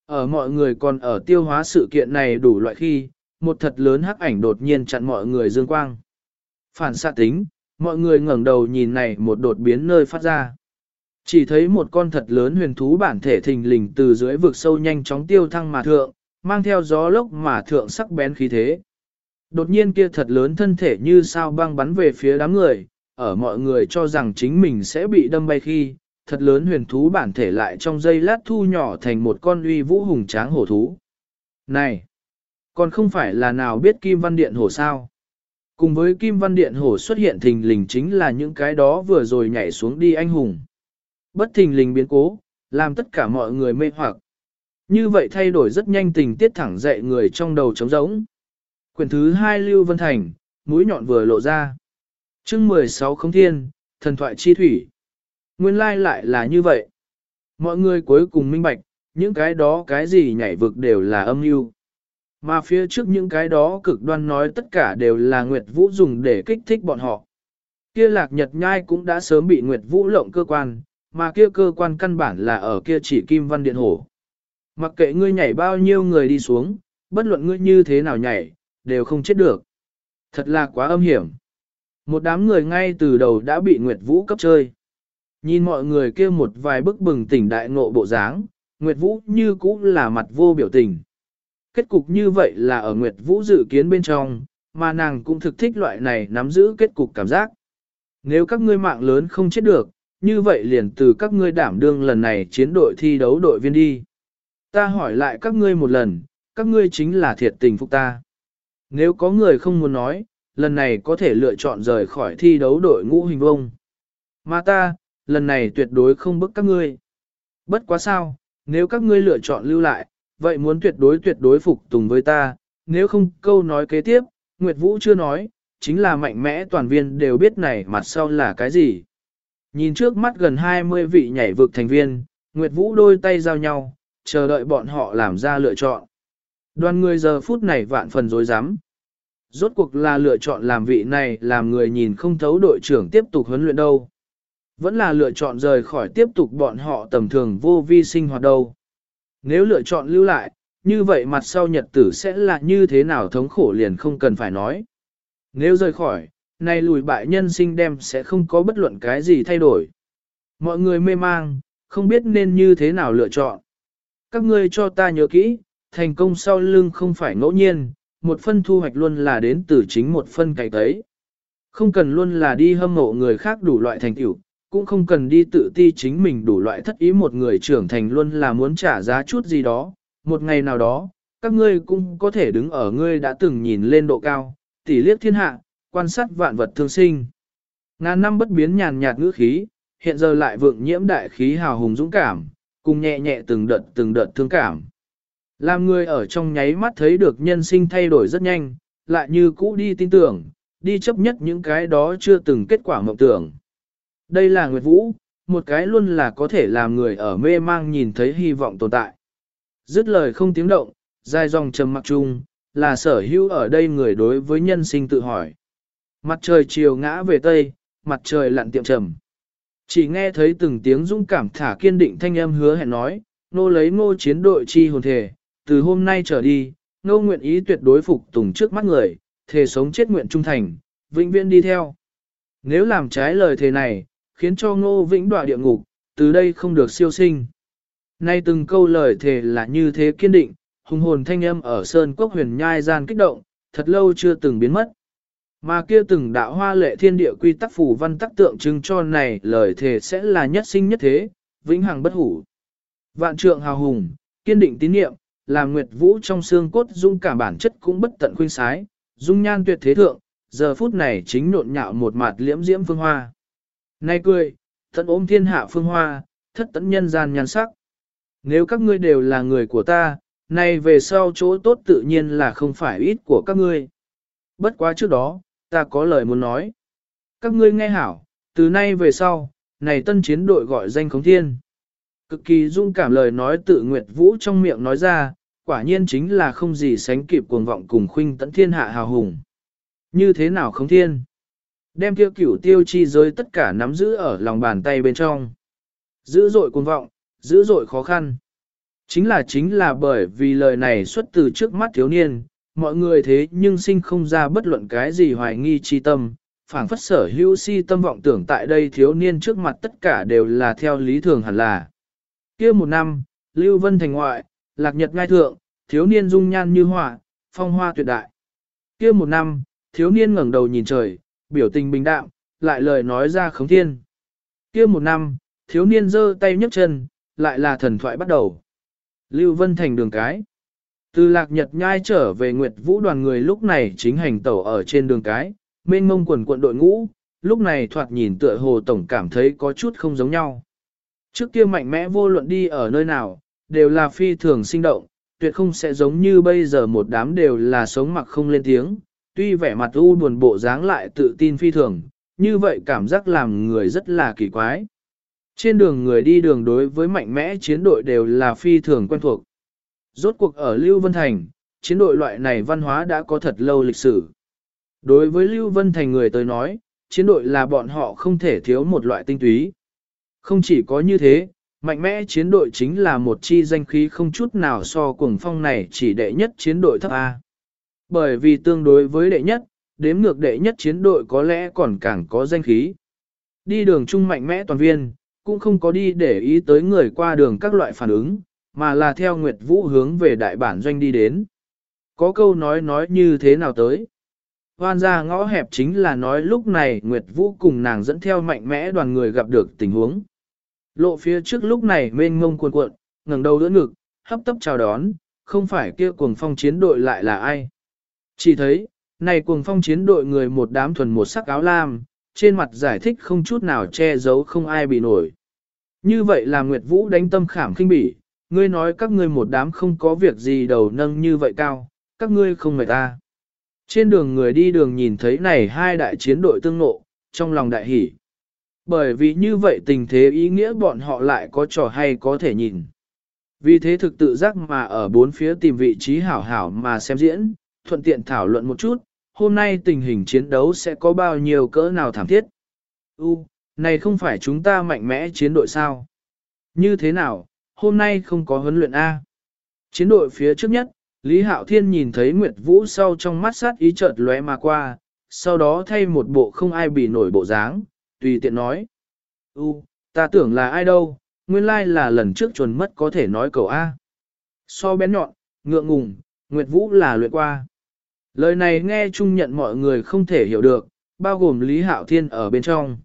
Ở mọi người còn ở tiêu hóa sự kiện này đủ loại khi, một thật lớn hắc ảnh đột nhiên chặn mọi người dương quang. Phản xạ tính, mọi người ngẩng đầu nhìn này một đột biến nơi phát ra. Chỉ thấy một con thật lớn huyền thú bản thể thình lình từ dưới vực sâu nhanh chóng tiêu thăng mà thượng, mang theo gió lốc mà thượng sắc bén khí thế. Đột nhiên kia thật lớn thân thể như sao băng bắn về phía đám người, ở mọi người cho rằng chính mình sẽ bị đâm bay khi, thật lớn huyền thú bản thể lại trong giây lát thu nhỏ thành một con uy vũ hùng tráng hổ thú. Này! Còn không phải là nào biết Kim Văn Điện hổ sao? Cùng với Kim Văn Điện hổ xuất hiện thình lình chính là những cái đó vừa rồi nhảy xuống đi anh hùng. Bất thình lình biến cố, làm tất cả mọi người mê hoặc. Như vậy thay đổi rất nhanh tình tiết thẳng dậy người trong đầu trống rỗng. Quyển thứ hai Lưu Vân Thành, mũi nhọn vừa lộ ra. chương 16 không thiên, thần thoại chi thủy. Nguyên lai lại là như vậy. Mọi người cuối cùng minh bạch, những cái đó cái gì nhảy vực đều là âm mưu Mà phía trước những cái đó cực đoan nói tất cả đều là Nguyệt Vũ dùng để kích thích bọn họ. Kia lạc nhật nhai cũng đã sớm bị Nguyệt Vũ lộng cơ quan, mà kia cơ quan căn bản là ở kia chỉ kim văn điện hổ. Mặc kệ ngươi nhảy bao nhiêu người đi xuống, bất luận ngươi như thế nào nhảy, đều không chết được. Thật là quá âm hiểm. Một đám người ngay từ đầu đã bị Nguyệt Vũ cấp chơi. Nhìn mọi người kia một vài bức bừng tỉnh đại ngộ bộ dáng, Nguyệt Vũ như cũ là mặt vô biểu tình. Kết cục như vậy là ở Nguyệt Vũ dự kiến bên trong, mà nàng cũng thực thích loại này nắm giữ kết cục cảm giác. Nếu các ngươi mạng lớn không chết được, như vậy liền từ các ngươi đảm đương lần này chiến đội thi đấu đội viên đi. Ta hỏi lại các ngươi một lần, các ngươi chính là thiệt tình phục ta. Nếu có người không muốn nói, lần này có thể lựa chọn rời khỏi thi đấu đội ngũ hình vông. Mà ta, lần này tuyệt đối không bức các ngươi. Bất quá sao, nếu các ngươi lựa chọn lưu lại, vậy muốn tuyệt đối tuyệt đối phục tùng với ta, nếu không câu nói kế tiếp, Nguyệt Vũ chưa nói, chính là mạnh mẽ toàn viên đều biết này mặt sau là cái gì. Nhìn trước mắt gần 20 vị nhảy vực thành viên, Nguyệt Vũ đôi tay giao nhau, chờ đợi bọn họ làm ra lựa chọn. Đoàn người giờ phút này vạn phần dối rắm Rốt cuộc là lựa chọn làm vị này làm người nhìn không thấu đội trưởng tiếp tục huấn luyện đâu. Vẫn là lựa chọn rời khỏi tiếp tục bọn họ tầm thường vô vi sinh hoạt đâu. Nếu lựa chọn lưu lại, như vậy mặt sau nhật tử sẽ là như thế nào thống khổ liền không cần phải nói. Nếu rời khỏi, nay lùi bại nhân sinh đem sẽ không có bất luận cái gì thay đổi. Mọi người mê mang, không biết nên như thế nào lựa chọn. Các ngươi cho ta nhớ kỹ, thành công sau lưng không phải ngẫu nhiên, một phân thu hoạch luôn là đến từ chính một phân cày tấy. Không cần luôn là đi hâm mộ người khác đủ loại thành tựu, cũng không cần đi tự ti chính mình đủ loại thất ý một người trưởng thành luôn là muốn trả giá chút gì đó. Một ngày nào đó, các ngươi cũng có thể đứng ở ngươi đã từng nhìn lên độ cao, tỉ liếc thiên hạ, quan sát vạn vật thương sinh. Ngàn năm bất biến nhàn nhạt ngữ khí, hiện giờ lại vượng nhiễm đại khí hào hùng dũng cảm, cùng nhẹ nhẹ từng đợt từng đợt thương cảm. Làm người ở trong nháy mắt thấy được nhân sinh thay đổi rất nhanh, lại như cũ đi tin tưởng, đi chấp nhất những cái đó chưa từng kết quả mộng tưởng. Đây là Nguyệt Vũ, một cái luôn là có thể làm người ở mê mang nhìn thấy hy vọng tồn tại. Dứt lời không tiếng động, dài dòng trầm mặc chung, là sở hữu ở đây người đối với nhân sinh tự hỏi. Mặt trời chiều ngã về tây, mặt trời lặn tiệm trầm. Chỉ nghe thấy từng tiếng dũng cảm thả kiên định thanh âm hứa hẹn nói, nô lấy ngô chiến đội chi hồn thể, từ hôm nay trở đi, ngô nguyện ý tuyệt đối phục tùng trước mắt người, thề sống chết nguyện trung thành, vĩnh viễn đi theo. Nếu làm trái lời thề này, khiến cho ngô vĩnh đọa địa ngục, từ đây không được siêu sinh. Nay từng câu lời thề là như thế kiên định, hùng hồn thanh âm ở sơn quốc huyền nhai gian kích động, thật lâu chưa từng biến mất. Mà kia từng đạo hoa lệ thiên địa quy tắc phủ văn tắc tượng trưng cho này lời thề sẽ là nhất sinh nhất thế, vĩnh hằng bất hủ. Vạn trượng hào hùng, kiên định tín niệm, làm nguyệt vũ trong xương cốt dung cả bản chất cũng bất tận khuyên sái, dung nhan tuyệt thế thượng, giờ phút này chính nộn nhạo một mặt liễm diễm phương hoa. Nay cười, tận ôm thiên hạ phương hoa, thất tận nhân gian nhan sắc. Nếu các ngươi đều là người của ta, nay về sau chỗ tốt tự nhiên là không phải ít của các ngươi. Bất quá trước đó, ta có lời muốn nói. Các ngươi nghe hảo, từ nay về sau, này tân chiến đội gọi danh khống thiên. Cực kỳ dung cảm lời nói tự Nguyệt Vũ trong miệng nói ra, quả nhiên chính là không gì sánh kịp cuồng vọng cùng khuynh tận thiên hạ hào hùng. Như thế nào không thiên? Đem kia cửu tiêu chi giới tất cả nắm giữ ở lòng bàn tay bên trong. Dữ dội cuồng vọng, dữ dội khó khăn. Chính là chính là bởi vì lời này xuất từ trước mắt thiếu niên, mọi người thế nhưng sinh không ra bất luận cái gì hoài nghi chi tâm, phảng phất sở hữu si tâm vọng tưởng tại đây thiếu niên trước mặt tất cả đều là theo lý thường hẳn là kia một năm, Lưu Vân thành ngoại, lạc nhật ngai thượng, thiếu niên dung nhan như hỏa, phong hoa tuyệt đại. kia một năm, thiếu niên ngẩng đầu nhìn trời, biểu tình bình đạm, lại lời nói ra khống thiên. kia một năm, thiếu niên giơ tay nhấc chân, lại là thần thoại bắt đầu. Lưu Vân thành đường cái. Từ lạc nhật nhai trở về Nguyệt Vũ đoàn người lúc này chính hành tẩu ở trên đường cái, mênh mông quần quận đội ngũ, lúc này thoạt nhìn tựa hồ tổng cảm thấy có chút không giống nhau. Trước kia mạnh mẽ vô luận đi ở nơi nào, đều là phi thường sinh động, tuyệt không sẽ giống như bây giờ một đám đều là sống mặc không lên tiếng, tuy vẻ mặt u buồn bộ dáng lại tự tin phi thường, như vậy cảm giác làm người rất là kỳ quái. Trên đường người đi đường đối với mạnh mẽ chiến đội đều là phi thường quen thuộc. Rốt cuộc ở Lưu Vân Thành, chiến đội loại này văn hóa đã có thật lâu lịch sử. Đối với Lưu Vân Thành người tới nói, chiến đội là bọn họ không thể thiếu một loại tinh túy. Không chỉ có như thế, mạnh mẽ chiến đội chính là một chi danh khí không chút nào so cuồng phong này chỉ đệ nhất chiến đội thấp A. Bởi vì tương đối với đệ nhất, đếm ngược đệ nhất chiến đội có lẽ còn càng có danh khí. Đi đường chung mạnh mẽ toàn viên, cũng không có đi để ý tới người qua đường các loại phản ứng, mà là theo Nguyệt Vũ hướng về đại bản doanh đi đến. Có câu nói nói như thế nào tới? Hoan ra ngõ hẹp chính là nói lúc này Nguyệt Vũ cùng nàng dẫn theo mạnh mẽ đoàn người gặp được tình huống. Lộ phía trước lúc này mênh ngông cuồn cuộn, ngẩng đầu đỡ ngực, hấp tấp chào đón, không phải kia cuồng phong chiến đội lại là ai. Chỉ thấy, này cuồng phong chiến đội người một đám thuần một sắc áo lam, trên mặt giải thích không chút nào che giấu không ai bị nổi. Như vậy là Nguyệt Vũ đánh tâm khảm kinh bỉ, ngươi nói các ngươi một đám không có việc gì đầu nâng như vậy cao, các ngươi không mệt ta. Trên đường người đi đường nhìn thấy này hai đại chiến đội tương nộ, trong lòng đại hỉ. Bởi vì như vậy tình thế ý nghĩa bọn họ lại có trò hay có thể nhìn. Vì thế thực tự giác mà ở bốn phía tìm vị trí hảo hảo mà xem diễn, thuận tiện thảo luận một chút, hôm nay tình hình chiến đấu sẽ có bao nhiêu cỡ nào thảm thiết. U, này không phải chúng ta mạnh mẽ chiến đội sao? Như thế nào, hôm nay không có huấn luyện A. Chiến đội phía trước nhất, Lý Hạo Thiên nhìn thấy Nguyệt Vũ sau trong mắt sát ý chợt lóe mà qua, sau đó thay một bộ không ai bị nổi bộ dáng, tùy tiện nói. U, ta tưởng là ai đâu, nguyên lai là lần trước chuẩn mất có thể nói cầu A. So bén nhọn, ngượng ngùng, Nguyệt Vũ là luyện qua. Lời này nghe chung nhận mọi người không thể hiểu được, bao gồm Lý Hạo Thiên ở bên trong.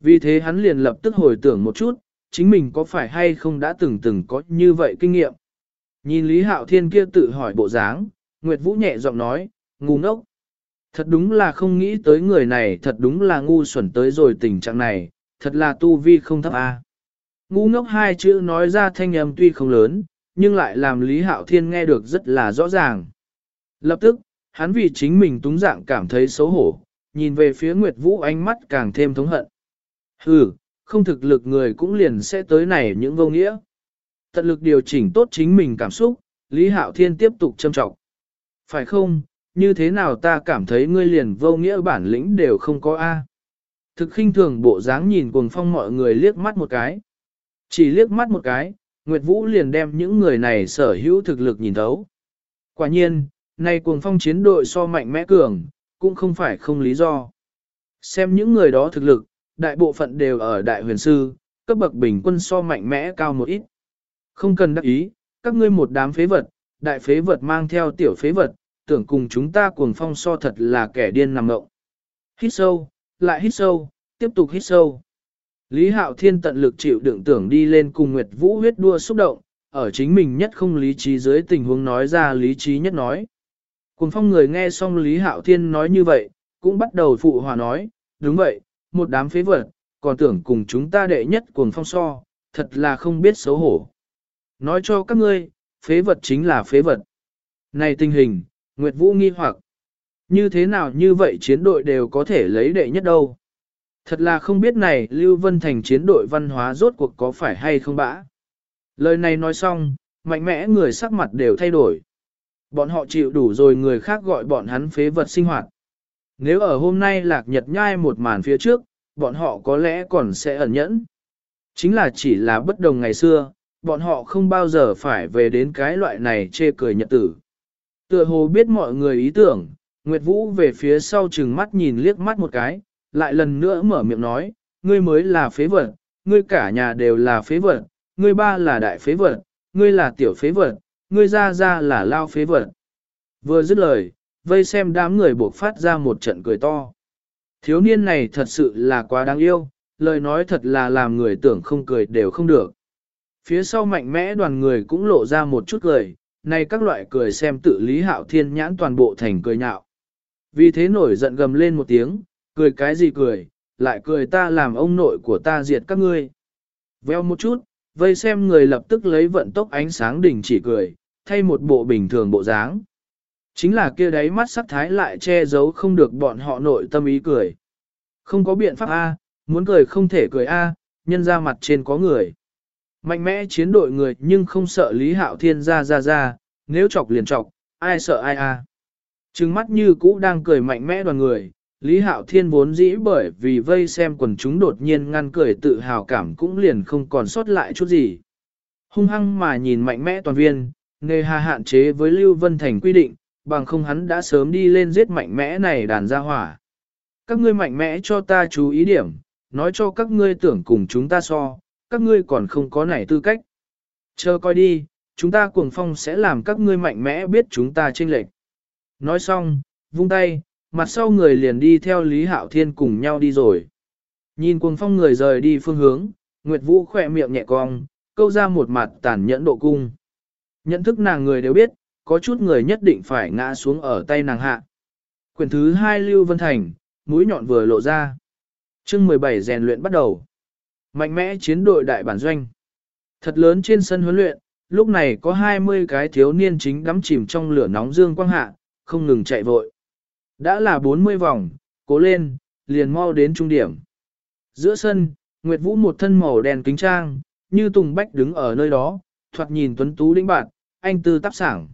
Vì thế hắn liền lập tức hồi tưởng một chút, chính mình có phải hay không đã từng từng có như vậy kinh nghiệm. Nhìn Lý Hạo Thiên kia tự hỏi bộ dáng, Nguyệt Vũ nhẹ giọng nói, ngu ngốc. Thật đúng là không nghĩ tới người này thật đúng là ngu xuẩn tới rồi tình trạng này, thật là tu vi không thấp a. Ngu ngốc hai chữ nói ra thanh âm tuy không lớn, nhưng lại làm Lý Hạo Thiên nghe được rất là rõ ràng. Lập tức, hắn vì chính mình túng dạng cảm thấy xấu hổ, nhìn về phía Nguyệt Vũ ánh mắt càng thêm thống hận. Hừ, không thực lực người cũng liền sẽ tới này những vô nghĩa. Tận lực điều chỉnh tốt chính mình cảm xúc, Lý Hạo Thiên tiếp tục châm trọng. Phải không, như thế nào ta cảm thấy ngươi liền vô nghĩa bản lĩnh đều không có A. Thực khinh thường bộ dáng nhìn cuồng phong mọi người liếc mắt một cái. Chỉ liếc mắt một cái, Nguyệt Vũ liền đem những người này sở hữu thực lực nhìn thấu. Quả nhiên, nay cuồng phong chiến đội so mạnh mẽ cường, cũng không phải không lý do. Xem những người đó thực lực, đại bộ phận đều ở đại huyền sư, cấp bậc bình quân so mạnh mẽ cao một ít. Không cần đắc ý, các ngươi một đám phế vật, đại phế vật mang theo tiểu phế vật, tưởng cùng chúng ta cuồng phong so thật là kẻ điên nằm ngộng. Hít sâu, lại hít sâu, tiếp tục hít sâu. Lý Hạo Thiên tận lực chịu đựng tưởng đi lên cùng Nguyệt Vũ huyết đua xúc động, ở chính mình nhất không lý trí dưới tình huống nói ra lý trí nhất nói. Cuồng phong người nghe xong Lý Hạo Thiên nói như vậy, cũng bắt đầu phụ hòa nói, đúng vậy, một đám phế vật, còn tưởng cùng chúng ta đệ nhất cuồng phong so, thật là không biết xấu hổ. Nói cho các ngươi, phế vật chính là phế vật. Này tình hình, Nguyệt Vũ nghi hoặc, như thế nào như vậy chiến đội đều có thể lấy đệ nhất đâu. Thật là không biết này Lưu Vân Thành chiến đội văn hóa rốt cuộc có phải hay không bã. Lời này nói xong, mạnh mẽ người sắc mặt đều thay đổi. Bọn họ chịu đủ rồi người khác gọi bọn hắn phế vật sinh hoạt. Nếu ở hôm nay lạc nhật nhai một màn phía trước, bọn họ có lẽ còn sẽ ẩn nhẫn. Chính là chỉ là bất đồng ngày xưa, bọn họ không bao giờ phải về đến cái loại này chê cười nhật tử. Tựa hồ biết mọi người ý tưởng, Nguyệt Vũ về phía sau chừng mắt nhìn liếc mắt một cái, lại lần nữa mở miệng nói, ngươi mới là phế vật, ngươi cả nhà đều là phế vật, ngươi ba là đại phế vật, ngươi là tiểu phế vật, ngươi ra ra là lao phế vật. Vừa dứt lời, vây xem đám người buộc phát ra một trận cười to. Thiếu niên này thật sự là quá đáng yêu, lời nói thật là làm người tưởng không cười đều không được. Phía sau mạnh mẽ đoàn người cũng lộ ra một chút cười, nay các loại cười xem tự lý hạo thiên nhãn toàn bộ thành cười nhạo. Vì thế nổi giận gầm lên một tiếng, cười cái gì cười, lại cười ta làm ông nội của ta diệt các ngươi. Veo một chút, vây xem người lập tức lấy vận tốc ánh sáng đỉnh chỉ cười, thay một bộ bình thường bộ dáng. Chính là kia đáy mắt sắc thái lại che giấu không được bọn họ nội tâm ý cười. Không có biện pháp A, muốn cười không thể cười A, nhân ra mặt trên có người. Mạnh mẽ chiến đội người nhưng không sợ Lý Hạo Thiên ra ra ra, nếu chọc liền chọc, ai sợ ai A. Trừng mắt như cũ đang cười mạnh mẽ đoàn người, Lý Hạo Thiên vốn dĩ bởi vì vây xem quần chúng đột nhiên ngăn cười tự hào cảm cũng liền không còn sót lại chút gì. Hung hăng mà nhìn mạnh mẽ toàn viên, nghề hà hạn chế với Lưu Vân Thành quy định, bằng không hắn đã sớm đi lên giết mạnh mẽ này đàn ra hỏa. Các ngươi mạnh mẽ cho ta chú ý điểm, nói cho các ngươi tưởng cùng chúng ta so, các ngươi còn không có nảy tư cách. Chờ coi đi, chúng ta cuồng phong sẽ làm các ngươi mạnh mẽ biết chúng ta chênh lệch. Nói xong, vung tay, mặt sau người liền đi theo Lý Hạo Thiên cùng nhau đi rồi. Nhìn cuồng phong người rời đi phương hướng, Nguyệt Vũ khỏe miệng nhẹ cong, câu ra một mặt tàn nhẫn độ cung. Nhận thức nàng người đều biết, có chút người nhất định phải ngã xuống ở tay nàng hạ. Quyển thứ hai Lưu Vân Thành, mũi nhọn vừa lộ ra. chương 17 rèn luyện bắt đầu. Mạnh mẽ chiến đội đại bản doanh. Thật lớn trên sân huấn luyện, lúc này có 20 cái thiếu niên chính đắm chìm trong lửa nóng dương quang hạ, không ngừng chạy vội. Đã là 40 vòng, cố lên, liền mau đến trung điểm. Giữa sân, Nguyệt Vũ một thân màu đen kính trang, như Tùng Bách đứng ở nơi đó, thoạt nhìn tuấn tú lĩnh bạn, anh tư tác sảng.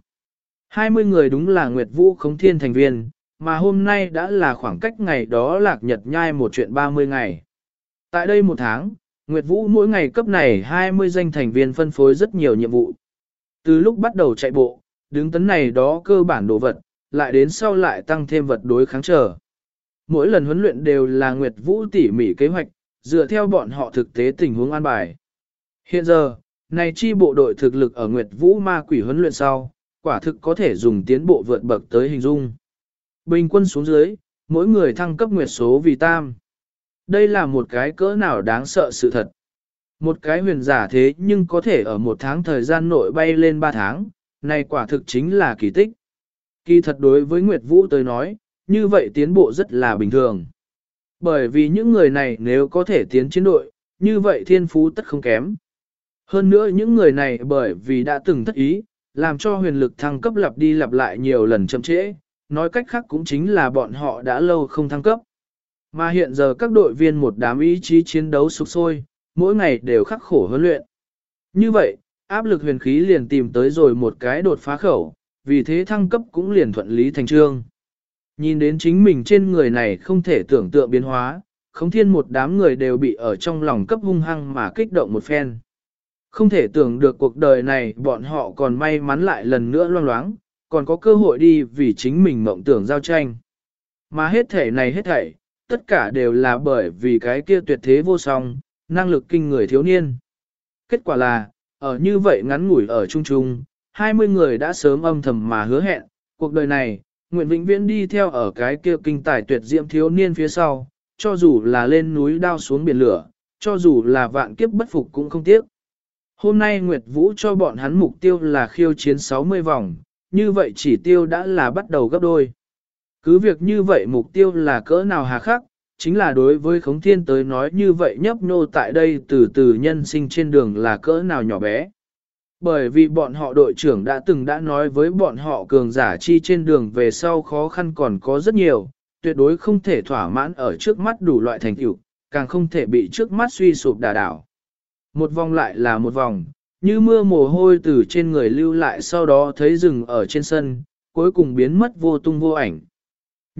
20 người đúng là Nguyệt Vũ khống thiên thành viên, mà hôm nay đã là khoảng cách ngày đó lạc nhật nhai một chuyện 30 ngày. Tại đây một tháng, Nguyệt Vũ mỗi ngày cấp này 20 danh thành viên phân phối rất nhiều nhiệm vụ. Từ lúc bắt đầu chạy bộ, đứng tấn này đó cơ bản đồ vật, lại đến sau lại tăng thêm vật đối kháng trở. Mỗi lần huấn luyện đều là Nguyệt Vũ tỉ mỉ kế hoạch, dựa theo bọn họ thực tế tình huống an bài. Hiện giờ, này chi bộ đội thực lực ở Nguyệt Vũ ma quỷ huấn luyện sau, quả thực có thể dùng tiến bộ vượt bậc tới hình dung. Bình quân xuống dưới, mỗi người thăng cấp nguyệt số vì tam. Đây là một cái cỡ nào đáng sợ sự thật. Một cái huyền giả thế nhưng có thể ở một tháng thời gian nội bay lên ba tháng, này quả thực chính là kỳ tích. Kỳ thật đối với Nguyệt Vũ tới nói, như vậy tiến bộ rất là bình thường. Bởi vì những người này nếu có thể tiến chiến đội, như vậy thiên phú tất không kém. Hơn nữa những người này bởi vì đã từng thất ý, làm cho huyền lực thăng cấp lặp đi lặp lại nhiều lần chậm trễ, nói cách khác cũng chính là bọn họ đã lâu không thăng cấp. Mà hiện giờ các đội viên một đám ý chí chiến đấu sục sôi, mỗi ngày đều khắc khổ huấn luyện. Như vậy, áp lực huyền khí liền tìm tới rồi một cái đột phá khẩu, vì thế thăng cấp cũng liền thuận lý thành trương. Nhìn đến chính mình trên người này không thể tưởng tượng biến hóa, không thiên một đám người đều bị ở trong lòng cấp hung hăng mà kích động một phen. Không thể tưởng được cuộc đời này bọn họ còn may mắn lại lần nữa loang loáng, còn có cơ hội đi vì chính mình mộng tưởng giao tranh. Mà hết thể này hết thảy, tất cả đều là bởi vì cái kia tuyệt thế vô song, năng lực kinh người thiếu niên. Kết quả là, ở như vậy ngắn ngủi ở chung chung, 20 người đã sớm âm thầm mà hứa hẹn, cuộc đời này, nguyện vĩnh viễn đi theo ở cái kia kinh tài tuyệt diệm thiếu niên phía sau, cho dù là lên núi đao xuống biển lửa, cho dù là vạn kiếp bất phục cũng không tiếc. Hôm nay Nguyệt Vũ cho bọn hắn mục tiêu là khiêu chiến 60 vòng, như vậy chỉ tiêu đã là bắt đầu gấp đôi. Cứ việc như vậy mục tiêu là cỡ nào hà khắc, chính là đối với khống thiên tới nói như vậy nhấp nô tại đây từ từ nhân sinh trên đường là cỡ nào nhỏ bé. Bởi vì bọn họ đội trưởng đã từng đã nói với bọn họ cường giả chi trên đường về sau khó khăn còn có rất nhiều, tuyệt đối không thể thỏa mãn ở trước mắt đủ loại thành tựu, càng không thể bị trước mắt suy sụp đà đảo. Một vòng lại là một vòng, như mưa mồ hôi từ trên người lưu lại sau đó thấy rừng ở trên sân, cuối cùng biến mất vô tung vô ảnh.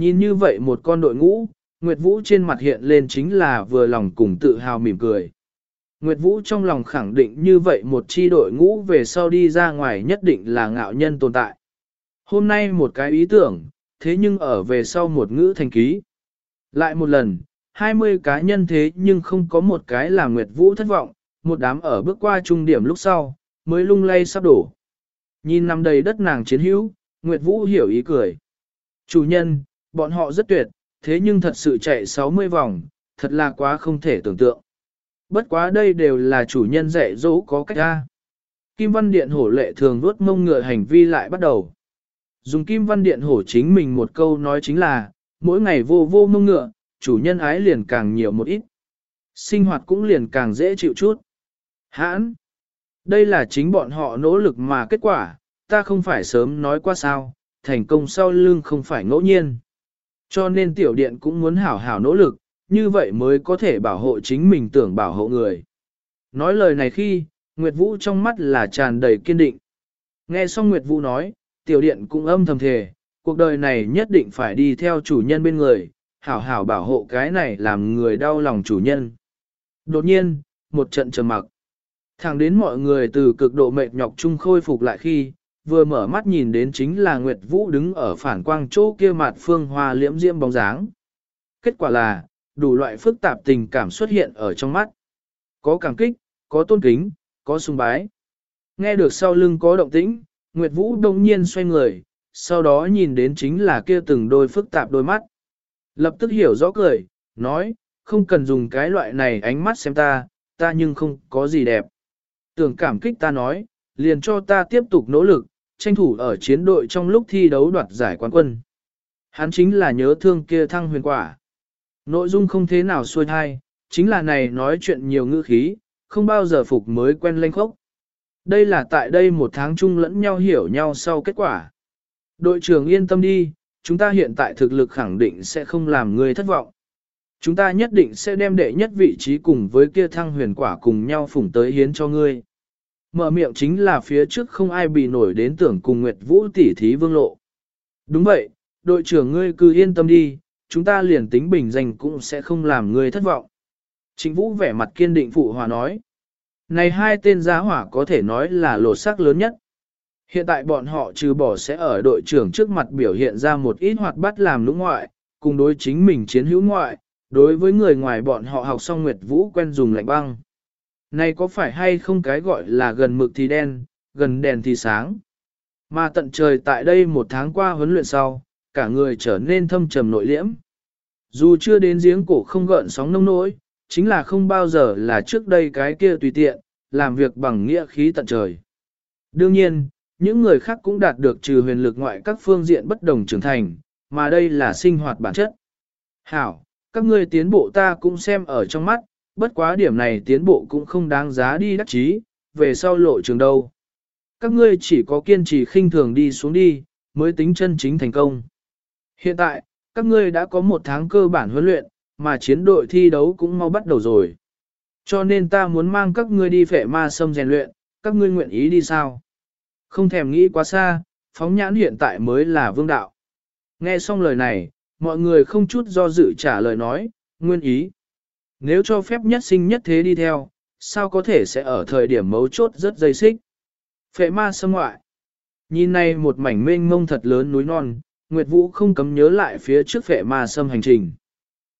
Nhìn như vậy một con đội ngũ, Nguyệt Vũ trên mặt hiện lên chính là vừa lòng cùng tự hào mỉm cười. Nguyệt Vũ trong lòng khẳng định như vậy một chi đội ngũ về sau đi ra ngoài nhất định là ngạo nhân tồn tại. Hôm nay một cái ý tưởng, thế nhưng ở về sau một ngữ thành ký. Lại một lần, 20 cá nhân thế nhưng không có một cái là Nguyệt Vũ thất vọng, một đám ở bước qua trung điểm lúc sau, mới lung lay sắp đổ. Nhìn nằm đầy đất nàng chiến hữu, Nguyệt Vũ hiểu ý cười. Chủ nhân, bọn họ rất tuyệt, thế nhưng thật sự chạy 60 vòng, thật là quá không thể tưởng tượng. Bất quá đây đều là chủ nhân dạy dỗ có cách ra. Kim Văn Điện Hổ lệ thường vuốt mông ngựa hành vi lại bắt đầu. Dùng Kim Văn Điện Hổ chính mình một câu nói chính là, mỗi ngày vô vô mông ngựa, chủ nhân ái liền càng nhiều một ít. Sinh hoạt cũng liền càng dễ chịu chút. Hãn! Đây là chính bọn họ nỗ lực mà kết quả, ta không phải sớm nói qua sao, thành công sau lưng không phải ngẫu nhiên. Cho nên tiểu điện cũng muốn hảo hảo nỗ lực, như vậy mới có thể bảo hộ chính mình tưởng bảo hộ người. Nói lời này khi, Nguyệt Vũ trong mắt là tràn đầy kiên định. Nghe xong Nguyệt Vũ nói, tiểu điện cũng âm thầm thề, cuộc đời này nhất định phải đi theo chủ nhân bên người, hảo hảo bảo hộ cái này làm người đau lòng chủ nhân. Đột nhiên, một trận trầm mặc. Thẳng đến mọi người từ cực độ mệt nhọc chung khôi phục lại khi, vừa mở mắt nhìn đến chính là Nguyệt Vũ đứng ở phản quang chỗ kia mặt phương hoa liễm diễm bóng dáng. Kết quả là, đủ loại phức tạp tình cảm xuất hiện ở trong mắt. Có cảm kích, có tôn kính, có sùng bái. Nghe được sau lưng có động tĩnh, Nguyệt Vũ đông nhiên xoay người, sau đó nhìn đến chính là kia từng đôi phức tạp đôi mắt. Lập tức hiểu rõ cười, nói, không cần dùng cái loại này ánh mắt xem ta, ta nhưng không có gì đẹp. Tưởng cảm kích ta nói, liền cho ta tiếp tục nỗ lực, tranh thủ ở chiến đội trong lúc thi đấu đoạt giải quán quân. Hắn chính là nhớ thương kia thăng huyền quả. Nội dung không thế nào xuôi thai, chính là này nói chuyện nhiều ngữ khí, không bao giờ phục mới quen lênh khốc. Đây là tại đây một tháng chung lẫn nhau hiểu nhau sau kết quả. Đội trưởng yên tâm đi, chúng ta hiện tại thực lực khẳng định sẽ không làm người thất vọng. Chúng ta nhất định sẽ đem đệ nhất vị trí cùng với kia thăng huyền quả cùng nhau phủng tới hiến cho ngươi. Mở miệng chính là phía trước không ai bị nổi đến tưởng cùng Nguyệt Vũ tỷ thí vương lộ. Đúng vậy, đội trưởng ngươi cứ yên tâm đi, chúng ta liền tính bình danh cũng sẽ không làm ngươi thất vọng. Trịnh Vũ vẻ mặt kiên định phụ hòa nói. Này hai tên giá hỏa có thể nói là lột sắc lớn nhất. Hiện tại bọn họ trừ bỏ sẽ ở đội trưởng trước mặt biểu hiện ra một ít hoạt bát làm lũng ngoại, cùng đối chính mình chiến hữu ngoại, đối với người ngoài bọn họ học xong Nguyệt Vũ quen dùng lạnh băng. Này có phải hay không cái gọi là gần mực thì đen, gần đèn thì sáng. Mà tận trời tại đây một tháng qua huấn luyện sau, cả người trở nên thâm trầm nội liễm. Dù chưa đến giếng cổ không gợn sóng nông nỗi, chính là không bao giờ là trước đây cái kia tùy tiện, làm việc bằng nghĩa khí tận trời. Đương nhiên, những người khác cũng đạt được trừ huyền lực ngoại các phương diện bất đồng trưởng thành, mà đây là sinh hoạt bản chất. Hảo, các ngươi tiến bộ ta cũng xem ở trong mắt, bất quá điểm này tiến bộ cũng không đáng giá đi đắc chí, về sau lộ trường đâu. Các ngươi chỉ có kiên trì khinh thường đi xuống đi, mới tính chân chính thành công. Hiện tại, các ngươi đã có một tháng cơ bản huấn luyện, mà chiến đội thi đấu cũng mau bắt đầu rồi. Cho nên ta muốn mang các ngươi đi phệ ma sâm rèn luyện, các ngươi nguyện ý đi sao? Không thèm nghĩ quá xa, phóng nhãn hiện tại mới là vương đạo. Nghe xong lời này, mọi người không chút do dự trả lời nói, nguyên ý. Nếu cho phép nhất sinh nhất thế đi theo, sao có thể sẽ ở thời điểm mấu chốt rất dây xích. Phệ ma xâm ngoại. Nhìn này một mảnh mênh mông thật lớn núi non, Nguyệt Vũ không cấm nhớ lại phía trước phệ ma xâm hành trình.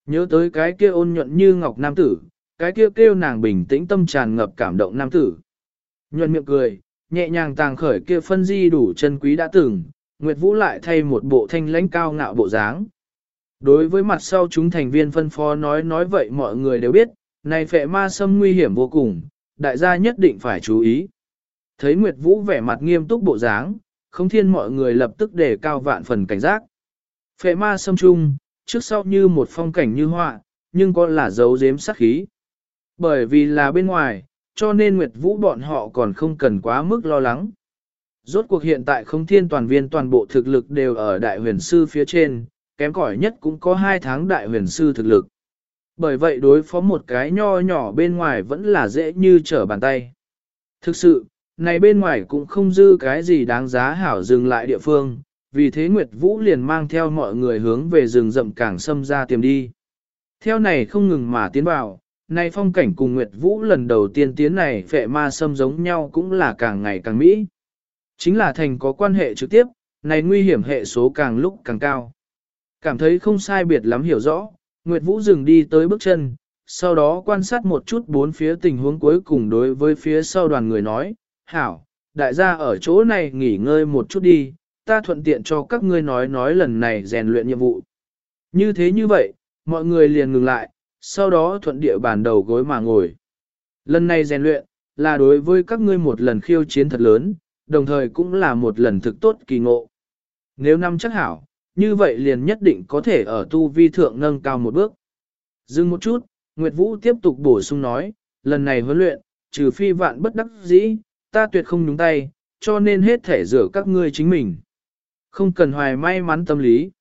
Nhớ tới cái kia ôn nhuận như ngọc nam tử, cái kia kêu nàng bình tĩnh tâm tràn ngập cảm động nam tử. Nhuận miệng cười, nhẹ nhàng tàng khởi kia phân di đủ chân quý đã từng, Nguyệt Vũ lại thay một bộ thanh lãnh cao ngạo bộ dáng. Đối với mặt sau chúng thành viên phân phó nói nói vậy mọi người đều biết, này phệ ma sâm nguy hiểm vô cùng, đại gia nhất định phải chú ý. Thấy Nguyệt Vũ vẻ mặt nghiêm túc bộ dáng, không thiên mọi người lập tức đề cao vạn phần cảnh giác. Phệ ma sâm chung, trước sau như một phong cảnh như họa, nhưng có là dấu giếm sắc khí. Bởi vì là bên ngoài, cho nên Nguyệt Vũ bọn họ còn không cần quá mức lo lắng. Rốt cuộc hiện tại không thiên toàn viên toàn bộ thực lực đều ở đại huyền sư phía trên, kém cỏi nhất cũng có hai tháng đại huyền sư thực lực. Bởi vậy đối phó một cái nho nhỏ bên ngoài vẫn là dễ như trở bàn tay. Thực sự, này bên ngoài cũng không dư cái gì đáng giá hảo dừng lại địa phương, vì thế Nguyệt Vũ liền mang theo mọi người hướng về rừng rậm càng xâm ra tìm đi. Theo này không ngừng mà tiến vào, này phong cảnh cùng Nguyệt Vũ lần đầu tiên tiến này phệ ma xâm giống nhau cũng là càng ngày càng mỹ. Chính là thành có quan hệ trực tiếp, này nguy hiểm hệ số càng lúc càng cao. Cảm thấy không sai biệt lắm hiểu rõ, Nguyệt Vũ dừng đi tới bước chân, sau đó quan sát một chút bốn phía tình huống cuối cùng đối với phía sau đoàn người nói, Hảo, đại gia ở chỗ này nghỉ ngơi một chút đi, ta thuận tiện cho các ngươi nói nói lần này rèn luyện nhiệm vụ. Như thế như vậy, mọi người liền ngừng lại, sau đó thuận địa bàn đầu gối mà ngồi. Lần này rèn luyện, là đối với các ngươi một lần khiêu chiến thật lớn, đồng thời cũng là một lần thực tốt kỳ ngộ. Nếu năm chắc hảo, như vậy liền nhất định có thể ở tu vi thượng nâng cao một bước. Dừng một chút, Nguyệt Vũ tiếp tục bổ sung nói, lần này huấn luyện, trừ phi vạn bất đắc dĩ, ta tuyệt không nhúng tay, cho nên hết thể rửa các ngươi chính mình. Không cần hoài may mắn tâm lý.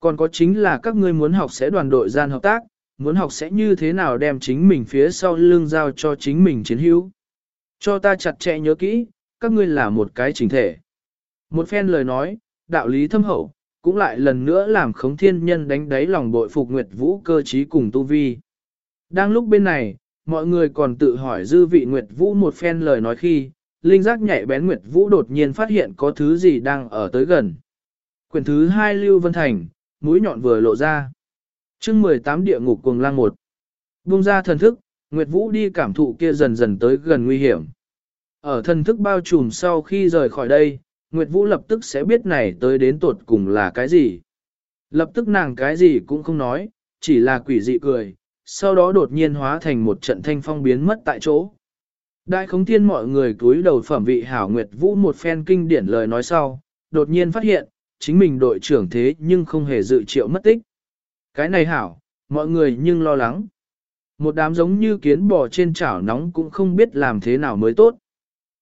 Còn có chính là các ngươi muốn học sẽ đoàn đội gian hợp tác, muốn học sẽ như thế nào đem chính mình phía sau lưng giao cho chính mình chiến hữu. Cho ta chặt chẽ nhớ kỹ, các ngươi là một cái chính thể. Một phen lời nói, đạo lý thâm hậu, cũng lại lần nữa làm khống thiên nhân đánh đáy lòng bội phục Nguyệt Vũ cơ trí cùng tu vi. Đang lúc bên này, mọi người còn tự hỏi dư vị Nguyệt Vũ một phen lời nói khi, linh giác nhạy bén Nguyệt Vũ đột nhiên phát hiện có thứ gì đang ở tới gần. Quyển thứ hai Lưu Vân Thành, mũi nhọn vừa lộ ra. chương 18 địa ngục cuồng lang một. Bung ra thần thức, Nguyệt Vũ đi cảm thụ kia dần dần tới gần nguy hiểm. Ở thần thức bao trùm sau khi rời khỏi đây, Nguyệt Vũ lập tức sẽ biết này tới đến tột cùng là cái gì. Lập tức nàng cái gì cũng không nói, chỉ là quỷ dị cười, sau đó đột nhiên hóa thành một trận thanh phong biến mất tại chỗ. Đại khống thiên mọi người cúi đầu phẩm vị hảo Nguyệt Vũ một phen kinh điển lời nói sau, đột nhiên phát hiện, chính mình đội trưởng thế nhưng không hề dự triệu mất tích. Cái này hảo, mọi người nhưng lo lắng. Một đám giống như kiến bò trên chảo nóng cũng không biết làm thế nào mới tốt.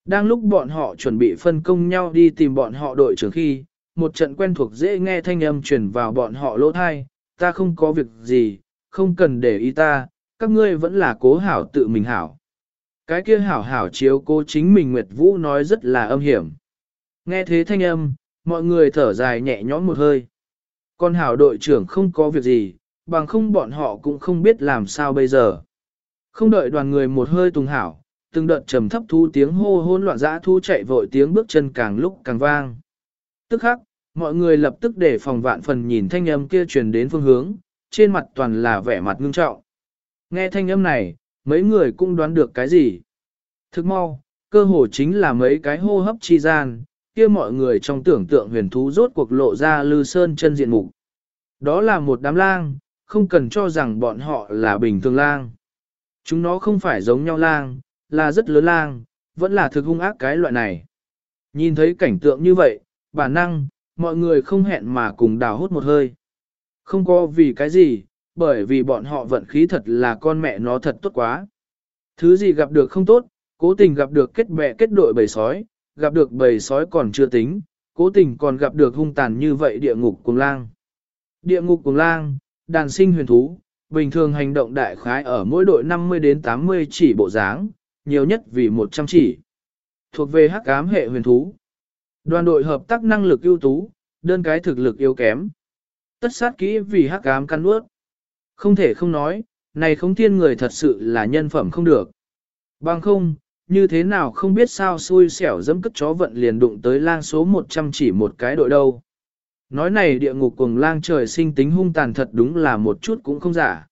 Đang lúc bọn họ chuẩn bị phân công nhau đi tìm bọn họ đội trưởng khi, một trận quen thuộc dễ nghe thanh âm truyền vào bọn họ lỗ thai, ta không có việc gì, không cần để ý ta, các ngươi vẫn là cố hảo tự mình hảo. Cái kia hảo hảo chiếu cố chính mình Nguyệt Vũ nói rất là âm hiểm. Nghe thế thanh âm, mọi người thở dài nhẹ nhõm một hơi. Con hảo đội trưởng không có việc gì, bằng không bọn họ cũng không biết làm sao bây giờ. Không đợi đoàn người một hơi tùng hảo, từng đợt trầm thấp thu tiếng hô hôn loạn dã thu chạy vội tiếng bước chân càng lúc càng vang. Tức khắc, mọi người lập tức để phòng vạn phần nhìn thanh âm kia truyền đến phương hướng, trên mặt toàn là vẻ mặt ngưng trọng. Nghe thanh âm này, mấy người cũng đoán được cái gì. Thức mau, cơ hồ chính là mấy cái hô hấp chi gian, kia mọi người trong tưởng tượng huyền thú rốt cuộc lộ ra lư sơn chân diện mục. Đó là một đám lang, không cần cho rằng bọn họ là bình thường lang. Chúng nó không phải giống nhau lang, là rất lớn lang, vẫn là thực hung ác cái loại này. Nhìn thấy cảnh tượng như vậy, bản năng, mọi người không hẹn mà cùng đào hút một hơi. Không có vì cái gì, bởi vì bọn họ vận khí thật là con mẹ nó thật tốt quá. Thứ gì gặp được không tốt, cố tình gặp được kết bè kết đội bầy sói, gặp được bầy sói còn chưa tính, cố tình còn gặp được hung tàn như vậy địa ngục cùng lang. Địa ngục cùng lang, đàn sinh huyền thú, bình thường hành động đại khái ở mỗi đội 50 đến 80 chỉ bộ dáng, nhiều nhất vì 100 chỉ. Thuộc về hắc ám hệ huyền thú. Đoàn đội hợp tác năng lực ưu tú, đơn cái thực lực yếu kém. Tất sát kỹ vì hắc ám căn nuốt. Không thể không nói, này không thiên người thật sự là nhân phẩm không được. Bằng không, như thế nào không biết sao xui xẻo dẫm cất chó vận liền đụng tới lang số 100 chỉ một cái đội đâu. Nói này địa ngục cùng lang trời sinh tính hung tàn thật đúng là một chút cũng không giả.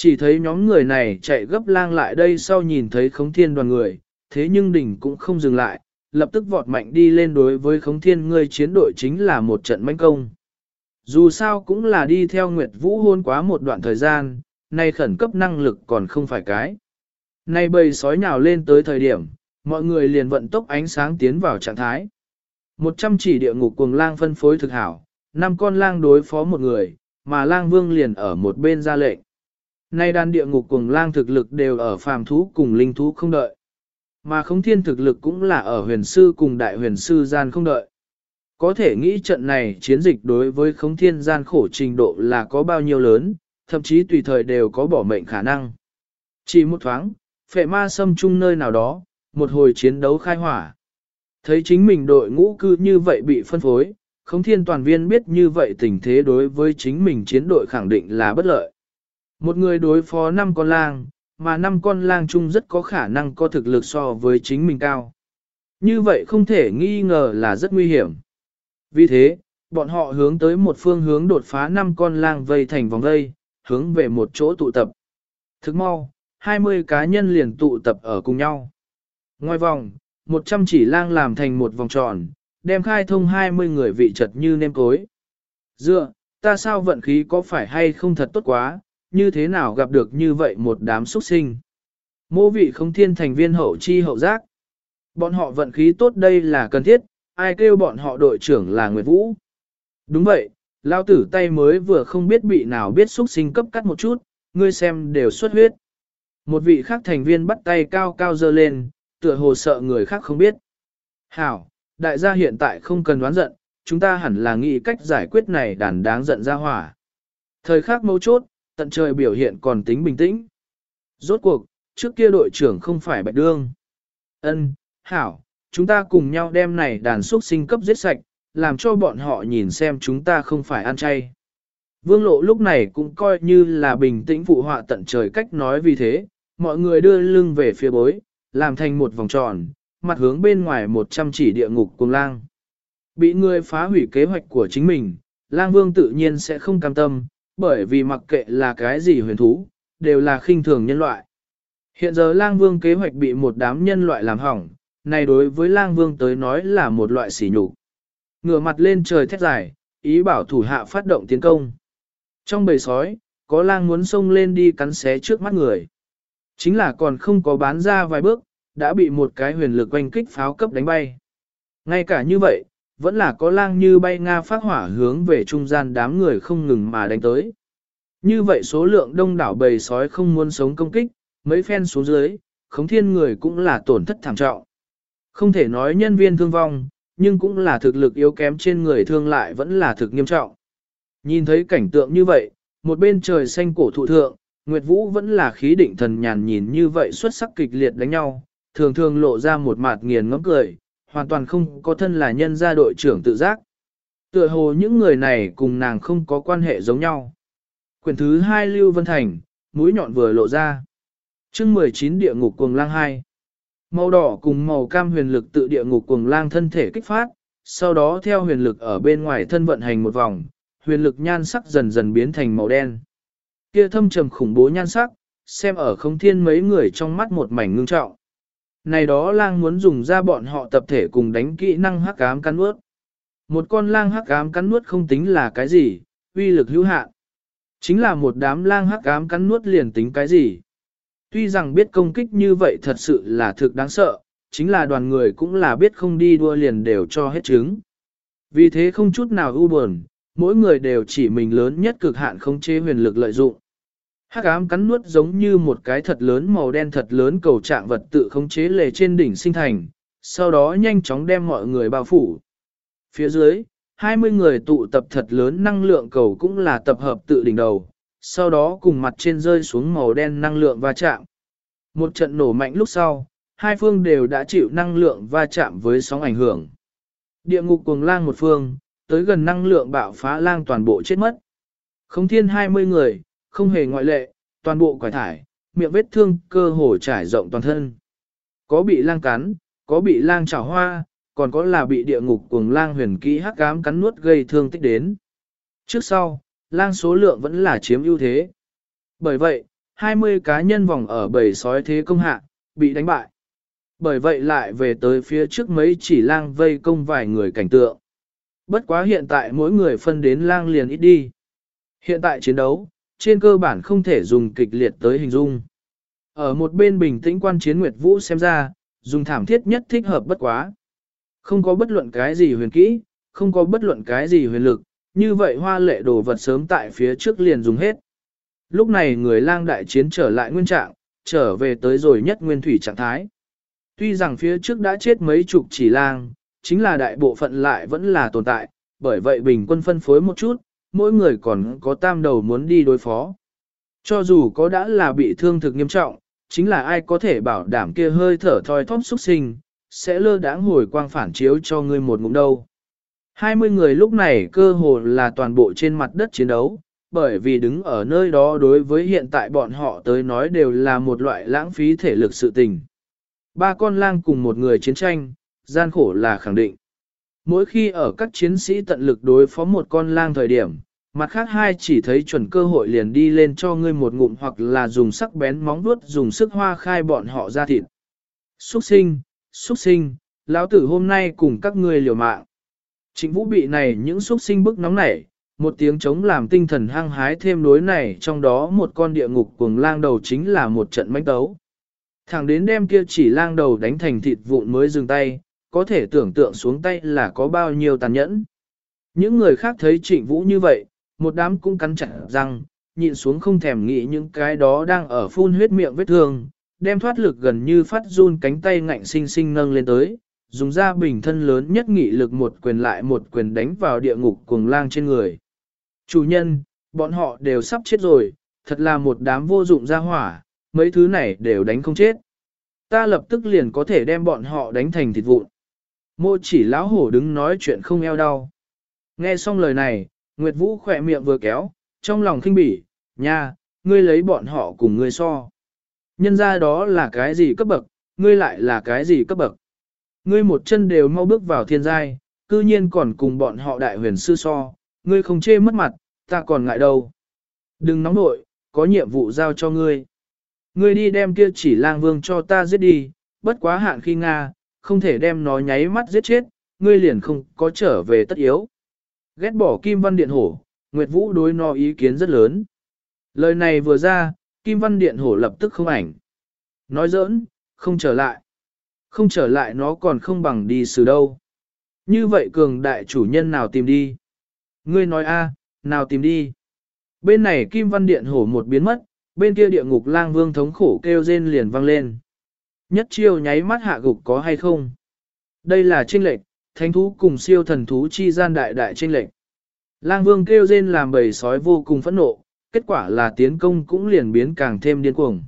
Chỉ thấy nhóm người này chạy gấp lang lại đây sau nhìn thấy khống thiên đoàn người, thế nhưng đỉnh cũng không dừng lại, lập tức vọt mạnh đi lên đối với khống thiên người chiến đội chính là một trận manh công. Dù sao cũng là đi theo Nguyệt Vũ hôn quá một đoạn thời gian, nay khẩn cấp năng lực còn không phải cái. Nay bầy sói nhào lên tới thời điểm, mọi người liền vận tốc ánh sáng tiến vào trạng thái. Một trăm chỉ địa ngục cuồng lang phân phối thực hảo, năm con lang đối phó một người, mà lang vương liền ở một bên ra lệnh. Nay đàn địa ngục cuồng lang thực lực đều ở phàm thú cùng linh thú không đợi. Mà không thiên thực lực cũng là ở huyền sư cùng đại huyền sư gian không đợi. Có thể nghĩ trận này chiến dịch đối với khống thiên gian khổ trình độ là có bao nhiêu lớn, thậm chí tùy thời đều có bỏ mệnh khả năng. Chỉ một thoáng, phệ ma xâm chung nơi nào đó, một hồi chiến đấu khai hỏa. Thấy chính mình đội ngũ cư như vậy bị phân phối, khống thiên toàn viên biết như vậy tình thế đối với chính mình chiến đội khẳng định là bất lợi. Một người đối phó năm con lang, mà năm con lang chung rất có khả năng có thực lực so với chính mình cao. Như vậy không thể nghi ngờ là rất nguy hiểm. Vì thế, bọn họ hướng tới một phương hướng đột phá năm con lang vây thành vòng vây, hướng về một chỗ tụ tập. Thức mau, 20 cá nhân liền tụ tập ở cùng nhau. Ngoài vòng, 100 chỉ lang làm thành một vòng tròn, đem khai thông 20 người vị chật như nêm cối. Dựa, ta sao vận khí có phải hay không thật tốt quá, như thế nào gặp được như vậy một đám xuất sinh. Mô vị không thiên thành viên hậu chi hậu giác. Bọn họ vận khí tốt đây là cần thiết, ai kêu bọn họ đội trưởng là Nguyệt Vũ. Đúng vậy, lao tử tay mới vừa không biết bị nào biết xuất sinh cấp cắt một chút, ngươi xem đều xuất huyết. Một vị khác thành viên bắt tay cao cao dơ lên, tựa hồ sợ người khác không biết. Hảo, đại gia hiện tại không cần đoán giận, chúng ta hẳn là nghĩ cách giải quyết này đàn đáng giận ra hỏa. Thời khắc mấu chốt, tận trời biểu hiện còn tính bình tĩnh. Rốt cuộc, trước kia đội trưởng không phải bạch đương. Ân, hảo, chúng ta cùng nhau đem này đàn xuất sinh cấp giết sạch, làm cho bọn họ nhìn xem chúng ta không phải ăn chay. Vương lộ lúc này cũng coi như là bình tĩnh phụ họa tận trời cách nói vì thế, mọi người đưa lưng về phía bối, làm thành một vòng tròn, mặt hướng bên ngoài một trăm chỉ địa ngục cùng lang. Bị người phá hủy kế hoạch của chính mình, lang vương tự nhiên sẽ không cam tâm, bởi vì mặc kệ là cái gì huyền thú, đều là khinh thường nhân loại. Hiện giờ lang vương kế hoạch bị một đám nhân loại làm hỏng, này đối với lang vương tới nói là một loại sỉ nhục. Ngửa mặt lên trời thét dài, ý bảo thủ hạ phát động tiến công. Trong bầy sói, có lang muốn xông lên đi cắn xé trước mắt người. Chính là còn không có bán ra vài bước, đã bị một cái huyền lực quanh kích pháo cấp đánh bay. Ngay cả như vậy, vẫn là có lang như bay Nga phát hỏa hướng về trung gian đám người không ngừng mà đánh tới. Như vậy số lượng đông đảo bầy sói không muốn sống công kích, mấy phen xuống dưới, khống thiên người cũng là tổn thất thảm trọng. Không thể nói nhân viên thương vong, nhưng cũng là thực lực yếu kém trên người thương lại vẫn là thực nghiêm trọng. Nhìn thấy cảnh tượng như vậy, một bên trời xanh cổ thụ thượng, Nguyệt Vũ vẫn là khí định thần nhàn nhìn như vậy xuất sắc kịch liệt đánh nhau, thường thường lộ ra một mặt nghiền ngẫm cười, hoàn toàn không có thân là nhân gia đội trưởng tự giác. Tựa hồ những người này cùng nàng không có quan hệ giống nhau. Quyển thứ hai Lưu Vân Thành, mũi nhọn vừa lộ ra. chương 19 địa ngục cuồng lang 2. Màu đỏ cùng màu cam huyền lực tự địa ngục cuồng lang thân thể kích phát, sau đó theo huyền lực ở bên ngoài thân vận hành một vòng, huyền lực nhan sắc dần dần biến thành màu đen. Kia thâm trầm khủng bố nhan sắc, xem ở không thiên mấy người trong mắt một mảnh ngưng trọng. Này đó lang muốn dùng ra bọn họ tập thể cùng đánh kỹ năng hắc ám cắn nuốt. Một con lang hắc ám cắn nuốt không tính là cái gì, uy lực hữu hạn. Chính là một đám lang hắc ám cắn nuốt liền tính cái gì. Tuy rằng biết công kích như vậy thật sự là thực đáng sợ, chính là đoàn người cũng là biết không đi đua liền đều cho hết trứng. Vì thế không chút nào u buồn, mỗi người đều chỉ mình lớn nhất cực hạn không chế huyền lực lợi dụng. Hắc ám cắn nuốt giống như một cái thật lớn màu đen thật lớn cầu trạng vật tự khống chế lề trên đỉnh sinh thành, sau đó nhanh chóng đem mọi người bao phủ. Phía dưới, 20 người tụ tập thật lớn năng lượng cầu cũng là tập hợp tự đỉnh đầu, sau đó cùng mặt trên rơi xuống màu đen năng lượng va chạm. Một trận nổ mạnh lúc sau, hai phương đều đã chịu năng lượng va chạm với sóng ảnh hưởng. Địa ngục cuồng lang một phương, tới gần năng lượng bạo phá lang toàn bộ chết mất. Không thiên 20 người, không hề ngoại lệ, toàn bộ quải thải, miệng vết thương cơ hồ trải rộng toàn thân. Có bị lang cắn, có bị lang chảo hoa, còn có là bị địa ngục cuồng lang huyền kỹ hắc ám cắn nuốt gây thương tích đến. Trước sau, lang số lượng vẫn là chiếm ưu thế. Bởi vậy, 20 cá nhân vòng ở bầy sói thế công hạ, bị đánh bại. Bởi vậy lại về tới phía trước mấy chỉ lang vây công vài người cảnh tượng. Bất quá hiện tại mỗi người phân đến lang liền ít đi. Hiện tại chiến đấu, trên cơ bản không thể dùng kịch liệt tới hình dung. Ở một bên bình tĩnh quan chiến Nguyệt Vũ xem ra, dùng thảm thiết nhất thích hợp bất quá. Không có bất luận cái gì huyền kỹ, không có bất luận cái gì huyền lực, như vậy hoa lệ đồ vật sớm tại phía trước liền dùng hết. Lúc này người lang đại chiến trở lại nguyên trạng, trở về tới rồi nhất nguyên thủy trạng thái. Tuy rằng phía trước đã chết mấy chục chỉ lang, chính là đại bộ phận lại vẫn là tồn tại, bởi vậy bình quân phân phối một chút, mỗi người còn có tam đầu muốn đi đối phó. Cho dù có đã là bị thương thực nghiêm trọng, chính là ai có thể bảo đảm kia hơi thở thoi thóp xuất sinh, sẽ lơ đãng hồi quang phản chiếu cho ngươi một ngụm đâu. 20 người lúc này cơ hồ là toàn bộ trên mặt đất chiến đấu, bởi vì đứng ở nơi đó đối với hiện tại bọn họ tới nói đều là một loại lãng phí thể lực sự tình. Ba con lang cùng một người chiến tranh, gian khổ là khẳng định. Mỗi khi ở các chiến sĩ tận lực đối phó một con lang thời điểm, mặt khác hai chỉ thấy chuẩn cơ hội liền đi lên cho ngươi một ngụm hoặc là dùng sắc bén móng vuốt dùng sức hoa khai bọn họ ra thịt. Xuất sinh, xuất sinh, lão tử hôm nay cùng các ngươi liều mạng. Trịnh vũ bị này những xuất sinh bức nóng nảy, một tiếng chống làm tinh thần hăng hái thêm đối này trong đó một con địa ngục cuồng lang đầu chính là một trận mánh tấu. Thẳng đến đêm kia chỉ lang đầu đánh thành thịt vụn mới dừng tay, có thể tưởng tượng xuống tay là có bao nhiêu tàn nhẫn. Những người khác thấy trịnh vũ như vậy, một đám cũng cắn chặt răng, nhịn xuống không thèm nghĩ những cái đó đang ở phun huyết miệng vết thương, đem thoát lực gần như phát run cánh tay ngạnh sinh sinh nâng lên tới, dùng ra bình thân lớn nhất nghị lực một quyền lại một quyền đánh vào địa ngục cuồng lang trên người. Chủ nhân, bọn họ đều sắp chết rồi, thật là một đám vô dụng ra hỏa, mấy thứ này đều đánh không chết. Ta lập tức liền có thể đem bọn họ đánh thành thịt vụn. Mô chỉ lão hổ đứng nói chuyện không eo đau. Nghe xong lời này, Nguyệt Vũ khỏe miệng vừa kéo, trong lòng khinh bỉ, nha, ngươi lấy bọn họ cùng ngươi so. Nhân ra đó là cái gì cấp bậc, ngươi lại là cái gì cấp bậc. Ngươi một chân đều mau bước vào thiên giai, cư nhiên còn cùng bọn họ đại huyền sư so, ngươi không chê mất mặt, ta còn ngại đâu. Đừng nóng nội, có nhiệm vụ giao cho ngươi. Ngươi đi đem kia chỉ lang vương cho ta giết đi, bất quá hạn khi Nga, không thể đem nó nháy mắt giết chết, ngươi liền không có trở về tất yếu. Ghét bỏ Kim Văn Điện Hổ, Nguyệt Vũ đối nó ý kiến rất lớn. Lời này vừa ra, Kim Văn Điện Hổ lập tức không ảnh. Nói giỡn, không trở lại. Không trở lại nó còn không bằng đi xử đâu. Như vậy cường đại chủ nhân nào tìm đi? Ngươi nói a, nào tìm đi? Bên này Kim Văn Điện Hổ một biến mất, bên kia địa ngục lang vương thống khổ kêu rên liền vang lên. Nhất chiêu nháy mắt hạ gục có hay không? Đây là trinh lệnh, thánh thú cùng siêu thần thú chi gian đại đại trinh lệnh. Lang vương kêu rên làm bầy sói vô cùng phẫn nộ, kết quả là tiến công cũng liền biến càng thêm điên cuồng.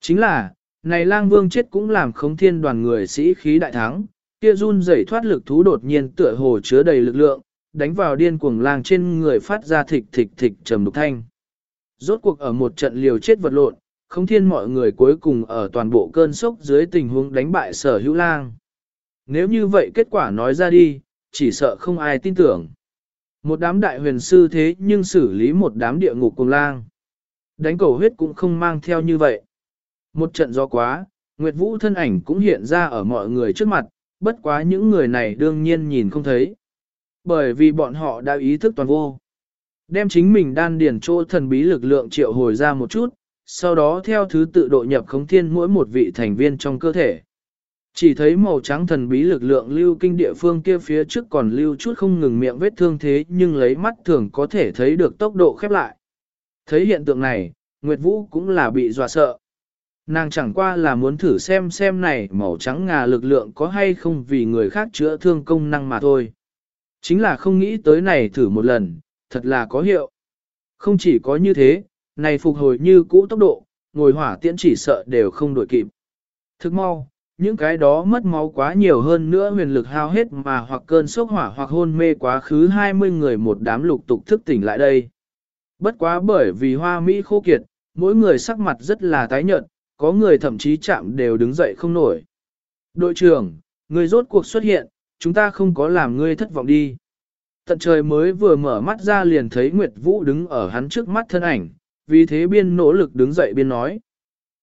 Chính là, này lang vương chết cũng làm khống thiên đoàn người sĩ khí đại thắng, kia run rẩy thoát lực thú đột nhiên tựa hồ chứa đầy lực lượng, đánh vào điên cuồng lang trên người phát ra thịch thịch thịch trầm đục thanh. Rốt cuộc ở một trận liều chết vật lộn, không thiên mọi người cuối cùng ở toàn bộ cơn sốc dưới tình huống đánh bại sở hữu lang. Nếu như vậy kết quả nói ra đi, chỉ sợ không ai tin tưởng. Một đám đại huyền sư thế nhưng xử lý một đám địa ngục cùng lang. Đánh cầu huyết cũng không mang theo như vậy. Một trận gió quá, Nguyệt Vũ thân ảnh cũng hiện ra ở mọi người trước mặt, bất quá những người này đương nhiên nhìn không thấy. Bởi vì bọn họ đã ý thức toàn vô. Đem chính mình đan điển chỗ thần bí lực lượng triệu hồi ra một chút, sau đó theo thứ tự độ nhập khống thiên mỗi một vị thành viên trong cơ thể. Chỉ thấy màu trắng thần bí lực lượng lưu kinh địa phương kia phía trước còn lưu chút không ngừng miệng vết thương thế nhưng lấy mắt thường có thể thấy được tốc độ khép lại. Thấy hiện tượng này, Nguyệt Vũ cũng là bị dọa sợ. Nàng chẳng qua là muốn thử xem xem này màu trắng ngà lực lượng có hay không vì người khác chữa thương công năng mà thôi. Chính là không nghĩ tới này thử một lần, thật là có hiệu. Không chỉ có như thế, này phục hồi như cũ tốc độ, ngồi hỏa tiễn chỉ sợ đều không đổi kịp. Thức mau, những cái đó mất máu quá nhiều hơn nữa huyền lực hao hết mà hoặc cơn sốc hỏa hoặc hôn mê quá khứ 20 người một đám lục tục thức tỉnh lại đây. Bất quá bởi vì hoa Mỹ khô kiệt, mỗi người sắc mặt rất là tái nhợt, có người thậm chí chạm đều đứng dậy không nổi. Đội trưởng, người rốt cuộc xuất hiện, chúng ta không có làm ngươi thất vọng đi. Tận trời mới vừa mở mắt ra liền thấy Nguyệt Vũ đứng ở hắn trước mắt thân ảnh, vì thế biên nỗ lực đứng dậy biên nói.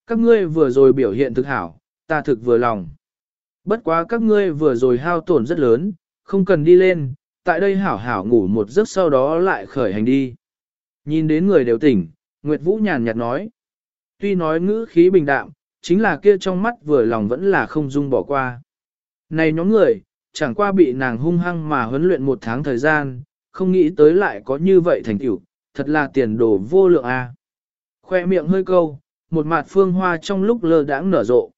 Các ngươi vừa rồi biểu hiện thực hảo, ta thực vừa lòng. Bất quá các ngươi vừa rồi hao tổn rất lớn, không cần đi lên, tại đây hảo hảo ngủ một giấc sau đó lại khởi hành đi. Nhìn đến người đều tỉnh, Nguyệt Vũ nhàn nhạt nói. Tuy nói ngữ khí bình đạm, chính là kia trong mắt vừa lòng vẫn là không dung bỏ qua. Này nhóm người, chẳng qua bị nàng hung hăng mà huấn luyện một tháng thời gian, không nghĩ tới lại có như vậy thành tựu, thật là tiền đồ vô lượng a. À. Khoe miệng hơi câu, một mặt phương hoa trong lúc lơ đãng nở rộ.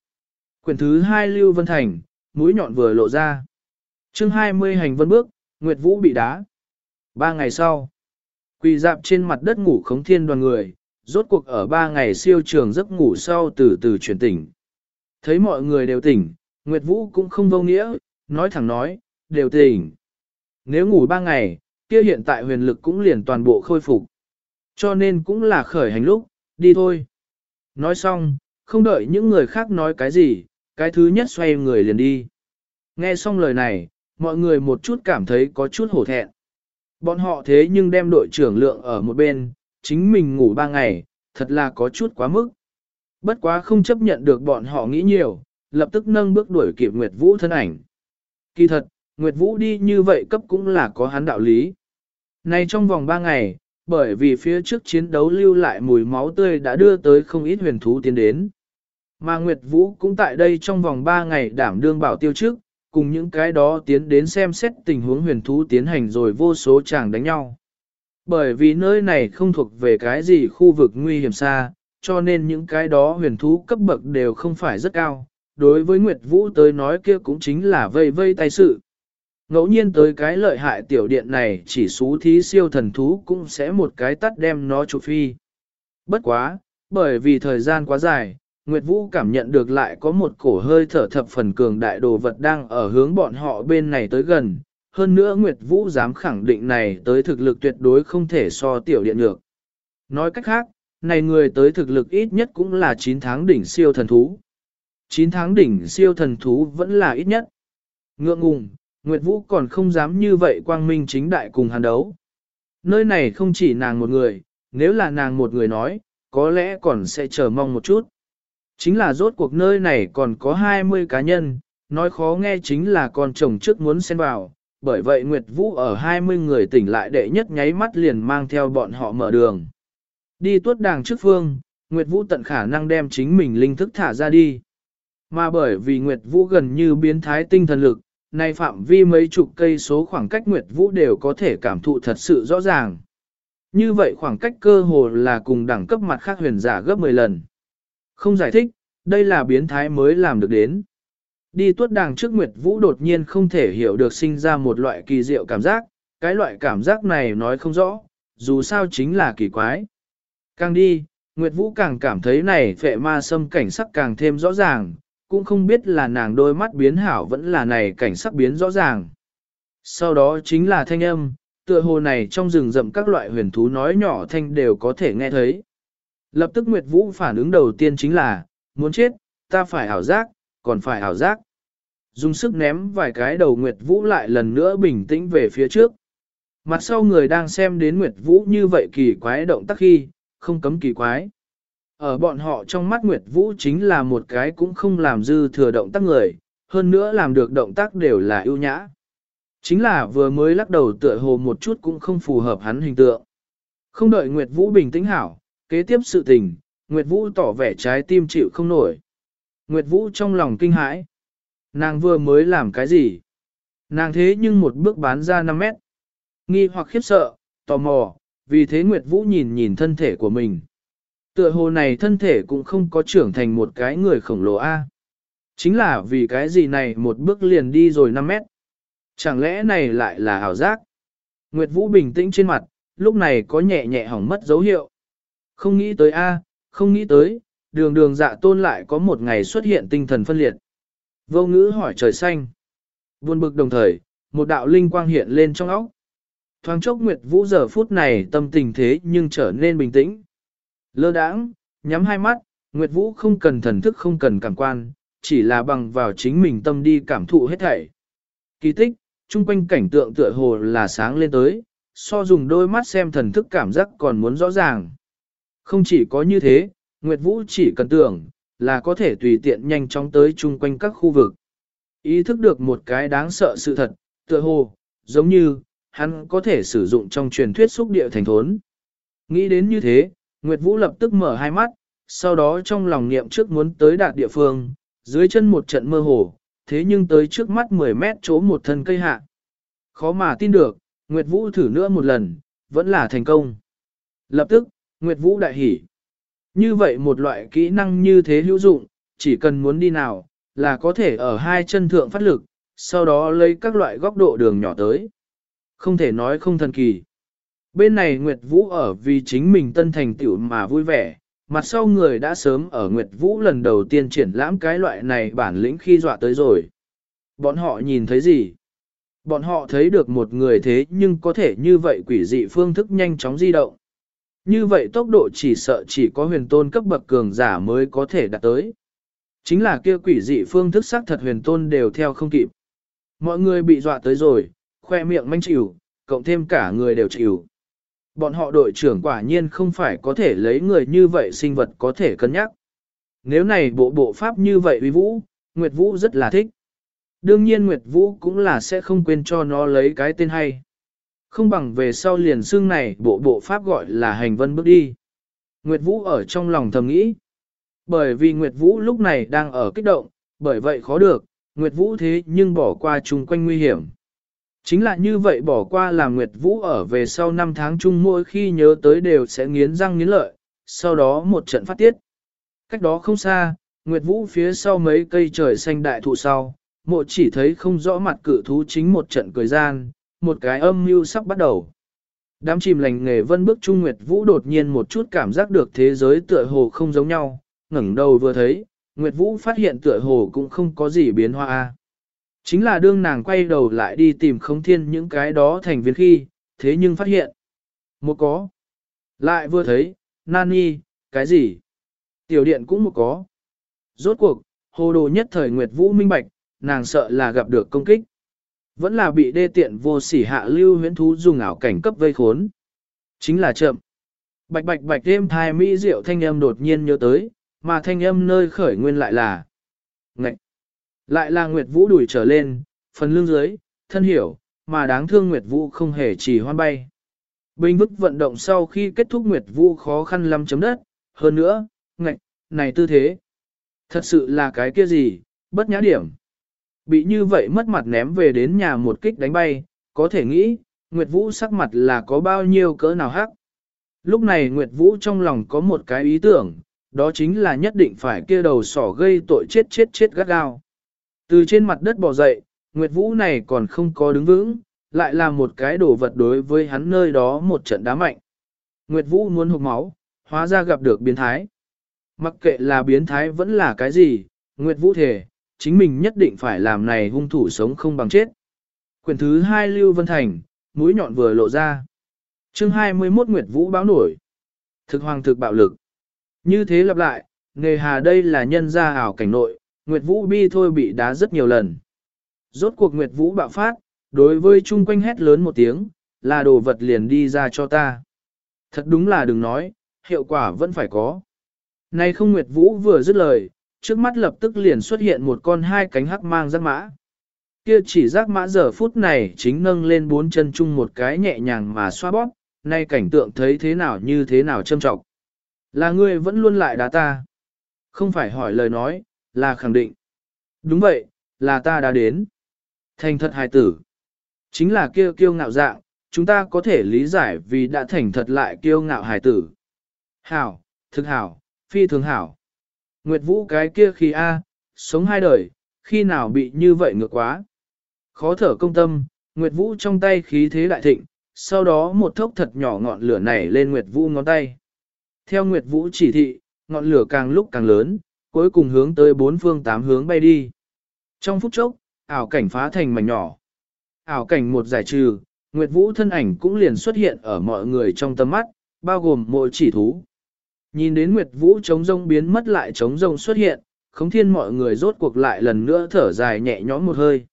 Quyển thứ hai Lưu Vân Thành, mũi nhọn vừa lộ ra. chương 20 hành vân bước, Nguyệt Vũ bị đá. Ba ngày sau, quỳ dạp trên mặt đất ngủ khống thiên đoàn người, rốt cuộc ở ba ngày siêu trường giấc ngủ sau từ từ chuyển tỉnh. Thấy mọi người đều tỉnh, Nguyệt Vũ cũng không vô nghĩa, nói thẳng nói, đều tỉnh. Nếu ngủ ba ngày, kia hiện tại huyền lực cũng liền toàn bộ khôi phục. Cho nên cũng là khởi hành lúc, đi thôi. Nói xong, không đợi những người khác nói cái gì, cái thứ nhất xoay người liền đi. Nghe xong lời này, mọi người một chút cảm thấy có chút hổ thẹn. Bọn họ thế nhưng đem đội trưởng lượng ở một bên, chính mình ngủ ba ngày, thật là có chút quá mức. Bất quá không chấp nhận được bọn họ nghĩ nhiều, lập tức nâng bước đuổi kịp Nguyệt Vũ thân ảnh. Kỳ thật, Nguyệt Vũ đi như vậy cấp cũng là có hắn đạo lý. Này trong vòng ba ngày, bởi vì phía trước chiến đấu lưu lại mùi máu tươi đã đưa tới không ít huyền thú tiến đến. Mà Nguyệt Vũ cũng tại đây trong vòng 3 ngày đảm đương bảo tiêu trước, cùng những cái đó tiến đến xem xét tình huống huyền thú tiến hành rồi vô số chàng đánh nhau. Bởi vì nơi này không thuộc về cái gì khu vực nguy hiểm xa, cho nên những cái đó huyền thú cấp bậc đều không phải rất cao. Đối với Nguyệt Vũ tới nói kia cũng chính là vây vây tay sự. Ngẫu nhiên tới cái lợi hại tiểu điện này chỉ xú thí siêu thần thú cũng sẽ một cái tắt đem nó trụ phi. Bất quá, bởi vì thời gian quá dài, Nguyệt Vũ cảm nhận được lại có một cổ hơi thở thập phần cường đại đồ vật đang ở hướng bọn họ bên này tới gần. Hơn nữa Nguyệt Vũ dám khẳng định này tới thực lực tuyệt đối không thể so tiểu điện được. Nói cách khác, này người tới thực lực ít nhất cũng là 9 tháng đỉnh siêu thần thú. 9 tháng đỉnh siêu thần thú vẫn là ít nhất. Ngượng ngùng, Nguyệt Vũ còn không dám như vậy quang minh chính đại cùng hàn đấu. Nơi này không chỉ nàng một người, nếu là nàng một người nói, có lẽ còn sẽ chờ mong một chút. Chính là rốt cuộc nơi này còn có 20 cá nhân, nói khó nghe chính là con chồng trước muốn xen vào, bởi vậy Nguyệt Vũ ở 20 người tỉnh lại đệ nhất nháy mắt liền mang theo bọn họ mở đường. Đi tuốt đàng trước phương, Nguyệt Vũ tận khả năng đem chính mình linh thức thả ra đi. Mà bởi vì Nguyệt Vũ gần như biến thái tinh thần lực, nay phạm vi mấy chục cây số khoảng cách Nguyệt Vũ đều có thể cảm thụ thật sự rõ ràng. Như vậy khoảng cách cơ hồ là cùng đẳng cấp mặt khác huyền giả gấp 10 lần. Không giải thích, đây là biến thái mới làm được đến. Đi tuốt đàng trước Nguyệt Vũ đột nhiên không thể hiểu được sinh ra một loại kỳ diệu cảm giác, cái loại cảm giác này nói không rõ, dù sao chính là kỳ quái. Càng đi, Nguyệt Vũ càng cảm thấy này phệ ma sâm cảnh sắc càng thêm rõ ràng, cũng không biết là nàng đôi mắt biến hảo vẫn là này cảnh sắc biến rõ ràng. Sau đó chính là thanh âm, tựa hồ này trong rừng rậm các loại huyền thú nói nhỏ thanh đều có thể nghe thấy. Lập tức Nguyệt Vũ phản ứng đầu tiên chính là, muốn chết, ta phải ảo giác, còn phải ảo giác. Dùng sức ném vài cái đầu Nguyệt Vũ lại lần nữa bình tĩnh về phía trước. Mặt sau người đang xem đến Nguyệt Vũ như vậy kỳ quái động tác khi, không cấm kỳ quái. Ở bọn họ trong mắt Nguyệt Vũ chính là một cái cũng không làm dư thừa động tác người, hơn nữa làm được động tác đều là ưu nhã. Chính là vừa mới lắc đầu tựa hồ một chút cũng không phù hợp hắn hình tượng. Không đợi Nguyệt Vũ bình tĩnh hảo, kế tiếp sự tình, Nguyệt Vũ tỏ vẻ trái tim chịu không nổi. Nguyệt Vũ trong lòng kinh hãi. Nàng vừa mới làm cái gì? Nàng thế nhưng một bước bán ra 5 mét. Nghi hoặc khiếp sợ, tò mò, vì thế Nguyệt Vũ nhìn nhìn thân thể của mình. Tựa hồ này thân thể cũng không có trưởng thành một cái người khổng lồ A. Chính là vì cái gì này một bước liền đi rồi 5 mét. Chẳng lẽ này lại là ảo giác? Nguyệt Vũ bình tĩnh trên mặt, lúc này có nhẹ nhẹ hỏng mất dấu hiệu. Không nghĩ tới A, không nghĩ tới, đường đường dạ tôn lại có một ngày xuất hiện tinh thần phân liệt. Vô ngữ hỏi trời xanh. Buồn bực đồng thời, một đạo linh quang hiện lên trong óc. Thoáng chốc Nguyệt Vũ giờ phút này tâm tình thế nhưng trở nên bình tĩnh. Lơ đãng, nhắm hai mắt, Nguyệt Vũ không cần thần thức không cần cảm quan, chỉ là bằng vào chính mình tâm đi cảm thụ hết thảy. Kỳ tích, chung quanh cảnh tượng tựa hồ là sáng lên tới, so dùng đôi mắt xem thần thức cảm giác còn muốn rõ ràng. Không chỉ có như thế, Nguyệt Vũ chỉ cần tưởng, là có thể tùy tiện nhanh chóng tới chung quanh các khu vực. Ý thức được một cái đáng sợ sự thật, tựa hồ, giống như, hắn có thể sử dụng trong truyền thuyết xúc địa thành thốn. Nghĩ đến như thế, Nguyệt Vũ lập tức mở hai mắt, sau đó trong lòng niệm trước muốn tới đạt địa phương, dưới chân một trận mơ hồ, thế nhưng tới trước mắt 10 mét chỗ một thân cây hạ. Khó mà tin được, Nguyệt Vũ thử nữa một lần, vẫn là thành công. Lập tức, Nguyệt Vũ đại hỉ. Như vậy một loại kỹ năng như thế hữu dụng, chỉ cần muốn đi nào, là có thể ở hai chân thượng phát lực, sau đó lấy các loại góc độ đường nhỏ tới. Không thể nói không thần kỳ. Bên này Nguyệt Vũ ở vì chính mình tân thành tựu mà vui vẻ, mặt sau người đã sớm ở Nguyệt Vũ lần đầu tiên triển lãm cái loại này bản lĩnh khi dọa tới rồi. Bọn họ nhìn thấy gì? Bọn họ thấy được một người thế nhưng có thể như vậy quỷ dị phương thức nhanh chóng di động. Như vậy tốc độ chỉ sợ chỉ có huyền tôn cấp bậc cường giả mới có thể đạt tới. Chính là kia quỷ dị phương thức xác thật huyền tôn đều theo không kịp. Mọi người bị dọa tới rồi, khoe miệng manh chịu, cộng thêm cả người đều chịu. Bọn họ đội trưởng quả nhiên không phải có thể lấy người như vậy sinh vật có thể cân nhắc. Nếu này bộ bộ pháp như vậy uy vũ, Nguyệt Vũ rất là thích. Đương nhiên Nguyệt Vũ cũng là sẽ không quên cho nó lấy cái tên hay. Không bằng về sau liền xương này bộ bộ pháp gọi là hành vân bước đi. Nguyệt Vũ ở trong lòng thầm nghĩ. Bởi vì Nguyệt Vũ lúc này đang ở kích động, bởi vậy khó được, Nguyệt Vũ thế nhưng bỏ qua chung quanh nguy hiểm. Chính là như vậy bỏ qua làm Nguyệt Vũ ở về sau năm tháng chung mỗi khi nhớ tới đều sẽ nghiến răng nghiến lợi, sau đó một trận phát tiết. Cách đó không xa, Nguyệt Vũ phía sau mấy cây trời xanh đại thụ sau, mộ chỉ thấy không rõ mặt cự thú chính một trận cười gian, một cái âm mưu sắp bắt đầu. Đám chìm lành nghề vân bước Trung Nguyệt Vũ đột nhiên một chút cảm giác được thế giới tựa hồ không giống nhau, ngẩng đầu vừa thấy, Nguyệt Vũ phát hiện tựa hồ cũng không có gì biến hóa. Chính là đương nàng quay đầu lại đi tìm không thiên những cái đó thành viên khi, thế nhưng phát hiện. Một có. Lại vừa thấy, Nani, cái gì? Tiểu điện cũng một có. Rốt cuộc, hồ đồ nhất thời Nguyệt Vũ minh bạch, nàng sợ là gặp được công kích. Vẫn là bị đê tiện vô sỉ hạ lưu huyễn thú dùng ảo cảnh cấp vây khốn. Chính là chậm. Bạch bạch bạch đêm thai mỹ diệu thanh âm đột nhiên nhớ tới, mà thanh âm nơi khởi nguyên lại là. Ngậy! Lại là Nguyệt Vũ đuổi trở lên, phần lưng dưới, thân hiểu, mà đáng thương Nguyệt Vũ không hề chỉ hoan bay. Bình vức vận động sau khi kết thúc Nguyệt Vũ khó khăn lắm chấm đất, hơn nữa, ngạch, này tư thế. Thật sự là cái kia gì, bất nhã điểm. Bị như vậy mất mặt ném về đến nhà một kích đánh bay, có thể nghĩ, Nguyệt Vũ sắc mặt là có bao nhiêu cỡ nào hắc. Lúc này Nguyệt Vũ trong lòng có một cái ý tưởng, đó chính là nhất định phải kia đầu sỏ gây tội chết chết chết gắt gao. Từ trên mặt đất bò dậy, Nguyệt Vũ này còn không có đứng vững, lại là một cái đồ vật đối với hắn nơi đó một trận đá mạnh. Nguyệt Vũ muốn hụt máu, hóa ra gặp được biến thái. Mặc kệ là biến thái vẫn là cái gì, Nguyệt Vũ thể, chính mình nhất định phải làm này hung thủ sống không bằng chết. Quyển thứ hai Lưu Vân Thành, mũi nhọn vừa lộ ra. chương 21 Nguyệt Vũ báo nổi. Thực hoàng thực bạo lực. Như thế lặp lại, nghề hà đây là nhân gia ảo cảnh nội, Nguyệt Vũ bi thôi bị đá rất nhiều lần. Rốt cuộc Nguyệt Vũ bạo phát, đối với chung quanh hét lớn một tiếng, là đồ vật liền đi ra cho ta. Thật đúng là đừng nói, hiệu quả vẫn phải có. Này không Nguyệt Vũ vừa dứt lời, trước mắt lập tức liền xuất hiện một con hai cánh hắc mang giác mã. Kia chỉ giác mã giờ phút này chính nâng lên bốn chân chung một cái nhẹ nhàng mà xoa bóp, nay cảnh tượng thấy thế nào như thế nào châm trọng. Là ngươi vẫn luôn lại đá ta. Không phải hỏi lời nói, là khẳng định. Đúng vậy, là ta đã đến. Thành thật hài tử. Chính là kia kiêu ngạo dạng, chúng ta có thể lý giải vì đã thành thật lại kiêu ngạo hài tử. Hảo, thực hảo, phi thường hảo. Nguyệt Vũ cái kia khi A, sống hai đời, khi nào bị như vậy ngược quá. Khó thở công tâm, Nguyệt Vũ trong tay khí thế đại thịnh, sau đó một thốc thật nhỏ ngọn lửa nảy lên Nguyệt Vũ ngón tay. Theo Nguyệt Vũ chỉ thị, ngọn lửa càng lúc càng lớn, cuối cùng hướng tới bốn phương tám hướng bay đi. Trong phút chốc, ảo cảnh phá thành mảnh nhỏ. Ảo cảnh một giải trừ, Nguyệt Vũ thân ảnh cũng liền xuất hiện ở mọi người trong tầm mắt, bao gồm mỗi chỉ thú. Nhìn đến Nguyệt Vũ chống rông biến mất lại chống rông xuất hiện, khống thiên mọi người rốt cuộc lại lần nữa thở dài nhẹ nhõm một hơi.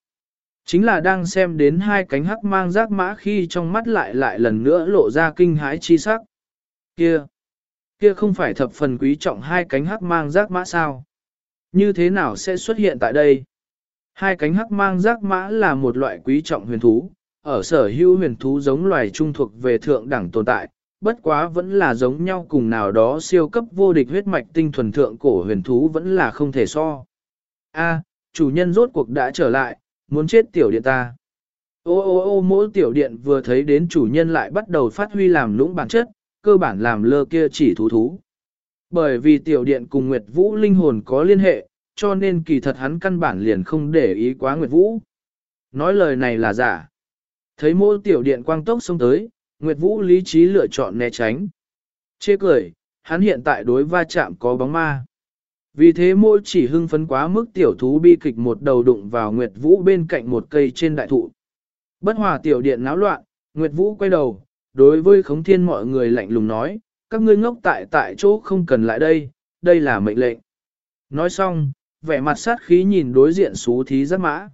Chính là đang xem đến hai cánh hắc mang giác mã khi trong mắt lại lại lần nữa lộ ra kinh hãi chi sắc. Kia! Kia không phải thập phần quý trọng hai cánh hắc mang giác mã sao? Như thế nào sẽ xuất hiện tại đây? Hai cánh hắc mang giác mã là một loại quý trọng huyền thú, ở sở hữu huyền thú giống loài trung thuộc về thượng đẳng tồn tại, bất quá vẫn là giống nhau cùng nào đó siêu cấp vô địch huyết mạch tinh thuần thượng cổ huyền thú vẫn là không thể so. A, chủ nhân rốt cuộc đã trở lại, muốn chết tiểu điện ta. Ô ô ô mỗi tiểu điện vừa thấy đến chủ nhân lại bắt đầu phát huy làm lũng bản chất, cơ bản làm lơ kia chỉ thú thú. Bởi vì tiểu điện cùng Nguyệt Vũ linh hồn có liên hệ, cho nên kỳ thật hắn căn bản liền không để ý quá Nguyệt Vũ. Nói lời này là giả. Thấy mô tiểu điện quang tốc xông tới, Nguyệt Vũ lý trí lựa chọn né tránh. Chê cười, hắn hiện tại đối va chạm có bóng ma. Vì thế môi chỉ hưng phấn quá mức tiểu thú bi kịch một đầu đụng vào Nguyệt Vũ bên cạnh một cây trên đại thụ. Bất hòa tiểu điện náo loạn, Nguyệt Vũ quay đầu, đối với khống thiên mọi người lạnh lùng nói, các ngươi ngốc tại tại chỗ không cần lại đây, đây là mệnh lệnh. Nói xong, vẻ mặt sát khí nhìn đối diện xú thí giáp mã.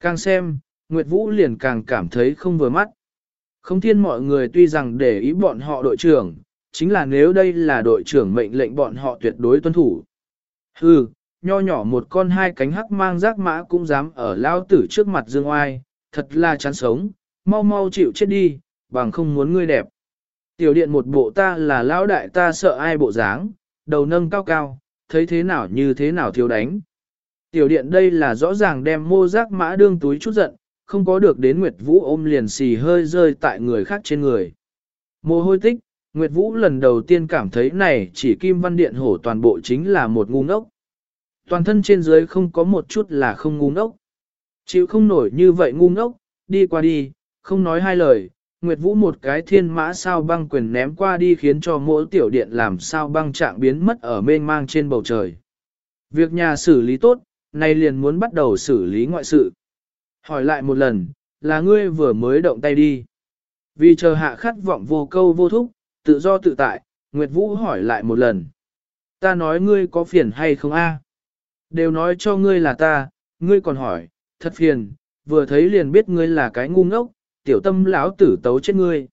Càng xem, Nguyệt Vũ liền càng cảm thấy không vừa mắt. Không thiên mọi người tuy rằng để ý bọn họ đội trưởng, chính là nếu đây là đội trưởng mệnh lệnh bọn họ tuyệt đối tuân thủ. Hừ, nho nhỏ một con hai cánh hắc mang giác mã cũng dám ở lao tử trước mặt dương oai, thật là chán sống, mau mau chịu chết đi, bằng không muốn ngươi đẹp. Tiểu điện một bộ ta là lão đại ta sợ ai bộ dáng, đầu nâng cao cao, thấy thế nào như thế nào thiếu đánh. Tiểu điện đây là rõ ràng đem mô giác mã đương túi chút giận, không có được đến Nguyệt Vũ ôm liền xì hơi rơi tại người khác trên người. Mồ hôi tích, Nguyệt Vũ lần đầu tiên cảm thấy này chỉ kim văn điện hổ toàn bộ chính là một ngu ngốc. Toàn thân trên dưới không có một chút là không ngu ngốc. Chịu không nổi như vậy ngu ngốc, đi qua đi, không nói hai lời, Nguyệt Vũ một cái thiên mã sao băng quyền ném qua đi khiến cho mỗi tiểu điện làm sao băng trạng biến mất ở mênh mang trên bầu trời. Việc nhà xử lý tốt, nay liền muốn bắt đầu xử lý ngoại sự. Hỏi lại một lần, là ngươi vừa mới động tay đi. Vì chờ hạ khát vọng vô câu vô thúc, tự do tự tại, Nguyệt Vũ hỏi lại một lần. Ta nói ngươi có phiền hay không a? Đều nói cho ngươi là ta, ngươi còn hỏi, thật phiền, vừa thấy liền biết ngươi là cái ngu ngốc, tiểu tâm lão tử tấu chết ngươi.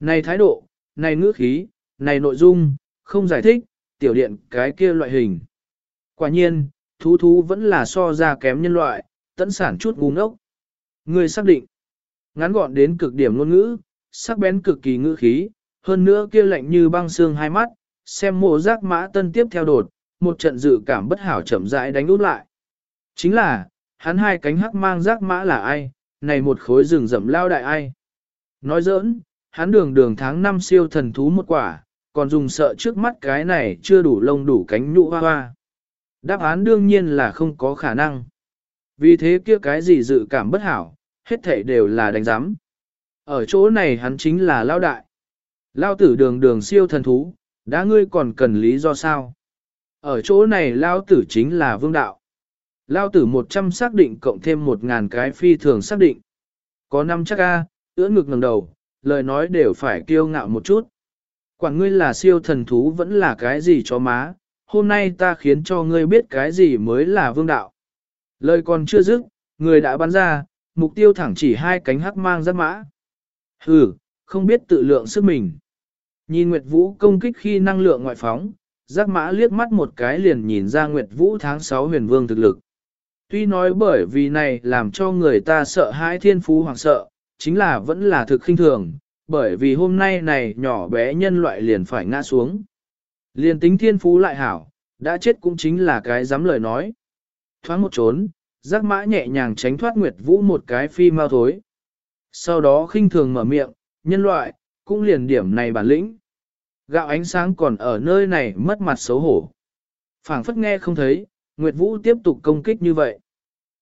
Này thái độ, này ngữ khí, này nội dung, không giải thích, tiểu điện cái kia loại hình. Quả nhiên, thú thú vẫn là so ra kém nhân loại, tẫn sản chút ngu ngốc. Ngươi xác định, ngắn gọn đến cực điểm ngôn ngữ, sắc bén cực kỳ ngữ khí, hơn nữa kia lạnh như băng xương hai mắt, xem mộ giác mã tân tiếp theo đột, một trận dự cảm bất hảo chậm rãi đánh út lại. Chính là, hắn hai cánh hắc mang giác mã là ai, này một khối rừng rậm lao đại ai. Nói giỡn, hắn đường đường tháng năm siêu thần thú một quả, còn dùng sợ trước mắt cái này chưa đủ lông đủ cánh nhũ hoa hoa. Đáp án đương nhiên là không có khả năng. Vì thế kia cái gì dự cảm bất hảo, hết thảy đều là đánh giám. Ở chỗ này hắn chính là lao đại. Lao tử đường đường siêu thần thú, đã ngươi còn cần lý do sao? Ở chỗ này lao tử chính là vương đạo. Lao tử 100 xác định cộng thêm 1.000 cái phi thường xác định. Có năm chắc a, ưỡn ngực ngẩng đầu, lời nói đều phải kiêu ngạo một chút. Quản ngươi là siêu thần thú vẫn là cái gì cho má, hôm nay ta khiến cho ngươi biết cái gì mới là vương đạo. Lời còn chưa dứt, người đã bắn ra, mục tiêu thẳng chỉ hai cánh hắc mang giáp mã. Hừ, không biết tự lượng sức mình. Nhìn Nguyệt Vũ công kích khi năng lượng ngoại phóng, giác mã liếc mắt một cái liền nhìn ra Nguyệt Vũ tháng 6 huyền vương thực lực. Tuy nói bởi vì này làm cho người ta sợ hãi thiên phú hoàng sợ, chính là vẫn là thực khinh thường, bởi vì hôm nay này nhỏ bé nhân loại liền phải ngã xuống. Liền tính thiên phú lại hảo, đã chết cũng chính là cái dám lời nói. Thoáng một trốn, giác mã nhẹ nhàng tránh thoát Nguyệt Vũ một cái phi mau thối. Sau đó khinh thường mở miệng, nhân loại, cũng liền điểm này bản lĩnh. Gạo ánh sáng còn ở nơi này mất mặt xấu hổ. phảng phất nghe không thấy, Nguyệt Vũ tiếp tục công kích như vậy.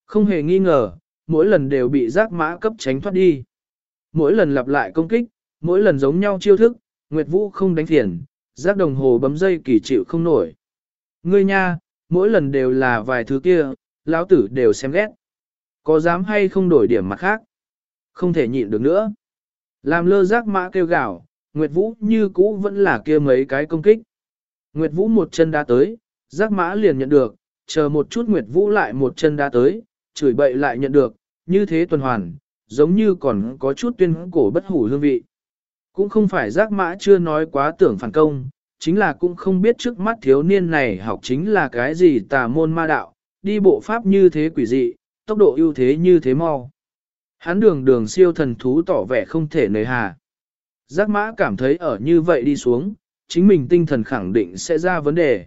Không hề nghi ngờ, mỗi lần đều bị giác mã cấp tránh thoát đi. Mỗi lần lặp lại công kích, mỗi lần giống nhau chiêu thức, Nguyệt Vũ không đánh phiền, giác đồng hồ bấm dây kỳ chịu không nổi. Ngươi nha, mỗi lần đều là vài thứ kia, lão tử đều xem ghét. Có dám hay không đổi điểm mặt khác? Không thể nhịn được nữa. Làm lơ giác mã kêu gào, Nguyệt Vũ như cũ vẫn là kia mấy cái công kích. Nguyệt Vũ một chân đá tới, giác mã liền nhận được, chờ một chút Nguyệt Vũ lại một chân đã tới, chửi bậy lại nhận được, như thế tuần hoàn, giống như còn có chút tuyên cổ bất hủ hương vị. Cũng không phải giác mã chưa nói quá tưởng phản công, chính là cũng không biết trước mắt thiếu niên này học chính là cái gì tà môn ma đạo, đi bộ pháp như thế quỷ dị, tốc độ ưu thế như thế mau. Hắn đường đường siêu thần thú tỏ vẻ không thể nề hà. Giác mã cảm thấy ở như vậy đi xuống, chính mình tinh thần khẳng định sẽ ra vấn đề.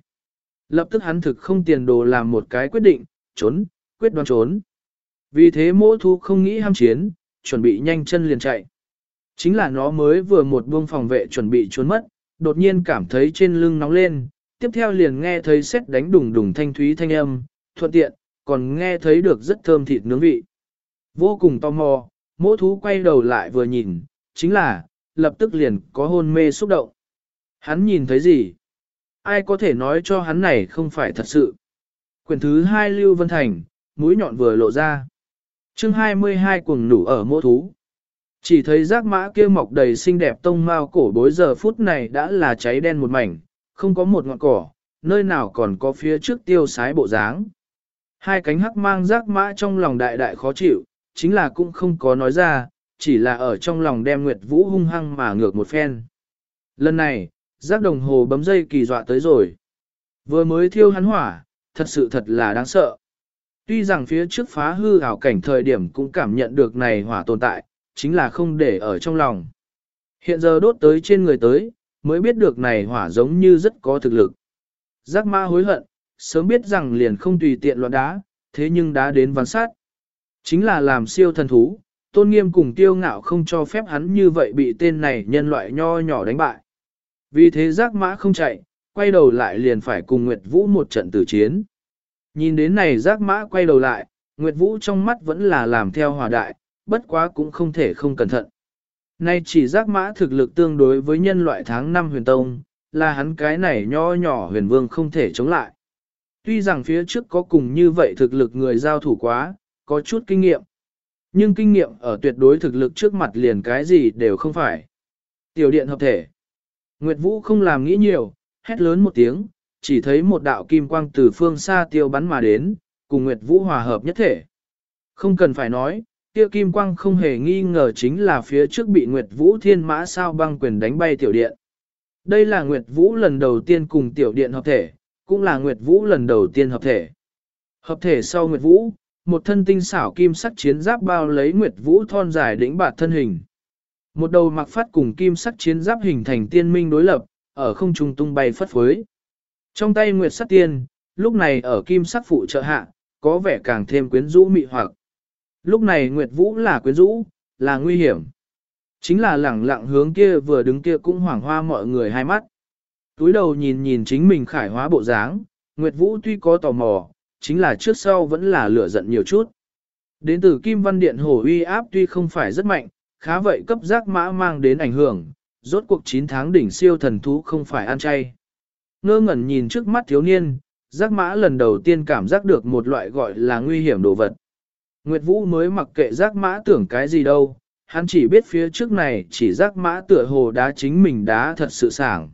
Lập tức hắn thực không tiền đồ làm một cái quyết định, trốn, quyết đoán trốn. Vì thế mỗ thu không nghĩ ham chiến, chuẩn bị nhanh chân liền chạy. Chính là nó mới vừa một buông phòng vệ chuẩn bị trốn mất, đột nhiên cảm thấy trên lưng nóng lên, tiếp theo liền nghe thấy xét đánh đùng đùng thanh thúy thanh âm, thuận tiện, còn nghe thấy được rất thơm thịt nướng vị. Vô cùng tò mò, mỗ thú quay đầu lại vừa nhìn, chính là, lập tức liền có hôn mê xúc động. Hắn nhìn thấy gì? Ai có thể nói cho hắn này không phải thật sự? Quyển thứ hai Lưu Vân Thành, mũi nhọn vừa lộ ra. chương 22 cuồng nủ ở mô thú. Chỉ thấy rác mã kia mọc đầy xinh đẹp tông mao cổ bối giờ phút này đã là cháy đen một mảnh, không có một ngọn cỏ, nơi nào còn có phía trước tiêu sái bộ dáng. Hai cánh hắc mang rác mã trong lòng đại đại khó chịu, chính là cũng không có nói ra, chỉ là ở trong lòng đem Nguyệt Vũ hung hăng mà ngược một phen. Lần này, giác đồng hồ bấm dây kỳ dọa tới rồi. Vừa mới thiêu hắn hỏa, thật sự thật là đáng sợ. Tuy rằng phía trước phá hư ảo cảnh thời điểm cũng cảm nhận được này hỏa tồn tại, chính là không để ở trong lòng. Hiện giờ đốt tới trên người tới, mới biết được này hỏa giống như rất có thực lực. Giác ma hối hận, sớm biết rằng liền không tùy tiện loạn đá, thế nhưng đã đến văn sát. Chính là làm siêu thần thú, tôn nghiêm cùng tiêu ngạo không cho phép hắn như vậy bị tên này nhân loại nho nhỏ đánh bại. Vì thế giác mã không chạy, quay đầu lại liền phải cùng Nguyệt Vũ một trận tử chiến. Nhìn đến này giác mã quay đầu lại, Nguyệt Vũ trong mắt vẫn là làm theo hòa đại, bất quá cũng không thể không cẩn thận. Nay chỉ giác mã thực lực tương đối với nhân loại tháng 5 huyền tông, là hắn cái này nho nhỏ huyền vương không thể chống lại. Tuy rằng phía trước có cùng như vậy thực lực người giao thủ quá, có chút kinh nghiệm. Nhưng kinh nghiệm ở tuyệt đối thực lực trước mặt liền cái gì đều không phải. Tiểu điện hợp thể. Nguyệt Vũ không làm nghĩ nhiều, hét lớn một tiếng, chỉ thấy một đạo kim quang từ phương xa tiêu bắn mà đến, cùng Nguyệt Vũ hòa hợp nhất thể. Không cần phải nói, Tiêu kim quang không hề nghi ngờ chính là phía trước bị Nguyệt Vũ thiên mã sao băng quyền đánh bay tiểu điện. Đây là Nguyệt Vũ lần đầu tiên cùng tiểu điện hợp thể, cũng là Nguyệt Vũ lần đầu tiên hợp thể. Hợp thể sau Nguyệt Vũ, một thân tinh xảo kim sắc chiến giáp bao lấy Nguyệt Vũ thon dài đỉnh bạt thân hình. Một đầu mặc phát cùng kim sắc chiến giáp hình thành tiên minh đối lập, ở không trung tung bay phất phới. Trong tay Nguyệt sắc tiên, lúc này ở kim sắc phụ trợ hạ, có vẻ càng thêm quyến rũ mị hoặc. Lúc này Nguyệt Vũ là quyến rũ, là nguy hiểm. Chính là lẳng lặng hướng kia vừa đứng kia cũng hoảng hoa mọi người hai mắt. Túi đầu nhìn nhìn chính mình khải hóa bộ dáng, Nguyệt Vũ tuy có tò mò, chính là trước sau vẫn là lửa giận nhiều chút. Đến từ Kim Văn Điện Hồ uy áp tuy không phải rất mạnh, khá vậy cấp giác mã mang đến ảnh hưởng, rốt cuộc 9 tháng đỉnh siêu thần thú không phải ăn chay. Ngơ ngẩn nhìn trước mắt thiếu niên, giác mã lần đầu tiên cảm giác được một loại gọi là nguy hiểm đồ vật. Nguyệt Vũ mới mặc kệ giác mã tưởng cái gì đâu, hắn chỉ biết phía trước này chỉ giác mã tựa hồ đá chính mình đá thật sự sảng.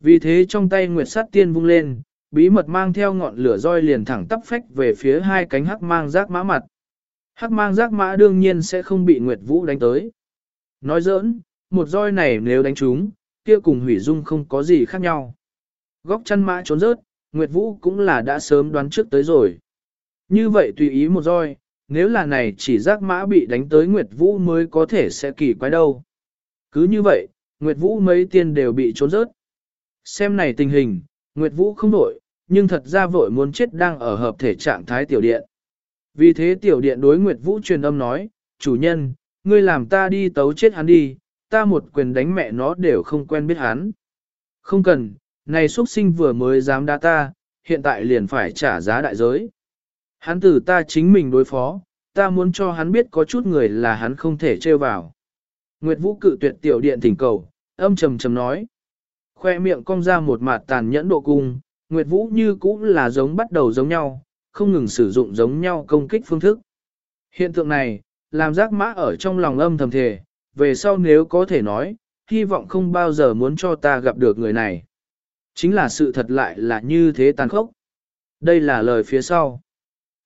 Vì thế trong tay Nguyệt sát tiên vung lên, bí mật mang theo ngọn lửa roi liền thẳng tắp phách về phía hai cánh hắc mang giác mã mặt. Hắc mang giác mã đương nhiên sẽ không bị Nguyệt Vũ đánh tới. Nói giỡn, một roi này nếu đánh trúng, kia cùng hủy dung không có gì khác nhau. Góc chân mã trốn rớt, Nguyệt Vũ cũng là đã sớm đoán trước tới rồi. Như vậy tùy ý một roi, nếu là này chỉ giác mã bị đánh tới Nguyệt Vũ mới có thể sẽ kỳ quái đâu. Cứ như vậy, Nguyệt Vũ mấy tiên đều bị trốn rớt. Xem này tình hình, Nguyệt Vũ không nổi, nhưng thật ra vội muốn chết đang ở hợp thể trạng thái tiểu điện. Vì thế tiểu điện đối Nguyệt Vũ truyền âm nói, chủ nhân, ngươi làm ta đi tấu chết hắn đi, ta một quyền đánh mẹ nó đều không quen biết hắn. Không cần, này xuất sinh vừa mới dám đa ta, hiện tại liền phải trả giá đại giới. Hắn từ ta chính mình đối phó, ta muốn cho hắn biết có chút người là hắn không thể trêu vào. Nguyệt Vũ cự tuyệt tiểu điện thỉnh cầu, âm trầm trầm nói. Khoe miệng cong ra một mặt tàn nhẫn độ cung, Nguyệt Vũ như cũ là giống bắt đầu giống nhau, không ngừng sử dụng giống nhau công kích phương thức. Hiện tượng này, làm giác mã ở trong lòng âm thầm thề, về sau nếu có thể nói, hy vọng không bao giờ muốn cho ta gặp được người này. Chính là sự thật lại là như thế tàn khốc. Đây là lời phía sau.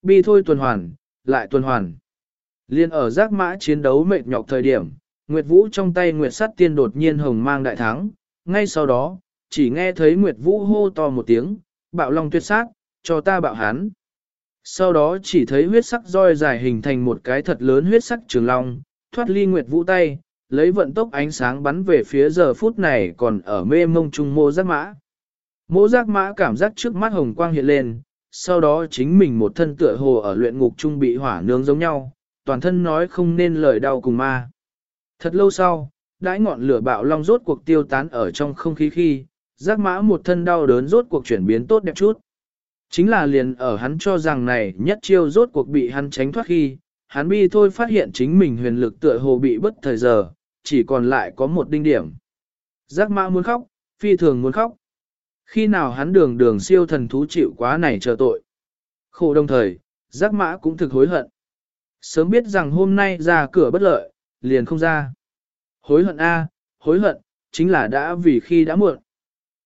Bi thôi tuần hoàn, lại tuần hoàn. Liên ở giác mã chiến đấu mệt nhọc thời điểm, Nguyệt Vũ trong tay Nguyệt sắt tiên đột nhiên hồng mang đại thắng, ngay sau đó, chỉ nghe thấy Nguyệt Vũ hô to một tiếng, bạo long tuyệt sát, cho ta bạo hán sau đó chỉ thấy huyết sắc roi dài hình thành một cái thật lớn huyết sắc trường long, thoát ly Nguyệt Vũ tay, lấy vận tốc ánh sáng bắn về phía giờ phút này còn ở mê mông trung mô giác mã. Mô giác mã cảm giác trước mắt hồng quang hiện lên, sau đó chính mình một thân tựa hồ ở luyện ngục trung bị hỏa nướng giống nhau, toàn thân nói không nên lời đau cùng ma. Thật lâu sau, đãi ngọn lửa bạo long rốt cuộc tiêu tán ở trong không khí khi, giác mã một thân đau đớn rốt cuộc chuyển biến tốt đẹp chút. Chính là liền ở hắn cho rằng này nhất chiêu rốt cuộc bị hắn tránh thoát khi, hắn bi thôi phát hiện chính mình huyền lực tựa hồ bị bất thời giờ, chỉ còn lại có một đinh điểm. Giác mã muốn khóc, phi thường muốn khóc. Khi nào hắn đường đường siêu thần thú chịu quá này chờ tội. Khổ đồng thời, giác mã cũng thực hối hận. Sớm biết rằng hôm nay ra cửa bất lợi, liền không ra. Hối hận a, hối hận, chính là đã vì khi đã muộn.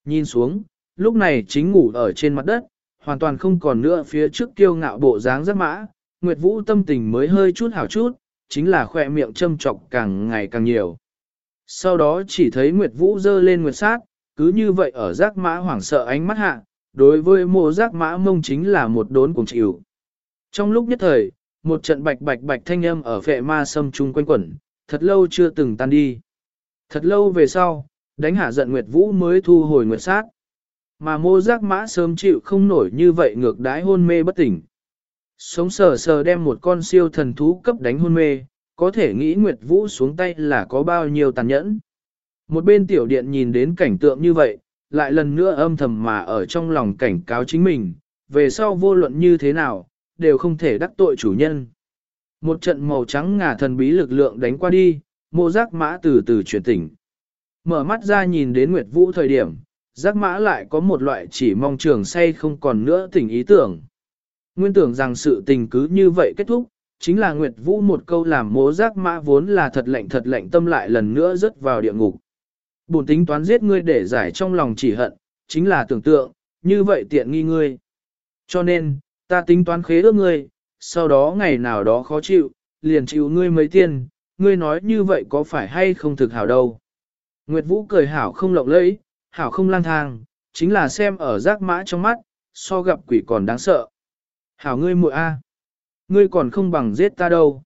Nhìn xuống, lúc này chính ngủ ở trên mặt đất, hoàn toàn không còn nữa phía trước kiêu ngạo bộ dáng rất mã, Nguyệt Vũ tâm tình mới hơi chút hảo chút, chính là khỏe miệng châm trọc càng ngày càng nhiều. Sau đó chỉ thấy Nguyệt Vũ dơ lên Nguyệt sát, cứ như vậy ở giác mã hoảng sợ ánh mắt hạ, đối với mộ giác mã mông chính là một đốn cùng chịu. Trong lúc nhất thời, một trận bạch bạch bạch thanh âm ở phệ ma sâm trung quanh quẩn, thật lâu chưa từng tan đi. Thật lâu về sau, đánh hạ giận Nguyệt Vũ mới thu hồi Nguyệt sát. Mà mô giác mã sớm chịu không nổi như vậy ngược đái hôn mê bất tỉnh. Sống sờ sờ đem một con siêu thần thú cấp đánh hôn mê, có thể nghĩ Nguyệt Vũ xuống tay là có bao nhiêu tàn nhẫn. Một bên tiểu điện nhìn đến cảnh tượng như vậy, lại lần nữa âm thầm mà ở trong lòng cảnh cáo chính mình, về sau vô luận như thế nào, đều không thể đắc tội chủ nhân. Một trận màu trắng ngà thần bí lực lượng đánh qua đi, mô giác mã từ từ chuyển tỉnh. Mở mắt ra nhìn đến Nguyệt Vũ thời điểm, giác mã lại có một loại chỉ mong trường say không còn nữa tình ý tưởng. Nguyên tưởng rằng sự tình cứ như vậy kết thúc, chính là Nguyệt Vũ một câu làm mố giác mã vốn là thật lạnh thật lạnh tâm lại lần nữa rớt vào địa ngục. Bổn tính toán giết ngươi để giải trong lòng chỉ hận, chính là tưởng tượng, như vậy tiện nghi ngươi. Cho nên, ta tính toán khế ước ngươi, sau đó ngày nào đó khó chịu, liền chịu ngươi mấy tiền, ngươi nói như vậy có phải hay không thực hảo đâu. Nguyệt Vũ cười hảo không lộng lẫy, hảo không lang thang, chính là xem ở giác mã trong mắt, so gặp quỷ còn đáng sợ. Hảo ngươi muội a, ngươi còn không bằng giết ta đâu.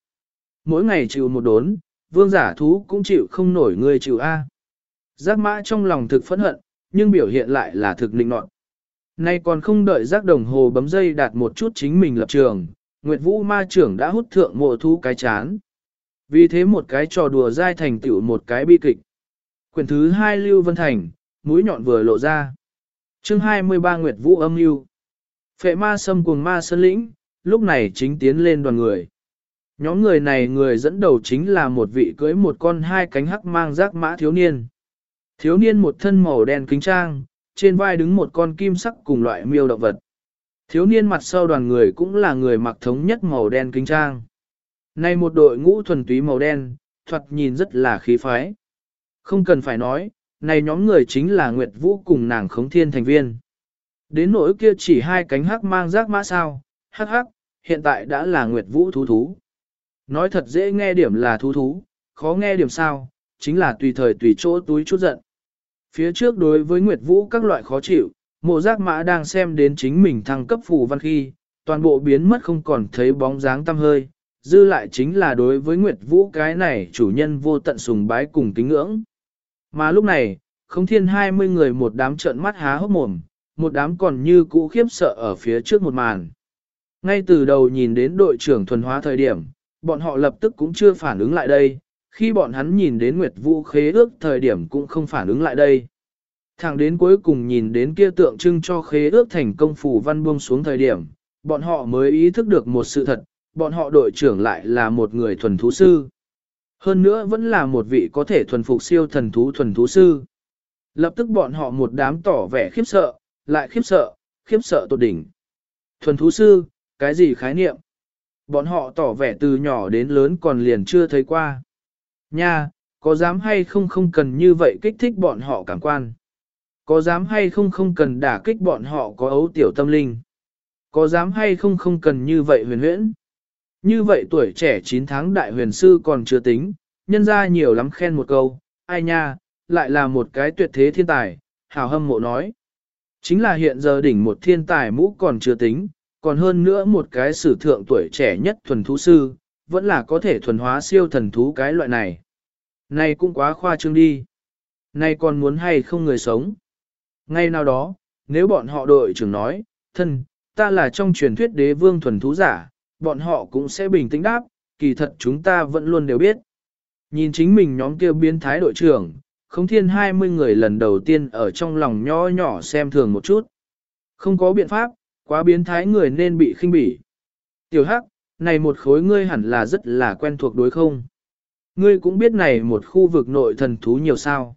Mỗi ngày chịu một đốn, vương giả thú cũng chịu không nổi ngươi chịu a. Giác mã trong lòng thực phẫn hận, nhưng biểu hiện lại là thực nịnh nọt. Nay còn không đợi giác đồng hồ bấm dây đạt một chút chính mình lập trường, Nguyệt Vũ ma trưởng đã hút thượng mộ thú cái chán. Vì thế một cái trò đùa dai thành tựu một cái bi kịch. Quyển thứ hai Lưu Vân Thành, mũi nhọn vừa lộ ra. chương 23 Nguyệt Vũ âm lưu. Phệ ma xâm cuồng ma sơn lĩnh, lúc này chính tiến lên đoàn người. Nhóm người này người dẫn đầu chính là một vị cưới một con hai cánh hắc mang rác mã thiếu niên. Thiếu niên một thân màu đen kính trang, trên vai đứng một con kim sắc cùng loại miêu động vật. Thiếu niên mặt sau đoàn người cũng là người mặc thống nhất màu đen kính trang. Này một đội ngũ thuần túy màu đen, thoạt nhìn rất là khí phái. Không cần phải nói, này nhóm người chính là Nguyệt Vũ cùng nàng khống thiên thành viên. Đến nỗi kia chỉ hai cánh hắc mang rác mã sao, hắc hắc, hiện tại đã là Nguyệt Vũ thú thú. Nói thật dễ nghe điểm là thú thú, khó nghe điểm sao, chính là tùy thời tùy chỗ túi chút giận. Phía trước đối với Nguyệt Vũ các loại khó chịu, mộ giác mã đang xem đến chính mình thăng cấp phù văn khi, toàn bộ biến mất không còn thấy bóng dáng tăm hơi, dư lại chính là đối với Nguyệt Vũ cái này chủ nhân vô tận sùng bái cùng kính ngưỡng. Mà lúc này, không thiên 20 người một đám trợn mắt há hốc mồm, một đám còn như cũ khiếp sợ ở phía trước một màn. Ngay từ đầu nhìn đến đội trưởng thuần hóa thời điểm, bọn họ lập tức cũng chưa phản ứng lại đây, khi bọn hắn nhìn đến Nguyệt Vũ khế ước thời điểm cũng không phản ứng lại đây. Thẳng đến cuối cùng nhìn đến kia tượng trưng cho khế ước thành công phủ văn buông xuống thời điểm, bọn họ mới ý thức được một sự thật, bọn họ đội trưởng lại là một người thuần thú sư. Hơn nữa vẫn là một vị có thể thuần phục siêu thần thú thuần thú sư. Lập tức bọn họ một đám tỏ vẻ khiếp sợ, lại khiếp sợ, khiếp sợ tột đỉnh. Thuần thú sư, cái gì khái niệm? Bọn họ tỏ vẻ từ nhỏ đến lớn còn liền chưa thấy qua. Nha, có dám hay không không cần như vậy kích thích bọn họ cảm quan. Có dám hay không không cần đả kích bọn họ có ấu tiểu tâm linh. Có dám hay không không cần như vậy huyền huyễn. Như vậy tuổi trẻ 9 tháng đại huyền sư còn chưa tính, nhân ra nhiều lắm khen một câu, ai nha, lại là một cái tuyệt thế thiên tài, hào hâm mộ nói. Chính là hiện giờ đỉnh một thiên tài mũ còn chưa tính, còn hơn nữa một cái sử thượng tuổi trẻ nhất thuần thú sư, vẫn là có thể thuần hóa siêu thần thú cái loại này. Này cũng quá khoa trương đi. Này còn muốn hay không người sống. Ngay nào đó, nếu bọn họ đội trưởng nói, thân, ta là trong truyền thuyết đế vương thuần thú giả, bọn họ cũng sẽ bình tĩnh đáp, kỳ thật chúng ta vẫn luôn đều biết. Nhìn chính mình nhóm kia biến thái đội trưởng, không thiên 20 người lần đầu tiên ở trong lòng nho nhỏ xem thường một chút. Không có biện pháp, quá biến thái người nên bị khinh bỉ. Tiểu Hắc, này một khối ngươi hẳn là rất là quen thuộc đối không? Ngươi cũng biết này một khu vực nội thần thú nhiều sao.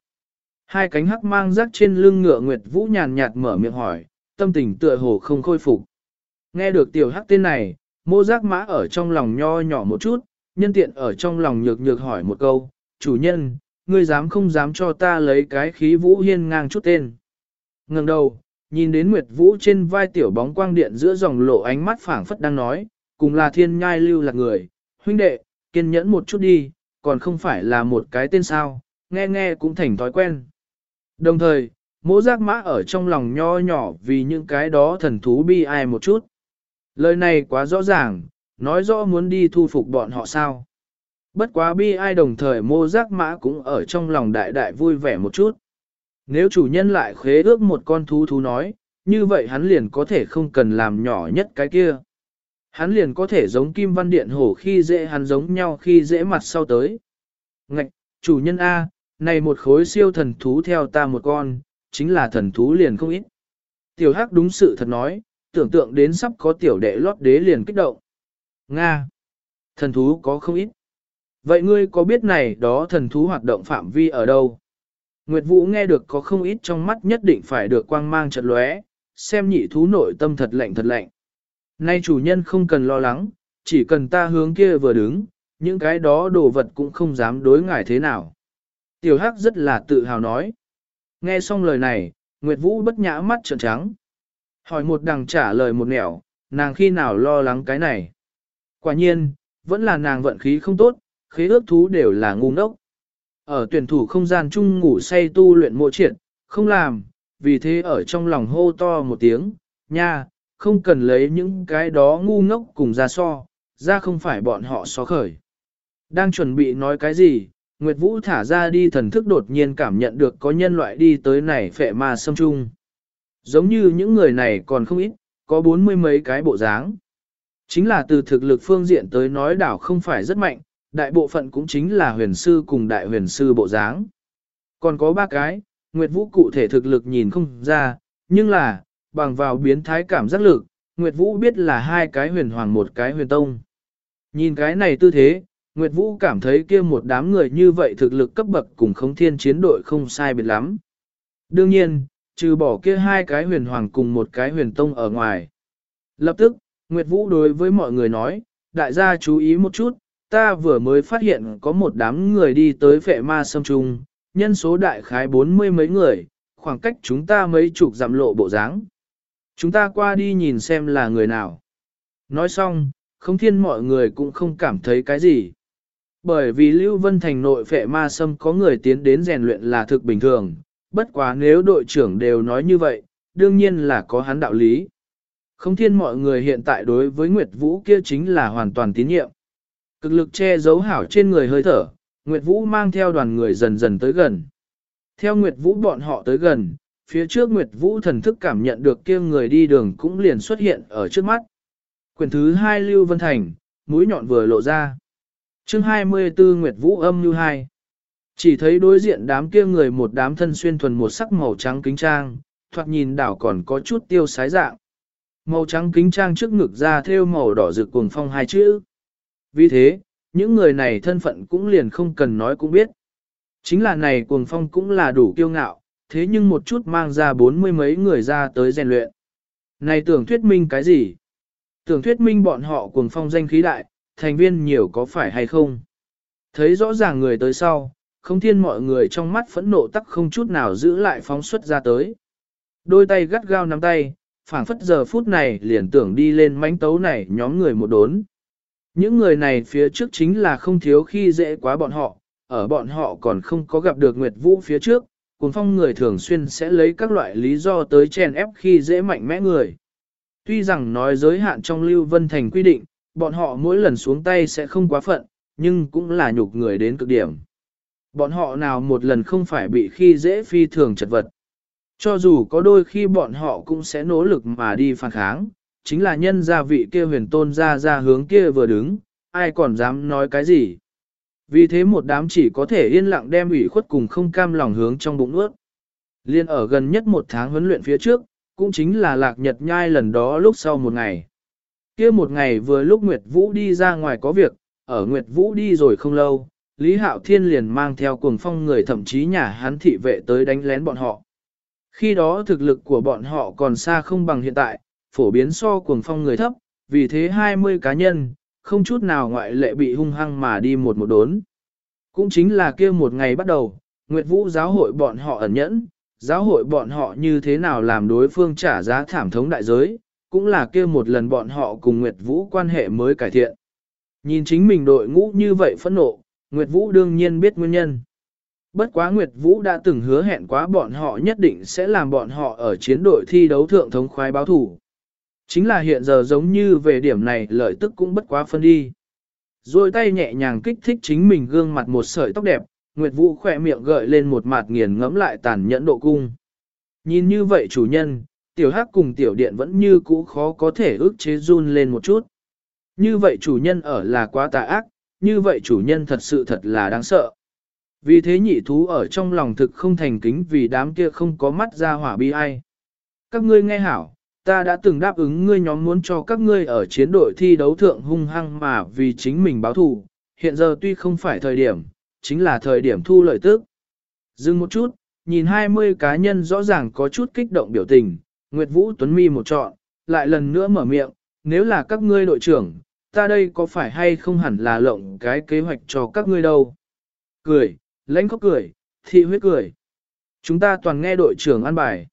Hai cánh hắc mang rắc trên lưng ngựa Nguyệt Vũ nhàn nhạt mở miệng hỏi, tâm tình tựa hồ không khôi phục. Nghe được tiểu hắc tên này, mô giác mã ở trong lòng nho nhỏ một chút, nhân tiện ở trong lòng nhược nhược hỏi một câu, chủ nhân, ngươi dám không dám cho ta lấy cái khí vũ hiên ngang chút tên. Ngừng đầu, nhìn đến Nguyệt Vũ trên vai tiểu bóng quang điện giữa dòng lộ ánh mắt phảng phất đang nói, cùng là thiên nhai lưu lạc người, huynh đệ, kiên nhẫn một chút đi, còn không phải là một cái tên sao, nghe nghe cũng thành thói quen. Đồng thời, mỗ giác mã ở trong lòng nho nhỏ vì những cái đó thần thú bi ai một chút. Lời này quá rõ ràng, nói rõ muốn đi thu phục bọn họ sao. Bất quá bi ai đồng thời mô giác mã cũng ở trong lòng đại đại vui vẻ một chút. Nếu chủ nhân lại khế ước một con thú thú nói, như vậy hắn liền có thể không cần làm nhỏ nhất cái kia. Hắn liền có thể giống kim văn điện hổ khi dễ hắn giống nhau khi dễ mặt sau tới. Ngạch, chủ nhân A, này một khối siêu thần thú theo ta một con, chính là thần thú liền không ít. Tiểu Hắc đúng sự thật nói, tưởng tượng đến sắp có tiểu đệ lót đế liền kích động. Nga! Thần thú có không ít. Vậy ngươi có biết này đó thần thú hoạt động phạm vi ở đâu? Nguyệt Vũ nghe được có không ít trong mắt nhất định phải được quang mang chật lóe, xem nhị thú nội tâm thật lạnh thật lạnh. Nay chủ nhân không cần lo lắng, chỉ cần ta hướng kia vừa đứng, những cái đó đồ vật cũng không dám đối ngại thế nào. Tiểu Hắc rất là tự hào nói. Nghe xong lời này, Nguyệt Vũ bất nhã mắt trợn trắng. Hỏi một đằng trả lời một nẻo, nàng khi nào lo lắng cái này. Quả nhiên, vẫn là nàng vận khí không tốt, khế ước thú đều là ngu ngốc. Ở tuyển thủ không gian chung ngủ say tu luyện mộ triệt, không làm, vì thế ở trong lòng hô to một tiếng, nha, không cần lấy những cái đó ngu ngốc cùng ra so, ra không phải bọn họ so khởi. Đang chuẩn bị nói cái gì, Nguyệt Vũ thả ra đi thần thức đột nhiên cảm nhận được có nhân loại đi tới này phệ ma sâm trung. Giống như những người này còn không ít, có bốn mươi mấy cái bộ dáng. Chính là từ thực lực phương diện tới nói đảo không phải rất mạnh, đại bộ phận cũng chính là huyền sư cùng đại huyền sư bộ dáng. Còn có ba cái, Nguyệt Vũ cụ thể thực lực nhìn không ra, nhưng là, bằng vào biến thái cảm giác lực, Nguyệt Vũ biết là hai cái huyền hoàng một cái huyền tông. Nhìn cái này tư thế, Nguyệt Vũ cảm thấy kia một đám người như vậy thực lực cấp bậc cùng không thiên chiến đội không sai biệt lắm. Đương nhiên, trừ bỏ kia hai cái huyền hoàng cùng một cái huyền tông ở ngoài. Lập tức, Nguyệt Vũ đối với mọi người nói, đại gia chú ý một chút, ta vừa mới phát hiện có một đám người đi tới phệ ma sâm trung, nhân số đại khái bốn mươi mấy người, khoảng cách chúng ta mấy chục dặm lộ bộ dáng. Chúng ta qua đi nhìn xem là người nào. Nói xong, không thiên mọi người cũng không cảm thấy cái gì. Bởi vì Lưu Vân Thành nội phệ ma sâm có người tiến đến rèn luyện là thực bình thường, bất quá nếu đội trưởng đều nói như vậy, đương nhiên là có hắn đạo lý. Không thiên mọi người hiện tại đối với Nguyệt Vũ kia chính là hoàn toàn tín nhiệm. Cực lực che giấu hảo trên người hơi thở, Nguyệt Vũ mang theo đoàn người dần dần tới gần. Theo Nguyệt Vũ bọn họ tới gần, phía trước Nguyệt Vũ thần thức cảm nhận được kia người đi đường cũng liền xuất hiện ở trước mắt. Quyển thứ hai Lưu Vân Thành, mũi nhọn vừa lộ ra. chương 24 Nguyệt Vũ âm như hai. Chỉ thấy đối diện đám kia người một đám thân xuyên thuần một sắc màu trắng kính trang, thoạt nhìn đảo còn có chút tiêu sái dạng. Màu trắng kính trang trước ngực ra theo màu đỏ rực cuồng phong hai chữ. Vì thế, những người này thân phận cũng liền không cần nói cũng biết. Chính là này cuồng phong cũng là đủ kiêu ngạo, thế nhưng một chút mang ra bốn mươi mấy người ra tới rèn luyện. Này tưởng thuyết minh cái gì? Tưởng thuyết minh bọn họ cuồng phong danh khí đại, thành viên nhiều có phải hay không? Thấy rõ ràng người tới sau, không thiên mọi người trong mắt phẫn nộ tắc không chút nào giữ lại phóng xuất ra tới. Đôi tay gắt gao nắm tay, phảng phất giờ phút này liền tưởng đi lên mánh tấu này nhóm người một đốn. Những người này phía trước chính là không thiếu khi dễ quá bọn họ, ở bọn họ còn không có gặp được Nguyệt Vũ phía trước, cùng phong người thường xuyên sẽ lấy các loại lý do tới chèn ép khi dễ mạnh mẽ người. Tuy rằng nói giới hạn trong Lưu Vân Thành quy định, bọn họ mỗi lần xuống tay sẽ không quá phận, nhưng cũng là nhục người đến cực điểm. Bọn họ nào một lần không phải bị khi dễ phi thường chật vật. Cho dù có đôi khi bọn họ cũng sẽ nỗ lực mà đi phản kháng, chính là nhân gia vị kia huyền tôn ra ra hướng kia vừa đứng, ai còn dám nói cái gì. Vì thế một đám chỉ có thể yên lặng đem ủy khuất cùng không cam lòng hướng trong bụng ướt. Liên ở gần nhất một tháng huấn luyện phía trước, cũng chính là lạc nhật nhai lần đó lúc sau một ngày. kia một ngày vừa lúc Nguyệt Vũ đi ra ngoài có việc, ở Nguyệt Vũ đi rồi không lâu, Lý Hạo Thiên liền mang theo cuồng phong người thậm chí nhà hắn thị vệ tới đánh lén bọn họ. Khi đó thực lực của bọn họ còn xa không bằng hiện tại, phổ biến so cuồng phong người thấp, vì thế 20 cá nhân, không chút nào ngoại lệ bị hung hăng mà đi một một đốn. Cũng chính là kia một ngày bắt đầu, Nguyệt Vũ giáo hội bọn họ ẩn nhẫn, giáo hội bọn họ như thế nào làm đối phương trả giá thảm thống đại giới, cũng là kia một lần bọn họ cùng Nguyệt Vũ quan hệ mới cải thiện. Nhìn chính mình đội ngũ như vậy phẫn nộ, Nguyệt Vũ đương nhiên biết nguyên nhân. Bất quá Nguyệt Vũ đã từng hứa hẹn quá bọn họ nhất định sẽ làm bọn họ ở chiến đội thi đấu thượng thống khoái báo thủ. Chính là hiện giờ giống như về điểm này lợi tức cũng bất quá phân đi. Rồi tay nhẹ nhàng kích thích chính mình gương mặt một sợi tóc đẹp, Nguyệt Vũ khỏe miệng gợi lên một mặt nghiền ngẫm lại tàn nhẫn độ cung. Nhìn như vậy chủ nhân, tiểu hắc cùng tiểu điện vẫn như cũ khó có thể ước chế run lên một chút. Như vậy chủ nhân ở là quá tà ác, như vậy chủ nhân thật sự thật là đáng sợ. Vì thế nhị thú ở trong lòng thực không thành kính vì đám kia không có mắt ra hỏa bi ai. Các ngươi nghe hảo, ta đã từng đáp ứng ngươi nhóm muốn cho các ngươi ở chiến đội thi đấu thượng hung hăng mà vì chính mình báo thù, hiện giờ tuy không phải thời điểm, chính là thời điểm thu lợi tức. Dừng một chút, nhìn 20 cá nhân rõ ràng có chút kích động biểu tình, Nguyệt Vũ Tuấn Mi một trọn, lại lần nữa mở miệng, nếu là các ngươi đội trưởng, ta đây có phải hay không hẳn là lộng cái kế hoạch cho các ngươi đâu. Cười, lãnh khóc cười, thị huyết cười. Chúng ta toàn nghe đội trưởng ăn bài.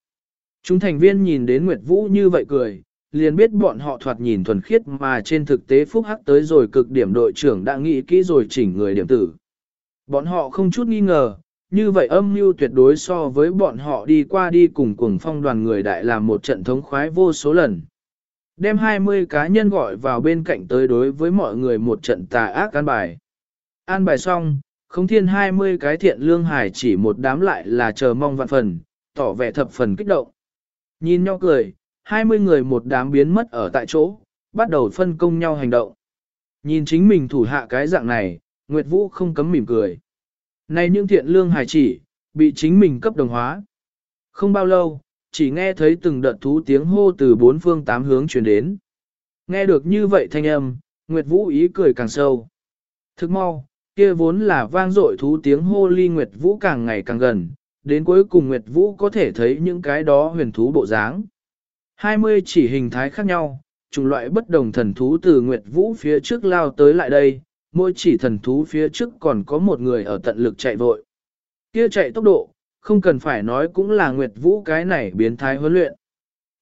Chúng thành viên nhìn đến Nguyệt Vũ như vậy cười, liền biết bọn họ thoạt nhìn thuần khiết mà trên thực tế phúc hắc tới rồi cực điểm đội trưởng đã nghĩ kỹ rồi chỉnh người điểm tử. Bọn họ không chút nghi ngờ, như vậy âm mưu tuyệt đối so với bọn họ đi qua đi cùng cùng phong đoàn người đại làm một trận thống khoái vô số lần. Đem 20 cá nhân gọi vào bên cạnh tới đối với mọi người một trận tà ác an bài. An bài xong, không thiên 20 cái thiện lương hải chỉ một đám lại là chờ mong vạn phần, tỏ vẻ thập phần kích động. Nhìn nhau cười, 20 người một đám biến mất ở tại chỗ, bắt đầu phân công nhau hành động. Nhìn chính mình thủ hạ cái dạng này, Nguyệt Vũ không cấm mỉm cười. Này những thiện lương hải chỉ, bị chính mình cấp đồng hóa. Không bao lâu, chỉ nghe thấy từng đợt thú tiếng hô từ bốn phương tám hướng truyền đến. Nghe được như vậy thanh âm, Nguyệt Vũ ý cười càng sâu. Thức mau, kia vốn là vang dội thú tiếng hô ly Nguyệt Vũ càng ngày càng gần, đến cuối cùng Nguyệt Vũ có thể thấy những cái đó huyền thú bộ dáng. 20 chỉ hình thái khác nhau, chủng loại bất đồng thần thú từ Nguyệt Vũ phía trước lao tới lại đây, mỗi chỉ thần thú phía trước còn có một người ở tận lực chạy vội. Kia chạy tốc độ, không cần phải nói cũng là Nguyệt Vũ cái này biến thái huấn luyện.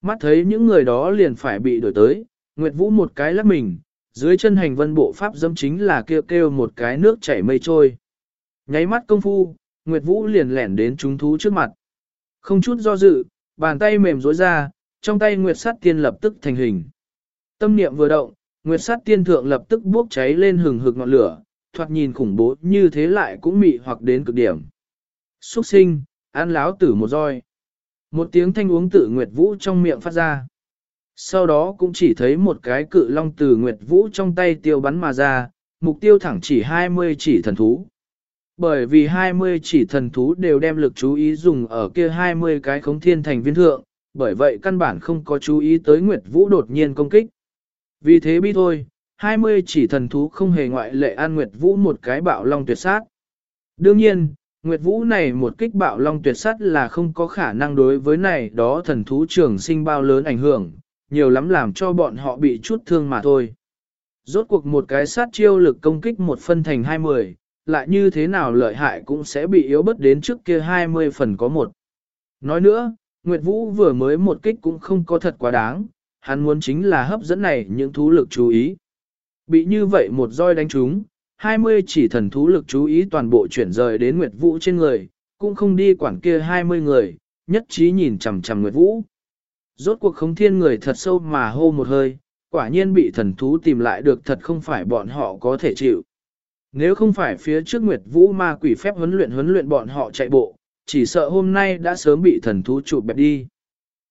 Mắt thấy những người đó liền phải bị đổi tới, Nguyệt Vũ một cái lắc mình, dưới chân hành vân bộ pháp dâm chính là kêu kêu một cái nước chảy mây trôi. Nháy mắt công phu, Nguyệt Vũ liền lẻn đến chúng thú trước mặt. Không chút do dự, bàn tay mềm rối ra, trong tay Nguyệt sát tiên lập tức thành hình. Tâm niệm vừa động, Nguyệt sát tiên thượng lập tức bốc cháy lên hừng hực ngọn lửa, thoạt nhìn khủng bố như thế lại cũng mị hoặc đến cực điểm. Xuất sinh, ăn láo tử một roi. Một tiếng thanh uống tự Nguyệt Vũ trong miệng phát ra. Sau đó cũng chỉ thấy một cái cự long từ Nguyệt Vũ trong tay tiêu bắn mà ra, mục tiêu thẳng chỉ 20 chỉ thần thú. Bởi vì 20 chỉ thần thú đều đem lực chú ý dùng ở kia 20 cái khống thiên thành viên thượng, bởi vậy căn bản không có chú ý tới Nguyệt Vũ đột nhiên công kích. Vì thế bi thôi, 20 chỉ thần thú không hề ngoại lệ an Nguyệt Vũ một cái bạo long tuyệt sát. Đương nhiên, Nguyệt Vũ này một kích bạo long tuyệt sát là không có khả năng đối với này đó thần thú trường sinh bao lớn ảnh hưởng, nhiều lắm làm cho bọn họ bị chút thương mà thôi. Rốt cuộc một cái sát chiêu lực công kích một phân thành 20, lại như thế nào lợi hại cũng sẽ bị yếu bất đến trước kia 20 phần có một. Nói nữa, Nguyệt Vũ vừa mới một kích cũng không có thật quá đáng, hắn muốn chính là hấp dẫn này những thú lực chú ý. Bị như vậy một roi đánh trúng, 20 chỉ thần thú lực chú ý toàn bộ chuyển rời đến Nguyệt Vũ trên người, cũng không đi quản kia 20 người, nhất trí nhìn chằm chằm Nguyệt Vũ. Rốt cuộc khống thiên người thật sâu mà hô một hơi, quả nhiên bị thần thú tìm lại được thật không phải bọn họ có thể chịu. Nếu không phải phía trước Nguyệt Vũ ma quỷ phép huấn luyện huấn luyện bọn họ chạy bộ, chỉ sợ hôm nay đã sớm bị thần thú chụp bẹp đi.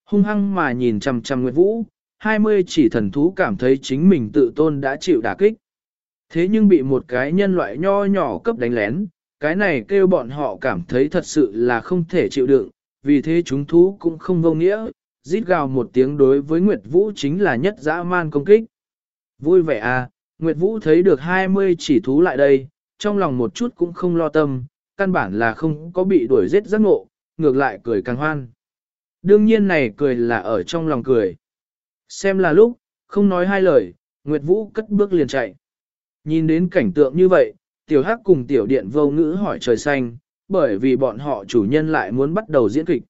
Hung hăng mà nhìn chằm chằm Nguyệt Vũ, 20 chỉ thần thú cảm thấy chính mình tự tôn đã chịu đả kích. Thế nhưng bị một cái nhân loại nho nhỏ cấp đánh lén, cái này kêu bọn họ cảm thấy thật sự là không thể chịu đựng, vì thế chúng thú cũng không vô nghĩa, rít gào một tiếng đối với Nguyệt Vũ chính là nhất dã man công kích. Vui vẻ à, Nguyệt Vũ thấy được 20 chỉ thú lại đây, trong lòng một chút cũng không lo tâm, căn bản là không có bị đuổi giết giác ngộ, ngược lại cười càng hoan. Đương nhiên này cười là ở trong lòng cười. Xem là lúc, không nói hai lời, Nguyệt Vũ cất bước liền chạy. Nhìn đến cảnh tượng như vậy, tiểu hắc cùng tiểu điện vô ngữ hỏi trời xanh, bởi vì bọn họ chủ nhân lại muốn bắt đầu diễn kịch.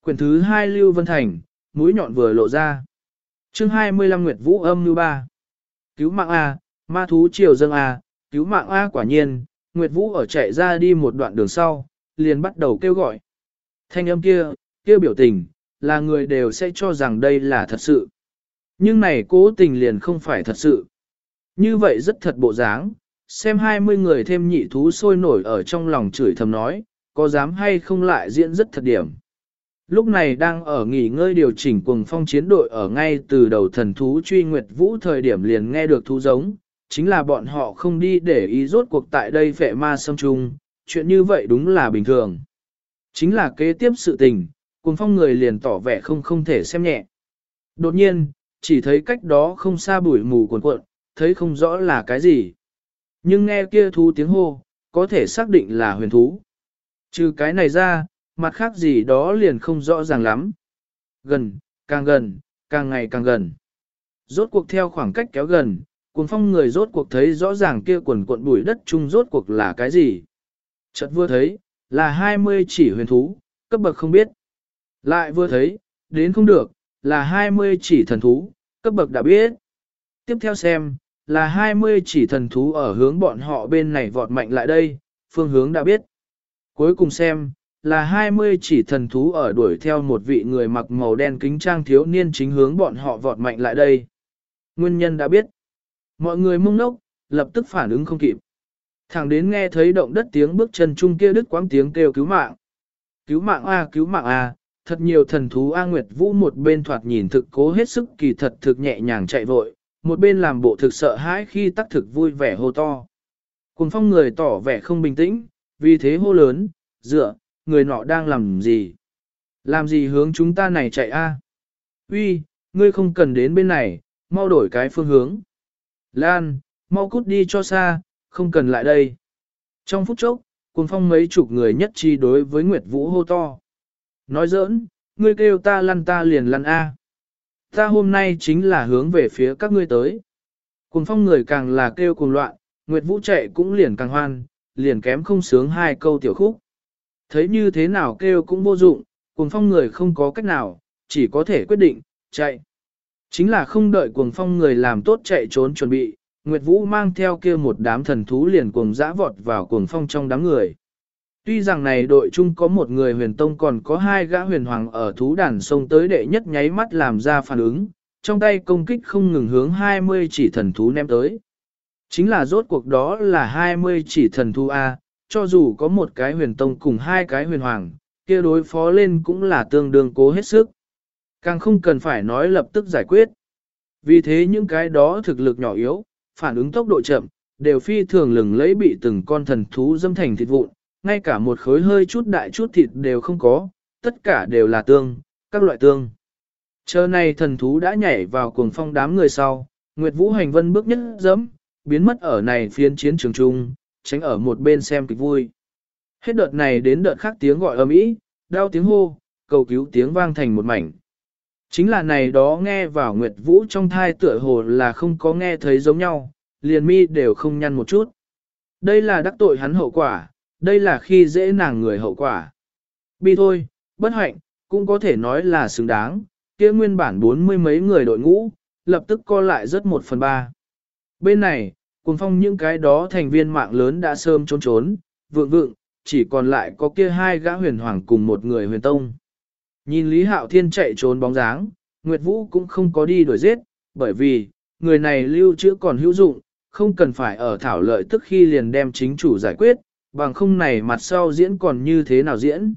Quyển thứ hai Lưu Vân Thành, mũi nhọn vừa lộ ra. chương 25 Nguyệt Vũ âm như ba. Cứu mạng A, ma thú triều dâng A, cứu mạng A quả nhiên, Nguyệt Vũ ở chạy ra đi một đoạn đường sau, liền bắt đầu kêu gọi. Thanh âm kia, kêu biểu tình, là người đều sẽ cho rằng đây là thật sự. Nhưng này cố tình liền không phải thật sự. Như vậy rất thật bộ dáng, xem 20 người thêm nhị thú sôi nổi ở trong lòng chửi thầm nói, có dám hay không lại diễn rất thật điểm. Lúc này đang ở nghỉ ngơi điều chỉnh cuồng phong chiến đội ở ngay từ đầu thần thú truy nguyệt vũ thời điểm liền nghe được thú giống, chính là bọn họ không đi để ý rốt cuộc tại đây phệ ma xâm trung, chuyện như vậy đúng là bình thường. Chính là kế tiếp sự tình, cuồng phong người liền tỏ vẻ không không thể xem nhẹ. Đột nhiên, chỉ thấy cách đó không xa bụi mù cuồn cuộn, thấy không rõ là cái gì. Nhưng nghe kia thú tiếng hô, có thể xác định là huyền thú. Trừ cái này ra, mặt khác gì đó liền không rõ ràng lắm. Gần, càng gần, càng ngày càng gần. Rốt cuộc theo khoảng cách kéo gần, cuồng phong người rốt cuộc thấy rõ ràng kia quần cuộn bụi đất chung rốt cuộc là cái gì. Chợt vừa thấy, là 20 chỉ huyền thú, cấp bậc không biết. Lại vừa thấy, đến không được, là 20 chỉ thần thú, cấp bậc đã biết. Tiếp theo xem, là 20 chỉ thần thú ở hướng bọn họ bên này vọt mạnh lại đây, phương hướng đã biết. Cuối cùng xem, là 20 chỉ thần thú ở đuổi theo một vị người mặc màu đen kính trang thiếu niên chính hướng bọn họ vọt mạnh lại đây. Nguyên nhân đã biết. Mọi người mông nốc, lập tức phản ứng không kịp. Thẳng đến nghe thấy động đất tiếng bước chân chung kia đứt quãng tiếng kêu cứu mạng. Cứu mạng A cứu mạng A, thật nhiều thần thú A Nguyệt Vũ một bên thoạt nhìn thực cố hết sức kỳ thật thực nhẹ nhàng chạy vội, một bên làm bộ thực sợ hãi khi tắc thực vui vẻ hô to. Cùng phong người tỏ vẻ không bình tĩnh, vì thế hô lớn, dựa, người nọ đang làm gì? Làm gì hướng chúng ta này chạy a? Uy, ngươi không cần đến bên này, mau đổi cái phương hướng. Lan, mau cút đi cho xa, không cần lại đây. Trong phút chốc, cùng phong mấy chục người nhất chi đối với Nguyệt Vũ hô to. Nói giỡn, ngươi kêu ta lăn ta liền lăn A. Ta hôm nay chính là hướng về phía các ngươi tới. Cùng phong người càng là kêu cùng loạn, Nguyệt Vũ chạy cũng liền càng hoan, liền kém không sướng hai câu tiểu khúc. Thấy như thế nào kêu cũng vô dụng, cùng phong người không có cách nào, chỉ có thể quyết định, chạy. Chính là không đợi cuồng phong người làm tốt chạy trốn chuẩn bị, Nguyệt Vũ mang theo kia một đám thần thú liền cuồng dã vọt vào cuồng phong trong đám người. Tuy rằng này đội chung có một người huyền tông còn có hai gã huyền hoàng ở thú đàn sông tới đệ nhất nháy mắt làm ra phản ứng, trong tay công kích không ngừng hướng 20 chỉ thần thú ném tới. Chính là rốt cuộc đó là 20 chỉ thần thú A, cho dù có một cái huyền tông cùng hai cái huyền hoàng, kia đối phó lên cũng là tương đương cố hết sức. Càng không cần phải nói lập tức giải quyết. Vì thế những cái đó thực lực nhỏ yếu, phản ứng tốc độ chậm, đều phi thường lừng lấy bị từng con thần thú dâm thành thịt vụn, ngay cả một khối hơi chút đại chút thịt đều không có, tất cả đều là tương, các loại tương. Chờ này thần thú đã nhảy vào cuồng phong đám người sau, Nguyệt Vũ Hành Vân bước nhất dẫm, biến mất ở này phiên chiến trường trung, tránh ở một bên xem kịch vui. Hết đợt này đến đợt khác tiếng gọi ầm ĩ, đau tiếng hô, cầu cứu tiếng vang thành một mảnh. Chính là này đó nghe vào Nguyệt Vũ trong thai tựa hồ là không có nghe thấy giống nhau, liền mi đều không nhăn một chút. Đây là đắc tội hắn hậu quả, đây là khi dễ nàng người hậu quả. Bi thôi, bất hạnh, cũng có thể nói là xứng đáng, kia nguyên bản bốn mươi mấy người đội ngũ, lập tức co lại rất một phần ba. Bên này, cùng phong những cái đó thành viên mạng lớn đã sớm trốn trốn, vượng vượng, chỉ còn lại có kia hai gã huyền hoàng cùng một người huyền tông. Nhìn Lý Hạo Thiên chạy trốn bóng dáng, Nguyệt Vũ cũng không có đi đuổi giết, bởi vì, người này lưu trữ còn hữu dụng, không cần phải ở thảo lợi tức khi liền đem chính chủ giải quyết, bằng không này mặt sau diễn còn như thế nào diễn.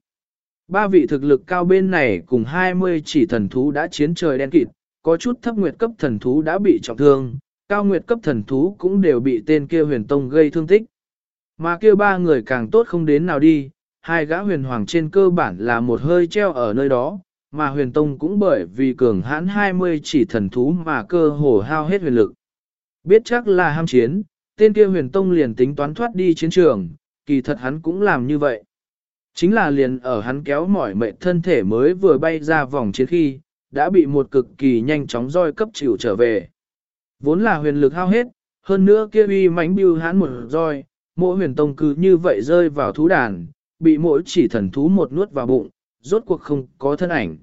Ba vị thực lực cao bên này cùng 20 chỉ thần thú đã chiến trời đen kịt, có chút thấp nguyệt cấp thần thú đã bị trọng thương, cao nguyệt cấp thần thú cũng đều bị tên kia huyền tông gây thương tích. Mà kia ba người càng tốt không đến nào đi, hai gã huyền hoàng trên cơ bản là một hơi treo ở nơi đó, mà huyền tông cũng bởi vì cường hãn 20 chỉ thần thú mà cơ hồ hao hết huyền lực. Biết chắc là ham chiến, tên kia huyền tông liền tính toán thoát đi chiến trường, kỳ thật hắn cũng làm như vậy. Chính là liền ở hắn kéo mỏi mệt thân thể mới vừa bay ra vòng chiến khi, đã bị một cực kỳ nhanh chóng roi cấp chịu trở về. Vốn là huyền lực hao hết, hơn nữa kia uy mãnh bưu hắn một roi, mỗi huyền tông cứ như vậy rơi vào thú đàn, bị mỗi chỉ thần thú một nuốt vào bụng, rốt cuộc không có thân ảnh.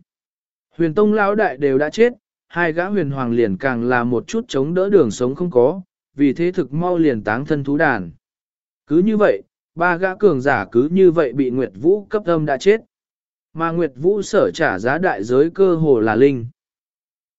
Huyền tông lão đại đều đã chết, hai gã huyền hoàng liền càng là một chút chống đỡ đường sống không có, vì thế thực mau liền táng thân thú đàn. Cứ như vậy, ba gã cường giả cứ như vậy bị Nguyệt Vũ cấp âm đã chết. Mà Nguyệt Vũ sở trả giá đại giới cơ hồ là linh.